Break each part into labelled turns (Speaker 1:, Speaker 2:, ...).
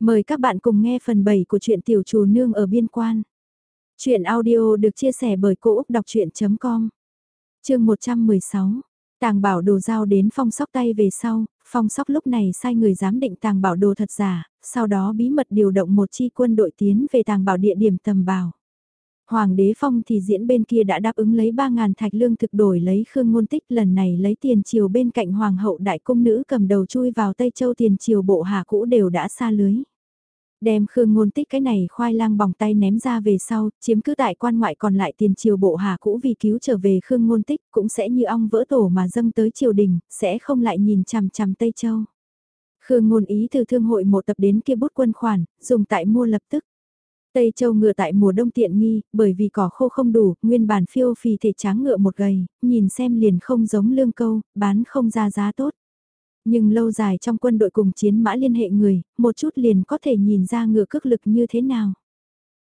Speaker 1: Mời các bạn cùng nghe phần 7 của truyện Tiểu Trù Nương ở Biên Quan. Chuyện audio được chia sẻ bởi Cô Úc Đọc Chuyện.com Chương 116 Tàng bảo đồ giao đến phong sóc tay về sau, phong sóc lúc này sai người giám định tàng bảo đồ thật giả, sau đó bí mật điều động một chi quân đội tiến về tàng bảo địa điểm tầm bảo. Hoàng đế phong thì diễn bên kia đã đáp ứng lấy 3.000 thạch lương thực đổi lấy khương ngôn tích lần này lấy tiền triều bên cạnh hoàng hậu đại cung nữ cầm đầu chui vào Tây Châu tiền triều bộ hạ cũ đều đã xa lưới. Đem khương ngôn tích cái này khoai lang bỏng tay ném ra về sau, chiếm cứ tại quan ngoại còn lại tiền triều bộ hạ cũ vì cứu trở về khương ngôn tích cũng sẽ như ong vỡ tổ mà dâng tới triều đình, sẽ không lại nhìn chằm chằm Tây Châu. Khương ngôn ý từ thương hội một tập đến kia bút quân khoản, dùng tại mua lập tức. Tây Châu ngựa tại mùa đông tiện nghi, bởi vì cỏ khô không đủ, nguyên bản phiêu phì thể tráng ngựa một gầy, nhìn xem liền không giống lương câu, bán không ra giá tốt. Nhưng lâu dài trong quân đội cùng chiến mã liên hệ người, một chút liền có thể nhìn ra ngựa cước lực như thế nào.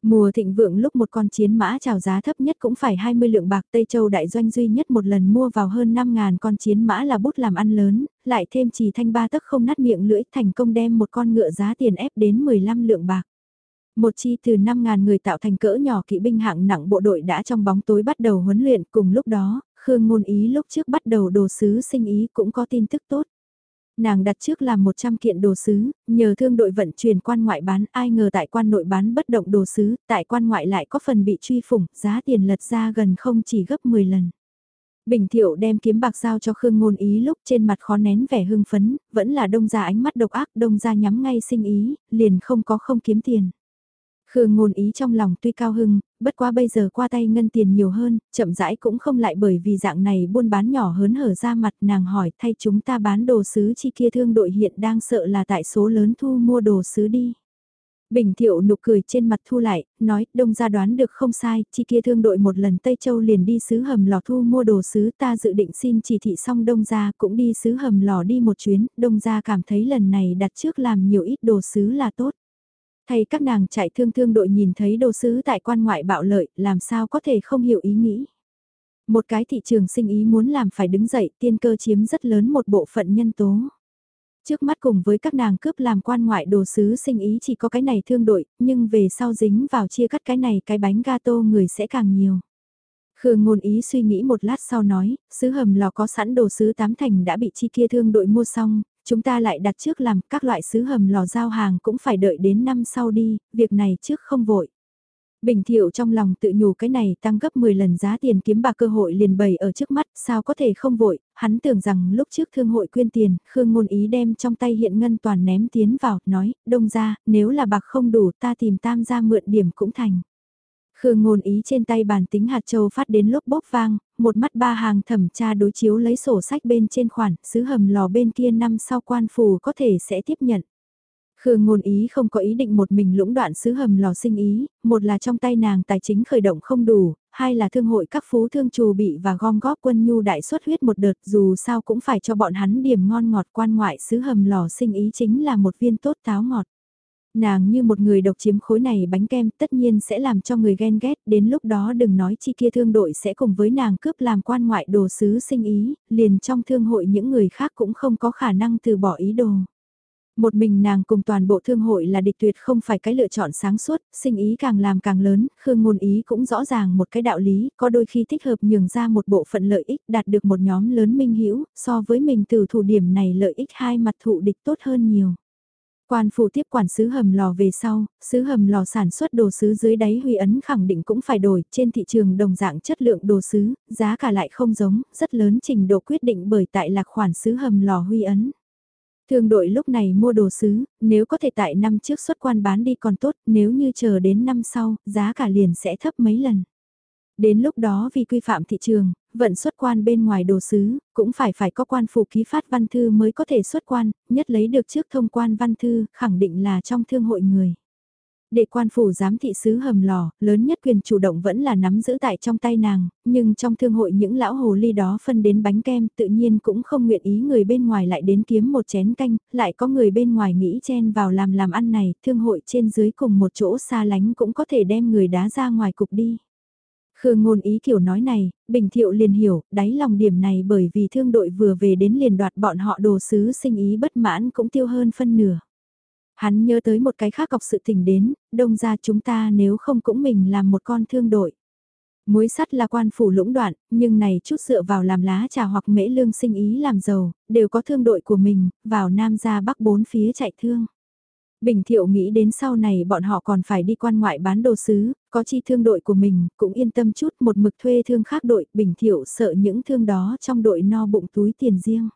Speaker 1: Mùa thịnh vượng lúc một con chiến mã chào giá thấp nhất cũng phải 20 lượng bạc Tây Châu đại doanh duy nhất một lần mua vào hơn 5.000 con chiến mã là bút làm ăn lớn, lại thêm chỉ thanh ba tấc không nát miệng lưỡi thành công đem một con ngựa giá tiền ép đến 15 lượng bạc. Một chi từ 5.000 người tạo thành cỡ nhỏ kỵ binh hạng nặng bộ đội đã trong bóng tối bắt đầu huấn luyện cùng lúc đó, Khương Ngôn Ý lúc trước bắt đầu đồ sứ sinh ý cũng có tin tức tốt. Nàng đặt trước làm 100 kiện đồ sứ, nhờ thương đội vận chuyển quan ngoại bán, ai ngờ tại quan nội bán bất động đồ sứ, tại quan ngoại lại có phần bị truy phủng, giá tiền lật ra gần không chỉ gấp 10 lần. Bình thiệu đem kiếm bạc giao cho Khương Ngôn Ý lúc trên mặt khó nén vẻ hưng phấn, vẫn là đông ra ánh mắt độc ác, đông ra nhắm ngay sinh ý, liền không có không kiếm tiền. Khương ngôn ý trong lòng tuy cao hưng, bất quá bây giờ qua tay ngân tiền nhiều hơn, chậm rãi cũng không lại bởi vì dạng này buôn bán nhỏ hớn hở ra mặt nàng hỏi thay chúng ta bán đồ sứ chi kia thương đội hiện đang sợ là tại số lớn thu mua đồ sứ đi. Bình thiệu nụ cười trên mặt thu lại, nói, đông gia đoán được không sai, chi kia thương đội một lần Tây Châu liền đi sứ hầm lò thu mua đồ sứ ta dự định xin chỉ thị xong đông gia cũng đi sứ hầm lò đi một chuyến, đông gia cảm thấy lần này đặt trước làm nhiều ít đồ sứ là tốt. Thay các nàng chạy thương thương đội nhìn thấy đồ sứ tại quan ngoại bạo lợi, làm sao có thể không hiểu ý nghĩ. Một cái thị trường sinh ý muốn làm phải đứng dậy tiên cơ chiếm rất lớn một bộ phận nhân tố. Trước mắt cùng với các nàng cướp làm quan ngoại đồ sứ sinh ý chỉ có cái này thương đội, nhưng về sau dính vào chia cắt cái này cái bánh gato người sẽ càng nhiều. Khương ngôn ý suy nghĩ một lát sau nói, sứ hầm lò có sẵn đồ sứ tám thành đã bị chi kia thương đội mua xong, Chúng ta lại đặt trước làm các loại sứ hầm lò giao hàng cũng phải đợi đến năm sau đi, việc này trước không vội. Bình thiệu trong lòng tự nhủ cái này tăng gấp 10 lần giá tiền kiếm bạc cơ hội liền bày ở trước mắt, sao có thể không vội, hắn tưởng rằng lúc trước thương hội quyên tiền, Khương ngôn ý đem trong tay hiện ngân toàn ném tiến vào, nói, đông ra, nếu là bạc không đủ ta tìm tam gia mượn điểm cũng thành. Khương ngôn ý trên tay bàn tính hạt châu phát đến lốp bốp vang, một mắt ba hàng thẩm tra đối chiếu lấy sổ sách bên trên khoản, xứ hầm lò bên kia năm sau quan phù có thể sẽ tiếp nhận. Khương ngôn ý không có ý định một mình lũng đoạn xứ hầm lò sinh ý, một là trong tay nàng tài chính khởi động không đủ, hai là thương hội các phú thương trù bị và gom góp quân nhu đại xuất huyết một đợt dù sao cũng phải cho bọn hắn điểm ngon ngọt quan ngoại xứ hầm lò sinh ý chính là một viên tốt táo ngọt. Nàng như một người độc chiếm khối này bánh kem tất nhiên sẽ làm cho người ghen ghét, đến lúc đó đừng nói chi kia thương đội sẽ cùng với nàng cướp làm quan ngoại đồ sứ sinh ý, liền trong thương hội những người khác cũng không có khả năng từ bỏ ý đồ. Một mình nàng cùng toàn bộ thương hội là địch tuyệt không phải cái lựa chọn sáng suốt, sinh ý càng làm càng lớn, khương ngôn ý cũng rõ ràng một cái đạo lý, có đôi khi thích hợp nhường ra một bộ phận lợi ích đạt được một nhóm lớn minh hữu so với mình từ thủ điểm này lợi ích hai mặt thụ địch tốt hơn nhiều. Quan phủ tiếp quản sứ hầm lò về sau, sứ hầm lò sản xuất đồ sứ dưới đáy huy ấn khẳng định cũng phải đổi, trên thị trường đồng dạng chất lượng đồ sứ, giá cả lại không giống, rất lớn trình độ quyết định bởi tại lạc khoản sứ hầm lò huy ấn. Thương đội lúc này mua đồ sứ, nếu có thể tại năm trước xuất quan bán đi còn tốt, nếu như chờ đến năm sau, giá cả liền sẽ thấp mấy lần. Đến lúc đó vì quy phạm thị trường, vận xuất quan bên ngoài đồ sứ, cũng phải phải có quan phủ ký phát văn thư mới có thể xuất quan, nhất lấy được trước thông quan văn thư, khẳng định là trong thương hội người. Để quan phủ giám thị sứ hầm lò, lớn nhất quyền chủ động vẫn là nắm giữ tại trong tay nàng, nhưng trong thương hội những lão hồ ly đó phân đến bánh kem tự nhiên cũng không nguyện ý người bên ngoài lại đến kiếm một chén canh, lại có người bên ngoài nghĩ chen vào làm làm ăn này, thương hội trên dưới cùng một chỗ xa lánh cũng có thể đem người đá ra ngoài cục đi. Khương ngôn ý kiểu nói này, Bình Thiệu liền hiểu, đáy lòng điểm này bởi vì thương đội vừa về đến liền đoạt bọn họ đồ sứ sinh ý bất mãn cũng tiêu hơn phân nửa. Hắn nhớ tới một cái khác cọc sự tình đến, đông ra chúng ta nếu không cũng mình làm một con thương đội. Muối sắt là quan phủ lũng đoạn, nhưng này chút dựa vào làm lá trà hoặc mễ lương sinh ý làm giàu, đều có thương đội của mình, vào nam ra bắc bốn phía chạy thương. Bình Thiệu nghĩ đến sau này bọn họ còn phải đi quan ngoại bán đồ sứ, có chi thương đội của mình, cũng yên tâm chút một mực thuê thương khác đội, Bình Thiệu sợ những thương đó trong đội no bụng túi tiền riêng.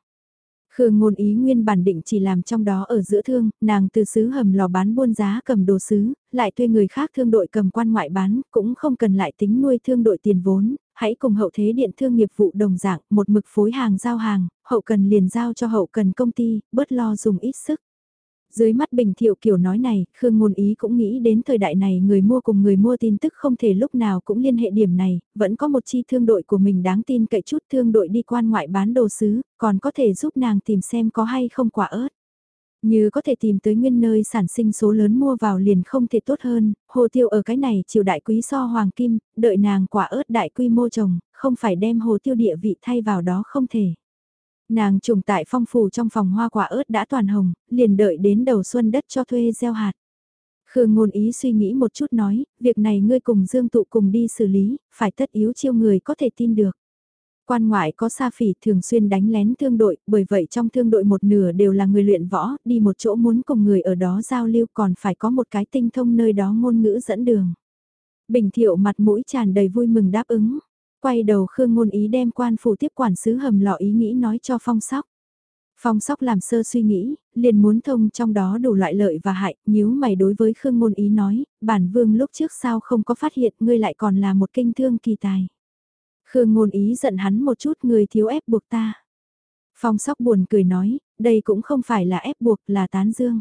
Speaker 1: Khương ngôn ý nguyên bản định chỉ làm trong đó ở giữa thương, nàng từ xứ hầm lò bán buôn giá cầm đồ sứ, lại thuê người khác thương đội cầm quan ngoại bán, cũng không cần lại tính nuôi thương đội tiền vốn, hãy cùng hậu thế điện thương nghiệp vụ đồng dạng, một mực phối hàng giao hàng, hậu cần liền giao cho hậu cần công ty, bớt lo dùng ít sức. Dưới mắt Bình Thiệu kiểu nói này, Khương Ngôn Ý cũng nghĩ đến thời đại này người mua cùng người mua tin tức không thể lúc nào cũng liên hệ điểm này, vẫn có một chi thương đội của mình đáng tin cậy chút thương đội đi quan ngoại bán đồ sứ, còn có thể giúp nàng tìm xem có hay không quả ớt. Như có thể tìm tới nguyên nơi sản sinh số lớn mua vào liền không thể tốt hơn, hồ tiêu ở cái này triều đại quý so hoàng kim, đợi nàng quả ớt đại quy mô trồng, không phải đem hồ tiêu địa vị thay vào đó không thể. Nàng trùng tại phong phủ trong phòng hoa quả ớt đã toàn hồng, liền đợi đến đầu xuân đất cho thuê gieo hạt. Khương ngôn ý suy nghĩ một chút nói, việc này ngươi cùng Dương Tụ cùng đi xử lý, phải tất yếu chiêu người có thể tin được. Quan ngoại có sa phỉ thường xuyên đánh lén thương đội, bởi vậy trong thương đội một nửa đều là người luyện võ, đi một chỗ muốn cùng người ở đó giao lưu còn phải có một cái tinh thông nơi đó ngôn ngữ dẫn đường. Bình thiệu mặt mũi tràn đầy vui mừng đáp ứng. Quay đầu Khương Ngôn Ý đem quan phủ tiếp quản sứ hầm lọ ý nghĩ nói cho phong sóc. Phong sóc làm sơ suy nghĩ, liền muốn thông trong đó đủ loại lợi và hại, nhíu mày đối với Khương Ngôn Ý nói, bản vương lúc trước sao không có phát hiện ngươi lại còn là một kinh thương kỳ tài. Khương Ngôn Ý giận hắn một chút người thiếu ép buộc ta. Phong sóc buồn cười nói, đây cũng không phải là ép buộc là tán dương.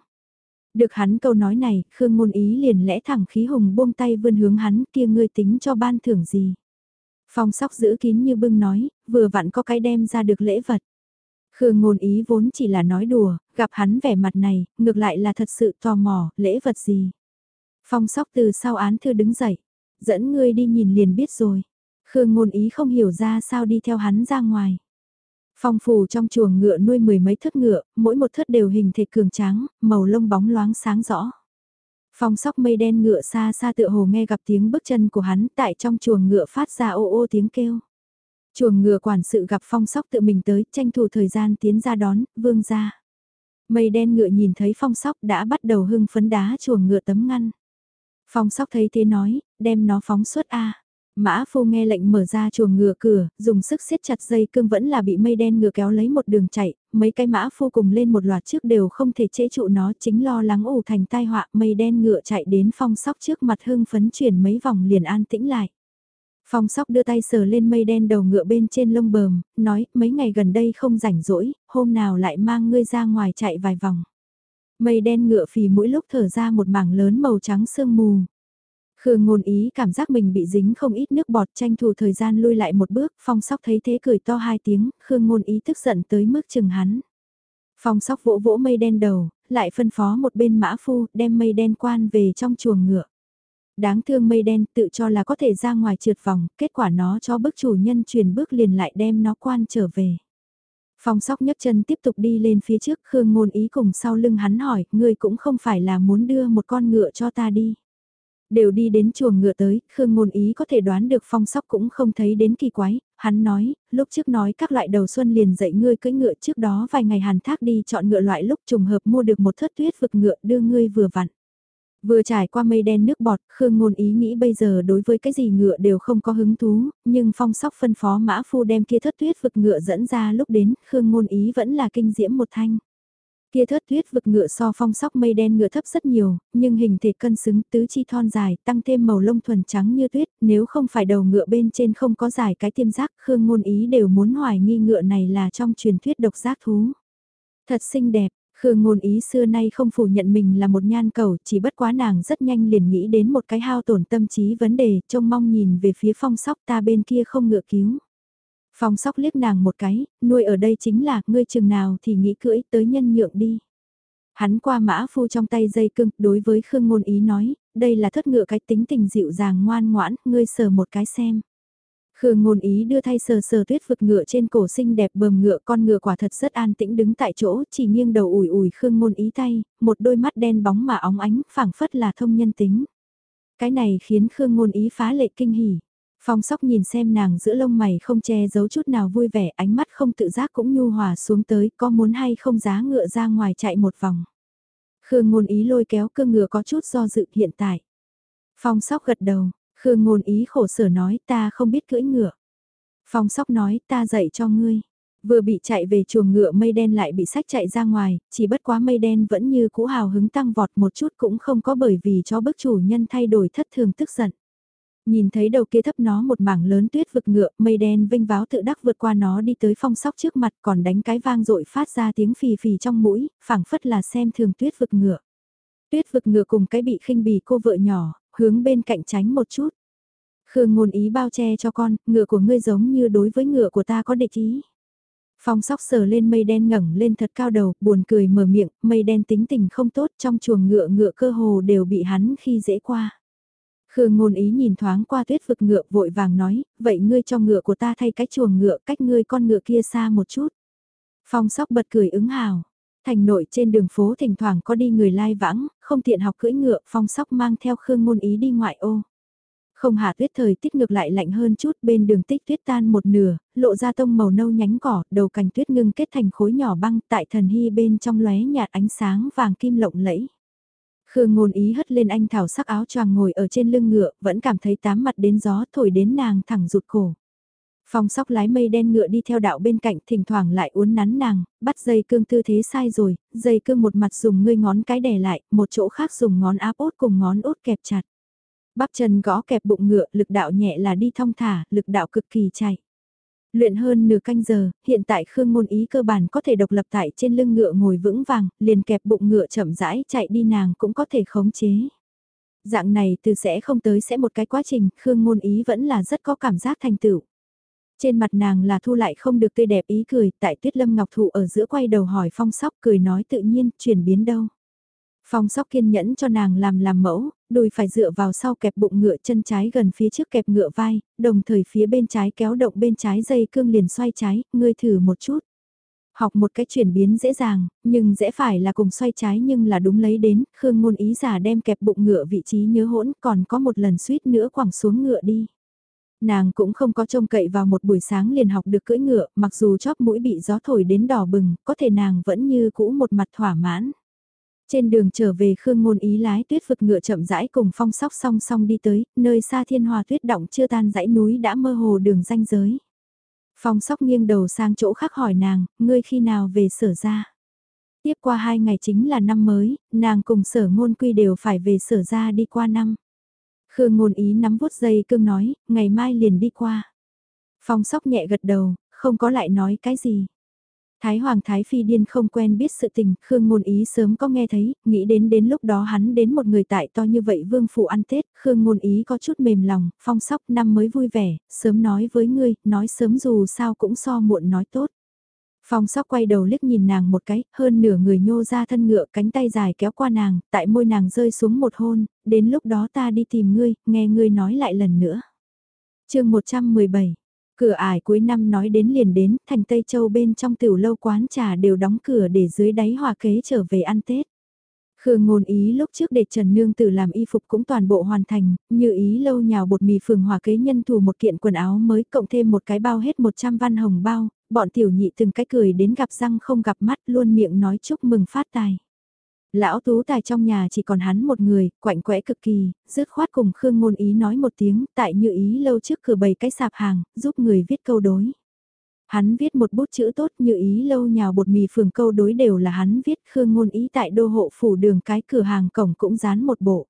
Speaker 1: Được hắn câu nói này, Khương Ngôn Ý liền lẽ thẳng khí hùng buông tay vươn hướng hắn kia ngươi tính cho ban thưởng gì. Phong sóc giữ kín như bưng nói, vừa vặn có cái đem ra được lễ vật. Khương ngôn ý vốn chỉ là nói đùa, gặp hắn vẻ mặt này, ngược lại là thật sự tò mò, lễ vật gì. Phong sóc từ sau án thư đứng dậy, dẫn ngươi đi nhìn liền biết rồi. Khương ngôn ý không hiểu ra sao đi theo hắn ra ngoài. Phong phủ trong chuồng ngựa nuôi mười mấy thất ngựa, mỗi một thất đều hình thể cường tráng, màu lông bóng loáng sáng rõ. Phong sóc mây đen ngựa xa xa tựa hồ nghe gặp tiếng bước chân của hắn tại trong chuồng ngựa phát ra ô ô tiếng kêu. Chuồng ngựa quản sự gặp phong sóc tự mình tới, tranh thủ thời gian tiến ra đón, vương ra. Mây đen ngựa nhìn thấy phong sóc đã bắt đầu hưng phấn đá chuồng ngựa tấm ngăn. Phong sóc thấy thế nói, đem nó phóng xuất A. Mã phu nghe lệnh mở ra chuồng ngựa cửa, dùng sức siết chặt dây cương vẫn là bị mây đen ngựa kéo lấy một đường chạy, mấy cái mã phu cùng lên một loạt trước đều không thể chế trụ nó chính lo lắng ủ thành tai họa mây đen ngựa chạy đến phong sóc trước mặt hưng phấn chuyển mấy vòng liền an tĩnh lại. Phong sóc đưa tay sờ lên mây đen đầu ngựa bên trên lông bờm, nói mấy ngày gần đây không rảnh rỗi, hôm nào lại mang ngươi ra ngoài chạy vài vòng. Mây đen ngựa phì mỗi lúc thở ra một mảng lớn màu trắng sương mù. Khương ngôn ý cảm giác mình bị dính không ít nước bọt tranh thủ thời gian lui lại một bước, phong sóc thấy thế cười to hai tiếng, Khương ngôn ý tức giận tới mức chừng hắn. Phong sóc vỗ vỗ mây đen đầu, lại phân phó một bên mã phu đem mây đen quan về trong chuồng ngựa. Đáng thương mây đen tự cho là có thể ra ngoài trượt vòng, kết quả nó cho bức chủ nhân truyền bước liền lại đem nó quan trở về. Phong sóc nhấc chân tiếp tục đi lên phía trước Khương ngôn ý cùng sau lưng hắn hỏi, ngươi cũng không phải là muốn đưa một con ngựa cho ta đi. Đều đi đến chuồng ngựa tới, Khương Ngôn Ý có thể đoán được phong sóc cũng không thấy đến kỳ quái, hắn nói, lúc trước nói các loại đầu xuân liền dạy ngươi cưỡi ngựa trước đó vài ngày hàn thác đi chọn ngựa loại lúc trùng hợp mua được một thất tuyết vực ngựa đưa ngươi vừa vặn. Vừa trải qua mây đen nước bọt, Khương Ngôn Ý nghĩ bây giờ đối với cái gì ngựa đều không có hứng thú, nhưng phong sóc phân phó mã phu đem kia thất tuyết vực ngựa dẫn ra lúc đến, Khương Ngôn Ý vẫn là kinh diễm một thanh. Kia thớt tuyết vực ngựa so phong sóc mây đen ngựa thấp rất nhiều, nhưng hình thể cân xứng tứ chi thon dài, tăng thêm màu lông thuần trắng như tuyết, nếu không phải đầu ngựa bên trên không có dài cái tiêm giác, Khương Ngôn Ý đều muốn hoài nghi ngựa này là trong truyền thuyết độc giác thú. Thật xinh đẹp, Khương Ngôn Ý xưa nay không phủ nhận mình là một nhan cầu, chỉ bất quá nàng rất nhanh liền nghĩ đến một cái hao tổn tâm trí vấn đề, trông mong nhìn về phía phong sóc ta bên kia không ngựa cứu. Phong sóc liếc nàng một cái, nuôi ở đây chính là, ngươi chừng nào thì nghĩ cưỡi tới nhân nhượng đi. Hắn qua mã phu trong tay dây cưng, đối với Khương Ngôn Ý nói, đây là thất ngựa cái tính tình dịu dàng ngoan ngoãn, ngươi sờ một cái xem. Khương ngôn ý đưa thay sờ sờ tuyết vực ngựa trên cổ xinh đẹp bờm ngựa con ngựa quả thật rất an tĩnh đứng tại chỗ chỉ nghiêng đầu ủi ủi Khương ngôn ý tay, một đôi mắt đen bóng mà óng ánh phảng phất là thông nhân tính. Cái này khiến Khương ngôn ý phá lệ kinh hỉ. Phong sóc nhìn xem nàng giữa lông mày không che giấu chút nào vui vẻ ánh mắt không tự giác cũng nhu hòa xuống tới có muốn hay không giá ngựa ra ngoài chạy một vòng. Khương ngôn ý lôi kéo cơ ngựa có chút do dự hiện tại. Phong sóc gật đầu, Khương ngôn ý khổ sở nói ta không biết cưỡi ngựa. Phong sóc nói ta dạy cho ngươi. Vừa bị chạy về chuồng ngựa mây đen lại bị sách chạy ra ngoài, chỉ bất quá mây đen vẫn như cũ hào hứng tăng vọt một chút cũng không có bởi vì cho bức chủ nhân thay đổi thất thường tức giận. Nhìn thấy đầu kia thấp nó một mảng lớn tuyết vực ngựa, mây đen vinh váo tự đắc vượt qua nó đi tới phong sóc trước mặt còn đánh cái vang rội phát ra tiếng phì phì trong mũi, phảng phất là xem thường tuyết vực ngựa. Tuyết vực ngựa cùng cái bị khinh bì cô vợ nhỏ, hướng bên cạnh tránh một chút. Khương ngôn ý bao che cho con, ngựa của ngươi giống như đối với ngựa của ta có địch ý. Phong sóc sờ lên mây đen ngẩng lên thật cao đầu, buồn cười mở miệng, mây đen tính tình không tốt trong chuồng ngựa ngựa cơ hồ đều bị hắn khi dễ qua. Khương ngôn ý nhìn thoáng qua tuyết vực ngựa vội vàng nói, vậy ngươi cho ngựa của ta thay cái chuồng ngựa cách ngươi con ngựa kia xa một chút. Phong sóc bật cười ứng hào. Thành nội trên đường phố thỉnh thoảng có đi người lai vãng, không tiện học cưỡi ngựa, phong sóc mang theo khương ngôn ý đi ngoại ô. Không hạ tuyết thời tiết ngược lại lạnh hơn chút bên đường tích tuyết tan một nửa, lộ ra tông màu nâu nhánh cỏ, đầu cành tuyết ngưng kết thành khối nhỏ băng tại thần hy bên trong lóe nhạt ánh sáng vàng kim lộng lẫy. Khương ngôn ý hất lên anh thảo sắc áo choàng ngồi ở trên lưng ngựa, vẫn cảm thấy tám mặt đến gió thổi đến nàng thẳng rụt cổ. Phong sóc lái mây đen ngựa đi theo đạo bên cạnh thỉnh thoảng lại uốn nắn nàng, bắt dây cương tư thế sai rồi, dây cương một mặt dùng ngươi ngón cái đè lại, một chỗ khác dùng ngón áp ốt cùng ngón ốt kẹp chặt. Bắp chân gõ kẹp bụng ngựa, lực đạo nhẹ là đi thong thả, lực đạo cực kỳ chạy. Luyện hơn nửa canh giờ, hiện tại Khương Ngôn Ý cơ bản có thể độc lập tại trên lưng ngựa ngồi vững vàng, liền kẹp bụng ngựa chậm rãi chạy đi nàng cũng có thể khống chế. Dạng này từ sẽ không tới sẽ một cái quá trình, Khương Ngôn Ý vẫn là rất có cảm giác thành tựu. Trên mặt nàng là thu lại không được tươi đẹp ý cười, tại Tuyết Lâm Ngọc Thụ ở giữa quay đầu hỏi Phong Sóc cười nói tự nhiên, chuyển biến đâu. Phong Sóc kiên nhẫn cho nàng làm làm mẫu, đùi phải dựa vào sau kẹp bụng ngựa chân trái gần phía trước kẹp ngựa vai, đồng thời phía bên trái kéo động bên trái dây cương liền xoay trái, ngươi thử một chút. Học một cái chuyển biến dễ dàng, nhưng dễ phải là cùng xoay trái nhưng là đúng lấy đến, Khương ngôn ý giả đem kẹp bụng ngựa vị trí nhớ hỗn còn có một lần suýt nữa quẳng xuống ngựa đi. Nàng cũng không có trông cậy vào một buổi sáng liền học được cưỡi ngựa, mặc dù chóp mũi bị gió thổi đến đỏ bừng, có thể nàng vẫn như cũ một mặt thỏa mãn. Trên đường trở về Khương Ngôn Ý lái tuyết vực ngựa chậm rãi cùng phong sóc song song đi tới, nơi xa thiên hòa tuyết động chưa tan dãy núi đã mơ hồ đường ranh giới. Phong sóc nghiêng đầu sang chỗ khác hỏi nàng, ngươi khi nào về sở ra? Tiếp qua hai ngày chính là năm mới, nàng cùng sở ngôn quy đều phải về sở ra đi qua năm. Khương ngôn ý nắm vuốt dây cương nói, ngày mai liền đi qua. Phong sóc nhẹ gật đầu, không có lại nói cái gì. Thái Hoàng Thái Phi điên không quen biết sự tình, Khương Ngôn Ý sớm có nghe thấy, nghĩ đến đến lúc đó hắn đến một người tại to như vậy vương phủ ăn Tết, Khương Ngôn Ý có chút mềm lòng, phong sóc năm mới vui vẻ, sớm nói với ngươi, nói sớm dù sao cũng so muộn nói tốt. Phong sóc quay đầu liếc nhìn nàng một cái, hơn nửa người nhô ra thân ngựa cánh tay dài kéo qua nàng, tại môi nàng rơi xuống một hôn, đến lúc đó ta đi tìm ngươi, nghe ngươi nói lại lần nữa. chương 117 Cửa ải cuối năm nói đến liền đến, thành Tây Châu bên trong tiểu lâu quán trà đều đóng cửa để dưới đáy hòa kế trở về ăn Tết. Khương ngôn ý lúc trước để Trần Nương Tử làm y phục cũng toàn bộ hoàn thành, như ý lâu nhào bột mì phường hòa kế nhân thủ một kiện quần áo mới cộng thêm một cái bao hết 100 văn hồng bao, bọn tiểu nhị từng cái cười đến gặp răng không gặp mắt luôn miệng nói chúc mừng phát tài. Lão tú tài trong nhà chỉ còn hắn một người, quạnh quẽ cực kỳ, dứt khoát cùng Khương Ngôn Ý nói một tiếng, tại như ý lâu trước cửa bày cái sạp hàng, giúp người viết câu đối. Hắn viết một bút chữ tốt như ý lâu nhào bột mì phường câu đối đều là hắn viết Khương Ngôn Ý tại đô hộ phủ đường cái cửa hàng cổng cũng dán một bộ.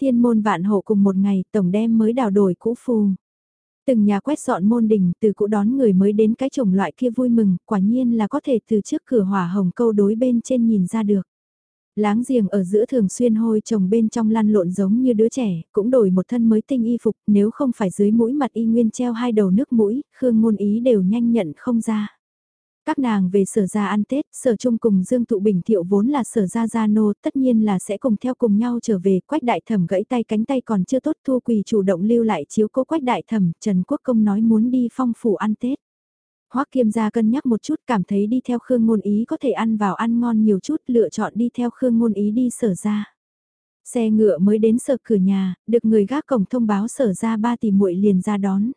Speaker 1: Thiên môn vạn hộ cùng một ngày tổng đem mới đào đổi cũ phù. Từng nhà quét dọn môn đình từ cũ đón người mới đến cái chủng loại kia vui mừng, quả nhiên là có thể từ trước cửa hỏa hồng câu đối bên trên nhìn ra được. Láng giềng ở giữa thường xuyên hôi chồng bên trong lăn lộn giống như đứa trẻ, cũng đổi một thân mới tinh y phục, nếu không phải dưới mũi mặt y nguyên treo hai đầu nước mũi, Khương ngôn ý đều nhanh nhận không ra. Các nàng về sở ra ăn Tết, sở chung cùng Dương Tụ Bình Thiệu vốn là sở ra gia nô, tất nhiên là sẽ cùng theo cùng nhau trở về, quách đại thẩm gãy tay cánh tay còn chưa tốt thu quỳ chủ động lưu lại chiếu cố quách đại thẩm, Trần Quốc Công nói muốn đi phong phủ ăn Tết. Hoắc Kiêm gia cân nhắc một chút cảm thấy đi theo Khương Ngôn Ý có thể ăn vào ăn ngon nhiều chút lựa chọn đi theo Khương Ngôn Ý đi sở ra. Xe ngựa mới đến sở cửa nhà, được người gác cổng thông báo sở ra ba tỷ muội liền ra đón.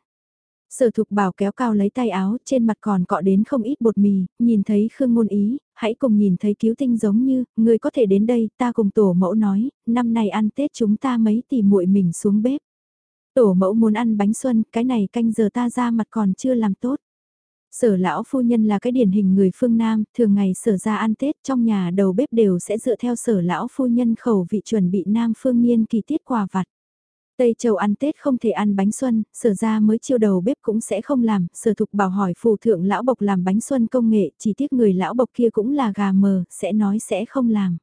Speaker 1: Sở thục bảo kéo cao lấy tay áo, trên mặt còn cọ đến không ít bột mì, nhìn thấy Khương Ngôn Ý, hãy cùng nhìn thấy cứu tinh giống như, người có thể đến đây, ta cùng tổ mẫu nói, năm nay ăn Tết chúng ta mấy tỷ muội mình xuống bếp. Tổ mẫu muốn ăn bánh xuân, cái này canh giờ ta ra mặt còn chưa làm tốt. Sở lão phu nhân là cái điển hình người phương Nam, thường ngày sở ra ăn Tết trong nhà đầu bếp đều sẽ dựa theo sở lão phu nhân khẩu vị chuẩn bị Nam phương niên kỳ tiết quà vặt. Tây Châu ăn Tết không thể ăn bánh xuân, sở ra mới chiêu đầu bếp cũng sẽ không làm, sở thục bảo hỏi phù thượng lão bộc làm bánh xuân công nghệ, chỉ tiếc người lão bộc kia cũng là gà mờ, sẽ nói sẽ không làm.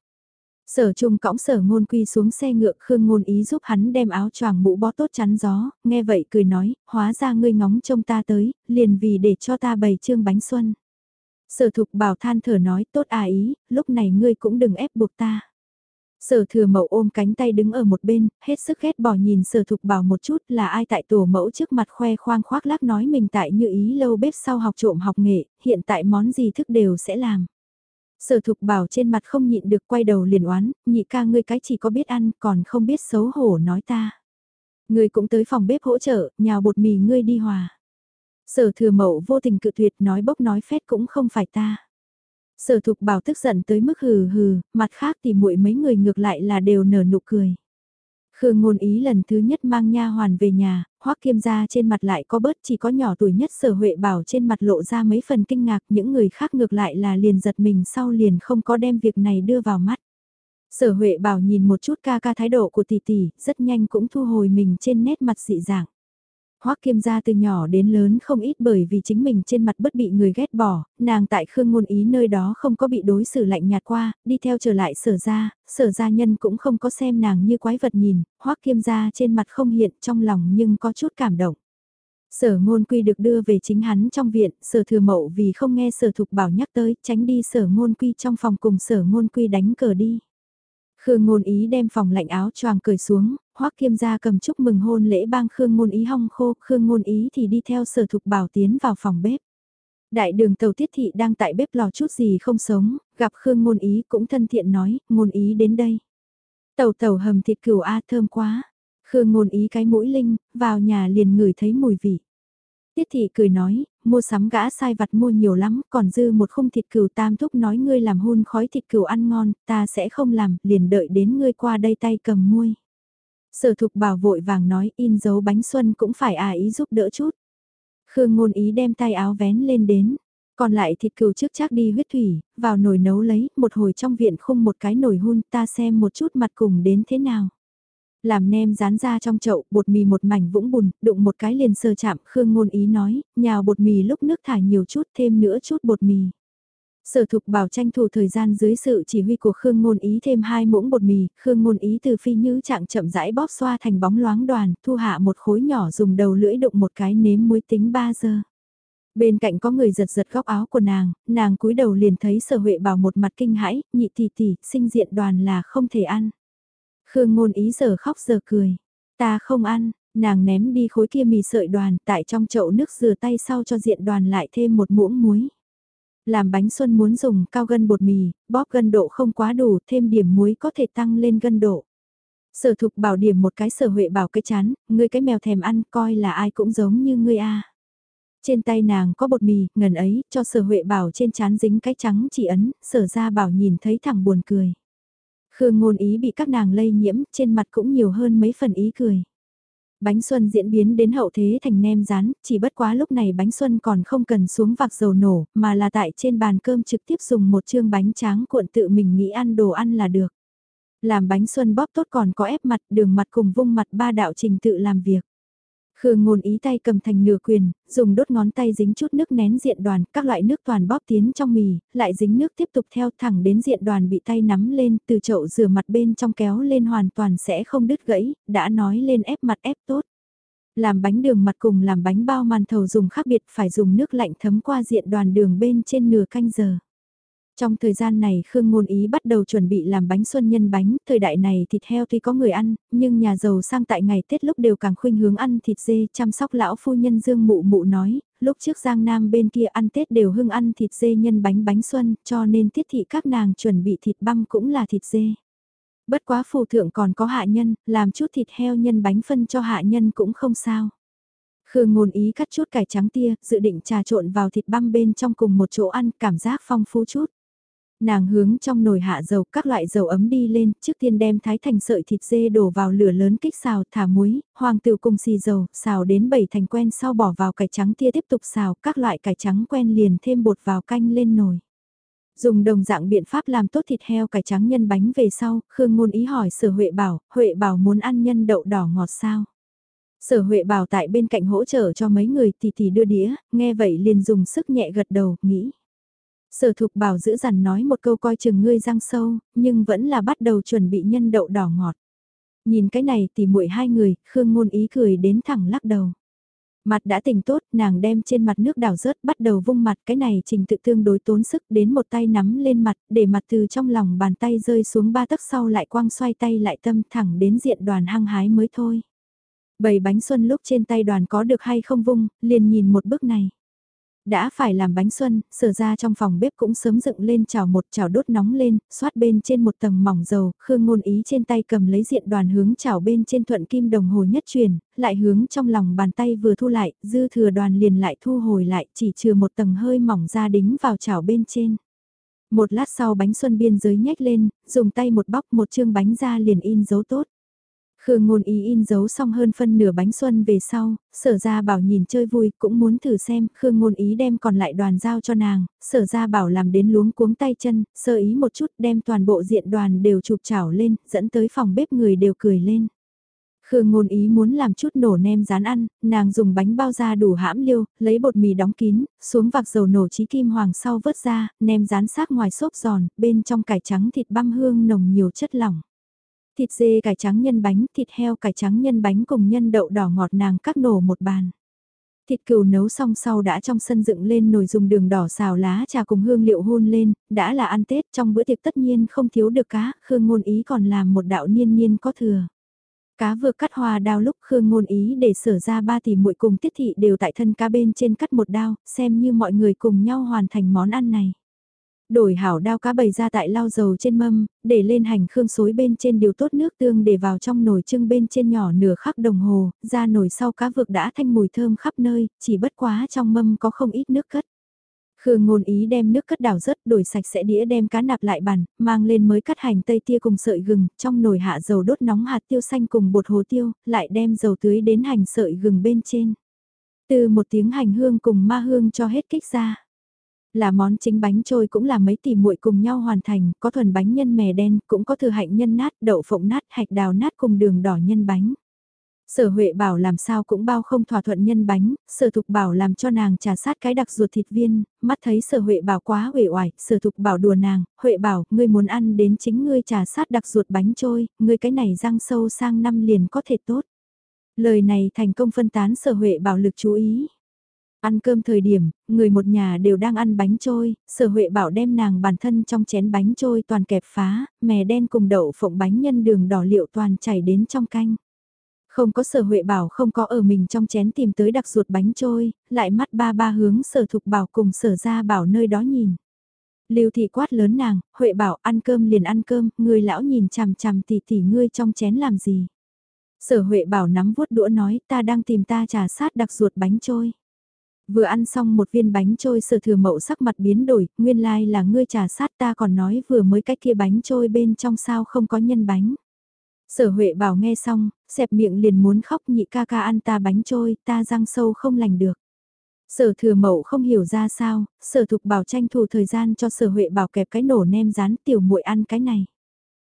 Speaker 1: Sở trung cõng sở ngôn quy xuống xe ngựa khương ngôn ý giúp hắn đem áo choàng mũ bó tốt chắn gió, nghe vậy cười nói, hóa ra ngươi ngóng trông ta tới, liền vì để cho ta bày trương bánh xuân. Sở thục bảo than thở nói tốt à ý, lúc này ngươi cũng đừng ép buộc ta. Sở thừa mẫu ôm cánh tay đứng ở một bên, hết sức ghét bỏ nhìn sở thục bảo một chút là ai tại tổ mẫu trước mặt khoe khoang khoác lác nói mình tại như ý lâu bếp sau học trộm học nghệ, hiện tại món gì thức đều sẽ làm. Sở thục bảo trên mặt không nhịn được quay đầu liền oán, nhị ca ngươi cái chỉ có biết ăn còn không biết xấu hổ nói ta. Ngươi cũng tới phòng bếp hỗ trợ, nhào bột mì ngươi đi hòa. Sở thừa mậu vô tình cự tuyệt nói bốc nói phét cũng không phải ta. Sở thục bảo tức giận tới mức hừ hừ, mặt khác thì muội mấy người ngược lại là đều nở nụ cười. Khương ngôn ý lần thứ nhất mang nha hoàn về nhà, hoắc kiêm gia trên mặt lại có bớt chỉ có nhỏ tuổi nhất sở huệ bảo trên mặt lộ ra mấy phần kinh ngạc những người khác ngược lại là liền giật mình sau liền không có đem việc này đưa vào mắt. Sở huệ bảo nhìn một chút ca ca thái độ của tỷ tỷ, rất nhanh cũng thu hồi mình trên nét mặt dị dạng. Hoắc Kiêm gia từ nhỏ đến lớn không ít bởi vì chính mình trên mặt bất bị người ghét bỏ, nàng tại Khương Ngôn Ý nơi đó không có bị đối xử lạnh nhạt qua, đi theo trở lại sở gia, sở gia nhân cũng không có xem nàng như quái vật nhìn, Hoắc Kiêm gia trên mặt không hiện trong lòng nhưng có chút cảm động. Sở ngôn quy được đưa về chính hắn trong viện, sở thừa mậu vì không nghe sở thục bảo nhắc tới, tránh đi sở ngôn quy trong phòng cùng sở ngôn quy đánh cờ đi. Khương ngôn ý đem phòng lạnh áo choàng cởi xuống, hoắc kiêm gia cầm chúc mừng hôn lễ bang Khương ngôn ý hong khô, Khương ngôn ý thì đi theo sở thục bảo tiến vào phòng bếp. Đại đường tàu tiết thị đang tại bếp lò chút gì không sống, gặp Khương ngôn ý cũng thân thiện nói, ngôn ý đến đây. Tàu tàu hầm thịt cừu A thơm quá. Khương ngôn ý cái mũi linh, vào nhà liền ngửi thấy mùi vị. Tiết thị cười nói, mua sắm gã sai vặt mua nhiều lắm, còn dư một khung thịt cừu tam thúc nói ngươi làm hun khói thịt cừu ăn ngon, ta sẽ không làm, liền đợi đến ngươi qua đây tay cầm muôi. Sở thục bảo vội vàng nói in dấu bánh xuân cũng phải à ý giúp đỡ chút. Khương ngôn ý đem tay áo vén lên đến. Còn lại thịt cừu trước chắc đi huyết thủy, vào nồi nấu lấy, một hồi trong viện khung một cái nồi hun ta xem một chút mặt cùng đến thế nào. Làm nem rán ra trong chậu, bột mì một mảnh vũng bùn, đụng một cái liền sơ chạm, Khương ngôn ý nói, nhào bột mì lúc nước thải nhiều chút thêm nữa chút bột mì. Sở thục bảo tranh thủ thời gian dưới sự chỉ huy của Khương Ngôn Ý thêm hai muỗng bột mì, Khương Ngôn Ý từ phi như trạng chậm rãi bóp xoa thành bóng loáng đoàn, thu hạ một khối nhỏ dùng đầu lưỡi đụng một cái nếm muối tính 3 giờ. Bên cạnh có người giật giật góc áo của nàng, nàng cúi đầu liền thấy sở huệ bảo một mặt kinh hãi, nhị tỷ tỷ, sinh diện đoàn là không thể ăn. Khương Ngôn Ý giờ khóc giờ cười, ta không ăn, nàng ném đi khối kia mì sợi đoàn tại trong chậu nước rửa tay sau cho diện đoàn lại thêm một muỗng muối. Làm bánh xuân muốn dùng cao gân bột mì, bóp gân độ không quá đủ, thêm điểm muối có thể tăng lên gân độ. Sở thục bảo điểm một cái sở huệ bảo cái chán, ngươi cái mèo thèm ăn coi là ai cũng giống như ngươi a. Trên tay nàng có bột mì, ngần ấy, cho sở huệ bảo trên chán dính cái trắng chỉ ấn, sở ra bảo nhìn thấy thẳng buồn cười. Khương ngôn ý bị các nàng lây nhiễm, trên mặt cũng nhiều hơn mấy phần ý cười. Bánh xuân diễn biến đến hậu thế thành nem rán, chỉ bất quá lúc này bánh xuân còn không cần xuống vạc dầu nổ, mà là tại trên bàn cơm trực tiếp dùng một chương bánh tráng cuộn tự mình nghĩ ăn đồ ăn là được. Làm bánh xuân bóp tốt còn có ép mặt, đường mặt cùng vung mặt ba đạo trình tự làm việc. Khương ngôn ý tay cầm thành nửa quyền, dùng đốt ngón tay dính chút nước nén diện đoàn, các loại nước toàn bóp tiến trong mì, lại dính nước tiếp tục theo thẳng đến diện đoàn bị tay nắm lên, từ chậu rửa mặt bên trong kéo lên hoàn toàn sẽ không đứt gãy, đã nói lên ép mặt ép tốt. Làm bánh đường mặt cùng làm bánh bao màn thầu dùng khác biệt phải dùng nước lạnh thấm qua diện đoàn đường bên trên nửa canh giờ. Trong thời gian này Khương Ngôn Ý bắt đầu chuẩn bị làm bánh xuân nhân bánh, thời đại này thịt heo tuy có người ăn, nhưng nhà giàu sang tại ngày Tết lúc đều càng khuynh hướng ăn thịt dê chăm sóc lão phu nhân Dương Mụ Mụ nói, lúc trước Giang Nam bên kia ăn Tết đều hưng ăn thịt dê nhân bánh bánh xuân, cho nên tiết thị các nàng chuẩn bị thịt băm cũng là thịt dê. Bất quá phù thượng còn có hạ nhân, làm chút thịt heo nhân bánh phân cho hạ nhân cũng không sao. Khương ngôn ý cắt chút cải trắng tia, dự định trà trộn vào thịt băm bên trong cùng một chỗ ăn, cảm giác phong phú chút. Nàng hướng trong nồi hạ dầu, các loại dầu ấm đi lên, trước tiên đem thái thành sợi thịt dê đổ vào lửa lớn kích xào, thả muối, hoàng tử cùng xì dầu, xào đến bảy thành quen sau bỏ vào cải trắng tia tiếp tục xào, các loại cải trắng quen liền thêm bột vào canh lên nồi. Dùng đồng dạng biện pháp làm tốt thịt heo cải trắng nhân bánh về sau, Khương Ngôn ý hỏi Sở Huệ Bảo, Huệ Bảo muốn ăn nhân đậu đỏ ngọt sao? Sở Huệ Bảo tại bên cạnh hỗ trợ cho mấy người tỷ tỷ đưa đĩa, nghe vậy liền dùng sức nhẹ gật đầu, nghĩ. Sở Thục Bảo giữ dằn nói một câu coi chừng ngươi răng sâu, nhưng vẫn là bắt đầu chuẩn bị nhân đậu đỏ ngọt. Nhìn cái này thì muội hai người, Khương Ngôn ý cười đến thẳng lắc đầu. Mặt đã tỉnh tốt, nàng đem trên mặt nước đảo rớt bắt đầu vung mặt cái này trình tự tương đối tốn sức đến một tay nắm lên mặt để mặt từ trong lòng bàn tay rơi xuống ba tấc sau lại quang xoay tay lại tâm thẳng đến diện đoàn hăng hái mới thôi. Bầy bánh xuân lúc trên tay đoàn có được hay không vung, liền nhìn một bước này. Đã phải làm bánh xuân, sở ra trong phòng bếp cũng sớm dựng lên chảo một chảo đốt nóng lên, xoát bên trên một tầng mỏng dầu, khương ngôn ý trên tay cầm lấy diện đoàn hướng chảo bên trên thuận kim đồng hồ nhất truyền, lại hướng trong lòng bàn tay vừa thu lại, dư thừa đoàn liền lại thu hồi lại, chỉ trừ một tầng hơi mỏng ra đính vào chảo bên trên. Một lát sau bánh xuân biên giới nhếch lên, dùng tay một bóc một chương bánh ra liền in dấu tốt. Khương ngôn ý in dấu xong hơn phân nửa bánh xuân về sau, sở ra bảo nhìn chơi vui cũng muốn thử xem, Khương ngôn ý đem còn lại đoàn giao cho nàng, sở ra bảo làm đến luống cuống tay chân, sơ ý một chút đem toàn bộ diện đoàn đều chụp chảo lên, dẫn tới phòng bếp người đều cười lên. Khương ngôn ý muốn làm chút nổ nem rán ăn, nàng dùng bánh bao da đủ hãm liêu, lấy bột mì đóng kín, xuống vạc dầu nổ trí kim hoàng sau vớt ra, nem rán sát ngoài xốp giòn, bên trong cải trắng thịt băm hương nồng nhiều chất lỏng thịt dê cải trắng nhân bánh, thịt heo cải trắng nhân bánh cùng nhân đậu đỏ ngọt nàng cắt nổ một bàn. Thịt cừu nấu xong sau đã trong sân dựng lên nồi dùng đường đỏ xào lá trà cùng hương liệu hôn lên, đã là ăn Tết trong bữa tiệc tất nhiên không thiếu được cá, Khương Ngôn Ý còn làm một đạo niên niên có thừa. Cá vừa cắt hoa đao lúc Khương Ngôn Ý để sở ra ba tỷ muội cùng tiết thị đều tại thân cá bên trên cắt một đao, xem như mọi người cùng nhau hoàn thành món ăn này đổi hảo đao cá bày ra tại lau dầu trên mâm, để lên hành khương xối bên trên điều tốt nước tương để vào trong nồi trưng bên trên nhỏ nửa khắc đồng hồ, ra nồi sau cá vực đã thanh mùi thơm khắp nơi, chỉ bất quá trong mâm có không ít nước cất. Khương ngôn ý đem nước cất đảo rớt đổi sạch sẽ đĩa đem cá nạp lại bàn, mang lên mới cắt hành tây tia cùng sợi gừng, trong nồi hạ dầu đốt nóng hạt tiêu xanh cùng bột hồ tiêu, lại đem dầu tưới đến hành sợi gừng bên trên. Từ một tiếng hành hương cùng ma hương cho hết kích ra. Là món chính bánh trôi cũng là mấy tỷ muội cùng nhau hoàn thành, có thuần bánh nhân mè đen, cũng có thừa hạnh nhân nát, đậu phộng nát, hạch đào nát cùng đường đỏ nhân bánh. Sở Huệ bảo làm sao cũng bao không thỏa thuận nhân bánh, Sở Thục bảo làm cho nàng trà sát cái đặc ruột thịt viên, mắt thấy Sở Huệ bảo quá uể oải, Sở Thục bảo đùa nàng, Huệ bảo, ngươi muốn ăn đến chính ngươi trà sát đặc ruột bánh trôi, ngươi cái này răng sâu sang năm liền có thể tốt. Lời này thành công phân tán Sở Huệ bảo lực chú ý. Ăn cơm thời điểm, người một nhà đều đang ăn bánh trôi, sở huệ bảo đem nàng bản thân trong chén bánh trôi toàn kẹp phá, mè đen cùng đậu phộng bánh nhân đường đỏ liệu toàn chảy đến trong canh. Không có sở huệ bảo không có ở mình trong chén tìm tới đặc ruột bánh trôi, lại mắt ba ba hướng sở thục bảo cùng sở ra bảo nơi đó nhìn. Lưu thị quát lớn nàng, huệ bảo ăn cơm liền ăn cơm, người lão nhìn chằm chằm tỷ tỷ ngươi trong chén làm gì. Sở huệ bảo nắm vuốt đũa nói ta đang tìm ta trà sát đặc ruột bánh trôi. Vừa ăn xong một viên bánh trôi sở thừa mậu sắc mặt biến đổi, nguyên lai like là ngươi trà sát ta còn nói vừa mới cách kia bánh trôi bên trong sao không có nhân bánh. Sở Huệ bảo nghe xong, xẹp miệng liền muốn khóc nhị ca ca ăn ta bánh trôi, ta răng sâu không lành được. Sở thừa mậu không hiểu ra sao, sở thục bảo tranh thủ thời gian cho sở Huệ bảo kẹp cái nổ nem rán tiểu muội ăn cái này.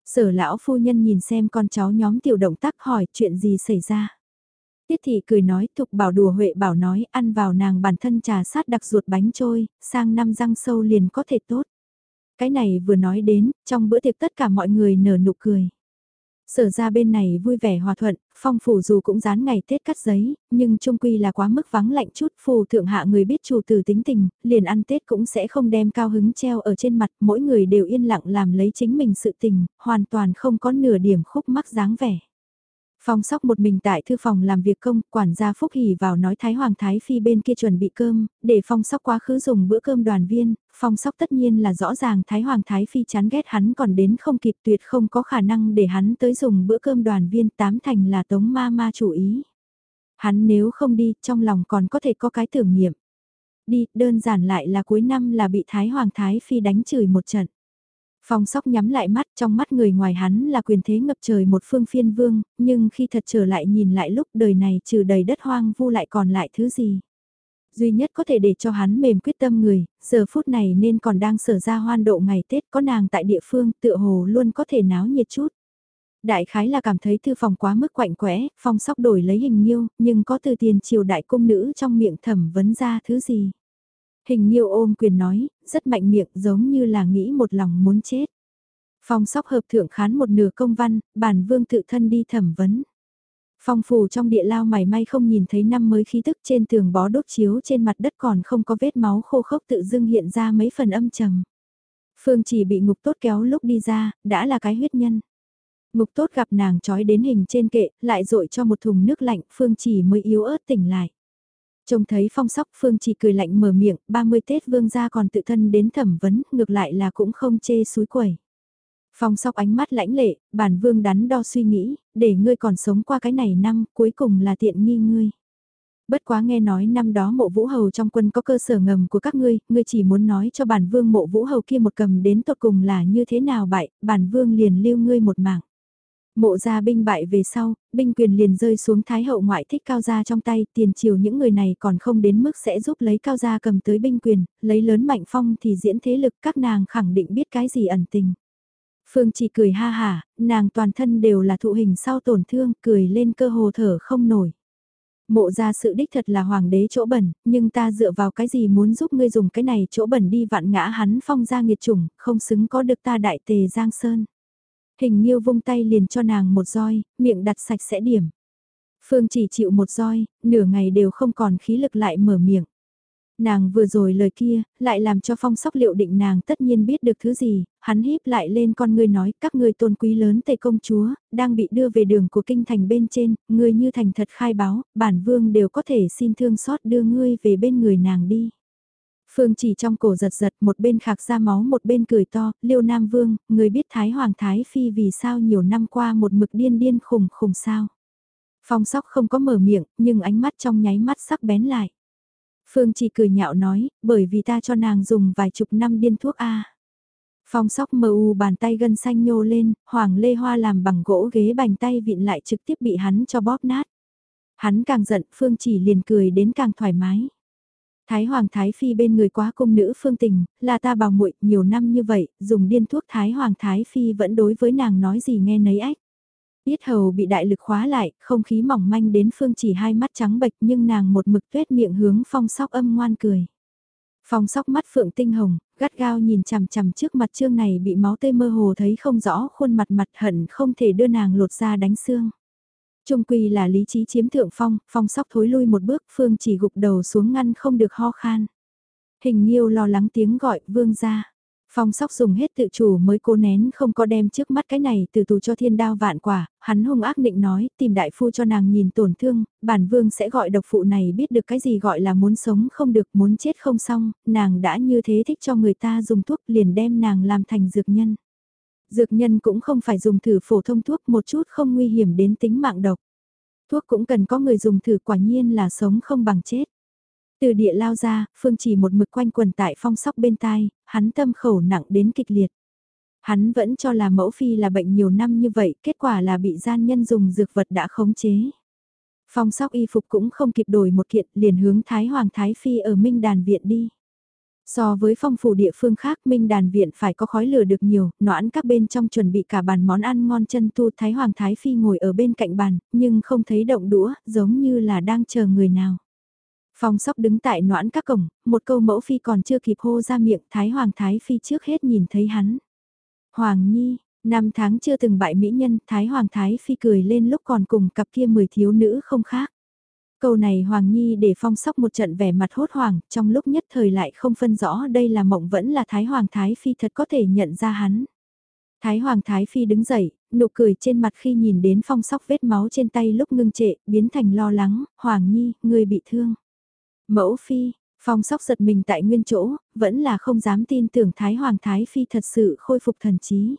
Speaker 1: Sở lão phu nhân nhìn xem con cháu nhóm tiểu động tác hỏi chuyện gì xảy ra. Tiết thị cười nói thục bảo đùa Huệ bảo nói ăn vào nàng bản thân trà sát đặc ruột bánh trôi, sang năm răng sâu liền có thể tốt. Cái này vừa nói đến, trong bữa tiệc tất cả mọi người nở nụ cười. Sở ra bên này vui vẻ hòa thuận, phong phủ dù cũng dán ngày Tết cắt giấy, nhưng trung quy là quá mức vắng lạnh chút phù thượng hạ người biết chủ từ tính tình, liền ăn Tết cũng sẽ không đem cao hứng treo ở trên mặt, mỗi người đều yên lặng làm lấy chính mình sự tình, hoàn toàn không có nửa điểm khúc mắc dáng vẻ. Phong sóc một mình tại thư phòng làm việc công, quản gia Phúc Hỷ vào nói Thái Hoàng Thái Phi bên kia chuẩn bị cơm, để phong sóc quá khứ dùng bữa cơm đoàn viên, phong sóc tất nhiên là rõ ràng Thái Hoàng Thái Phi chán ghét hắn còn đến không kịp tuyệt không có khả năng để hắn tới dùng bữa cơm đoàn viên tám thành là tống ma ma chủ ý. Hắn nếu không đi, trong lòng còn có thể có cái tưởng niệm. Đi, đơn giản lại là cuối năm là bị Thái Hoàng Thái Phi đánh chửi một trận. Phong sóc nhắm lại mắt trong mắt người ngoài hắn là quyền thế ngập trời một phương phiên vương, nhưng khi thật trở lại nhìn lại lúc đời này trừ đầy đất hoang vu lại còn lại thứ gì. Duy nhất có thể để cho hắn mềm quyết tâm người, giờ phút này nên còn đang sở ra hoan độ ngày Tết có nàng tại địa phương tựa hồ luôn có thể náo nhiệt chút. Đại khái là cảm thấy thư phòng quá mức quạnh quẽ, phong sóc đổi lấy hình nhiêu, nhưng có từ tiền triều đại cung nữ trong miệng thẩm vấn ra thứ gì. Hình Nhiêu ôm quyền nói, rất mạnh miệng giống như là nghĩ một lòng muốn chết. Phong sóc hợp thượng khán một nửa công văn, bản vương tự thân đi thẩm vấn. Phong phủ trong địa lao mảy may không nhìn thấy năm mới khí tức trên tường bó đốt chiếu trên mặt đất còn không có vết máu khô khốc tự dưng hiện ra mấy phần âm trầm. Phương chỉ bị ngục tốt kéo lúc đi ra, đã là cái huyết nhân. Ngục tốt gặp nàng trói đến hình trên kệ, lại dội cho một thùng nước lạnh, Phương chỉ mới yếu ớt tỉnh lại. Trông thấy phong sóc Phương chỉ cười lạnh mở miệng, 30 Tết vương gia còn tự thân đến thẩm vấn, ngược lại là cũng không chê suối quẩy. Phong sóc ánh mắt lãnh lệ, bản vương đắn đo suy nghĩ, để ngươi còn sống qua cái này năm, cuối cùng là tiện nghi ngươi. Bất quá nghe nói năm đó mộ vũ hầu trong quân có cơ sở ngầm của các ngươi, ngươi chỉ muốn nói cho bản vương mộ vũ hầu kia một cầm đến tột cùng là như thế nào bại, bản vương liền lưu ngươi một mạng. Mộ gia binh bại về sau, binh quyền liền rơi xuống Thái hậu ngoại thích cao gia trong tay, tiền triều những người này còn không đến mức sẽ giúp lấy cao gia cầm tới binh quyền, lấy lớn mạnh phong thì diễn thế lực các nàng khẳng định biết cái gì ẩn tình. Phương chỉ cười ha hả, nàng toàn thân đều là thụ hình sau tổn thương, cười lên cơ hồ thở không nổi. Mộ ra sự đích thật là hoàng đế chỗ bẩn, nhưng ta dựa vào cái gì muốn giúp ngươi dùng cái này chỗ bẩn đi vạn ngã hắn phong ra nghiệt chủng, không xứng có được ta đại tề giang sơn. Hình Nhiêu vung tay liền cho nàng một roi, miệng đặt sạch sẽ điểm. Phương chỉ chịu một roi, nửa ngày đều không còn khí lực lại mở miệng. Nàng vừa rồi lời kia, lại làm cho phong sóc liệu định nàng tất nhiên biết được thứ gì, hắn híp lại lên con ngươi nói các ngươi tôn quý lớn tề công chúa, đang bị đưa về đường của kinh thành bên trên, ngươi như thành thật khai báo, bản vương đều có thể xin thương xót đưa ngươi về bên người nàng đi. Phương chỉ trong cổ giật giật một bên khạc ra máu một bên cười to, liêu nam vương, người biết Thái Hoàng Thái Phi vì sao nhiều năm qua một mực điên điên khùng khùng sao. Phong sóc không có mở miệng, nhưng ánh mắt trong nháy mắt sắc bén lại. Phương chỉ cười nhạo nói, bởi vì ta cho nàng dùng vài chục năm điên thuốc A. Phong sóc mờ u bàn tay gân xanh nhô lên, hoàng lê hoa làm bằng gỗ ghế bành tay vịn lại trực tiếp bị hắn cho bóp nát. Hắn càng giận, Phương chỉ liền cười đến càng thoải mái. Thái Hoàng Thái Phi bên người quá cung nữ phương tình, là ta bảo muội nhiều năm như vậy, dùng điên thuốc Thái Hoàng Thái Phi vẫn đối với nàng nói gì nghe nấy ách. Biết hầu bị đại lực khóa lại, không khí mỏng manh đến phương chỉ hai mắt trắng bệch nhưng nàng một mực tuét miệng hướng phong sóc âm ngoan cười. Phong sóc mắt phượng tinh hồng, gắt gao nhìn chằm chằm trước mặt trương này bị máu tê mơ hồ thấy không rõ khuôn mặt mặt hận không thể đưa nàng lột ra đánh xương. Trung quy là lý trí chiếm thượng phong, phong sóc thối lui một bước, phương chỉ gục đầu xuống ngăn không được ho khan. Hình nghiêu lo lắng tiếng gọi, vương ra. Phong sóc dùng hết tự chủ mới cố nén không có đem trước mắt cái này từ tù cho thiên đao vạn quả, hắn hung ác định nói, tìm đại phu cho nàng nhìn tổn thương, bản vương sẽ gọi độc phụ này biết được cái gì gọi là muốn sống không được, muốn chết không xong, nàng đã như thế thích cho người ta dùng thuốc liền đem nàng làm thành dược nhân. Dược nhân cũng không phải dùng thử phổ thông thuốc một chút không nguy hiểm đến tính mạng độc. Thuốc cũng cần có người dùng thử quả nhiên là sống không bằng chết. Từ địa lao ra, Phương chỉ một mực quanh quần tại phong sóc bên tai, hắn tâm khẩu nặng đến kịch liệt. Hắn vẫn cho là mẫu phi là bệnh nhiều năm như vậy, kết quả là bị gian nhân dùng dược vật đã khống chế. Phong sóc y phục cũng không kịp đổi một kiện liền hướng Thái Hoàng Thái Phi ở Minh Đàn Viện đi. So với phong phủ địa phương khác Minh Đàn Viện phải có khói lửa được nhiều, noãn các bên trong chuẩn bị cả bàn món ăn ngon chân tu Thái Hoàng Thái Phi ngồi ở bên cạnh bàn, nhưng không thấy động đũa, giống như là đang chờ người nào. Phong sóc đứng tại noãn các cổng, một câu mẫu phi còn chưa kịp hô ra miệng Thái Hoàng Thái Phi trước hết nhìn thấy hắn. Hoàng Nhi, Năm tháng chưa từng bại mỹ nhân, Thái Hoàng Thái Phi cười lên lúc còn cùng cặp kia mười thiếu nữ không khác. Câu này Hoàng Nhi để phong sóc một trận vẻ mặt hốt hoảng, trong lúc nhất thời lại không phân rõ đây là mộng vẫn là Thái Hoàng Thái Phi thật có thể nhận ra hắn. Thái Hoàng Thái Phi đứng dậy, nụ cười trên mặt khi nhìn đến phong sóc vết máu trên tay lúc ngưng trệ, biến thành lo lắng, Hoàng Nhi, người bị thương. Mẫu Phi, phong sóc giật mình tại nguyên chỗ, vẫn là không dám tin tưởng Thái Hoàng Thái Phi thật sự khôi phục thần trí.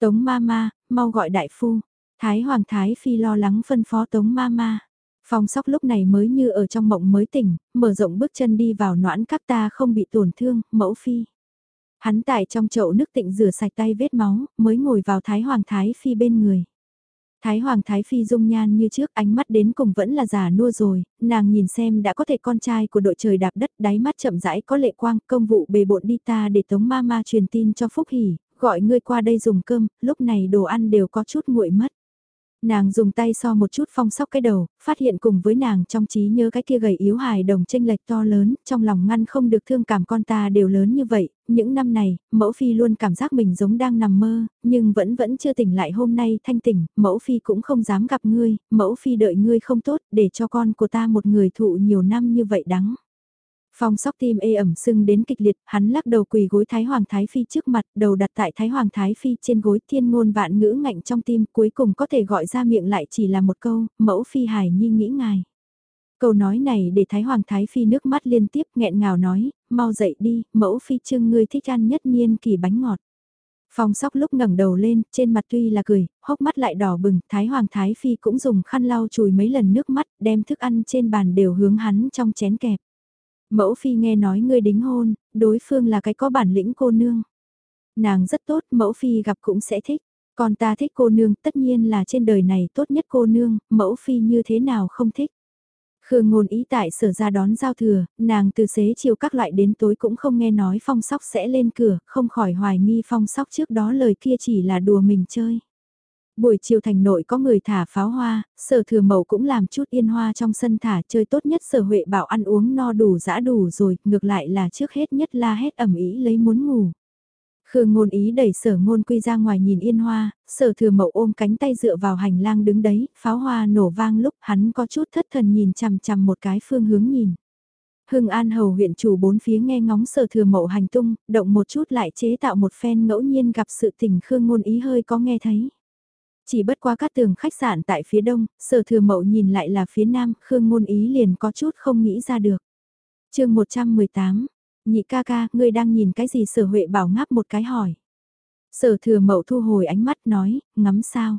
Speaker 1: Tống ma ma, mau gọi đại phu. Thái Hoàng Thái Phi lo lắng phân phó Tống ma ma. Phong sóc lúc này mới như ở trong mộng mới tỉnh, mở rộng bước chân đi vào noãn các ta không bị tổn thương, mẫu phi. Hắn tại trong chậu nước tịnh rửa sạch tay vết máu, mới ngồi vào Thái Hoàng Thái Phi bên người. Thái Hoàng Thái Phi dung nhan như trước ánh mắt đến cùng vẫn là già nua rồi, nàng nhìn xem đã có thể con trai của đội trời đạp đất đáy mắt chậm rãi có lệ quang công vụ bề bộn đi ta để tống ma ma truyền tin cho Phúc Hỷ, gọi ngươi qua đây dùng cơm, lúc này đồ ăn đều có chút nguội mất. Nàng dùng tay so một chút phong sóc cái đầu, phát hiện cùng với nàng trong trí nhớ cái kia gầy yếu hài đồng tranh lệch to lớn, trong lòng ngăn không được thương cảm con ta đều lớn như vậy, những năm này, mẫu phi luôn cảm giác mình giống đang nằm mơ, nhưng vẫn vẫn chưa tỉnh lại hôm nay thanh tỉnh, mẫu phi cũng không dám gặp ngươi, mẫu phi đợi ngươi không tốt, để cho con của ta một người thụ nhiều năm như vậy đắng. Phong sóc tim ê ẩm sưng đến kịch liệt, hắn lắc đầu quỳ gối Thái Hoàng Thái Phi trước mặt, đầu đặt tại Thái Hoàng Thái Phi trên gối thiên ngôn vạn ngữ ngạnh trong tim, cuối cùng có thể gọi ra miệng lại chỉ là một câu, mẫu phi hài nhi nghĩ ngài. Câu nói này để Thái Hoàng Thái Phi nước mắt liên tiếp nghẹn ngào nói, mau dậy đi, mẫu phi trương ngươi thích ăn nhất niên kỳ bánh ngọt. Phong sóc lúc ngẩng đầu lên, trên mặt tuy là cười, hốc mắt lại đỏ bừng, Thái Hoàng Thái Phi cũng dùng khăn lau chùi mấy lần nước mắt, đem thức ăn trên bàn đều hướng hắn trong chén kẹp. Mẫu phi nghe nói ngươi đính hôn, đối phương là cái có bản lĩnh cô nương. Nàng rất tốt, mẫu phi gặp cũng sẽ thích. Còn ta thích cô nương, tất nhiên là trên đời này tốt nhất cô nương, mẫu phi như thế nào không thích. Khương ngôn ý tại sở ra đón giao thừa, nàng từ xế chiều các loại đến tối cũng không nghe nói phong sóc sẽ lên cửa, không khỏi hoài nghi phong sóc trước đó lời kia chỉ là đùa mình chơi. Buổi chiều thành nội có người thả pháo hoa, sở thừa mẫu cũng làm chút yên hoa trong sân thả chơi tốt nhất sở huệ bảo ăn uống no đủ dã đủ rồi, ngược lại là trước hết nhất la hét ẩm ý lấy muốn ngủ. Khương ngôn ý đẩy sở ngôn quy ra ngoài nhìn yên hoa, sở thừa mẫu ôm cánh tay dựa vào hành lang đứng đấy, pháo hoa nổ vang lúc hắn có chút thất thần nhìn chằm chằm một cái phương hướng nhìn. Hưng An Hầu huyện chủ bốn phía nghe ngóng sở thừa mậu hành tung, động một chút lại chế tạo một phen ngẫu nhiên gặp sự tình Khương ngôn ý hơi có nghe thấy. Chỉ bất qua các tường khách sạn tại phía đông, sở thừa mậu nhìn lại là phía nam, Khương ngôn ý liền có chút không nghĩ ra được. chương 118, nhị ca ca, ngươi đang nhìn cái gì sở huệ bảo ngáp một cái hỏi. Sở thừa mậu thu hồi ánh mắt nói, ngắm sao.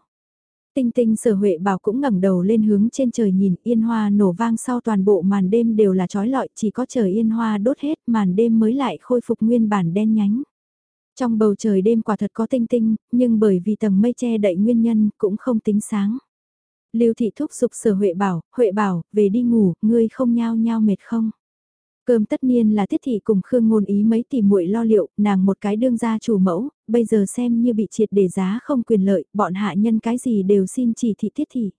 Speaker 1: Tinh tinh sở huệ bảo cũng ngẩng đầu lên hướng trên trời nhìn yên hoa nổ vang sau toàn bộ màn đêm đều là trói lọi chỉ có trời yên hoa đốt hết màn đêm mới lại khôi phục nguyên bản đen nhánh. Trong bầu trời đêm quả thật có tinh tinh, nhưng bởi vì tầng mây che đậy nguyên nhân cũng không tính sáng. Lưu thị thúc giục sở Huệ bảo, Huệ bảo, về đi ngủ, ngươi không nhao nhao mệt không? Cơm tất nhiên là tiết thị cùng Khương ngôn ý mấy tỷ muội lo liệu, nàng một cái đương gia chủ mẫu, bây giờ xem như bị triệt để giá không quyền lợi, bọn hạ nhân cái gì đều xin chỉ thị tiết thị.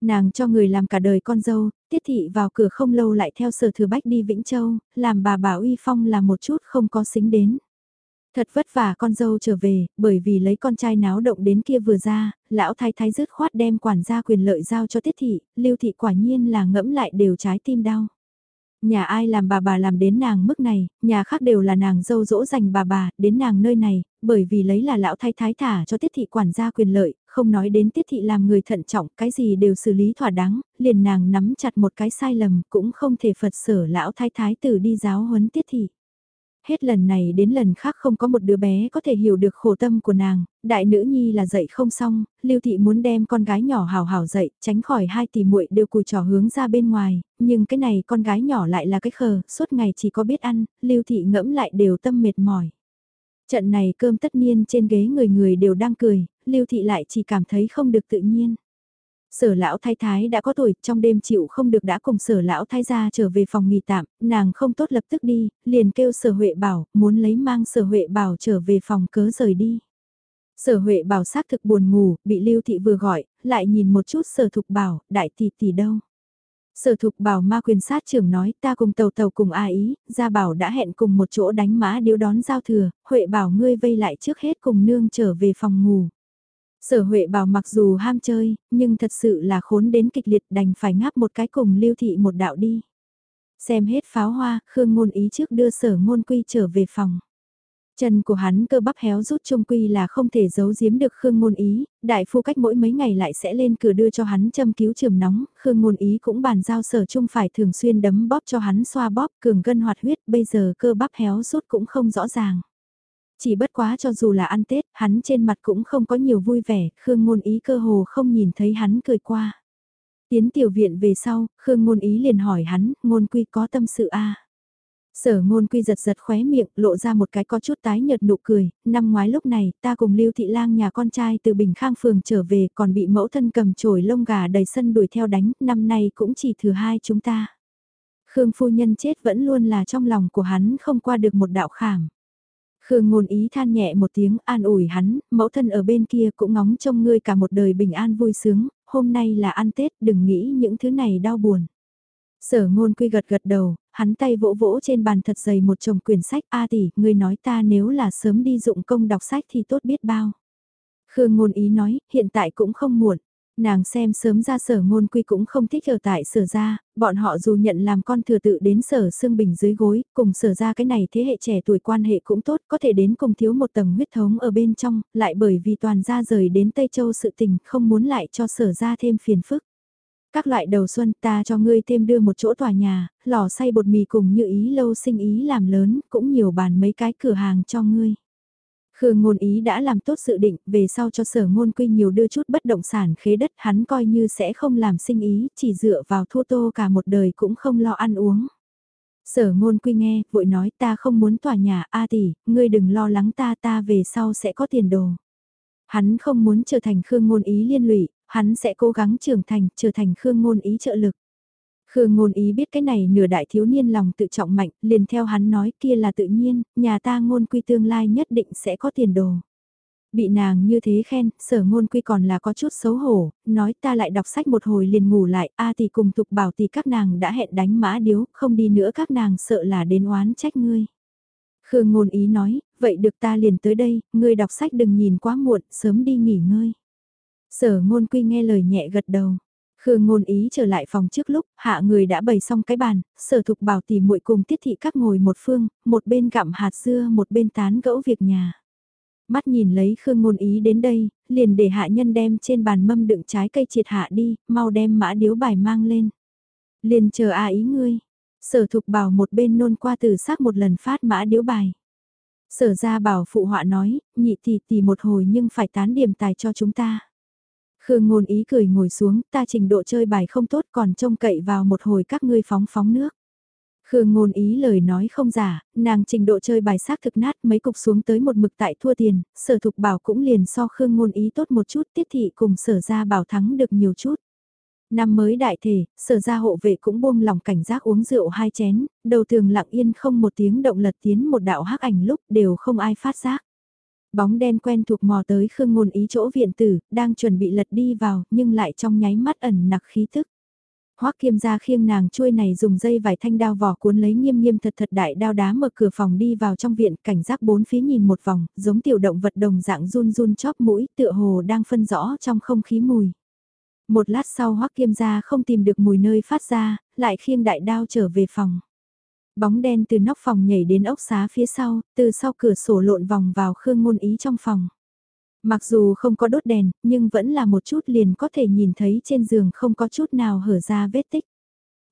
Speaker 1: Nàng cho người làm cả đời con dâu, tiết thị vào cửa không lâu lại theo sở thừa bách đi Vĩnh Châu, làm bà bảo uy phong là một chút không có xính đến. Thật vất vả con dâu trở về, bởi vì lấy con trai náo động đến kia vừa ra, lão thái thái dứt khoát đem quản gia quyền lợi giao cho tiết thị, lưu thị quả nhiên là ngẫm lại đều trái tim đau. Nhà ai làm bà bà làm đến nàng mức này, nhà khác đều là nàng dâu dỗ dành bà bà, đến nàng nơi này, bởi vì lấy là lão thái thái thả cho tiết thị quản gia quyền lợi, không nói đến tiết thị làm người thận trọng, cái gì đều xử lý thỏa đáng, liền nàng nắm chặt một cái sai lầm, cũng không thể phật sở lão thái thái tử đi giáo huấn tiết thị hết lần này đến lần khác không có một đứa bé có thể hiểu được khổ tâm của nàng, đại nữ nhi là dạy không xong, lưu thị muốn đem con gái nhỏ hào hào dạy, tránh khỏi hai tỷ muội đều cùi trò hướng ra bên ngoài, nhưng cái này con gái nhỏ lại là cái khờ, suốt ngày chỉ có biết ăn, lưu thị ngẫm lại đều tâm mệt mỏi. Trận này cơm tất nhiên trên ghế người người đều đang cười, lưu thị lại chỉ cảm thấy không được tự nhiên. Sở lão thái thái đã có tuổi, trong đêm chịu không được đã cùng sở lão thái gia trở về phòng nghỉ tạm, nàng không tốt lập tức đi, liền kêu sở huệ bảo, muốn lấy mang sở huệ bảo trở về phòng cớ rời đi. Sở huệ bảo xác thực buồn ngủ, bị lưu thị vừa gọi, lại nhìn một chút sở thục bảo, đại tỷ tỷ đâu. Sở thục bảo ma quyền sát trưởng nói ta cùng tàu tàu cùng A ý, gia bảo đã hẹn cùng một chỗ đánh mã điếu đón giao thừa, Huệ bảo ngươi vây lại trước hết cùng nương trở về phòng ngủ. Sở Huệ bảo mặc dù ham chơi, nhưng thật sự là khốn đến kịch liệt đành phải ngáp một cái cùng lưu thị một đạo đi. Xem hết pháo hoa, Khương ngôn ý trước đưa sở ngôn quy trở về phòng. Chân của hắn cơ bắp héo rút trung quy là không thể giấu giếm được Khương Ngôn Ý, đại phu cách mỗi mấy ngày lại sẽ lên cửa đưa cho hắn châm cứu trường nóng, Khương Ngôn Ý cũng bàn giao sở trung phải thường xuyên đấm bóp cho hắn xoa bóp cường gân hoạt huyết, bây giờ cơ bắp héo rút cũng không rõ ràng. Chỉ bất quá cho dù là ăn Tết, hắn trên mặt cũng không có nhiều vui vẻ, Khương Ngôn Ý cơ hồ không nhìn thấy hắn cười qua. Tiến tiểu viện về sau, Khương Ngôn Ý liền hỏi hắn, Ngôn Quy có tâm sự a à? Sở ngôn quy giật giật khóe miệng, lộ ra một cái có chút tái nhợt nụ cười, năm ngoái lúc này, ta cùng Lưu Thị Lang nhà con trai từ Bình Khang Phường trở về còn bị mẫu thân cầm chổi lông gà đầy sân đuổi theo đánh, năm nay cũng chỉ thừa hai chúng ta. Khương phu nhân chết vẫn luôn là trong lòng của hắn không qua được một đạo khảm. Khương ngôn ý than nhẹ một tiếng an ủi hắn, mẫu thân ở bên kia cũng ngóng trông ngươi cả một đời bình an vui sướng, hôm nay là ăn Tết đừng nghĩ những thứ này đau buồn. Sở ngôn quy gật gật đầu, hắn tay vỗ vỗ trên bàn thật dày một chồng quyển sách A tỷ, ngươi nói ta nếu là sớm đi dụng công đọc sách thì tốt biết bao. Khương ngôn ý nói, hiện tại cũng không muộn. Nàng xem sớm ra sở ngôn quy cũng không thích ở tại sở ra, bọn họ dù nhận làm con thừa tự đến sở xương bình dưới gối, cùng sở ra cái này thế hệ trẻ tuổi quan hệ cũng tốt, có thể đến cùng thiếu một tầng huyết thống ở bên trong, lại bởi vì toàn ra rời đến Tây Châu sự tình không muốn lại cho sở ra thêm phiền phức. Các loại đầu xuân ta cho ngươi thêm đưa một chỗ tòa nhà, lò xay bột mì cùng như ý lâu sinh ý làm lớn, cũng nhiều bàn mấy cái cửa hàng cho ngươi. Khương ngôn ý đã làm tốt sự định, về sau cho sở ngôn quy nhiều đưa chút bất động sản khế đất hắn coi như sẽ không làm sinh ý, chỉ dựa vào thua tô cả một đời cũng không lo ăn uống. Sở ngôn quy nghe, vội nói ta không muốn tòa nhà, A tỷ, ngươi đừng lo lắng ta ta về sau sẽ có tiền đồ. Hắn không muốn trở thành Khương ngôn ý liên lụy, hắn sẽ cố gắng trưởng thành, trở thành Khương ngôn ý trợ lực. Khương ngôn ý biết cái này nửa đại thiếu niên lòng tự trọng mạnh, liền theo hắn nói kia là tự nhiên, nhà ta ngôn quy tương lai nhất định sẽ có tiền đồ. Bị nàng như thế khen, sở ngôn quy còn là có chút xấu hổ, nói ta lại đọc sách một hồi liền ngủ lại, a thì cùng tục bảo thì các nàng đã hẹn đánh mã điếu, không đi nữa các nàng sợ là đến oán trách ngươi. Khương ngôn ý nói, vậy được ta liền tới đây, ngươi đọc sách đừng nhìn quá muộn, sớm đi nghỉ ngơi. Sở ngôn quy nghe lời nhẹ gật đầu. Khương ngôn ý trở lại phòng trước lúc, hạ người đã bày xong cái bàn, sở thục bảo tỉ muội cùng tiết thị các ngồi một phương, một bên gặm hạt dưa một bên tán gẫu việc nhà. Mắt nhìn lấy Khương ngôn ý đến đây, liền để hạ nhân đem trên bàn mâm đựng trái cây triệt hạ đi, mau đem mã điếu bài mang lên. Liền chờ à ý ngươi, sở thục bảo một bên nôn qua từ xác một lần phát mã điếu bài. Sở ra bảo phụ họa nói, nhị tỷ tỷ một hồi nhưng phải tán điểm tài cho chúng ta. Khương ngôn ý cười ngồi xuống, ta trình độ chơi bài không tốt còn trông cậy vào một hồi các ngươi phóng phóng nước. Khương ngôn ý lời nói không giả, nàng trình độ chơi bài xác thực nát mấy cục xuống tới một mực tại thua tiền, sở thục bảo cũng liền so khương ngôn ý tốt một chút tiết thị cùng sở ra bảo thắng được nhiều chút. Năm mới đại thể, sở ra hộ vệ cũng buông lòng cảnh giác uống rượu hai chén, đầu tường lặng yên không một tiếng động lật tiến một đạo hắc ảnh lúc đều không ai phát giác. Bóng đen quen thuộc mò tới khương ngôn ý chỗ viện tử, đang chuẩn bị lật đi vào, nhưng lại trong nháy mắt ẩn nặc khí thức. Hoắc Kiêm gia khiêng nàng chuôi này dùng dây vải thanh đao vỏ cuốn lấy nghiêm nghiêm thật thật đại đao đá mở cửa phòng đi vào trong viện, cảnh giác bốn phía nhìn một vòng, giống tiểu động vật đồng dạng run run chóp mũi, tựa hồ đang phân rõ trong không khí mùi. Một lát sau Hoắc Kiêm gia không tìm được mùi nơi phát ra, lại khiêng đại đao trở về phòng. Bóng đen từ nóc phòng nhảy đến ốc xá phía sau, từ sau cửa sổ lộn vòng vào Khương Ngôn Ý trong phòng. Mặc dù không có đốt đèn, nhưng vẫn là một chút liền có thể nhìn thấy trên giường không có chút nào hở ra vết tích.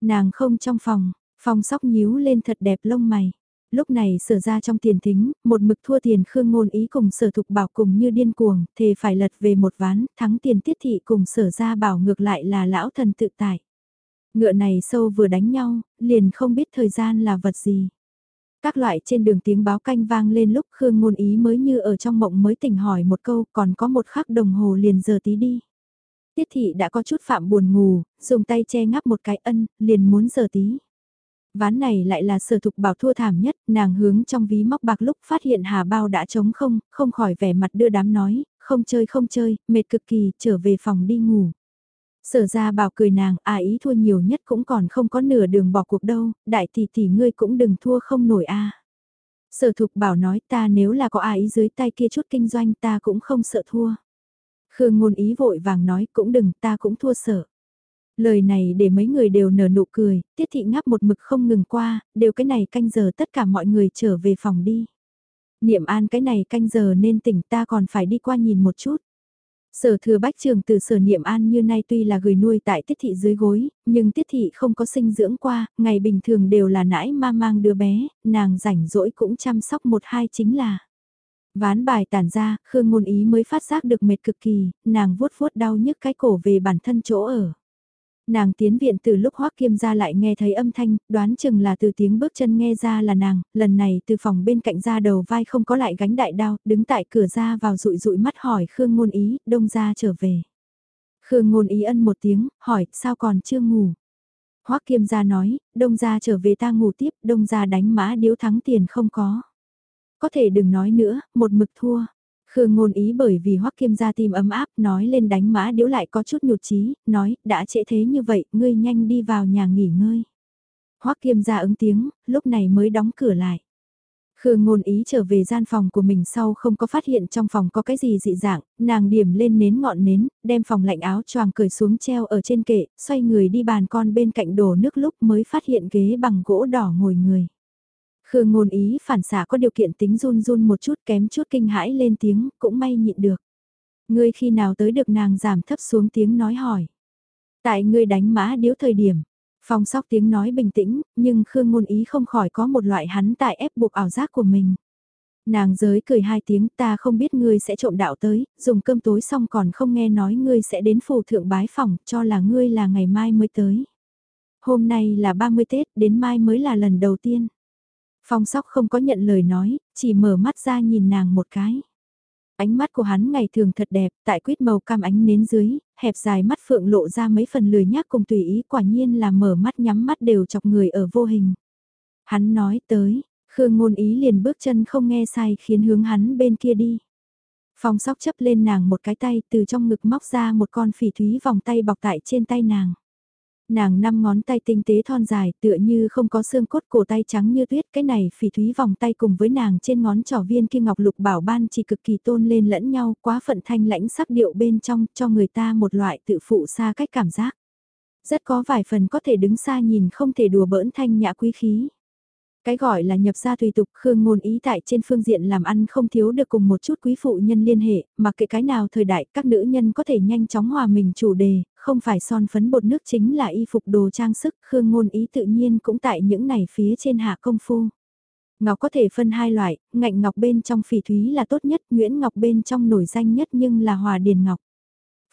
Speaker 1: Nàng không trong phòng, phòng sóc nhíu lên thật đẹp lông mày. Lúc này sở ra trong tiền thính, một mực thua tiền khương ngôn ý cùng sở thục bảo cùng như điên cuồng, thề phải lật về một ván, thắng tiền tiết thị cùng sở ra bảo ngược lại là lão thần tự tại. Ngựa này sâu vừa đánh nhau, liền không biết thời gian là vật gì. Các loại trên đường tiếng báo canh vang lên lúc Khương Ngôn Ý mới như ở trong mộng mới tỉnh hỏi một câu còn có một khắc đồng hồ liền giờ tí đi. Tiết thị đã có chút phạm buồn ngủ, dùng tay che ngắp một cái ân, liền muốn giờ tí. Ván này lại là sở thục bảo thua thảm nhất, nàng hướng trong ví móc bạc lúc phát hiện hà bao đã trống không, không khỏi vẻ mặt đưa đám nói, không chơi không chơi, mệt cực kỳ, trở về phòng đi ngủ. Sở ra bảo cười nàng, à ý thua nhiều nhất cũng còn không có nửa đường bỏ cuộc đâu, đại tỷ tỷ ngươi cũng đừng thua không nổi a. Sở thục bảo nói ta nếu là có à ý dưới tay kia chút kinh doanh ta cũng không sợ thua. Khương ngôn ý vội vàng nói cũng đừng ta cũng thua sợ. Lời này để mấy người đều nở nụ cười, tiết thị ngáp một mực không ngừng qua, đều cái này canh giờ tất cả mọi người trở về phòng đi. Niệm an cái này canh giờ nên tỉnh ta còn phải đi qua nhìn một chút. Sở thừa bách trường từ sở niệm an như nay tuy là gửi nuôi tại tiết thị dưới gối, nhưng tiết thị không có sinh dưỡng qua, ngày bình thường đều là nãi ma mang đứa bé, nàng rảnh rỗi cũng chăm sóc một hai chính là. Ván bài tản ra, Khương Ngôn Ý mới phát giác được mệt cực kỳ, nàng vuốt vuốt đau nhức cái cổ về bản thân chỗ ở. Nàng tiến viện từ lúc Hoắc Kiêm ra lại nghe thấy âm thanh, đoán chừng là từ tiếng bước chân nghe ra là nàng, lần này từ phòng bên cạnh ra đầu vai không có lại gánh đại đao, đứng tại cửa ra vào rụi rụi mắt hỏi Khương Ngôn Ý, đông ra trở về. Khương Ngôn Ý ân một tiếng, hỏi, sao còn chưa ngủ? Hoắc Kiêm ra nói, đông gia trở về ta ngủ tiếp, đông gia đánh mã điếu thắng tiền không có. Có thể đừng nói nữa, một mực thua. Khương ngôn ý bởi vì hoắc kiêm ra tim ấm áp nói lên đánh mã điếu lại có chút nhụt chí nói, đã trễ thế như vậy, ngươi nhanh đi vào nhà nghỉ ngơi. hoắc kiêm ra ứng tiếng, lúc này mới đóng cửa lại. Khương ngôn ý trở về gian phòng của mình sau không có phát hiện trong phòng có cái gì dị dạng, nàng điểm lên nến ngọn nến, đem phòng lạnh áo choàng cởi xuống treo ở trên kệ, xoay người đi bàn con bên cạnh đổ nước lúc mới phát hiện ghế bằng gỗ đỏ ngồi người. Khương ngôn ý phản xả có điều kiện tính run run một chút kém chút kinh hãi lên tiếng, cũng may nhịn được. Ngươi khi nào tới được nàng giảm thấp xuống tiếng nói hỏi. Tại ngươi đánh mã điếu thời điểm, phong sóc tiếng nói bình tĩnh, nhưng Khương ngôn ý không khỏi có một loại hắn tại ép buộc ảo giác của mình. Nàng giới cười hai tiếng ta không biết ngươi sẽ trộm đạo tới, dùng cơm tối xong còn không nghe nói ngươi sẽ đến phù thượng bái phòng, cho là ngươi là ngày mai mới tới. Hôm nay là 30 Tết, đến mai mới là lần đầu tiên. Phong sóc không có nhận lời nói, chỉ mở mắt ra nhìn nàng một cái. Ánh mắt của hắn ngày thường thật đẹp, tại quýt màu cam ánh nến dưới, hẹp dài mắt phượng lộ ra mấy phần lười nhác cùng tùy ý quả nhiên là mở mắt nhắm mắt đều chọc người ở vô hình. Hắn nói tới, Khương ngôn ý liền bước chân không nghe sai khiến hướng hắn bên kia đi. Phong sóc chấp lên nàng một cái tay từ trong ngực móc ra một con phỉ thúy vòng tay bọc tại trên tay nàng. Nàng năm ngón tay tinh tế thon dài, tựa như không có xương cốt cổ tay trắng như tuyết, cái này phỉ thúy vòng tay cùng với nàng trên ngón trỏ viên kia ngọc lục bảo ban chỉ cực kỳ tôn lên lẫn nhau, quá phận thanh lãnh sắc điệu bên trong, cho người ta một loại tự phụ xa cách cảm giác. Rất có vài phần có thể đứng xa nhìn, không thể đùa bỡn thanh nhã quý khí. Cái gọi là nhập gia tùy tục khương ngôn ý tại trên phương diện làm ăn không thiếu được cùng một chút quý phụ nhân liên hệ, mà kệ cái nào thời đại các nữ nhân có thể nhanh chóng hòa mình chủ đề, không phải son phấn bột nước chính là y phục đồ trang sức, khương ngôn ý tự nhiên cũng tại những này phía trên hạ công phu. Ngọc có thể phân hai loại, ngạnh ngọc bên trong phỉ thúy là tốt nhất, nguyễn ngọc bên trong nổi danh nhất nhưng là hòa điền ngọc.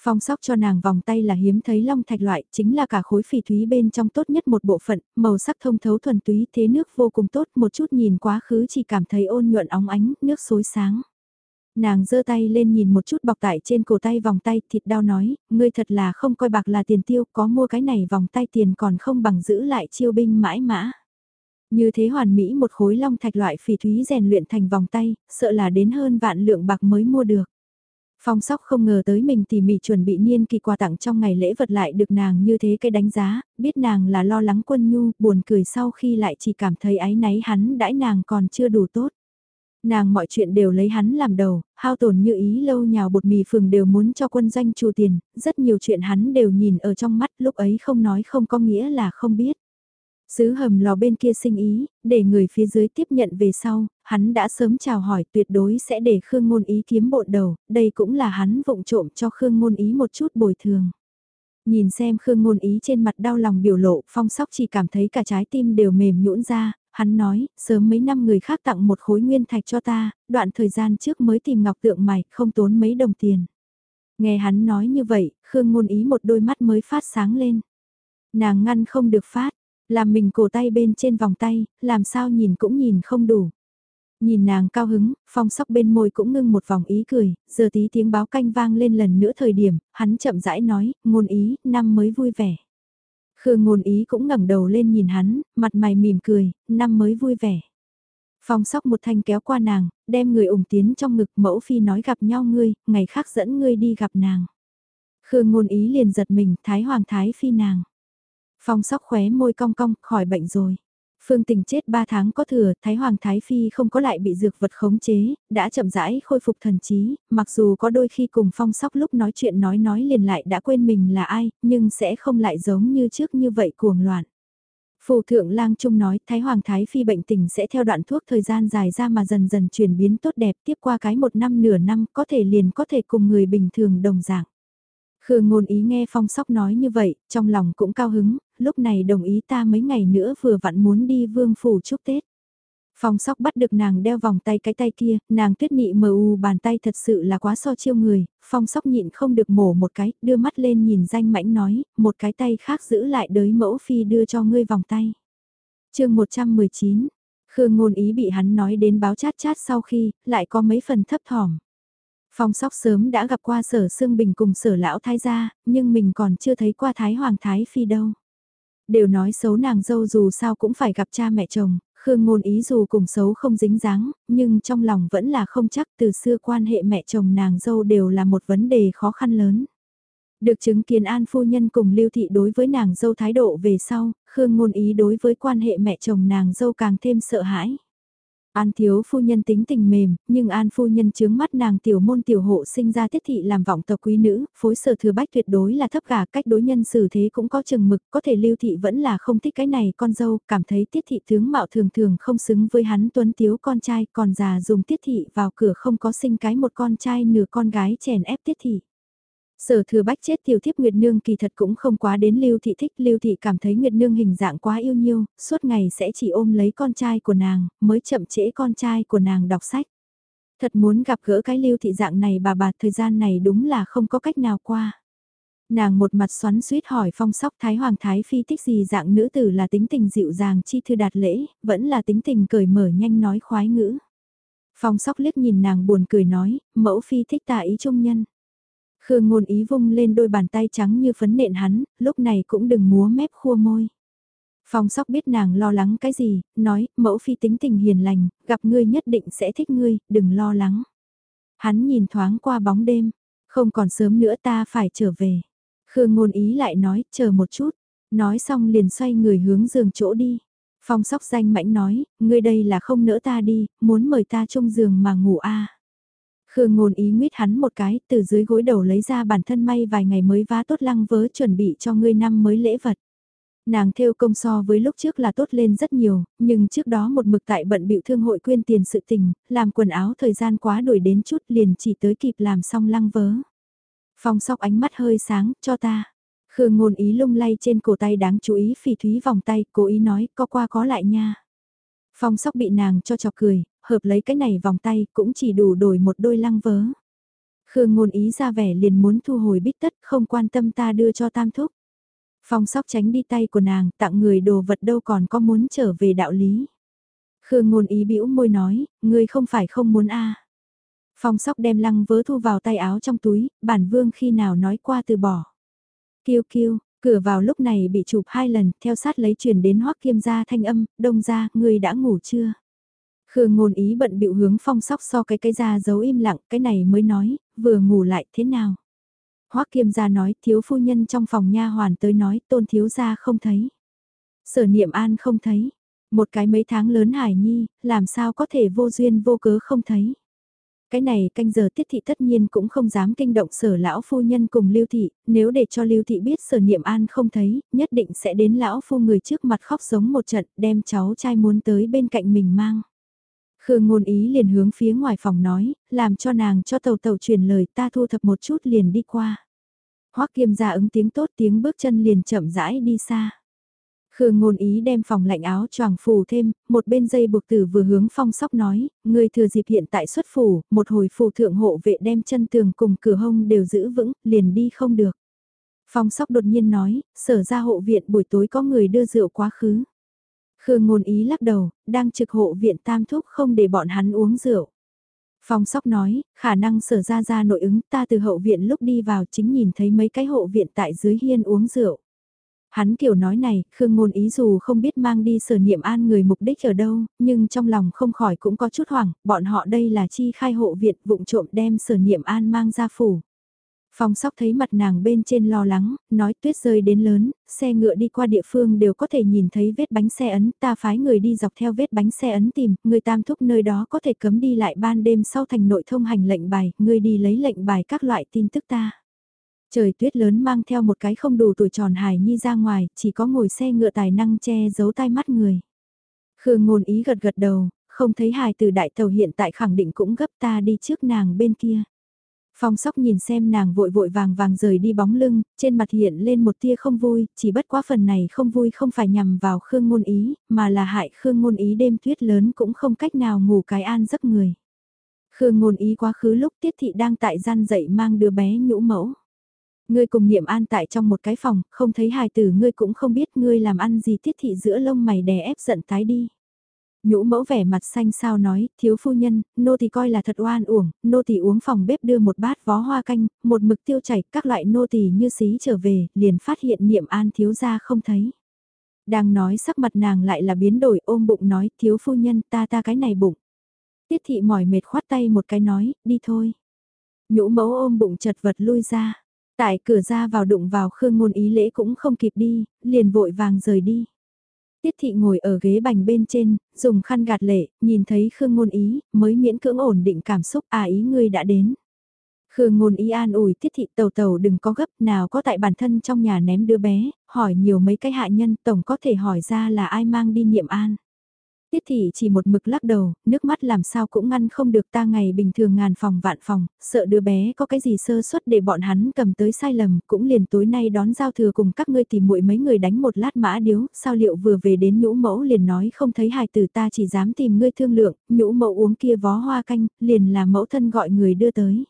Speaker 1: Phong sóc cho nàng vòng tay là hiếm thấy long thạch loại, chính là cả khối phỉ thúy bên trong tốt nhất một bộ phận, màu sắc thông thấu thuần túy thế nước vô cùng tốt, một chút nhìn quá khứ chỉ cảm thấy ôn nhuận óng ánh, nước xối sáng. Nàng giơ tay lên nhìn một chút bọc tại trên cổ tay vòng tay, thịt đau nói, ngươi thật là không coi bạc là tiền tiêu, có mua cái này vòng tay tiền còn không bằng giữ lại chiêu binh mãi mã. Như thế hoàn mỹ một khối long thạch loại phỉ thúy rèn luyện thành vòng tay, sợ là đến hơn vạn lượng bạc mới mua được. Phong sóc không ngờ tới mình tỉ mỉ chuẩn bị niên kỳ quà tặng trong ngày lễ vật lại được nàng như thế cái đánh giá, biết nàng là lo lắng quân nhu, buồn cười sau khi lại chỉ cảm thấy ái náy hắn đãi nàng còn chưa đủ tốt. Nàng mọi chuyện đều lấy hắn làm đầu, hao tổn như ý lâu nhào bột mì phường đều muốn cho quân doanh trù tiền, rất nhiều chuyện hắn đều nhìn ở trong mắt lúc ấy không nói không có nghĩa là không biết. Sứ hầm lò bên kia sinh ý, để người phía dưới tiếp nhận về sau, hắn đã sớm chào hỏi tuyệt đối sẽ để Khương Ngôn Ý kiếm bộn đầu, đây cũng là hắn vụng trộm cho Khương Ngôn Ý một chút bồi thường. Nhìn xem Khương Ngôn Ý trên mặt đau lòng biểu lộ, phong sóc chỉ cảm thấy cả trái tim đều mềm nhũn ra, hắn nói, sớm mấy năm người khác tặng một khối nguyên thạch cho ta, đoạn thời gian trước mới tìm ngọc tượng mày, không tốn mấy đồng tiền. Nghe hắn nói như vậy, Khương Ngôn Ý một đôi mắt mới phát sáng lên. Nàng ngăn không được phát, làm mình cổ tay bên trên vòng tay, làm sao nhìn cũng nhìn không đủ. Nhìn nàng cao hứng, phong sóc bên môi cũng ngưng một vòng ý cười, giờ tí tiếng báo canh vang lên lần nữa thời điểm, hắn chậm rãi nói, ngôn ý, năm mới vui vẻ. Khương ngôn ý cũng ngẩng đầu lên nhìn hắn, mặt mày mỉm cười, năm mới vui vẻ. Phong sóc một thanh kéo qua nàng, đem người ủng tiến trong ngực mẫu phi nói gặp nhau ngươi, ngày khác dẫn ngươi đi gặp nàng. Khương ngôn ý liền giật mình, Thái Hoàng Thái Phi nàng. Phong sóc khóe môi cong cong, khỏi bệnh rồi. Phương tình chết 3 tháng có thừa, Thái Hoàng Thái Phi không có lại bị dược vật khống chế, đã chậm rãi khôi phục thần trí, mặc dù có đôi khi cùng phong sóc lúc nói chuyện nói nói liền lại đã quên mình là ai, nhưng sẽ không lại giống như trước như vậy cuồng loạn. Phù thượng lang trung nói Thái Hoàng Thái Phi bệnh tình sẽ theo đoạn thuốc thời gian dài ra mà dần dần chuyển biến tốt đẹp tiếp qua cái một năm nửa năm có thể liền có thể cùng người bình thường đồng dạng. Khương ngôn ý nghe phong sóc nói như vậy, trong lòng cũng cao hứng, lúc này đồng ý ta mấy ngày nữa vừa vặn muốn đi vương phủ chúc Tết. Phong sóc bắt được nàng đeo vòng tay cái tay kia, nàng tuyết nị mờ u bàn tay thật sự là quá so chiêu người, phong sóc nhịn không được mổ một cái, đưa mắt lên nhìn danh mãnh nói, một cái tay khác giữ lại đới mẫu phi đưa cho ngươi vòng tay. chương 119, Khương ngôn ý bị hắn nói đến báo chát chát sau khi, lại có mấy phần thấp thỏm. Phong sóc sớm đã gặp qua sở Sương Bình cùng sở lão thái gia, nhưng mình còn chưa thấy qua thái hoàng thái phi đâu. Đều nói xấu nàng dâu dù sao cũng phải gặp cha mẹ chồng, Khương ngôn ý dù cùng xấu không dính dáng, nhưng trong lòng vẫn là không chắc từ xưa quan hệ mẹ chồng nàng dâu đều là một vấn đề khó khăn lớn. Được chứng kiến An Phu Nhân cùng Lưu Thị đối với nàng dâu thái độ về sau, Khương ngôn ý đối với quan hệ mẹ chồng nàng dâu càng thêm sợ hãi. An thiếu phu nhân tính tình mềm, nhưng An phu nhân chướng mắt nàng tiểu môn tiểu hộ sinh ra tiết thị làm vọng tộc quý nữ, phối sở thừa bách tuyệt đối là thấp gà cách đối nhân xử thế cũng có chừng mực, có thể lưu thị vẫn là không thích cái này con dâu, cảm thấy tiết thị tướng mạo thường thường không xứng với hắn tuấn tiếu con trai, còn già dùng tiết thị vào cửa không có sinh cái một con trai nửa con gái chèn ép tiết thị. Sở thừa bách chết tiểu thiếp Nguyệt Nương kỳ thật cũng không quá đến Lưu Thị thích, Lưu Thị cảm thấy Nguyệt Nương hình dạng quá yêu nhiêu, suốt ngày sẽ chỉ ôm lấy con trai của nàng, mới chậm trễ con trai của nàng đọc sách. Thật muốn gặp gỡ cái Lưu Thị dạng này bà bà thời gian này đúng là không có cách nào qua. Nàng một mặt xoắn suýt hỏi phong sóc Thái Hoàng Thái Phi thích gì dạng nữ tử là tính tình dịu dàng chi thư đạt lễ, vẫn là tính tình cởi mở nhanh nói khoái ngữ. Phong sóc liếc nhìn nàng buồn cười nói, mẫu phi thích tà ý trung nhân. Khương ngôn ý vung lên đôi bàn tay trắng như phấn nện hắn, lúc này cũng đừng múa mép khua môi. Phong sóc biết nàng lo lắng cái gì, nói, mẫu phi tính tình hiền lành, gặp ngươi nhất định sẽ thích ngươi, đừng lo lắng. Hắn nhìn thoáng qua bóng đêm, không còn sớm nữa ta phải trở về. Khương ngôn ý lại nói, chờ một chút, nói xong liền xoay người hướng giường chỗ đi. Phong sóc danh mãnh nói, ngươi đây là không nỡ ta đi, muốn mời ta chung giường mà ngủ a Khương ngôn ý nguyết hắn một cái, từ dưới gối đầu lấy ra bản thân may vài ngày mới vá tốt lăng vớ chuẩn bị cho ngươi năm mới lễ vật. Nàng theo công so với lúc trước là tốt lên rất nhiều, nhưng trước đó một mực tại bận bịu thương hội quyên tiền sự tình, làm quần áo thời gian quá đuổi đến chút liền chỉ tới kịp làm xong lăng vớ. Phong sóc ánh mắt hơi sáng, cho ta. Khương ngôn ý lung lay trên cổ tay đáng chú ý phỉ thúy vòng tay, cố ý nói, có qua có lại nha. Phong sóc bị nàng cho chọc cười, hợp lấy cái này vòng tay cũng chỉ đủ đổi một đôi lăng vớ. Khương ngôn ý ra vẻ liền muốn thu hồi bít tất không quan tâm ta đưa cho tam thúc. Phong sóc tránh đi tay của nàng tặng người đồ vật đâu còn có muốn trở về đạo lý. Khương ngôn ý bĩu môi nói, ngươi không phải không muốn a Phong sóc đem lăng vớ thu vào tay áo trong túi, bản vương khi nào nói qua từ bỏ. Kiêu kiêu, cửa vào lúc này bị chụp hai lần, theo sát lấy truyền đến hoắc kiêm gia thanh âm, đông gia, ngươi đã ngủ chưa? Khương ngôn ý bận bịu hướng phong sóc so cái cái ra giấu im lặng, cái này mới nói, vừa ngủ lại thế nào. Hoắc kiêm gia nói thiếu phu nhân trong phòng nha hoàn tới nói tôn thiếu gia không thấy. Sở niệm an không thấy. Một cái mấy tháng lớn hải nhi, làm sao có thể vô duyên vô cớ không thấy. Cái này canh giờ tiết thị tất nhiên cũng không dám kinh động sở lão phu nhân cùng lưu thị, nếu để cho lưu thị biết sở niệm an không thấy, nhất định sẽ đến lão phu người trước mặt khóc giống một trận đem cháu trai muốn tới bên cạnh mình mang. Khương ngôn ý liền hướng phía ngoài phòng nói, làm cho nàng cho tàu tàu truyền lời ta thu thập một chút liền đi qua. Hoắc kiêm ra ứng tiếng tốt tiếng bước chân liền chậm rãi đi xa. Khương ngôn ý đem phòng lạnh áo choàng phủ thêm, một bên dây buộc tử vừa hướng phong sóc nói, người thừa dịp hiện tại xuất phủ, một hồi phủ thượng hộ vệ đem chân tường cùng cửa hông đều giữ vững, liền đi không được. Phong sóc đột nhiên nói, sở ra hộ viện buổi tối có người đưa rượu quá khứ. Khương ngôn ý lắc đầu, đang trực hộ viện tam thúc không để bọn hắn uống rượu. Phong sóc nói, khả năng sở ra ra nội ứng ta từ hậu viện lúc đi vào chính nhìn thấy mấy cái hộ viện tại dưới hiên uống rượu. Hắn kiểu nói này, Khương Ngôn Ý dù không biết mang đi sở niệm an người mục đích ở đâu, nhưng trong lòng không khỏi cũng có chút hoảng, bọn họ đây là chi khai hộ viện vụng trộm đem sở niệm an mang ra phủ. Phong sóc thấy mặt nàng bên trên lo lắng, nói tuyết rơi đến lớn, xe ngựa đi qua địa phương đều có thể nhìn thấy vết bánh xe ấn, ta phái người đi dọc theo vết bánh xe ấn tìm, người tam thúc nơi đó có thể cấm đi lại ban đêm sau thành nội thông hành lệnh bài, người đi lấy lệnh bài các loại tin tức ta. Trời tuyết lớn mang theo một cái không đủ tuổi tròn hài nhi ra ngoài, chỉ có ngồi xe ngựa tài năng che giấu tai mắt người. Khương ngôn ý gật gật đầu, không thấy hài từ đại tàu hiện tại khẳng định cũng gấp ta đi trước nàng bên kia. Phong sóc nhìn xem nàng vội vội vàng vàng rời đi bóng lưng, trên mặt hiện lên một tia không vui, chỉ bất quá phần này không vui không phải nhằm vào Khương Ngôn Ý, mà là hại Khương Ngôn Ý đêm tuyết lớn cũng không cách nào ngủ cái an giấc người. Khương Ngôn Ý quá khứ lúc Tiết Thị đang tại gian dậy mang đứa bé nhũ mẫu. Ngươi cùng niệm an tại trong một cái phòng, không thấy hài tử ngươi cũng không biết ngươi làm ăn gì Tiết Thị giữa lông mày đè ép giận tái đi. Nhũ mẫu vẻ mặt xanh sao nói, thiếu phu nhân, nô thì coi là thật oan uổng, nô thì uống phòng bếp đưa một bát vó hoa canh, một mực tiêu chảy, các loại nô tỳ như xí trở về, liền phát hiện niệm an thiếu gia không thấy. Đang nói sắc mặt nàng lại là biến đổi ôm bụng nói, thiếu phu nhân ta ta cái này bụng. Tiết thị mỏi mệt khoát tay một cái nói, đi thôi. Nhũ mẫu ôm bụng chật vật lui ra, tại cửa ra vào đụng vào khương ngôn ý lễ cũng không kịp đi, liền vội vàng rời đi. Tiết thị ngồi ở ghế bành bên trên, dùng khăn gạt lệ, nhìn thấy Khương Ngôn Ý, mới miễn cưỡng ổn định cảm xúc, à ý ngươi đã đến. Khương Ngôn Ý an ủi Tiết thị tàu tàu đừng có gấp nào có tại bản thân trong nhà ném đứa bé, hỏi nhiều mấy cái hạ nhân tổng có thể hỏi ra là ai mang đi niệm an. Tiết thị chỉ một mực lắc đầu, nước mắt làm sao cũng ngăn không được ta ngày bình thường ngàn phòng vạn phòng, sợ đứa bé có cái gì sơ suất để bọn hắn cầm tới sai lầm, cũng liền tối nay đón giao thừa cùng các ngươi tìm muội mấy người đánh một lát mã điếu, sao liệu vừa về đến nhũ mẫu liền nói không thấy hài tử ta chỉ dám tìm ngươi thương lượng, nhũ mẫu uống kia vó hoa canh, liền là mẫu thân gọi người đưa tới.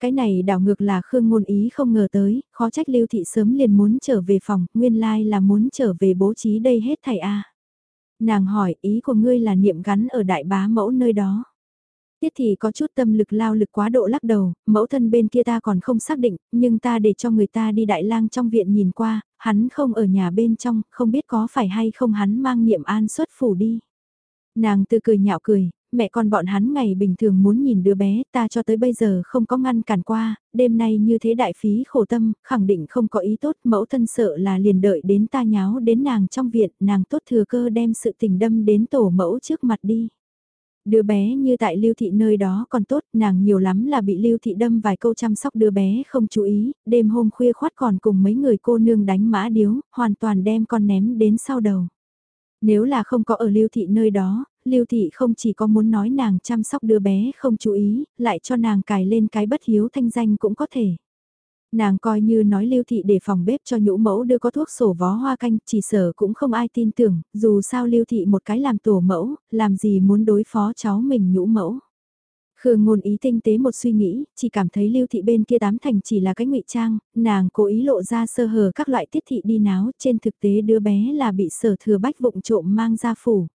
Speaker 1: Cái này đảo ngược là Khương Ngôn Ý không ngờ tới, khó trách Lưu Thị sớm liền muốn trở về phòng, nguyên lai là muốn trở về bố trí đây hết thầy a. Nàng hỏi ý của ngươi là niệm gắn ở đại bá mẫu nơi đó. Tiết thì có chút tâm lực lao lực quá độ lắc đầu, mẫu thân bên kia ta còn không xác định, nhưng ta để cho người ta đi đại lang trong viện nhìn qua, hắn không ở nhà bên trong, không biết có phải hay không hắn mang niệm an xuất phủ đi. Nàng từ cười nhạo cười, mẹ con bọn hắn ngày bình thường muốn nhìn đứa bé, ta cho tới bây giờ không có ngăn cản qua, đêm nay như thế đại phí khổ tâm, khẳng định không có ý tốt, mẫu thân sợ là liền đợi đến ta nháo đến nàng trong viện, nàng tốt thừa cơ đem sự tình đâm đến tổ mẫu trước mặt đi. Đứa bé như tại lưu thị nơi đó còn tốt, nàng nhiều lắm là bị lưu thị đâm vài câu chăm sóc đứa bé không chú ý, đêm hôm khuya khoát còn cùng mấy người cô nương đánh mã điếu, hoàn toàn đem con ném đến sau đầu. Nếu là không có ở lưu thị nơi đó, Lưu Thị không chỉ có muốn nói nàng chăm sóc đứa bé không chú ý, lại cho nàng cài lên cái bất hiếu thanh danh cũng có thể. Nàng coi như nói Lưu Thị để phòng bếp cho nhũ mẫu đưa có thuốc sổ vó hoa canh, chỉ sở cũng không ai tin tưởng, dù sao Lưu Thị một cái làm tổ mẫu, làm gì muốn đối phó cháu mình nhũ mẫu. Khương ngôn ý tinh tế một suy nghĩ, chỉ cảm thấy lưu thị bên kia tám thành chỉ là cái ngụy trang, nàng cố ý lộ ra sơ hở các loại tiết thị đi náo, trên thực tế đứa bé là bị sở thừa bách vụng trộm mang ra phủ.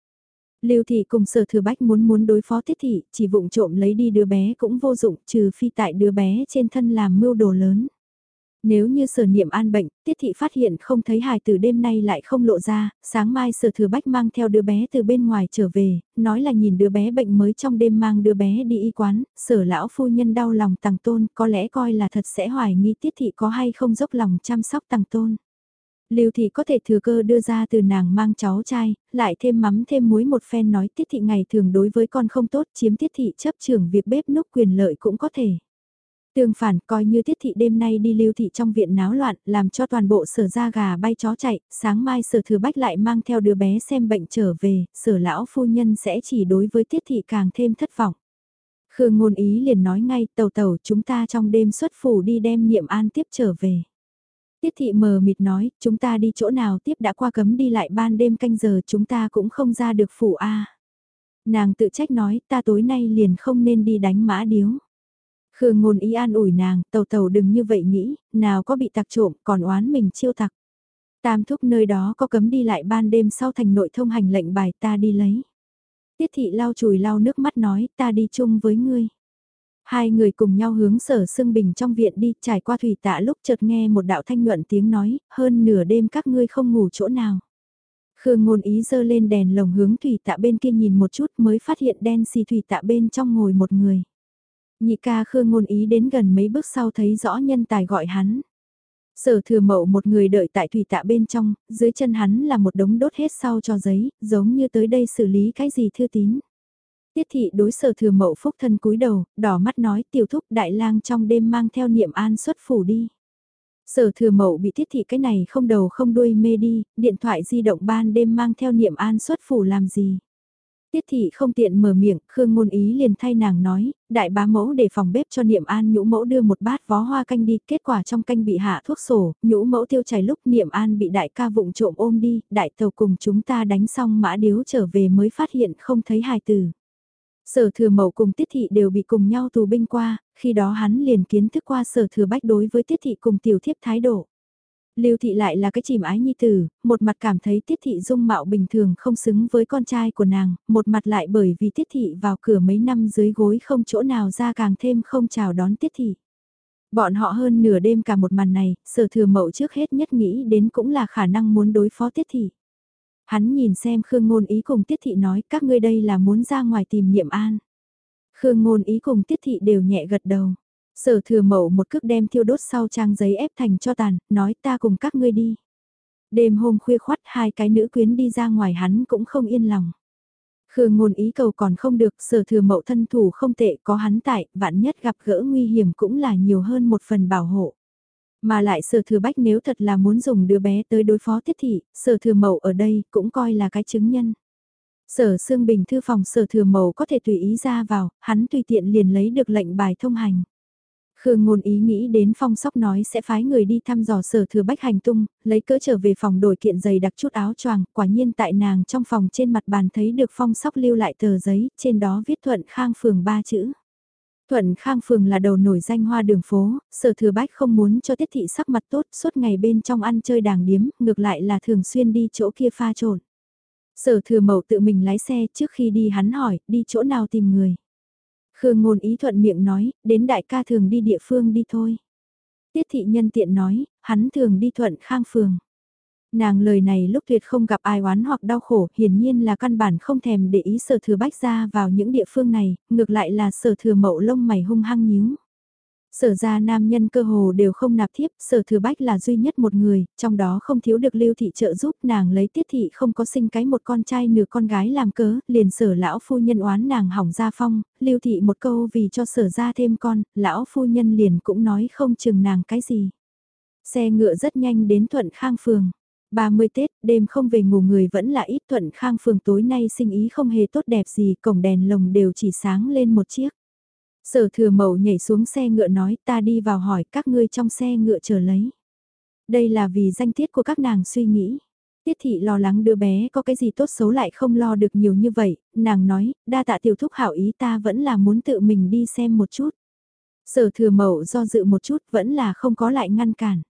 Speaker 1: Lưu thị cùng sở thừa bách muốn muốn đối phó tiết thị, chỉ vụng trộm lấy đi đứa bé cũng vô dụng trừ phi tại đứa bé trên thân làm mưu đồ lớn. Nếu như sở niệm an bệnh, tiết thị phát hiện không thấy hài từ đêm nay lại không lộ ra, sáng mai sở thừa bách mang theo đứa bé từ bên ngoài trở về, nói là nhìn đứa bé bệnh mới trong đêm mang đứa bé đi y quán, sở lão phu nhân đau lòng tàng tôn, có lẽ coi là thật sẽ hoài nghi tiết thị có hay không dốc lòng chăm sóc tàng tôn. Lưu thị có thể thừa cơ đưa ra từ nàng mang cháu trai, lại thêm mắm thêm muối một phen nói tiết thị ngày thường đối với con không tốt chiếm tiết thị chấp trưởng việc bếp núc quyền lợi cũng có thể. Tương phản coi như tiết thị đêm nay đi lưu thị trong viện náo loạn làm cho toàn bộ sở ra gà bay chó chạy, sáng mai sở thừa bách lại mang theo đứa bé xem bệnh trở về, sở lão phu nhân sẽ chỉ đối với tiết thị càng thêm thất vọng. Khương ngôn ý liền nói ngay tàu tàu chúng ta trong đêm xuất phủ đi đem niệm an tiếp trở về. Tiết thị mờ mịt nói, chúng ta đi chỗ nào tiếp đã qua cấm đi lại ban đêm canh giờ chúng ta cũng không ra được phủ A. Nàng tự trách nói, ta tối nay liền không nên đi đánh mã điếu. Khương ngôn ý an ủi nàng, tàu tàu đừng như vậy nghĩ, nào có bị tặc trộm, còn oán mình chiêu tặc. Tam thúc nơi đó có cấm đi lại ban đêm sau thành nội thông hành lệnh bài ta đi lấy. Tiết thị lau chùi lau nước mắt nói, ta đi chung với ngươi. Hai người cùng nhau hướng sở sưng bình trong viện đi, trải qua thủy tạ lúc chợt nghe một đạo thanh nhuận tiếng nói, hơn nửa đêm các ngươi không ngủ chỗ nào. Khương ngôn ý dơ lên đèn lồng hướng thủy tạ bên kia nhìn một chút mới phát hiện đen xì thủy tạ bên trong ngồi một người. Nhị ca khương ngôn ý đến gần mấy bước sau thấy rõ nhân tài gọi hắn. Sở thừa mậu một người đợi tại thủy tạ bên trong, dưới chân hắn là một đống đốt hết sau cho giấy, giống như tới đây xử lý cái gì thư tín. Tiết thị đối sở thừa mậu phúc thân cúi đầu, đỏ mắt nói tiểu thúc đại lang trong đêm mang theo niệm an xuất phủ đi. Sở thừa mậu bị tiết thị cái này không đầu không đuôi mê đi, điện thoại di động ban đêm mang theo niệm an xuất phủ làm gì. Tiết thị không tiện mở miệng, Khương Ngôn Ý liền thay nàng nói, đại bá mẫu để phòng bếp cho Niệm An nhũ mẫu đưa một bát vó hoa canh đi, kết quả trong canh bị hạ thuốc sổ, nhũ mẫu tiêu chảy lúc Niệm An bị đại ca vụng trộm ôm đi, đại tàu cùng chúng ta đánh xong mã điếu trở về mới phát hiện không thấy hài tử. Sở thừa mẫu cùng tiết thị đều bị cùng nhau tù binh qua, khi đó hắn liền kiến thức qua sở thừa bách đối với tiết thị cùng tiểu thiếp thái độ. Lưu thị lại là cái chìm ái nhi tử, một mặt cảm thấy tiết thị dung mạo bình thường không xứng với con trai của nàng, một mặt lại bởi vì tiết thị vào cửa mấy năm dưới gối không chỗ nào ra càng thêm không chào đón tiết thị. Bọn họ hơn nửa đêm cả một màn này, sở thừa mậu trước hết nhất nghĩ đến cũng là khả năng muốn đối phó tiết thị. Hắn nhìn xem Khương Ngôn Ý cùng Tiết Thị nói các ngươi đây là muốn ra ngoài tìm niệm an. Khương Ngôn Ý cùng Tiết Thị đều nhẹ gật đầu. Sở thừa mậu một cước đem thiêu đốt sau trang giấy ép thành cho tàn, nói ta cùng các ngươi đi. Đêm hôm khuya khoắt hai cái nữ quyến đi ra ngoài hắn cũng không yên lòng. Khương ngôn ý cầu còn không được, sở thừa mậu thân thủ không tệ có hắn tại, vạn nhất gặp gỡ nguy hiểm cũng là nhiều hơn một phần bảo hộ. Mà lại sở thừa bách nếu thật là muốn dùng đứa bé tới đối phó tiết thị, sở thừa mậu ở đây cũng coi là cái chứng nhân. Sở xương bình thư phòng sở thừa mậu có thể tùy ý ra vào, hắn tùy tiện liền lấy được lệnh bài thông hành. Khương ngôn ý nghĩ đến phong sóc nói sẽ phái người đi thăm dò sở thừa bách hành tung, lấy cỡ trở về phòng đổi kiện giày đặc chút áo choàng, quả nhiên tại nàng trong phòng trên mặt bàn thấy được phong sóc lưu lại tờ giấy, trên đó viết thuận khang phường ba chữ. Thuận Khang Phường là đầu nổi danh hoa đường phố, sở thừa bách không muốn cho tiết thị sắc mặt tốt suốt ngày bên trong ăn chơi đàng điếm, ngược lại là thường xuyên đi chỗ kia pha trộn. Sở thừa mậu tự mình lái xe trước khi đi hắn hỏi, đi chỗ nào tìm người. Khương ngôn ý thuận miệng nói, đến đại ca thường đi địa phương đi thôi. Tiết thị nhân tiện nói, hắn thường đi thuận khang phường. Nàng lời này lúc tuyệt không gặp ai oán hoặc đau khổ, hiển nhiên là căn bản không thèm để ý sở thừa bách ra vào những địa phương này, ngược lại là sở thừa mậu lông mày hung hăng nhíu. Sở ra nam nhân cơ hồ đều không nạp thiếp, sở thừa bách là duy nhất một người, trong đó không thiếu được lưu thị trợ giúp nàng lấy tiết thị không có sinh cái một con trai nửa con gái làm cớ, liền sở lão phu nhân oán nàng hỏng gia phong, lưu thị một câu vì cho sở ra thêm con, lão phu nhân liền cũng nói không chừng nàng cái gì. Xe ngựa rất nhanh đến thuận khang phường. 30 Tết, đêm không về ngủ người vẫn là ít thuận khang phường tối nay sinh ý không hề tốt đẹp gì, cổng đèn lồng đều chỉ sáng lên một chiếc. Sở thừa mậu nhảy xuống xe ngựa nói ta đi vào hỏi các ngươi trong xe ngựa chờ lấy. Đây là vì danh tiết của các nàng suy nghĩ. Tiết thị lo lắng đứa bé có cái gì tốt xấu lại không lo được nhiều như vậy, nàng nói, đa tạ tiểu thúc hảo ý ta vẫn là muốn tự mình đi xem một chút. Sở thừa mậu do dự một chút vẫn là không có lại ngăn cản.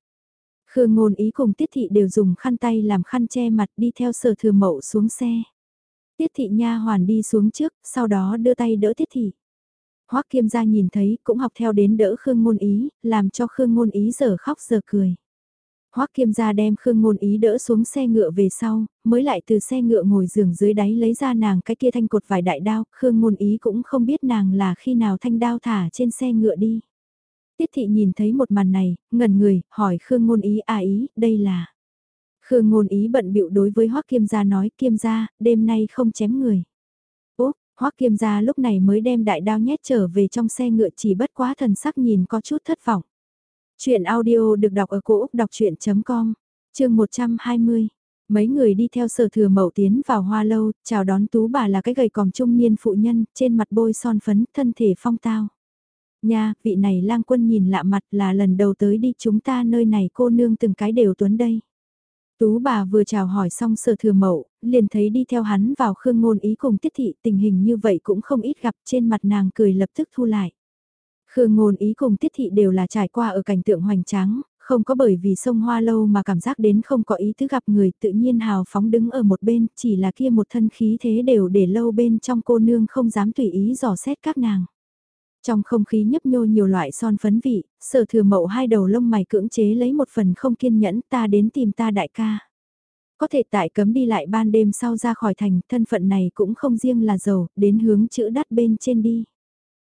Speaker 1: Khương ngôn ý cùng tiết thị đều dùng khăn tay làm khăn che mặt đi theo sở thừa mậu xuống xe. Tiết thị nha hoàn đi xuống trước, sau đó đưa tay đỡ tiết thị. Hoắc Kiêm gia nhìn thấy cũng học theo đến đỡ Khương Ngôn Ý, làm cho Khương Ngôn Ý giờ khóc giờ cười. Hoắc Kiêm gia đem Khương Ngôn Ý đỡ xuống xe ngựa về sau, mới lại từ xe ngựa ngồi giường dưới đáy lấy ra nàng cái kia thanh cột vải đại đao, Khương Ngôn Ý cũng không biết nàng là khi nào thanh đao thả trên xe ngựa đi. Tiết thị nhìn thấy một màn này, ngẩn người, hỏi Khương Ngôn Ý à ý, đây là... Khương Ngôn Ý bận bịu đối với Hoắc Kiêm gia nói, Kiêm gia, đêm nay không chém người. Hoắc Kiêm gia lúc này mới đem đại đao nhét trở về trong xe ngựa chỉ bất quá thần sắc nhìn có chút thất vọng. Chuyện audio được đọc ở cổ Úc đọc chuyện.com, chương 120. Mấy người đi theo sở thừa mậu tiến vào hoa lâu, chào đón tú bà là cái gầy còm trung niên phụ nhân, trên mặt bôi son phấn, thân thể phong tao. Nha, vị này lang quân nhìn lạ mặt là lần đầu tới đi chúng ta nơi này cô nương từng cái đều tuấn đây. Tú bà vừa chào hỏi xong sở thừa mậu, liền thấy đi theo hắn vào khương ngôn ý cùng tiết thị tình hình như vậy cũng không ít gặp trên mặt nàng cười lập tức thu lại. Khương ngôn ý cùng tiết thị đều là trải qua ở cảnh tượng hoành tráng, không có bởi vì sông hoa lâu mà cảm giác đến không có ý thứ gặp người tự nhiên hào phóng đứng ở một bên, chỉ là kia một thân khí thế đều để lâu bên trong cô nương không dám tùy ý dò xét các nàng. Trong không khí nhấp nhô nhiều loại son phấn vị, sở thừa mậu hai đầu lông mày cưỡng chế lấy một phần không kiên nhẫn ta đến tìm ta đại ca. Có thể tại cấm đi lại ban đêm sau ra khỏi thành, thân phận này cũng không riêng là giàu, đến hướng chữ đắt bên trên đi.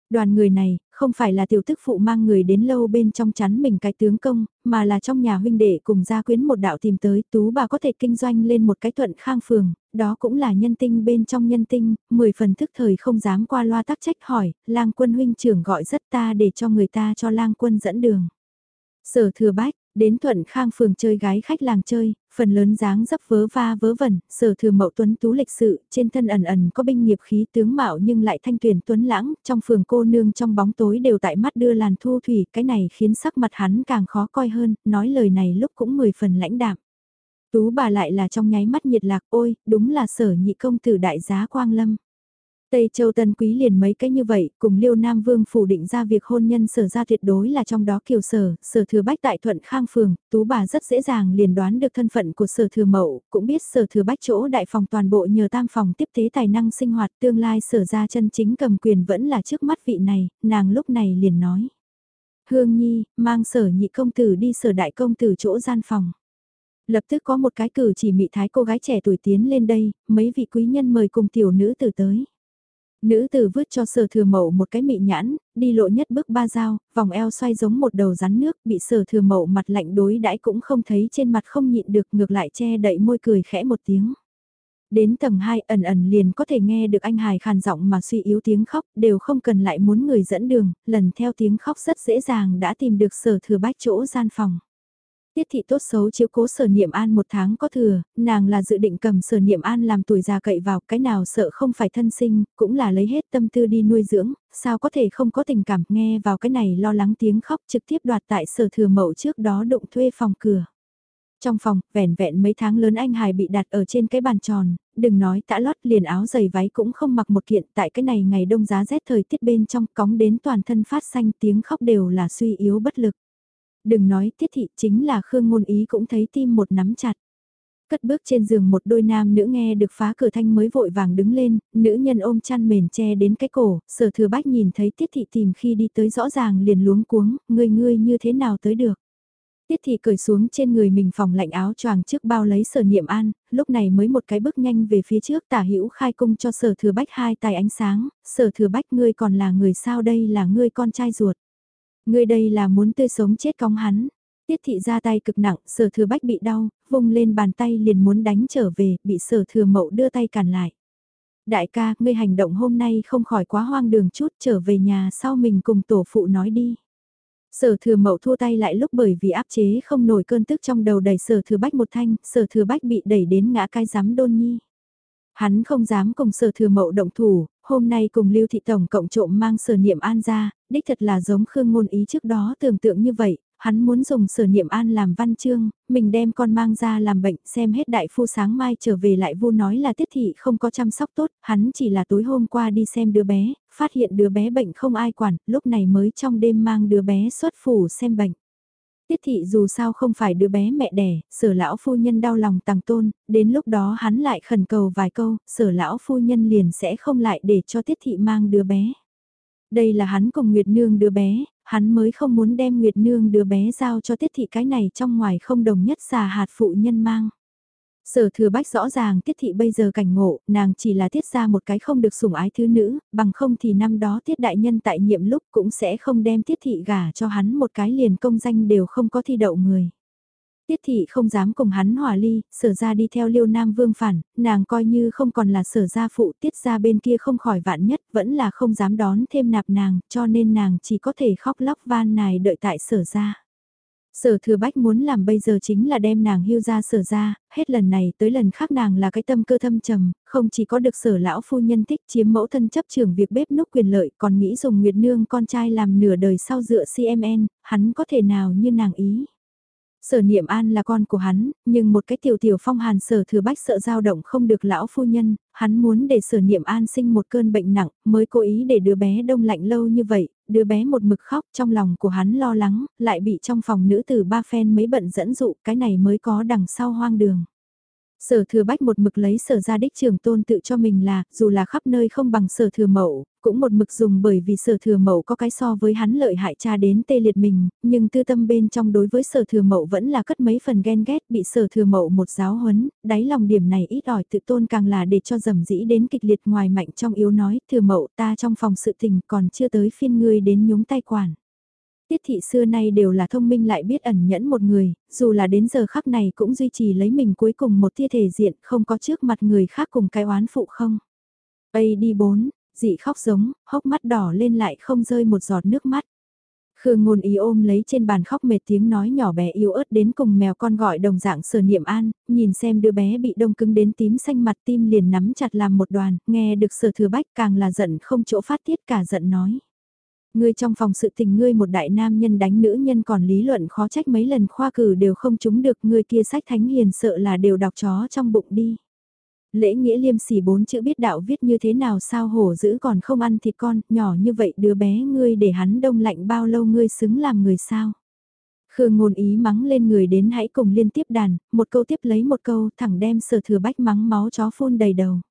Speaker 1: Đoàn người này, không phải là tiểu tức phụ mang người đến lâu bên trong chắn mình cái tướng công, mà là trong nhà huynh đệ cùng gia quyến một đạo tìm tới, tú bà có thể kinh doanh lên một cái thuận khang phường, đó cũng là nhân tinh bên trong nhân tinh, mười phần thức thời không dám qua loa tắc trách hỏi, lang quân huynh trưởng gọi rất ta để cho người ta cho lang quân dẫn đường. Sở thừa bách, Đến Thuận Khang phường chơi gái khách làng chơi, phần lớn dáng dấp vớ va vớ vẩn, sở thừa mậu tuấn tú lịch sự, trên thân ẩn ẩn có binh nghiệp khí tướng mạo nhưng lại thanh tuyển tuấn lãng, trong phường cô nương trong bóng tối đều tại mắt đưa làn thu thủy, cái này khiến sắc mặt hắn càng khó coi hơn, nói lời này lúc cũng mười phần lãnh đạm. Tú bà lại là trong nháy mắt nhiệt lạc, ôi, đúng là sở nhị công tử đại giá Quang Lâm. Tây Châu Tân Quý liền mấy cái như vậy, cùng Liêu Nam Vương phủ định ra việc hôn nhân sở ra tuyệt đối là trong đó kiều sở, sở thừa bách tại Thuận Khang Phường, tú bà rất dễ dàng liền đoán được thân phận của sở thừa mậu, cũng biết sở thừa bách chỗ đại phòng toàn bộ nhờ tam phòng tiếp tế tài năng sinh hoạt tương lai sở ra chân chính cầm quyền vẫn là trước mắt vị này, nàng lúc này liền nói. Hương Nhi, mang sở nhị công tử đi sở đại công tử chỗ gian phòng. Lập tức có một cái cử chỉ mị thái cô gái trẻ tuổi tiến lên đây, mấy vị quý nhân mời cùng tiểu nữ tử tới. Nữ tử vứt cho sở thừa mậu một cái mị nhãn, đi lộ nhất bước ba dao, vòng eo xoay giống một đầu rắn nước, bị sở thừa mậu mặt lạnh đối đãi cũng không thấy trên mặt không nhịn được ngược lại che đậy môi cười khẽ một tiếng. Đến tầng 2 ẩn ẩn liền có thể nghe được anh hài khàn giọng mà suy yếu tiếng khóc, đều không cần lại muốn người dẫn đường, lần theo tiếng khóc rất dễ dàng đã tìm được sở thừa bách chỗ gian phòng. Tiết thị tốt xấu chiếu cố sở niệm an một tháng có thừa, nàng là dự định cầm sở niệm an làm tuổi già cậy vào cái nào sợ không phải thân sinh, cũng là lấy hết tâm tư đi nuôi dưỡng, sao có thể không có tình cảm nghe vào cái này lo lắng tiếng khóc trực tiếp đoạt tại sở thừa mậu trước đó đụng thuê phòng cửa. Trong phòng, vẻn vẹn mấy tháng lớn anh hài bị đặt ở trên cái bàn tròn, đừng nói tã lót liền áo giày váy cũng không mặc một kiện tại cái này ngày đông giá rét thời tiết bên trong cóng đến toàn thân phát xanh tiếng khóc đều là suy yếu bất lực. Đừng nói tiết thị chính là Khương Ngôn Ý cũng thấy tim một nắm chặt. Cất bước trên giường một đôi nam nữ nghe được phá cửa thanh mới vội vàng đứng lên, nữ nhân ôm chăn mền che đến cái cổ, sở thừa bách nhìn thấy tiết thị tìm khi đi tới rõ ràng liền luống cuống, ngươi ngươi như thế nào tới được. Tiết thị cởi xuống trên người mình phòng lạnh áo choàng trước bao lấy sở niệm an, lúc này mới một cái bước nhanh về phía trước tả hữu khai cung cho sở thừa bách hai tài ánh sáng, sở thừa bách ngươi còn là người sao đây là ngươi con trai ruột. Ngươi đây là muốn tươi sống chết cong hắn. Tiết thị ra tay cực nặng, sở thừa bách bị đau, vung lên bàn tay liền muốn đánh trở về, bị sở thừa mậu đưa tay cản lại. Đại ca, ngươi hành động hôm nay không khỏi quá hoang đường chút trở về nhà sau mình cùng tổ phụ nói đi. Sở thừa mậu thua tay lại lúc bởi vì áp chế không nổi cơn tức trong đầu đẩy sở thừa bách một thanh, sở thừa bách bị đẩy đến ngã cái giám đôn nhi. Hắn không dám cùng sở thừa mậu động thủ, hôm nay cùng Lưu Thị Tổng cộng trộm mang sở niệm an ra, đích thật là giống Khương Ngôn Ý trước đó tưởng tượng như vậy, hắn muốn dùng sở niệm an làm văn chương, mình đem con mang ra làm bệnh, xem hết đại phu sáng mai trở về lại vu nói là tiết thị không có chăm sóc tốt, hắn chỉ là tối hôm qua đi xem đứa bé, phát hiện đứa bé bệnh không ai quản, lúc này mới trong đêm mang đứa bé xuất phủ xem bệnh. Tiết thị dù sao không phải đứa bé mẹ đẻ, sở lão phu nhân đau lòng tàng tôn, đến lúc đó hắn lại khẩn cầu vài câu, sở lão phu nhân liền sẽ không lại để cho tiết thị mang đứa bé. Đây là hắn cùng Nguyệt Nương đứa bé, hắn mới không muốn đem Nguyệt Nương đứa bé giao cho tiết thị cái này trong ngoài không đồng nhất xà hạt phụ nhân mang. Sở thừa bách rõ ràng tiết thị bây giờ cảnh ngộ, nàng chỉ là tiết ra một cái không được sủng ái thứ nữ, bằng không thì năm đó tiết đại nhân tại nhiệm lúc cũng sẽ không đem tiết thị gả cho hắn một cái liền công danh đều không có thi đậu người. Tiết thị không dám cùng hắn hòa ly, sở ra đi theo liêu nam vương phản, nàng coi như không còn là sở gia phụ tiết ra bên kia không khỏi vạn nhất vẫn là không dám đón thêm nạp nàng, cho nên nàng chỉ có thể khóc lóc van nài đợi tại sở ra. Sở thừa bách muốn làm bây giờ chính là đem nàng hưu ra sở ra, hết lần này tới lần khác nàng là cái tâm cơ thâm trầm, không chỉ có được sở lão phu nhân thích chiếm mẫu thân chấp trưởng việc bếp núc quyền lợi còn nghĩ dùng Nguyệt Nương con trai làm nửa đời sau dựa CMN, hắn có thể nào như nàng ý. Sở niệm an là con của hắn, nhưng một cái tiểu tiểu phong hàn sở thừa bách sợ dao động không được lão phu nhân, hắn muốn để sở niệm an sinh một cơn bệnh nặng, mới cố ý để đứa bé đông lạnh lâu như vậy, đứa bé một mực khóc trong lòng của hắn lo lắng, lại bị trong phòng nữ tử ba phen mấy bận dẫn dụ, cái này mới có đằng sau hoang đường. Sở thừa bách một mực lấy sở gia đích trường tôn tự cho mình là, dù là khắp nơi không bằng sở thừa mậu, cũng một mực dùng bởi vì sở thừa mậu có cái so với hắn lợi hại cha đến tê liệt mình, nhưng tư tâm bên trong đối với sở thừa mậu vẫn là cất mấy phần ghen ghét bị sở thừa mậu một giáo huấn, đáy lòng điểm này ít ỏi tự tôn càng là để cho dầm dĩ đến kịch liệt ngoài mạnh trong yếu nói, thừa mậu ta trong phòng sự tình còn chưa tới phiên ngươi đến nhúng tay quản. Tiết thị xưa nay đều là thông minh lại biết ẩn nhẫn một người, dù là đến giờ khắc này cũng duy trì lấy mình cuối cùng một tia thể diện không có trước mặt người khác cùng cái oán phụ không. Ây đi bốn, dị khóc giống, hốc mắt đỏ lên lại không rơi một giọt nước mắt. Khương ngôn ý ôm lấy trên bàn khóc mệt tiếng nói nhỏ bé yếu ớt đến cùng mèo con gọi đồng dạng sở niệm an, nhìn xem đứa bé bị đông cứng đến tím xanh mặt tim liền nắm chặt làm một đoàn, nghe được sở thừa bách càng là giận không chỗ phát tiết cả giận nói. Ngươi trong phòng sự tình ngươi một đại nam nhân đánh nữ nhân còn lý luận khó trách mấy lần khoa cử đều không trúng được ngươi kia sách thánh hiền sợ là đều đọc chó trong bụng đi. Lễ nghĩa liêm sỉ bốn chữ biết đạo viết như thế nào sao hổ dữ còn không ăn thịt con, nhỏ như vậy đứa bé ngươi để hắn đông lạnh bao lâu ngươi xứng làm người sao. Khương ngôn ý mắng lên người đến hãy cùng liên tiếp đàn, một câu tiếp lấy một câu thẳng đem sở thừa bách mắng máu chó phun đầy đầu.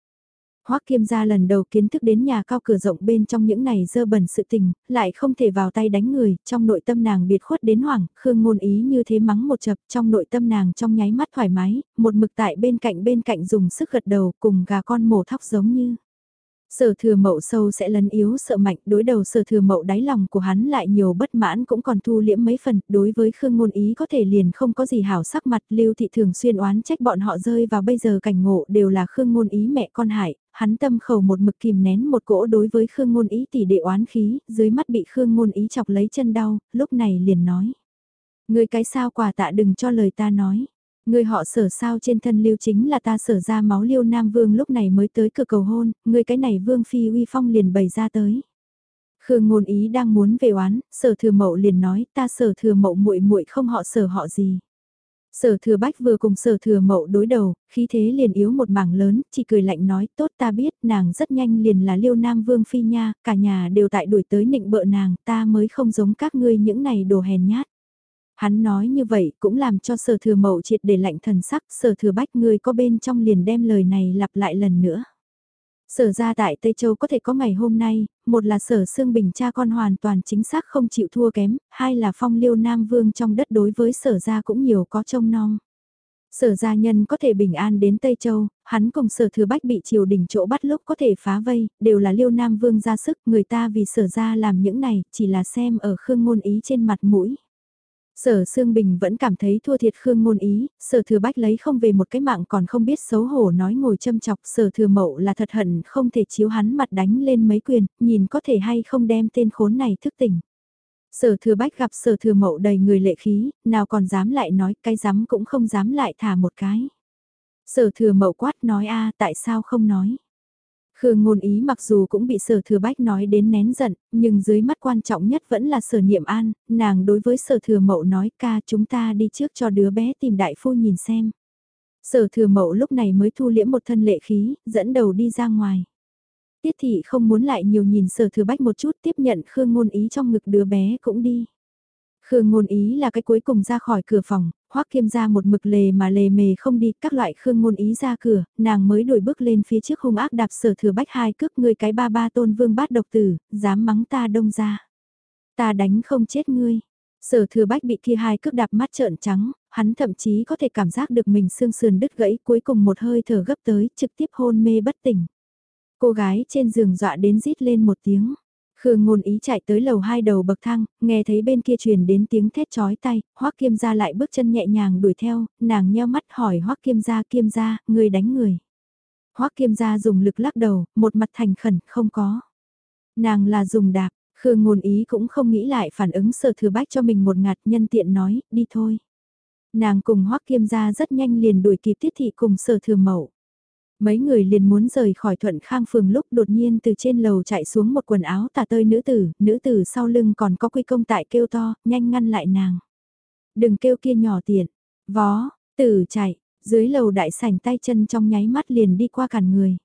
Speaker 1: Hoắc Kiêm gia lần đầu kiến thức đến nhà cao cửa rộng bên trong những này dơ bẩn sự tình, lại không thể vào tay đánh người, trong nội tâm nàng biệt khuất đến hoảng, Khương ngôn ý như thế mắng một chập, trong nội tâm nàng trong nháy mắt thoải mái, một mực tại bên cạnh bên cạnh dùng sức gật đầu cùng gà con mổ thóc giống như. Sở thừa mậu sâu sẽ lấn yếu sợ mạnh, đối đầu sở thừa mậu đáy lòng của hắn lại nhiều bất mãn cũng còn thu liễm mấy phần, đối với Khương Ngôn Ý có thể liền không có gì hảo sắc mặt, Lưu Thị thường xuyên oán trách bọn họ rơi vào bây giờ cảnh ngộ đều là Khương Ngôn Ý mẹ con hại, hắn tâm khẩu một mực kìm nén một cỗ đối với Khương Ngôn Ý tỷ đệ oán khí, dưới mắt bị Khương Ngôn Ý chọc lấy chân đau, lúc này liền nói. Người cái sao quả tạ đừng cho lời ta nói. Người họ sở sao trên thân lưu chính là ta sở ra máu liêu nam vương lúc này mới tới cửa cầu hôn, người cái này vương phi uy phong liền bày ra tới. Khương ngôn ý đang muốn về oán, sở thừa mậu liền nói ta sở thừa mậu muội muội không họ sở họ gì. Sở thừa bách vừa cùng sở thừa mậu đối đầu, khí thế liền yếu một mảng lớn, chỉ cười lạnh nói tốt ta biết nàng rất nhanh liền là liêu nam vương phi nha, cả nhà đều tại đuổi tới nịnh bợ nàng, ta mới không giống các ngươi những này đồ hèn nhát. Hắn nói như vậy cũng làm cho sở thừa mậu triệt để lạnh thần sắc, sở thừa bách người có bên trong liền đem lời này lặp lại lần nữa. Sở ra tại Tây Châu có thể có ngày hôm nay, một là sở xương bình cha con hoàn toàn chính xác không chịu thua kém, hai là phong liêu Nam Vương trong đất đối với sở ra cũng nhiều có trông non. Sở gia nhân có thể bình an đến Tây Châu, hắn cùng sở thừa bách bị triều đình chỗ bắt lúc có thể phá vây, đều là liêu Nam Vương ra sức, người ta vì sở gia làm những này, chỉ là xem ở khương ngôn ý trên mặt mũi. Sở Sương Bình vẫn cảm thấy thua thiệt Khương Ngôn Ý, Sở Thừa Bách lấy không về một cái mạng còn không biết xấu hổ nói ngồi châm chọc Sở Thừa Mậu là thật hận không thể chiếu hắn mặt đánh lên mấy quyền, nhìn có thể hay không đem tên khốn này thức tỉnh. Sở Thừa Bách gặp Sở Thừa Mậu đầy người lệ khí, nào còn dám lại nói cái dám cũng không dám lại thả một cái. Sở Thừa Mậu quát nói a tại sao không nói. Khương ngôn ý mặc dù cũng bị sở thừa bách nói đến nén giận, nhưng dưới mắt quan trọng nhất vẫn là sở niệm an, nàng đối với sở thừa mậu nói ca chúng ta đi trước cho đứa bé tìm đại phu nhìn xem. Sở thừa mậu lúc này mới thu liễm một thân lệ khí, dẫn đầu đi ra ngoài. Tiết thị không muốn lại nhiều nhìn sở thừa bách một chút tiếp nhận Khương ngôn ý trong ngực đứa bé cũng đi. Khương ngôn ý là cái cuối cùng ra khỏi cửa phòng, hoắc kiêm ra một mực lề mà lề mề không đi, các loại khương ngôn ý ra cửa, nàng mới đuổi bước lên phía trước hung ác đạp sở thừa bách hai cước, ngươi cái ba ba tôn vương bát độc tử, dám mắng ta đông ra. Ta đánh không chết ngươi. Sở thừa bách bị kia hai cước đạp mắt trợn trắng, hắn thậm chí có thể cảm giác được mình xương sườn đứt gãy cuối cùng một hơi thở gấp tới trực tiếp hôn mê bất tỉnh. Cô gái trên giường dọa đến rít lên một tiếng. Khương ngôn ý chạy tới lầu hai đầu bậc thang, nghe thấy bên kia truyền đến tiếng thét chói tay, hoắc kiêm gia lại bước chân nhẹ nhàng đuổi theo, nàng nheo mắt hỏi hoắc kiêm gia kiêm gia, người đánh người. hoắc kiêm gia dùng lực lắc đầu, một mặt thành khẩn, không có. Nàng là dùng đạp, Khương ngôn ý cũng không nghĩ lại phản ứng sở thừa bách cho mình một ngạt nhân tiện nói, đi thôi. Nàng cùng hoắc kiêm gia rất nhanh liền đuổi kịp tiết thị cùng sở thừa mẫu. Mấy người liền muốn rời khỏi thuận khang phường lúc đột nhiên từ trên lầu chạy xuống một quần áo tà tơi nữ tử, nữ tử sau lưng còn có quy công tại kêu to, nhanh ngăn lại nàng. Đừng kêu kia nhỏ tiện, vó, tử chạy, dưới lầu đại sảnh tay chân trong nháy mắt liền đi qua cản người.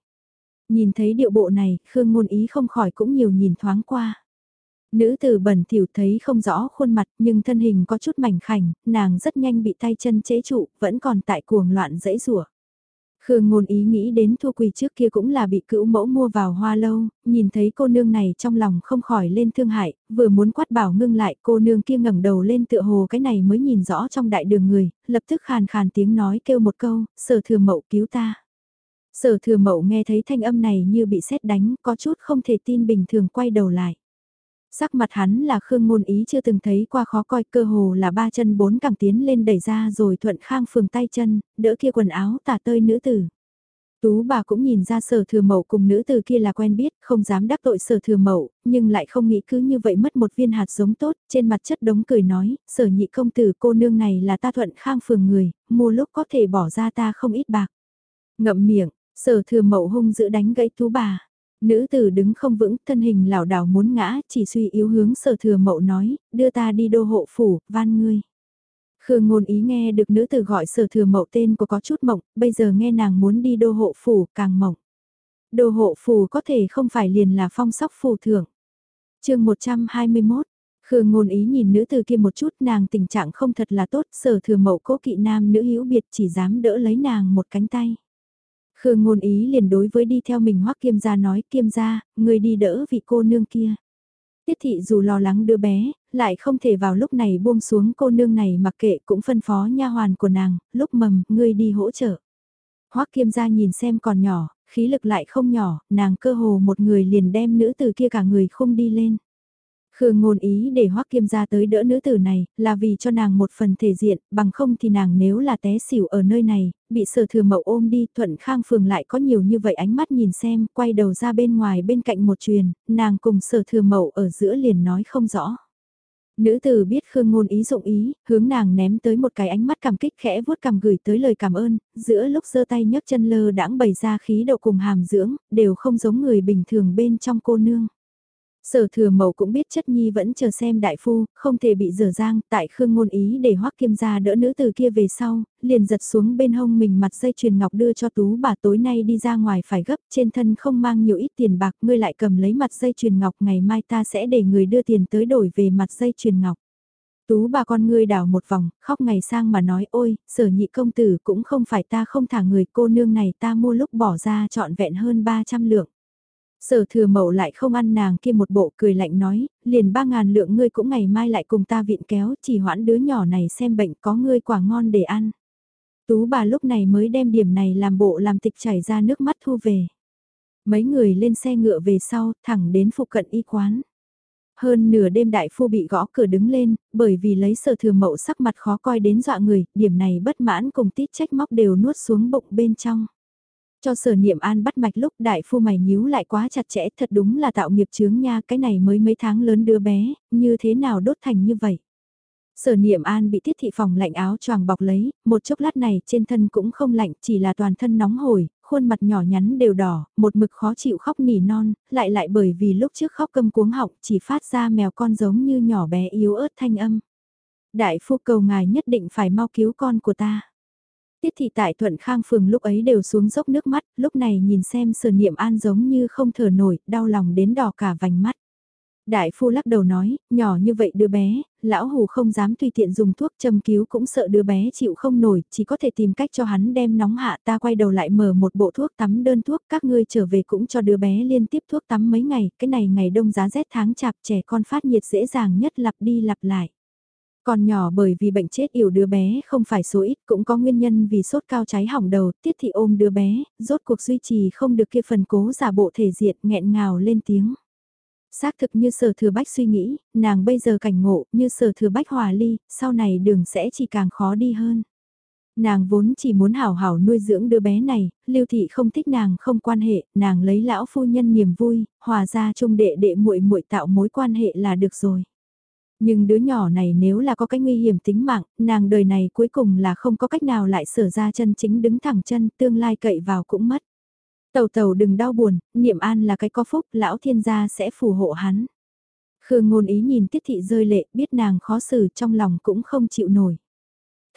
Speaker 1: Nhìn thấy điệu bộ này, Khương ngôn ý không khỏi cũng nhiều nhìn thoáng qua. Nữ tử bẩn thỉu thấy không rõ khuôn mặt nhưng thân hình có chút mảnh khảnh, nàng rất nhanh bị tay chân chế trụ, vẫn còn tại cuồng loạn dãy rủa Khương ngôn ý nghĩ đến Thu Quỳ trước kia cũng là bị cữu mẫu mua vào hoa lâu, nhìn thấy cô nương này trong lòng không khỏi lên thương hại, vừa muốn quát bảo ngưng lại cô nương kia ngẩng đầu lên tựa hồ cái này mới nhìn rõ trong đại đường người, lập tức khàn khàn tiếng nói kêu một câu, sở thừa mẫu cứu ta. Sở thừa mẫu nghe thấy thanh âm này như bị sét đánh, có chút không thể tin bình thường quay đầu lại. Sắc mặt hắn là Khương Ngôn Ý chưa từng thấy qua khó coi cơ hồ là ba chân bốn cẳng tiến lên đẩy ra rồi thuận khang phường tay chân, đỡ kia quần áo tả tơi nữ tử. Tú bà cũng nhìn ra sở thừa mậu cùng nữ tử kia là quen biết, không dám đắc tội sở thừa mậu, nhưng lại không nghĩ cứ như vậy mất một viên hạt giống tốt, trên mặt chất đống cười nói, sở nhị công tử cô nương này là ta thuận khang phường người, mua lúc có thể bỏ ra ta không ít bạc. Ngậm miệng, sở thừa mậu hung giữ đánh gãy tú bà. Nữ tử đứng không vững, thân hình lảo đảo muốn ngã, chỉ suy yếu hướng sở thừa mậu nói, đưa ta đi đô hộ phủ, van ngươi. Khương ngôn ý nghe được nữ tử gọi sở thừa mậu tên của có chút mộng, bây giờ nghe nàng muốn đi đô hộ phủ, càng mộng. Đô hộ phủ có thể không phải liền là phong sóc phù thưởng. chương 121 Khương ngôn ý nhìn nữ tử kia một chút nàng tình trạng không thật là tốt, sở thừa mậu cố kỵ nam nữ hữu biệt chỉ dám đỡ lấy nàng một cánh tay. Khương ngôn ý liền đối với đi theo mình hoắc kiêm gia nói kiêm gia, người đi đỡ vị cô nương kia. Tiết thị dù lo lắng đứa bé, lại không thể vào lúc này buông xuống cô nương này mặc kệ cũng phân phó nha hoàn của nàng, lúc mầm, ngươi đi hỗ trợ. Hoắc kiêm gia nhìn xem còn nhỏ, khí lực lại không nhỏ, nàng cơ hồ một người liền đem nữ từ kia cả người không đi lên. Khương ngôn ý để Hoắc Kiêm ra tới đỡ nữ tử này, là vì cho nàng một phần thể diện, bằng không thì nàng nếu là té xỉu ở nơi này, bị sở thừa mậu ôm đi, thuận khang phường lại có nhiều như vậy ánh mắt nhìn xem, quay đầu ra bên ngoài bên cạnh một truyền, nàng cùng sở thừa mậu ở giữa liền nói không rõ. Nữ tử biết Khương Ngôn ý dụng ý, hướng nàng ném tới một cái ánh mắt cảm kích khẽ vuốt cằm gửi tới lời cảm ơn, giữa lúc giơ tay nhấc chân lơ đãng bày ra khí độ cùng hàm dưỡng, đều không giống người bình thường bên trong cô nương. Sở thừa mầu cũng biết chất nhi vẫn chờ xem đại phu, không thể bị dở dang, tại khương ngôn ý để hoắc kiêm gia đỡ nữ từ kia về sau, liền giật xuống bên hông mình mặt dây chuyền ngọc đưa cho tú bà tối nay đi ra ngoài phải gấp, trên thân không mang nhiều ít tiền bạc, ngươi lại cầm lấy mặt dây chuyền ngọc, ngày mai ta sẽ để người đưa tiền tới đổi về mặt dây chuyền ngọc. Tú bà con ngươi đảo một vòng, khóc ngày sang mà nói ôi, sở nhị công tử cũng không phải ta không thả người cô nương này ta mua lúc bỏ ra trọn vẹn hơn 300 lượng. Sở thừa mậu lại không ăn nàng kia một bộ cười lạnh nói, liền ba ngàn lượng ngươi cũng ngày mai lại cùng ta viện kéo, chỉ hoãn đứa nhỏ này xem bệnh có ngươi quả ngon để ăn. Tú bà lúc này mới đem điểm này làm bộ làm tịch chảy ra nước mắt thu về. Mấy người lên xe ngựa về sau, thẳng đến phụ cận y quán. Hơn nửa đêm đại phu bị gõ cửa đứng lên, bởi vì lấy sở thừa mậu sắc mặt khó coi đến dọa người, điểm này bất mãn cùng tít trách móc đều nuốt xuống bụng bên trong. Cho sở niệm an bắt mạch lúc đại phu mày nhíu lại quá chặt chẽ thật đúng là tạo nghiệp chướng nha cái này mới mấy tháng lớn đứa bé, như thế nào đốt thành như vậy. Sở niệm an bị tiết thị phòng lạnh áo choàng bọc lấy, một chốc lát này trên thân cũng không lạnh chỉ là toàn thân nóng hổi, khuôn mặt nhỏ nhắn đều đỏ, một mực khó chịu khóc nỉ non, lại lại bởi vì lúc trước khóc câm cuống họng chỉ phát ra mèo con giống như nhỏ bé yếu ớt thanh âm. Đại phu cầu ngài nhất định phải mau cứu con của ta. Tiết thị tại Thuận Khang phường lúc ấy đều xuống dốc nước mắt, lúc này nhìn xem sờ niệm an giống như không thở nổi, đau lòng đến đỏ cả vành mắt. Đại phu lắc đầu nói, nhỏ như vậy đứa bé, lão hù không dám tùy tiện dùng thuốc châm cứu cũng sợ đứa bé chịu không nổi, chỉ có thể tìm cách cho hắn đem nóng hạ ta quay đầu lại mở một bộ thuốc tắm đơn thuốc, các ngươi trở về cũng cho đứa bé liên tiếp thuốc tắm mấy ngày, cái này ngày đông giá rét tháng chạp trẻ con phát nhiệt dễ dàng nhất lặp đi lặp lại. Còn nhỏ bởi vì bệnh chết yểu đứa bé không phải số ít cũng có nguyên nhân vì sốt cao cháy hỏng đầu, tiết thị ôm đứa bé, rốt cuộc duy trì không được kia phần cố giả bộ thể diện nghẹn ngào lên tiếng. Xác thực như sở thừa bách suy nghĩ, nàng bây giờ cảnh ngộ như sở thừa bách hòa ly, sau này đường sẽ chỉ càng khó đi hơn. Nàng vốn chỉ muốn hảo hảo nuôi dưỡng đứa bé này, lưu thị không thích nàng không quan hệ, nàng lấy lão phu nhân niềm vui, hòa ra chung đệ đệ muội muội tạo mối quan hệ là được rồi. Nhưng đứa nhỏ này nếu là có cái nguy hiểm tính mạng, nàng đời này cuối cùng là không có cách nào lại sở ra chân chính đứng thẳng chân, tương lai cậy vào cũng mất. Tàu tàu đừng đau buồn, niệm an là cái có phúc, lão thiên gia sẽ phù hộ hắn. Khương ngôn ý nhìn tiết thị rơi lệ, biết nàng khó xử trong lòng cũng không chịu nổi.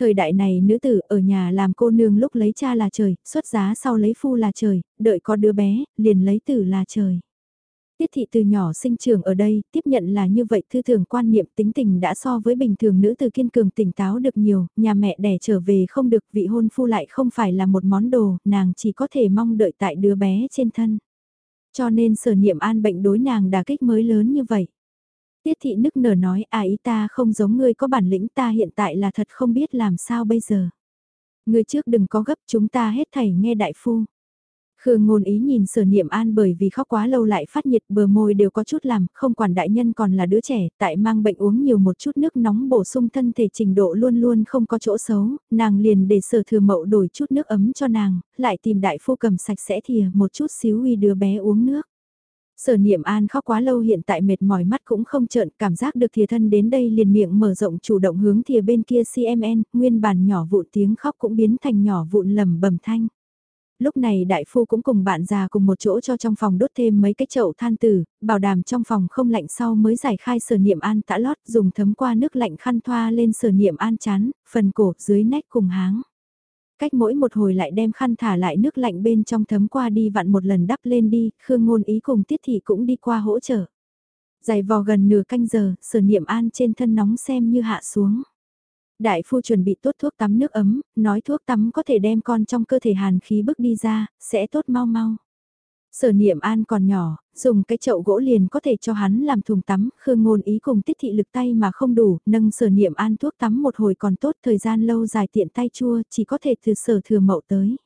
Speaker 1: Thời đại này nữ tử ở nhà làm cô nương lúc lấy cha là trời, xuất giá sau lấy phu là trời, đợi có đứa bé, liền lấy tử là trời. Tiết thị từ nhỏ sinh trưởng ở đây, tiếp nhận là như vậy thư thường quan niệm tính tình đã so với bình thường nữ từ kiên cường tỉnh táo được nhiều, nhà mẹ đẻ trở về không được vị hôn phu lại không phải là một món đồ, nàng chỉ có thể mong đợi tại đứa bé trên thân. Cho nên sở niệm an bệnh đối nàng đà kích mới lớn như vậy. Tiết thị nức nở nói à ý ta không giống ngươi có bản lĩnh ta hiện tại là thật không biết làm sao bây giờ. Ngươi trước đừng có gấp chúng ta hết thảy nghe đại phu. Khương ngôn ý nhìn sở niệm an bởi vì khóc quá lâu lại phát nhiệt bờ môi đều có chút làm, không quản đại nhân còn là đứa trẻ, tại mang bệnh uống nhiều một chút nước nóng bổ sung thân thể trình độ luôn luôn không có chỗ xấu, nàng liền để sở thừa mậu đổi chút nước ấm cho nàng, lại tìm đại phu cầm sạch sẽ thìa một chút xíu uy đứa bé uống nước. Sở niệm an khóc quá lâu hiện tại mệt mỏi mắt cũng không trợn, cảm giác được thìa thân đến đây liền miệng mở rộng chủ động hướng thìa bên kia CMN, nguyên bản nhỏ vụn tiếng khóc cũng biến thành nhỏ vụn lầm bầm thanh lúc này đại phu cũng cùng bạn già cùng một chỗ cho trong phòng đốt thêm mấy cái chậu than tử, bảo đảm trong phòng không lạnh sau mới giải khai sở niệm an tã lót dùng thấm qua nước lạnh khăn thoa lên sở niệm an chán, phần cổ dưới nách cùng háng. Cách mỗi một hồi lại đem khăn thả lại nước lạnh bên trong thấm qua đi vặn một lần đắp lên đi, Khương Ngôn Ý cùng Tiết Thị cũng đi qua hỗ trợ. Dài vò gần nửa canh giờ, sở niệm an trên thân nóng xem như hạ xuống. Đại phu chuẩn bị tốt thuốc tắm nước ấm, nói thuốc tắm có thể đem con trong cơ thể hàn khí bức đi ra, sẽ tốt mau mau. Sở niệm an còn nhỏ, dùng cái chậu gỗ liền có thể cho hắn làm thùng tắm, khương ngôn ý cùng tiết thị lực tay mà không đủ, nâng sở niệm an thuốc tắm một hồi còn tốt thời gian lâu dài tiện tay chua, chỉ có thể từ sở thừa mậu tới.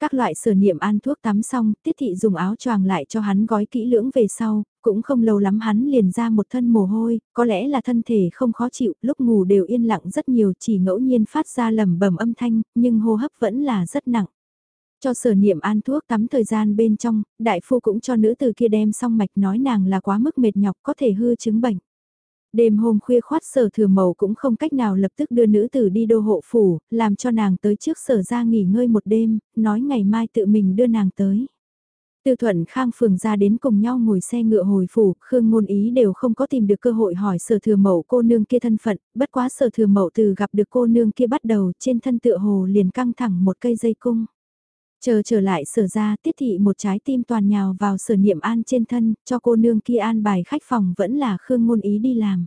Speaker 1: Các loại sở niệm an thuốc tắm xong, tiết thị dùng áo choàng lại cho hắn gói kỹ lưỡng về sau, cũng không lâu lắm hắn liền ra một thân mồ hôi, có lẽ là thân thể không khó chịu, lúc ngủ đều yên lặng rất nhiều chỉ ngẫu nhiên phát ra lầm bầm âm thanh, nhưng hô hấp vẫn là rất nặng. Cho sở niệm an thuốc tắm thời gian bên trong, đại phu cũng cho nữ từ kia đem xong mạch nói nàng là quá mức mệt nhọc có thể hư chứng bệnh. Đêm hôm khuya khoát sở thừa màu cũng không cách nào lập tức đưa nữ tử đi đô hộ phủ, làm cho nàng tới trước sở ra nghỉ ngơi một đêm, nói ngày mai tự mình đưa nàng tới. Từ thuận khang phường ra đến cùng nhau ngồi xe ngựa hồi phủ, Khương ngôn ý đều không có tìm được cơ hội hỏi sở thừa mậu cô nương kia thân phận, bất quá sở thừa mậu từ gặp được cô nương kia bắt đầu trên thân tựa hồ liền căng thẳng một cây dây cung. Chờ trở lại sở ra tiết thị một trái tim toàn nhào vào sở niệm an trên thân, cho cô nương kia an bài khách phòng vẫn là Khương ngôn ý đi làm.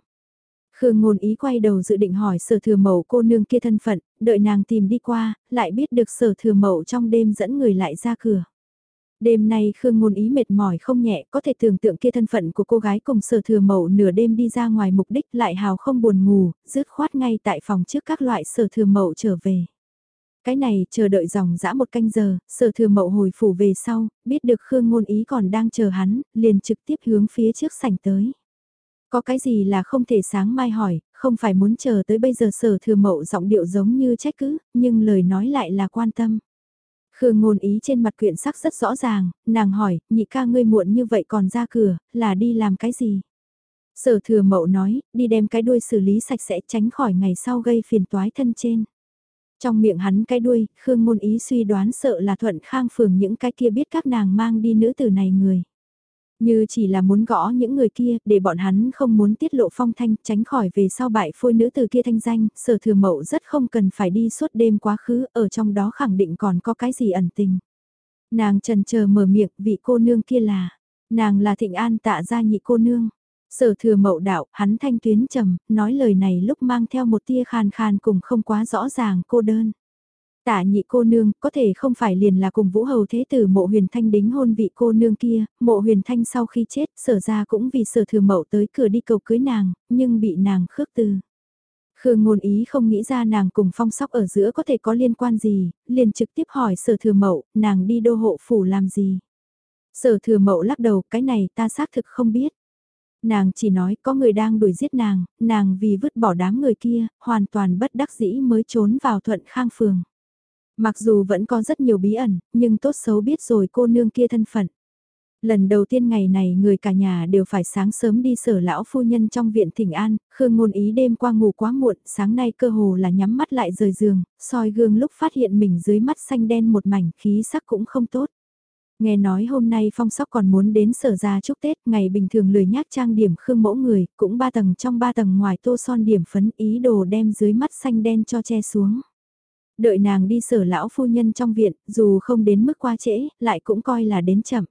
Speaker 1: Khương ngôn ý quay đầu dự định hỏi sở thừa mậu cô nương kia thân phận, đợi nàng tìm đi qua, lại biết được sở thừa mậu trong đêm dẫn người lại ra cửa. Đêm nay Khương Ngôn Ý mệt mỏi không nhẹ, có thể tưởng tượng kia thân phận của cô gái cùng sở thừa mậu nửa đêm đi ra ngoài mục đích lại hào không buồn ngủ, dứt khoát ngay tại phòng trước các loại sở thừa mậu trở về. Cái này chờ đợi dòng dã một canh giờ, sở thừa mậu hồi phủ về sau, biết được Khương Ngôn Ý còn đang chờ hắn, liền trực tiếp hướng phía trước sảnh tới. Có cái gì là không thể sáng mai hỏi, không phải muốn chờ tới bây giờ sở thừa mậu giọng điệu giống như trách cứ, nhưng lời nói lại là quan tâm. Khương ngôn ý trên mặt quyện sắc rất rõ ràng, nàng hỏi, nhị ca ngươi muộn như vậy còn ra cửa, là đi làm cái gì? Sở thừa mậu nói, đi đem cái đuôi xử lý sạch sẽ tránh khỏi ngày sau gây phiền toái thân trên. Trong miệng hắn cái đuôi, Khương ngôn ý suy đoán sợ là thuận khang phường những cái kia biết các nàng mang đi nữ tử này người. Như chỉ là muốn gõ những người kia, để bọn hắn không muốn tiết lộ phong thanh, tránh khỏi về sau bại phôi nữ từ kia thanh danh, sở thừa mậu rất không cần phải đi suốt đêm quá khứ, ở trong đó khẳng định còn có cái gì ẩn tình. Nàng trần chờ mở miệng, vị cô nương kia là, nàng là thịnh an tạ gia nhị cô nương. Sở thừa mậu đạo, hắn thanh tuyến trầm, nói lời này lúc mang theo một tia khàn khàn cùng không quá rõ ràng cô đơn. Tạ nhị cô nương, có thể không phải liền là cùng vũ hầu thế tử mộ huyền thanh đính hôn vị cô nương kia, mộ huyền thanh sau khi chết, sở ra cũng vì sở thừa mậu tới cửa đi cầu cưới nàng, nhưng bị nàng khước từ. Khương ngôn ý không nghĩ ra nàng cùng phong sóc ở giữa có thể có liên quan gì, liền trực tiếp hỏi sở thừa mậu, nàng đi đô hộ phủ làm gì. Sở thừa mậu lắc đầu, cái này ta xác thực không biết. Nàng chỉ nói có người đang đuổi giết nàng, nàng vì vứt bỏ đám người kia, hoàn toàn bất đắc dĩ mới trốn vào thuận khang phường. Mặc dù vẫn có rất nhiều bí ẩn, nhưng tốt xấu biết rồi cô nương kia thân phận. Lần đầu tiên ngày này người cả nhà đều phải sáng sớm đi sở lão phu nhân trong viện thỉnh an, Khương ngôn ý đêm qua ngủ quá muộn, sáng nay cơ hồ là nhắm mắt lại rời giường, soi gương lúc phát hiện mình dưới mắt xanh đen một mảnh khí sắc cũng không tốt. Nghe nói hôm nay phong sóc còn muốn đến sở ra chúc Tết, ngày bình thường lười nhác trang điểm khương mẫu người, cũng ba tầng trong ba tầng ngoài tô son điểm phấn ý đồ đem dưới mắt xanh đen cho che xuống. Đợi nàng đi sở lão phu nhân trong viện, dù không đến mức qua trễ, lại cũng coi là đến chậm.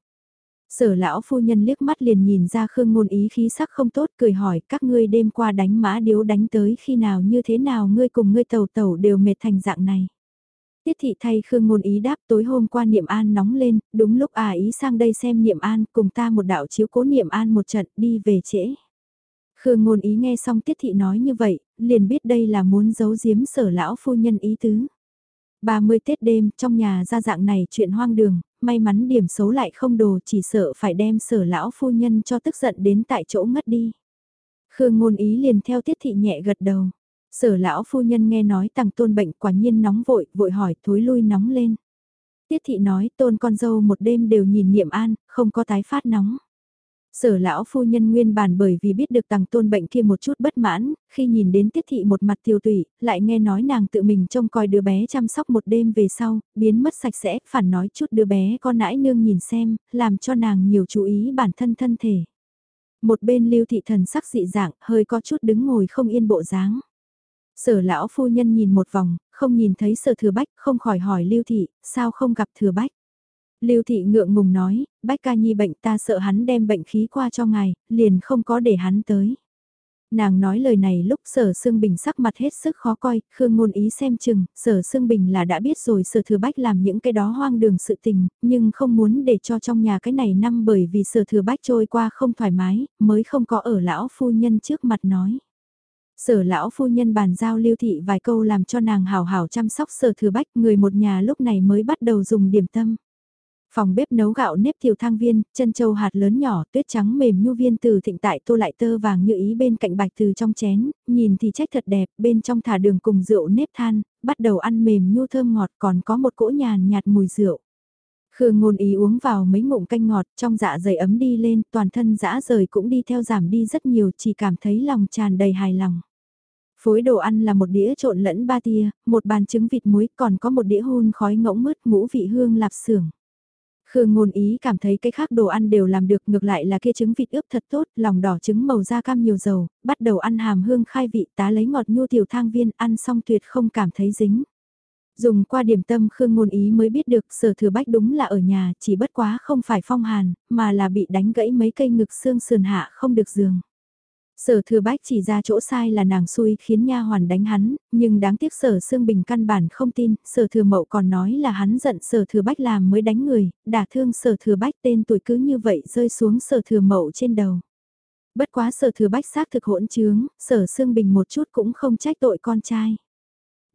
Speaker 1: Sở lão phu nhân liếc mắt liền nhìn ra Khương Ngôn Ý khí sắc không tốt cười hỏi các ngươi đêm qua đánh mã điếu đánh tới khi nào như thế nào ngươi cùng ngươi tàu tàu đều mệt thành dạng này. Tiết thị thay Khương Ngôn Ý đáp tối hôm qua Niệm An nóng lên, đúng lúc à ý sang đây xem Niệm An cùng ta một đạo chiếu cố Niệm An một trận đi về trễ. Khương Ngôn Ý nghe xong Tiết thị nói như vậy, liền biết đây là muốn giấu giếm sở lão phu nhân ý tứ. 30 Tết đêm, trong nhà ra dạng này chuyện hoang đường, may mắn điểm xấu lại không đồ chỉ sợ phải đem sở lão phu nhân cho tức giận đến tại chỗ ngất đi. Khương ngôn ý liền theo tiết thị nhẹ gật đầu. Sở lão phu nhân nghe nói tàng tôn bệnh quả nhiên nóng vội, vội hỏi thối lui nóng lên. Tiết thị nói tôn con dâu một đêm đều nhìn niệm an, không có tái phát nóng. Sở lão phu nhân nguyên bản bởi vì biết được tàng tôn bệnh kia một chút bất mãn, khi nhìn đến tiết thị một mặt tiêu tụy, lại nghe nói nàng tự mình trông coi đứa bé chăm sóc một đêm về sau, biến mất sạch sẽ, phản nói chút đứa bé con nãi nương nhìn xem, làm cho nàng nhiều chú ý bản thân thân thể. Một bên lưu thị thần sắc dị dạng, hơi có chút đứng ngồi không yên bộ dáng. Sở lão phu nhân nhìn một vòng, không nhìn thấy sở thừa bách, không khỏi hỏi lưu thị, sao không gặp thừa bách. Lưu thị ngượng ngùng nói, bách ca nhi bệnh ta sợ hắn đem bệnh khí qua cho ngài, liền không có để hắn tới. Nàng nói lời này lúc sở Sương Bình sắc mặt hết sức khó coi, Khương ngôn ý xem chừng, sở Sương Bình là đã biết rồi sở thừa bách làm những cái đó hoang đường sự tình, nhưng không muốn để cho trong nhà cái này năm bởi vì sở thừa bách trôi qua không thoải mái, mới không có ở lão phu nhân trước mặt nói. Sở lão phu nhân bàn giao lưu thị vài câu làm cho nàng hào hào chăm sóc sở thừa bách người một nhà lúc này mới bắt đầu dùng điểm tâm. Phòng bếp nấu gạo nếp thiều thang viên, chân châu hạt lớn nhỏ, tuyết trắng mềm nhu viên từ thịnh tại tô lại tơ vàng như ý bên cạnh bạch từ trong chén, nhìn thì trách thật đẹp, bên trong thả đường cùng rượu nếp than, bắt đầu ăn mềm nhu thơm ngọt còn có một cỗ nhàn nhạt mùi rượu. Khương ngôn ý uống vào mấy ngụm canh ngọt trong dạ dày ấm đi lên, toàn thân dã rời cũng đi theo giảm đi rất nhiều, chỉ cảm thấy lòng tràn đầy hài lòng. Phối đồ ăn là một đĩa trộn lẫn ba tia, một bàn trứng vịt muối còn có một đĩa hun khói ngỗng mứt ngũ vị hương lạp xưởng. Khương ngôn ý cảm thấy cái khác đồ ăn đều làm được ngược lại là kia trứng vịt ướp thật tốt, lòng đỏ trứng màu da cam nhiều dầu, bắt đầu ăn hàm hương khai vị tá lấy ngọt nhu tiểu thang viên ăn xong tuyệt không cảm thấy dính. Dùng qua điểm tâm Khương ngôn ý mới biết được sở thừa bách đúng là ở nhà, chỉ bất quá không phải phong hàn, mà là bị đánh gãy mấy cây ngực xương sườn hạ không được giường. Sở thừa bách chỉ ra chỗ sai là nàng xui khiến nha hoàn đánh hắn, nhưng đáng tiếc sở xương bình căn bản không tin, sở thừa mậu còn nói là hắn giận sở thừa bách làm mới đánh người, đả thương sở thừa bách tên tuổi cứ như vậy rơi xuống sở thừa mậu trên đầu. Bất quá sở thừa bách xác thực hỗn trướng, sở xương bình một chút cũng không trách tội con trai.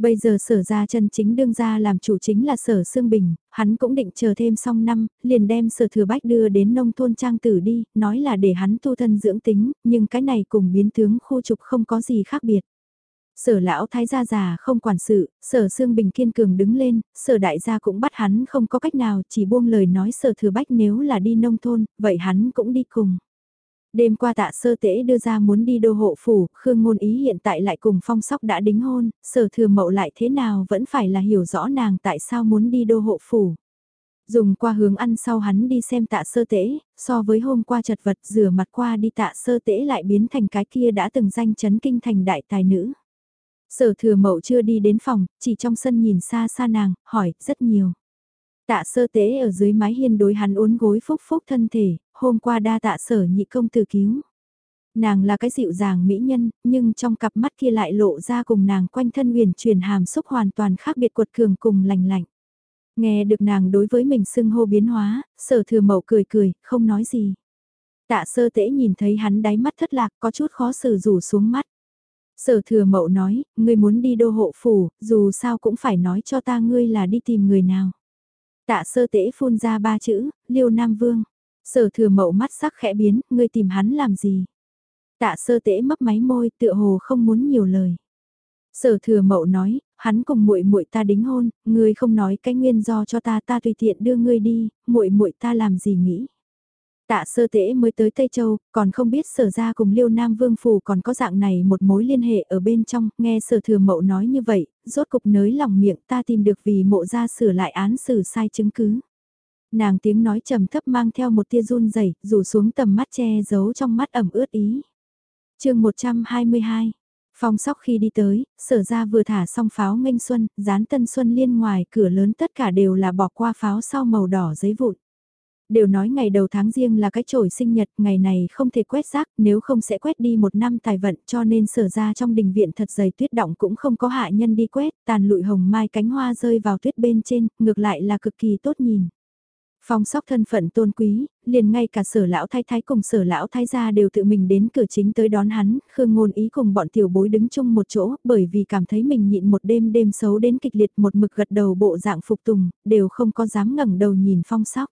Speaker 1: Bây giờ sở ra chân chính đương ra làm chủ chính là sở Sương Bình, hắn cũng định chờ thêm xong năm, liền đem sở thừa bách đưa đến nông thôn trang tử đi, nói là để hắn tu thân dưỡng tính, nhưng cái này cùng biến tướng khu trục không có gì khác biệt. Sở lão thái gia già không quản sự, sở Sương Bình kiên cường đứng lên, sở đại gia cũng bắt hắn không có cách nào chỉ buông lời nói sở thừa bách nếu là đi nông thôn, vậy hắn cũng đi cùng. Đêm qua tạ sơ tễ đưa ra muốn đi đô hộ phủ, Khương Ngôn Ý hiện tại lại cùng phong sóc đã đính hôn, sở thừa mậu lại thế nào vẫn phải là hiểu rõ nàng tại sao muốn đi đô hộ phủ. Dùng qua hướng ăn sau hắn đi xem tạ sơ tễ, so với hôm qua chật vật rửa mặt qua đi tạ sơ tễ lại biến thành cái kia đã từng danh chấn kinh thành đại tài nữ. Sở thừa mậu chưa đi đến phòng, chỉ trong sân nhìn xa xa nàng, hỏi, rất nhiều. Tạ sơ tế ở dưới mái hiên đối hắn uốn gối phúc phúc thân thể, hôm qua đa tạ sở nhị công từ cứu. Nàng là cái dịu dàng mỹ nhân, nhưng trong cặp mắt kia lại lộ ra cùng nàng quanh thân huyền truyền hàm xúc hoàn toàn khác biệt quật cường cùng lành lạnh. Nghe được nàng đối với mình xưng hô biến hóa, sở thừa mậu cười cười, không nói gì. Tạ sơ tễ nhìn thấy hắn đáy mắt thất lạc có chút khó xử rủ xuống mắt. Sở thừa mậu nói, ngươi muốn đi đô hộ phủ, dù sao cũng phải nói cho ta ngươi là đi tìm người nào. Tạ sơ tễ phun ra ba chữ, liêu nam vương. Sở thừa mậu mắt sắc khẽ biến, ngươi tìm hắn làm gì? Tạ sơ tễ mấp máy môi tựa hồ không muốn nhiều lời. Sở thừa mậu nói, hắn cùng muội muội ta đính hôn, ngươi không nói cái nguyên do cho ta ta tùy tiện đưa ngươi đi, muội muội ta làm gì nghĩ. Tạ sơ tễ mới tới Tây Châu, còn không biết sở ra cùng Liêu Nam Vương Phủ còn có dạng này một mối liên hệ ở bên trong, nghe sở thừa mậu nói như vậy, rốt cục nới lòng miệng ta tìm được vì mộ ra sửa lại án xử sai chứng cứ. Nàng tiếng nói trầm thấp mang theo một tia run rẩy rủ xuống tầm mắt che giấu trong mắt ẩm ướt ý. chương 122 Phong sóc khi đi tới, sở ra vừa thả xong pháo nghênh xuân, dán tân xuân liên ngoài cửa lớn tất cả đều là bỏ qua pháo sau màu đỏ giấy vụn. Đều nói ngày đầu tháng riêng là cái trổi sinh nhật, ngày này không thể quét rác, nếu không sẽ quét đi một năm tài vận cho nên sở ra trong đình viện thật dày tuyết động cũng không có hạ nhân đi quét, tàn lụi hồng mai cánh hoa rơi vào tuyết bên trên, ngược lại là cực kỳ tốt nhìn. Phong sóc thân phận tôn quý, liền ngay cả sở lão thái thái cùng sở lão thái gia đều tự mình đến cửa chính tới đón hắn, khương ngôn ý cùng bọn tiểu bối đứng chung một chỗ, bởi vì cảm thấy mình nhịn một đêm đêm xấu đến kịch liệt một mực gật đầu bộ dạng phục tùng, đều không có dám ngẩng đầu nhìn phong sóc.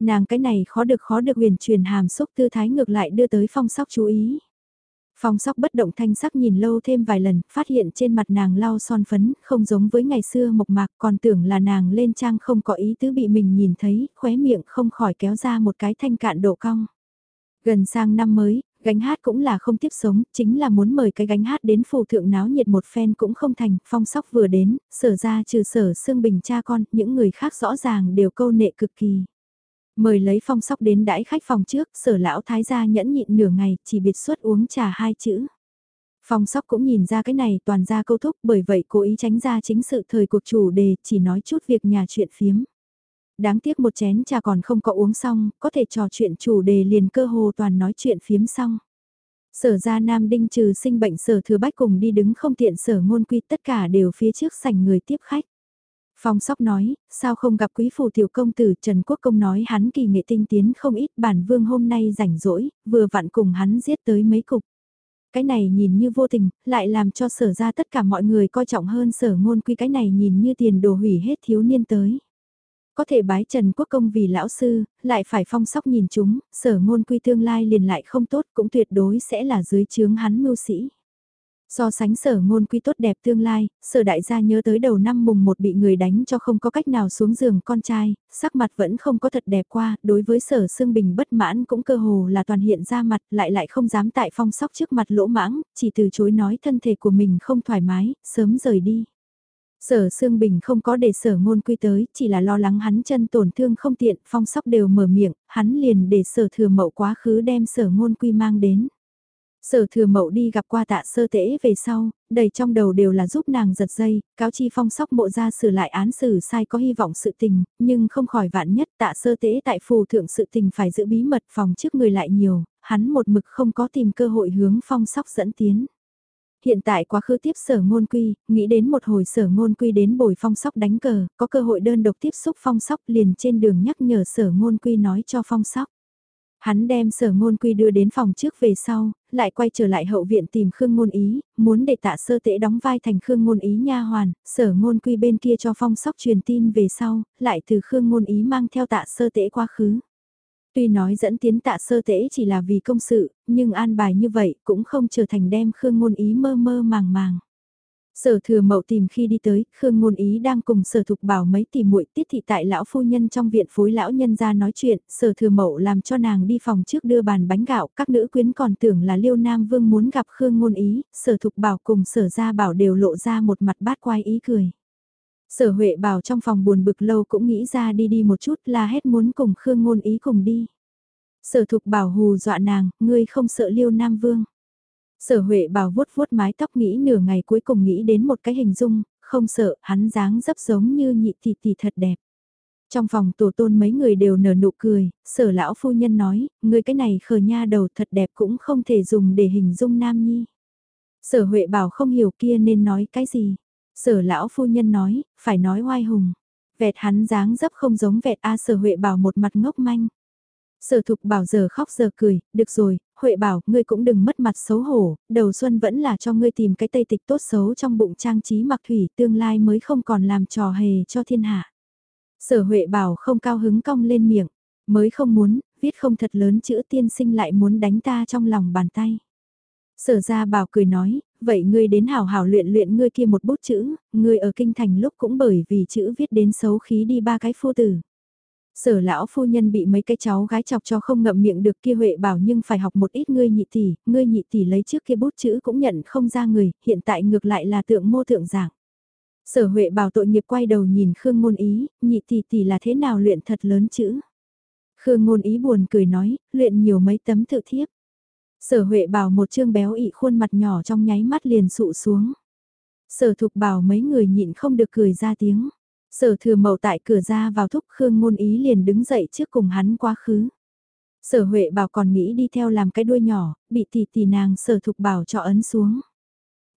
Speaker 1: Nàng cái này khó được khó được huyền truyền hàm xúc tư thái ngược lại đưa tới phong sóc chú ý. Phong sóc bất động thanh sắc nhìn lâu thêm vài lần, phát hiện trên mặt nàng lau son phấn, không giống với ngày xưa mộc mạc, còn tưởng là nàng lên trang không có ý tứ bị mình nhìn thấy, khóe miệng không khỏi kéo ra một cái thanh cạn độ cong. Gần sang năm mới, gánh hát cũng là không tiếp sống, chính là muốn mời cái gánh hát đến phù thượng náo nhiệt một phen cũng không thành, phong sóc vừa đến, sở ra trừ sở xương bình cha con, những người khác rõ ràng đều câu nệ cực kỳ. Mời lấy phong sóc đến đãi khách phòng trước, sở lão thái gia nhẫn nhịn nửa ngày, chỉ biệt suất uống trà hai chữ. Phong sóc cũng nhìn ra cái này toàn ra câu thúc bởi vậy cố ý tránh ra chính sự thời cuộc chủ đề chỉ nói chút việc nhà chuyện phiếm. Đáng tiếc một chén trà còn không có uống xong, có thể trò chuyện chủ đề liền cơ hồ toàn nói chuyện phiếm xong. Sở ra Nam Đinh trừ sinh bệnh sở thừa bách cùng đi đứng không tiện sở ngôn quy tất cả đều phía trước sảnh người tiếp khách. Phong sóc nói, sao không gặp quý phủ tiểu công tử Trần Quốc Công nói hắn kỳ nghệ tinh tiến không ít bản vương hôm nay rảnh rỗi, vừa vặn cùng hắn giết tới mấy cục. Cái này nhìn như vô tình, lại làm cho sở ra tất cả mọi người coi trọng hơn sở ngôn quy cái này nhìn như tiền đồ hủy hết thiếu niên tới. Có thể bái Trần Quốc Công vì lão sư, lại phải phong sóc nhìn chúng, sở ngôn quy tương lai liền lại không tốt cũng tuyệt đối sẽ là dưới chướng hắn mưu sĩ. So sánh sở ngôn quy tốt đẹp tương lai, sở đại gia nhớ tới đầu năm mùng một bị người đánh cho không có cách nào xuống giường con trai, sắc mặt vẫn không có thật đẹp qua, đối với sở xương bình bất mãn cũng cơ hồ là toàn hiện ra mặt lại lại không dám tại phong sóc trước mặt lỗ mãng, chỉ từ chối nói thân thể của mình không thoải mái, sớm rời đi. Sở Sương Bình không có để sở ngôn quy tới, chỉ là lo lắng hắn chân tổn thương không tiện, phong sóc đều mở miệng, hắn liền để sở thừa mậu quá khứ đem sở ngôn quy mang đến. Sở thừa mậu đi gặp qua tạ sơ tễ về sau, đầy trong đầu đều là giúp nàng giật dây, cáo chi phong sóc mộ ra xử lại án xử sai có hy vọng sự tình, nhưng không khỏi vạn nhất tạ sơ tễ tại phù thượng sự tình phải giữ bí mật phòng trước người lại nhiều, hắn một mực không có tìm cơ hội hướng phong sóc dẫn tiến. Hiện tại quá khứ tiếp sở ngôn quy, nghĩ đến một hồi sở ngôn quy đến bồi phong sóc đánh cờ, có cơ hội đơn độc tiếp xúc phong sóc liền trên đường nhắc nhở sở ngôn quy nói cho phong sóc. Hắn đem sở ngôn quy đưa đến phòng trước về sau, lại quay trở lại hậu viện tìm Khương Ngôn Ý, muốn để tạ sơ tễ đóng vai thành Khương Ngôn Ý nha hoàn, sở ngôn quy bên kia cho phong sóc truyền tin về sau, lại từ Khương Ngôn Ý mang theo tạ sơ tễ quá khứ. Tuy nói dẫn tiến tạ sơ tễ chỉ là vì công sự, nhưng an bài như vậy cũng không trở thành đem Khương Ngôn Ý mơ mơ màng màng. Sở thừa mậu tìm khi đi tới, Khương Ngôn Ý đang cùng sở thục bảo mấy tỷ muội tiết thị tại lão phu nhân trong viện phối lão nhân ra nói chuyện, sở thừa mậu làm cho nàng đi phòng trước đưa bàn bánh gạo, các nữ quyến còn tưởng là liêu nam vương muốn gặp Khương Ngôn Ý, sở thục bảo cùng sở gia bảo đều lộ ra một mặt bát quai ý cười. Sở Huệ bảo trong phòng buồn bực lâu cũng nghĩ ra đi đi một chút là hết muốn cùng Khương Ngôn Ý cùng đi. Sở thục bảo hù dọa nàng, ngươi không sợ liêu nam vương. Sở Huệ bảo vuốt vuốt mái tóc nghĩ nửa ngày cuối cùng nghĩ đến một cái hình dung, không sợ, hắn dáng dấp giống như nhị tỷ tỷ thật đẹp. Trong phòng tổ tôn mấy người đều nở nụ cười, sở lão phu nhân nói, người cái này khờ nha đầu thật đẹp cũng không thể dùng để hình dung nam nhi. Sở Huệ bảo không hiểu kia nên nói cái gì. Sở lão phu nhân nói, phải nói oai hùng. Vẹt hắn dáng dấp không giống vẹt A sở Huệ bảo một mặt ngốc manh. Sở thục bảo giờ khóc giờ cười, được rồi, Huệ bảo, ngươi cũng đừng mất mặt xấu hổ, đầu xuân vẫn là cho ngươi tìm cái tây tịch tốt xấu trong bụng trang trí mặc thủy tương lai mới không còn làm trò hề cho thiên hạ. Sở Huệ bảo không cao hứng cong lên miệng, mới không muốn, viết không thật lớn chữ tiên sinh lại muốn đánh ta trong lòng bàn tay. Sở ra bảo cười nói, vậy ngươi đến hảo hảo luyện luyện ngươi kia một bút chữ, ngươi ở kinh thành lúc cũng bởi vì chữ viết đến xấu khí đi ba cái phu tử. Sở lão phu nhân bị mấy cái cháu gái chọc cho không ngậm miệng được kia Huệ bảo nhưng phải học một ít ngươi nhị tỷ, ngươi nhị tỷ lấy trước kia bút chữ cũng nhận không ra người, hiện tại ngược lại là tượng mô tượng giảng. Sở Huệ bảo tội nghiệp quay đầu nhìn Khương Ngôn Ý, nhị tỷ tỷ là thế nào luyện thật lớn chữ. Khương Ngôn Ý buồn cười nói, luyện nhiều mấy tấm tự thiếp. Sở Huệ bảo một chương béo ị khuôn mặt nhỏ trong nháy mắt liền sụ xuống. Sở Thục bảo mấy người nhịn không được cười ra tiếng. Sở thừa mậu tại cửa ra vào thúc Khương ngôn ý liền đứng dậy trước cùng hắn quá khứ. Sở Huệ bảo còn nghĩ đi theo làm cái đuôi nhỏ, bị tỷ tỷ nàng sở thục bảo cho ấn xuống.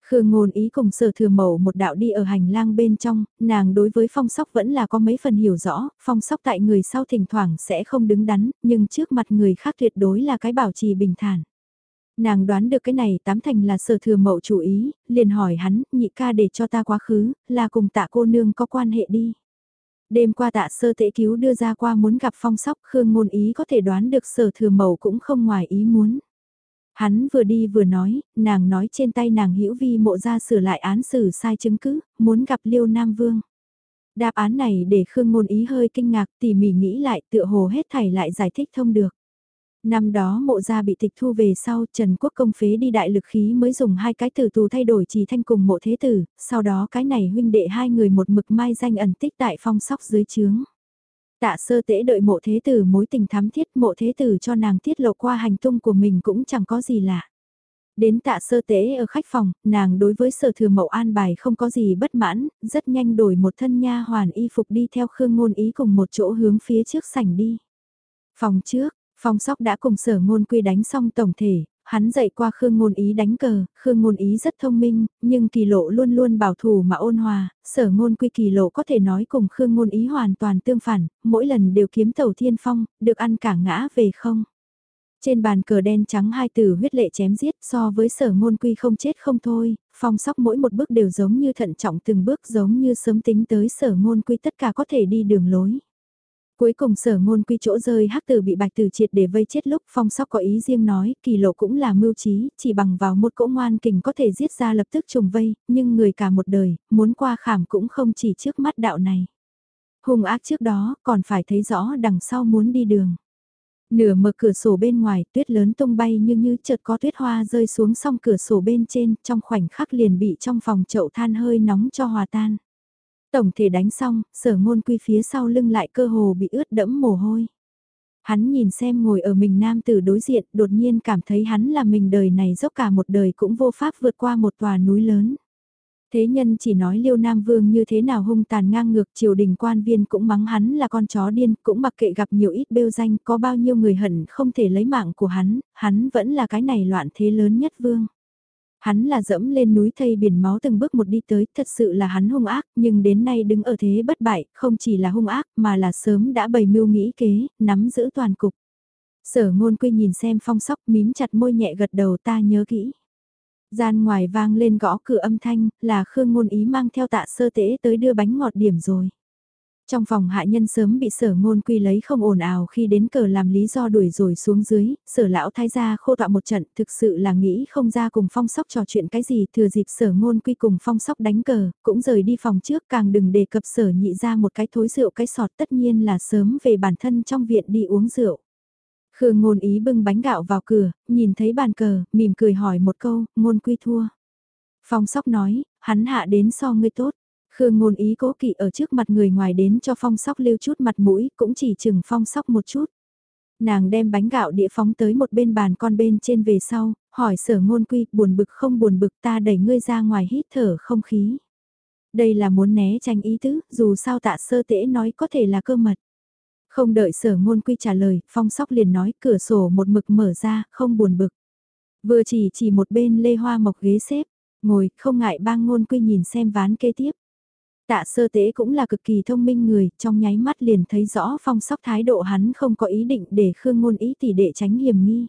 Speaker 1: Khương ngôn ý cùng sở thừa mậu một đạo đi ở hành lang bên trong, nàng đối với phong sóc vẫn là có mấy phần hiểu rõ, phong sóc tại người sau thỉnh thoảng sẽ không đứng đắn, nhưng trước mặt người khác tuyệt đối là cái bảo trì bình thản. Nàng đoán được cái này tám thành là sở thừa mậu chủ ý, liền hỏi hắn, nhị ca để cho ta quá khứ, là cùng tạ cô nương có quan hệ đi. Đêm qua tạ sơ tệ cứu đưa ra qua muốn gặp phong sóc Khương ngôn ý có thể đoán được sở thừa mậu cũng không ngoài ý muốn. Hắn vừa đi vừa nói, nàng nói trên tay nàng hữu vi mộ ra sửa lại án xử sai chứng cứ, muốn gặp Liêu Nam Vương. Đáp án này để Khương ngôn ý hơi kinh ngạc tỉ mỉ nghĩ lại tựa hồ hết thảy lại giải thích thông được. Năm đó mộ gia bị tịch thu về sau Trần Quốc công phế đi đại lực khí mới dùng hai cái tử tù thay đổi chỉ thanh cùng mộ thế tử, sau đó cái này huynh đệ hai người một mực mai danh ẩn tích tại phong sóc dưới chướng. Tạ sơ tễ đợi mộ thế tử mối tình thắm thiết mộ thế tử cho nàng tiết lộ qua hành tung của mình cũng chẳng có gì lạ. Đến tạ sơ tế ở khách phòng, nàng đối với sở thừa mậu an bài không có gì bất mãn, rất nhanh đổi một thân nha hoàn y phục đi theo khương ngôn ý cùng một chỗ hướng phía trước sảnh đi. Phòng trước, Phong sóc đã cùng sở ngôn quy đánh xong tổng thể, hắn dạy qua Khương Ngôn Ý đánh cờ, Khương Ngôn Ý rất thông minh, nhưng kỳ lộ luôn luôn bảo thủ mà ôn hòa, sở ngôn quy kỳ lộ có thể nói cùng Khương Ngôn Ý hoàn toàn tương phản, mỗi lần đều kiếm tàu thiên phong, được ăn cả ngã về không. Trên bàn cờ đen trắng hai từ huyết lệ chém giết so với sở ngôn quy không chết không thôi, phong sóc mỗi một bước đều giống như thận trọng từng bước giống như sớm tính tới sở ngôn quy tất cả có thể đi đường lối. Cuối cùng sở ngôn quy chỗ rơi hắc tử bị bạch tử triệt để vây chết lúc phong sóc có ý riêng nói kỳ lộ cũng là mưu trí, chỉ bằng vào một cỗ ngoan kình có thể giết ra lập tức trùng vây, nhưng người cả một đời, muốn qua khảm cũng không chỉ trước mắt đạo này. Hùng ác trước đó còn phải thấy rõ đằng sau muốn đi đường. Nửa mở cửa sổ bên ngoài tuyết lớn tung bay như như chợt có tuyết hoa rơi xuống song cửa sổ bên trên trong khoảnh khắc liền bị trong phòng chậu than hơi nóng cho hòa tan. Tổng thể đánh xong, sở ngôn quy phía sau lưng lại cơ hồ bị ướt đẫm mồ hôi. Hắn nhìn xem ngồi ở mình nam tử đối diện, đột nhiên cảm thấy hắn là mình đời này dốc cả một đời cũng vô pháp vượt qua một tòa núi lớn. Thế nhân chỉ nói liêu nam vương như thế nào hung tàn ngang ngược triều đình quan viên cũng mắng hắn là con chó điên, cũng mặc kệ gặp nhiều ít bêu danh, có bao nhiêu người hận không thể lấy mạng của hắn, hắn vẫn là cái này loạn thế lớn nhất vương. Hắn là dẫm lên núi thây biển máu từng bước một đi tới, thật sự là hắn hung ác, nhưng đến nay đứng ở thế bất bại, không chỉ là hung ác mà là sớm đã bày mưu nghĩ kế, nắm giữ toàn cục. Sở ngôn quy nhìn xem phong sóc mím chặt môi nhẹ gật đầu ta nhớ kỹ. Gian ngoài vang lên gõ cửa âm thanh, là Khương ngôn ý mang theo tạ sơ tế tới đưa bánh ngọt điểm rồi. Trong phòng hạ nhân sớm bị sở ngôn quy lấy không ồn ào khi đến cờ làm lý do đuổi rồi xuống dưới, sở lão thái gia khô tọa một trận thực sự là nghĩ không ra cùng phong sóc trò chuyện cái gì thừa dịp sở ngôn quy cùng phong sóc đánh cờ, cũng rời đi phòng trước càng đừng đề cập sở nhị ra một cái thối rượu cái sọt tất nhiên là sớm về bản thân trong viện đi uống rượu. Khương ngôn ý bưng bánh gạo vào cửa, nhìn thấy bàn cờ, mỉm cười hỏi một câu, ngôn quy thua. Phong sóc nói, hắn hạ đến so ngươi tốt. Khương ngôn ý cố kỵ ở trước mặt người ngoài đến cho phong sóc lưu chút mặt mũi, cũng chỉ chừng phong sóc một chút. Nàng đem bánh gạo địa phóng tới một bên bàn con bên trên về sau, hỏi sở ngôn quy, buồn bực không buồn bực ta đẩy ngươi ra ngoài hít thở không khí. Đây là muốn né tránh ý tứ, dù sao tạ sơ tễ nói có thể là cơ mật. Không đợi sở ngôn quy trả lời, phong sóc liền nói cửa sổ một mực mở ra, không buồn bực. Vừa chỉ chỉ một bên lê hoa mộc ghế xếp, ngồi, không ngại bang ngôn quy nhìn xem ván kế tiếp. Tạ sơ tế cũng là cực kỳ thông minh người, trong nháy mắt liền thấy rõ phong sóc thái độ hắn không có ý định để Khương Ngôn Ý tỷ để tránh hiểm nghi.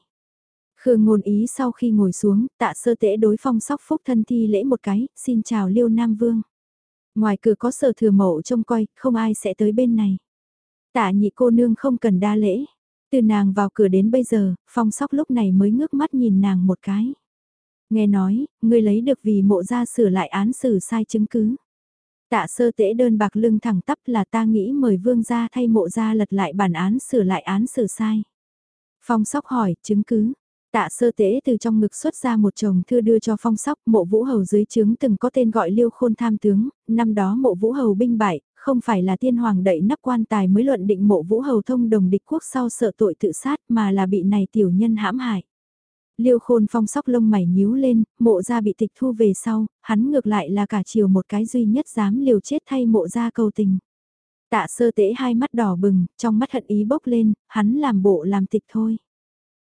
Speaker 1: Khương Ngôn Ý sau khi ngồi xuống, tạ sơ tế đối phong sóc phúc thân thi lễ một cái, xin chào Liêu Nam Vương. Ngoài cửa có sở thừa mậu trông coi, không ai sẽ tới bên này. Tạ nhị cô nương không cần đa lễ. Từ nàng vào cửa đến bây giờ, phong sóc lúc này mới ngước mắt nhìn nàng một cái. Nghe nói, ngươi lấy được vì mộ ra sửa lại án xử sai chứng cứ. Tạ sơ tễ đơn bạc lưng thẳng tắp là ta nghĩ mời vương gia thay mộ gia lật lại bản án sửa lại án xử sai. Phong sóc hỏi, chứng cứ. Tạ sơ tễ từ trong ngực xuất ra một chồng thư đưa cho phong sóc mộ vũ hầu dưới chứng từng có tên gọi liêu khôn tham tướng, năm đó mộ vũ hầu binh bại, không phải là tiên hoàng đậy nắp quan tài mới luận định mộ vũ hầu thông đồng địch quốc sau sợ tội tự sát mà là bị này tiểu nhân hãm hại. Liêu khôn phong sóc lông mày nhíu lên, mộ ra bị tịch thu về sau, hắn ngược lại là cả chiều một cái duy nhất dám liều chết thay mộ ra cầu tình. Tạ sơ tễ hai mắt đỏ bừng, trong mắt hận ý bốc lên, hắn làm bộ làm tịch thôi.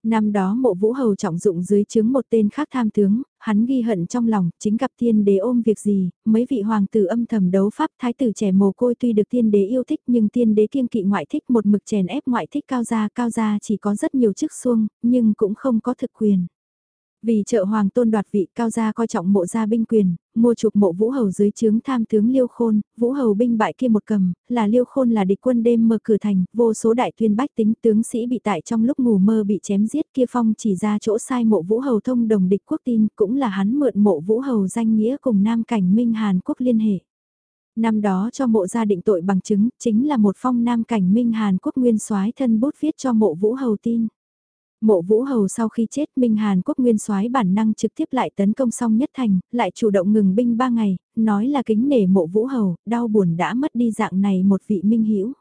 Speaker 1: Năm đó mộ vũ hầu trọng dụng dưới chứng một tên khác tham tướng, hắn ghi hận trong lòng, chính gặp tiên đế ôm việc gì, mấy vị hoàng tử âm thầm đấu pháp thái tử trẻ mồ côi tuy được tiên đế yêu thích nhưng tiên đế kiêng kỵ ngoại thích một mực chèn ép ngoại thích cao gia cao gia chỉ có rất nhiều chức xuông, nhưng cũng không có thực quyền. Vì trợ hoàng tôn đoạt vị cao gia coi trọng mộ gia binh quyền, mua chuộc mộ vũ hầu dưới trướng tham tướng liêu khôn, vũ hầu binh bại kia một cầm, là liêu khôn là địch quân đêm mở cửa thành, vô số đại tuyên bách tính tướng sĩ bị tại trong lúc ngủ mơ bị chém giết kia phong chỉ ra chỗ sai mộ vũ hầu thông đồng địch quốc tin cũng là hắn mượn mộ vũ hầu danh nghĩa cùng nam cảnh minh Hàn Quốc liên hệ. Năm đó cho mộ gia định tội bằng chứng chính là một phong nam cảnh minh Hàn Quốc nguyên soái thân bút viết cho mộ vũ hầu tin. Mộ Vũ Hầu sau khi chết Minh Hàn Quốc nguyên soái bản năng trực tiếp lại tấn công xong nhất thành, lại chủ động ngừng binh ba ngày, nói là kính nể mộ Vũ Hầu, đau buồn đã mất đi dạng này một vị minh hiểu.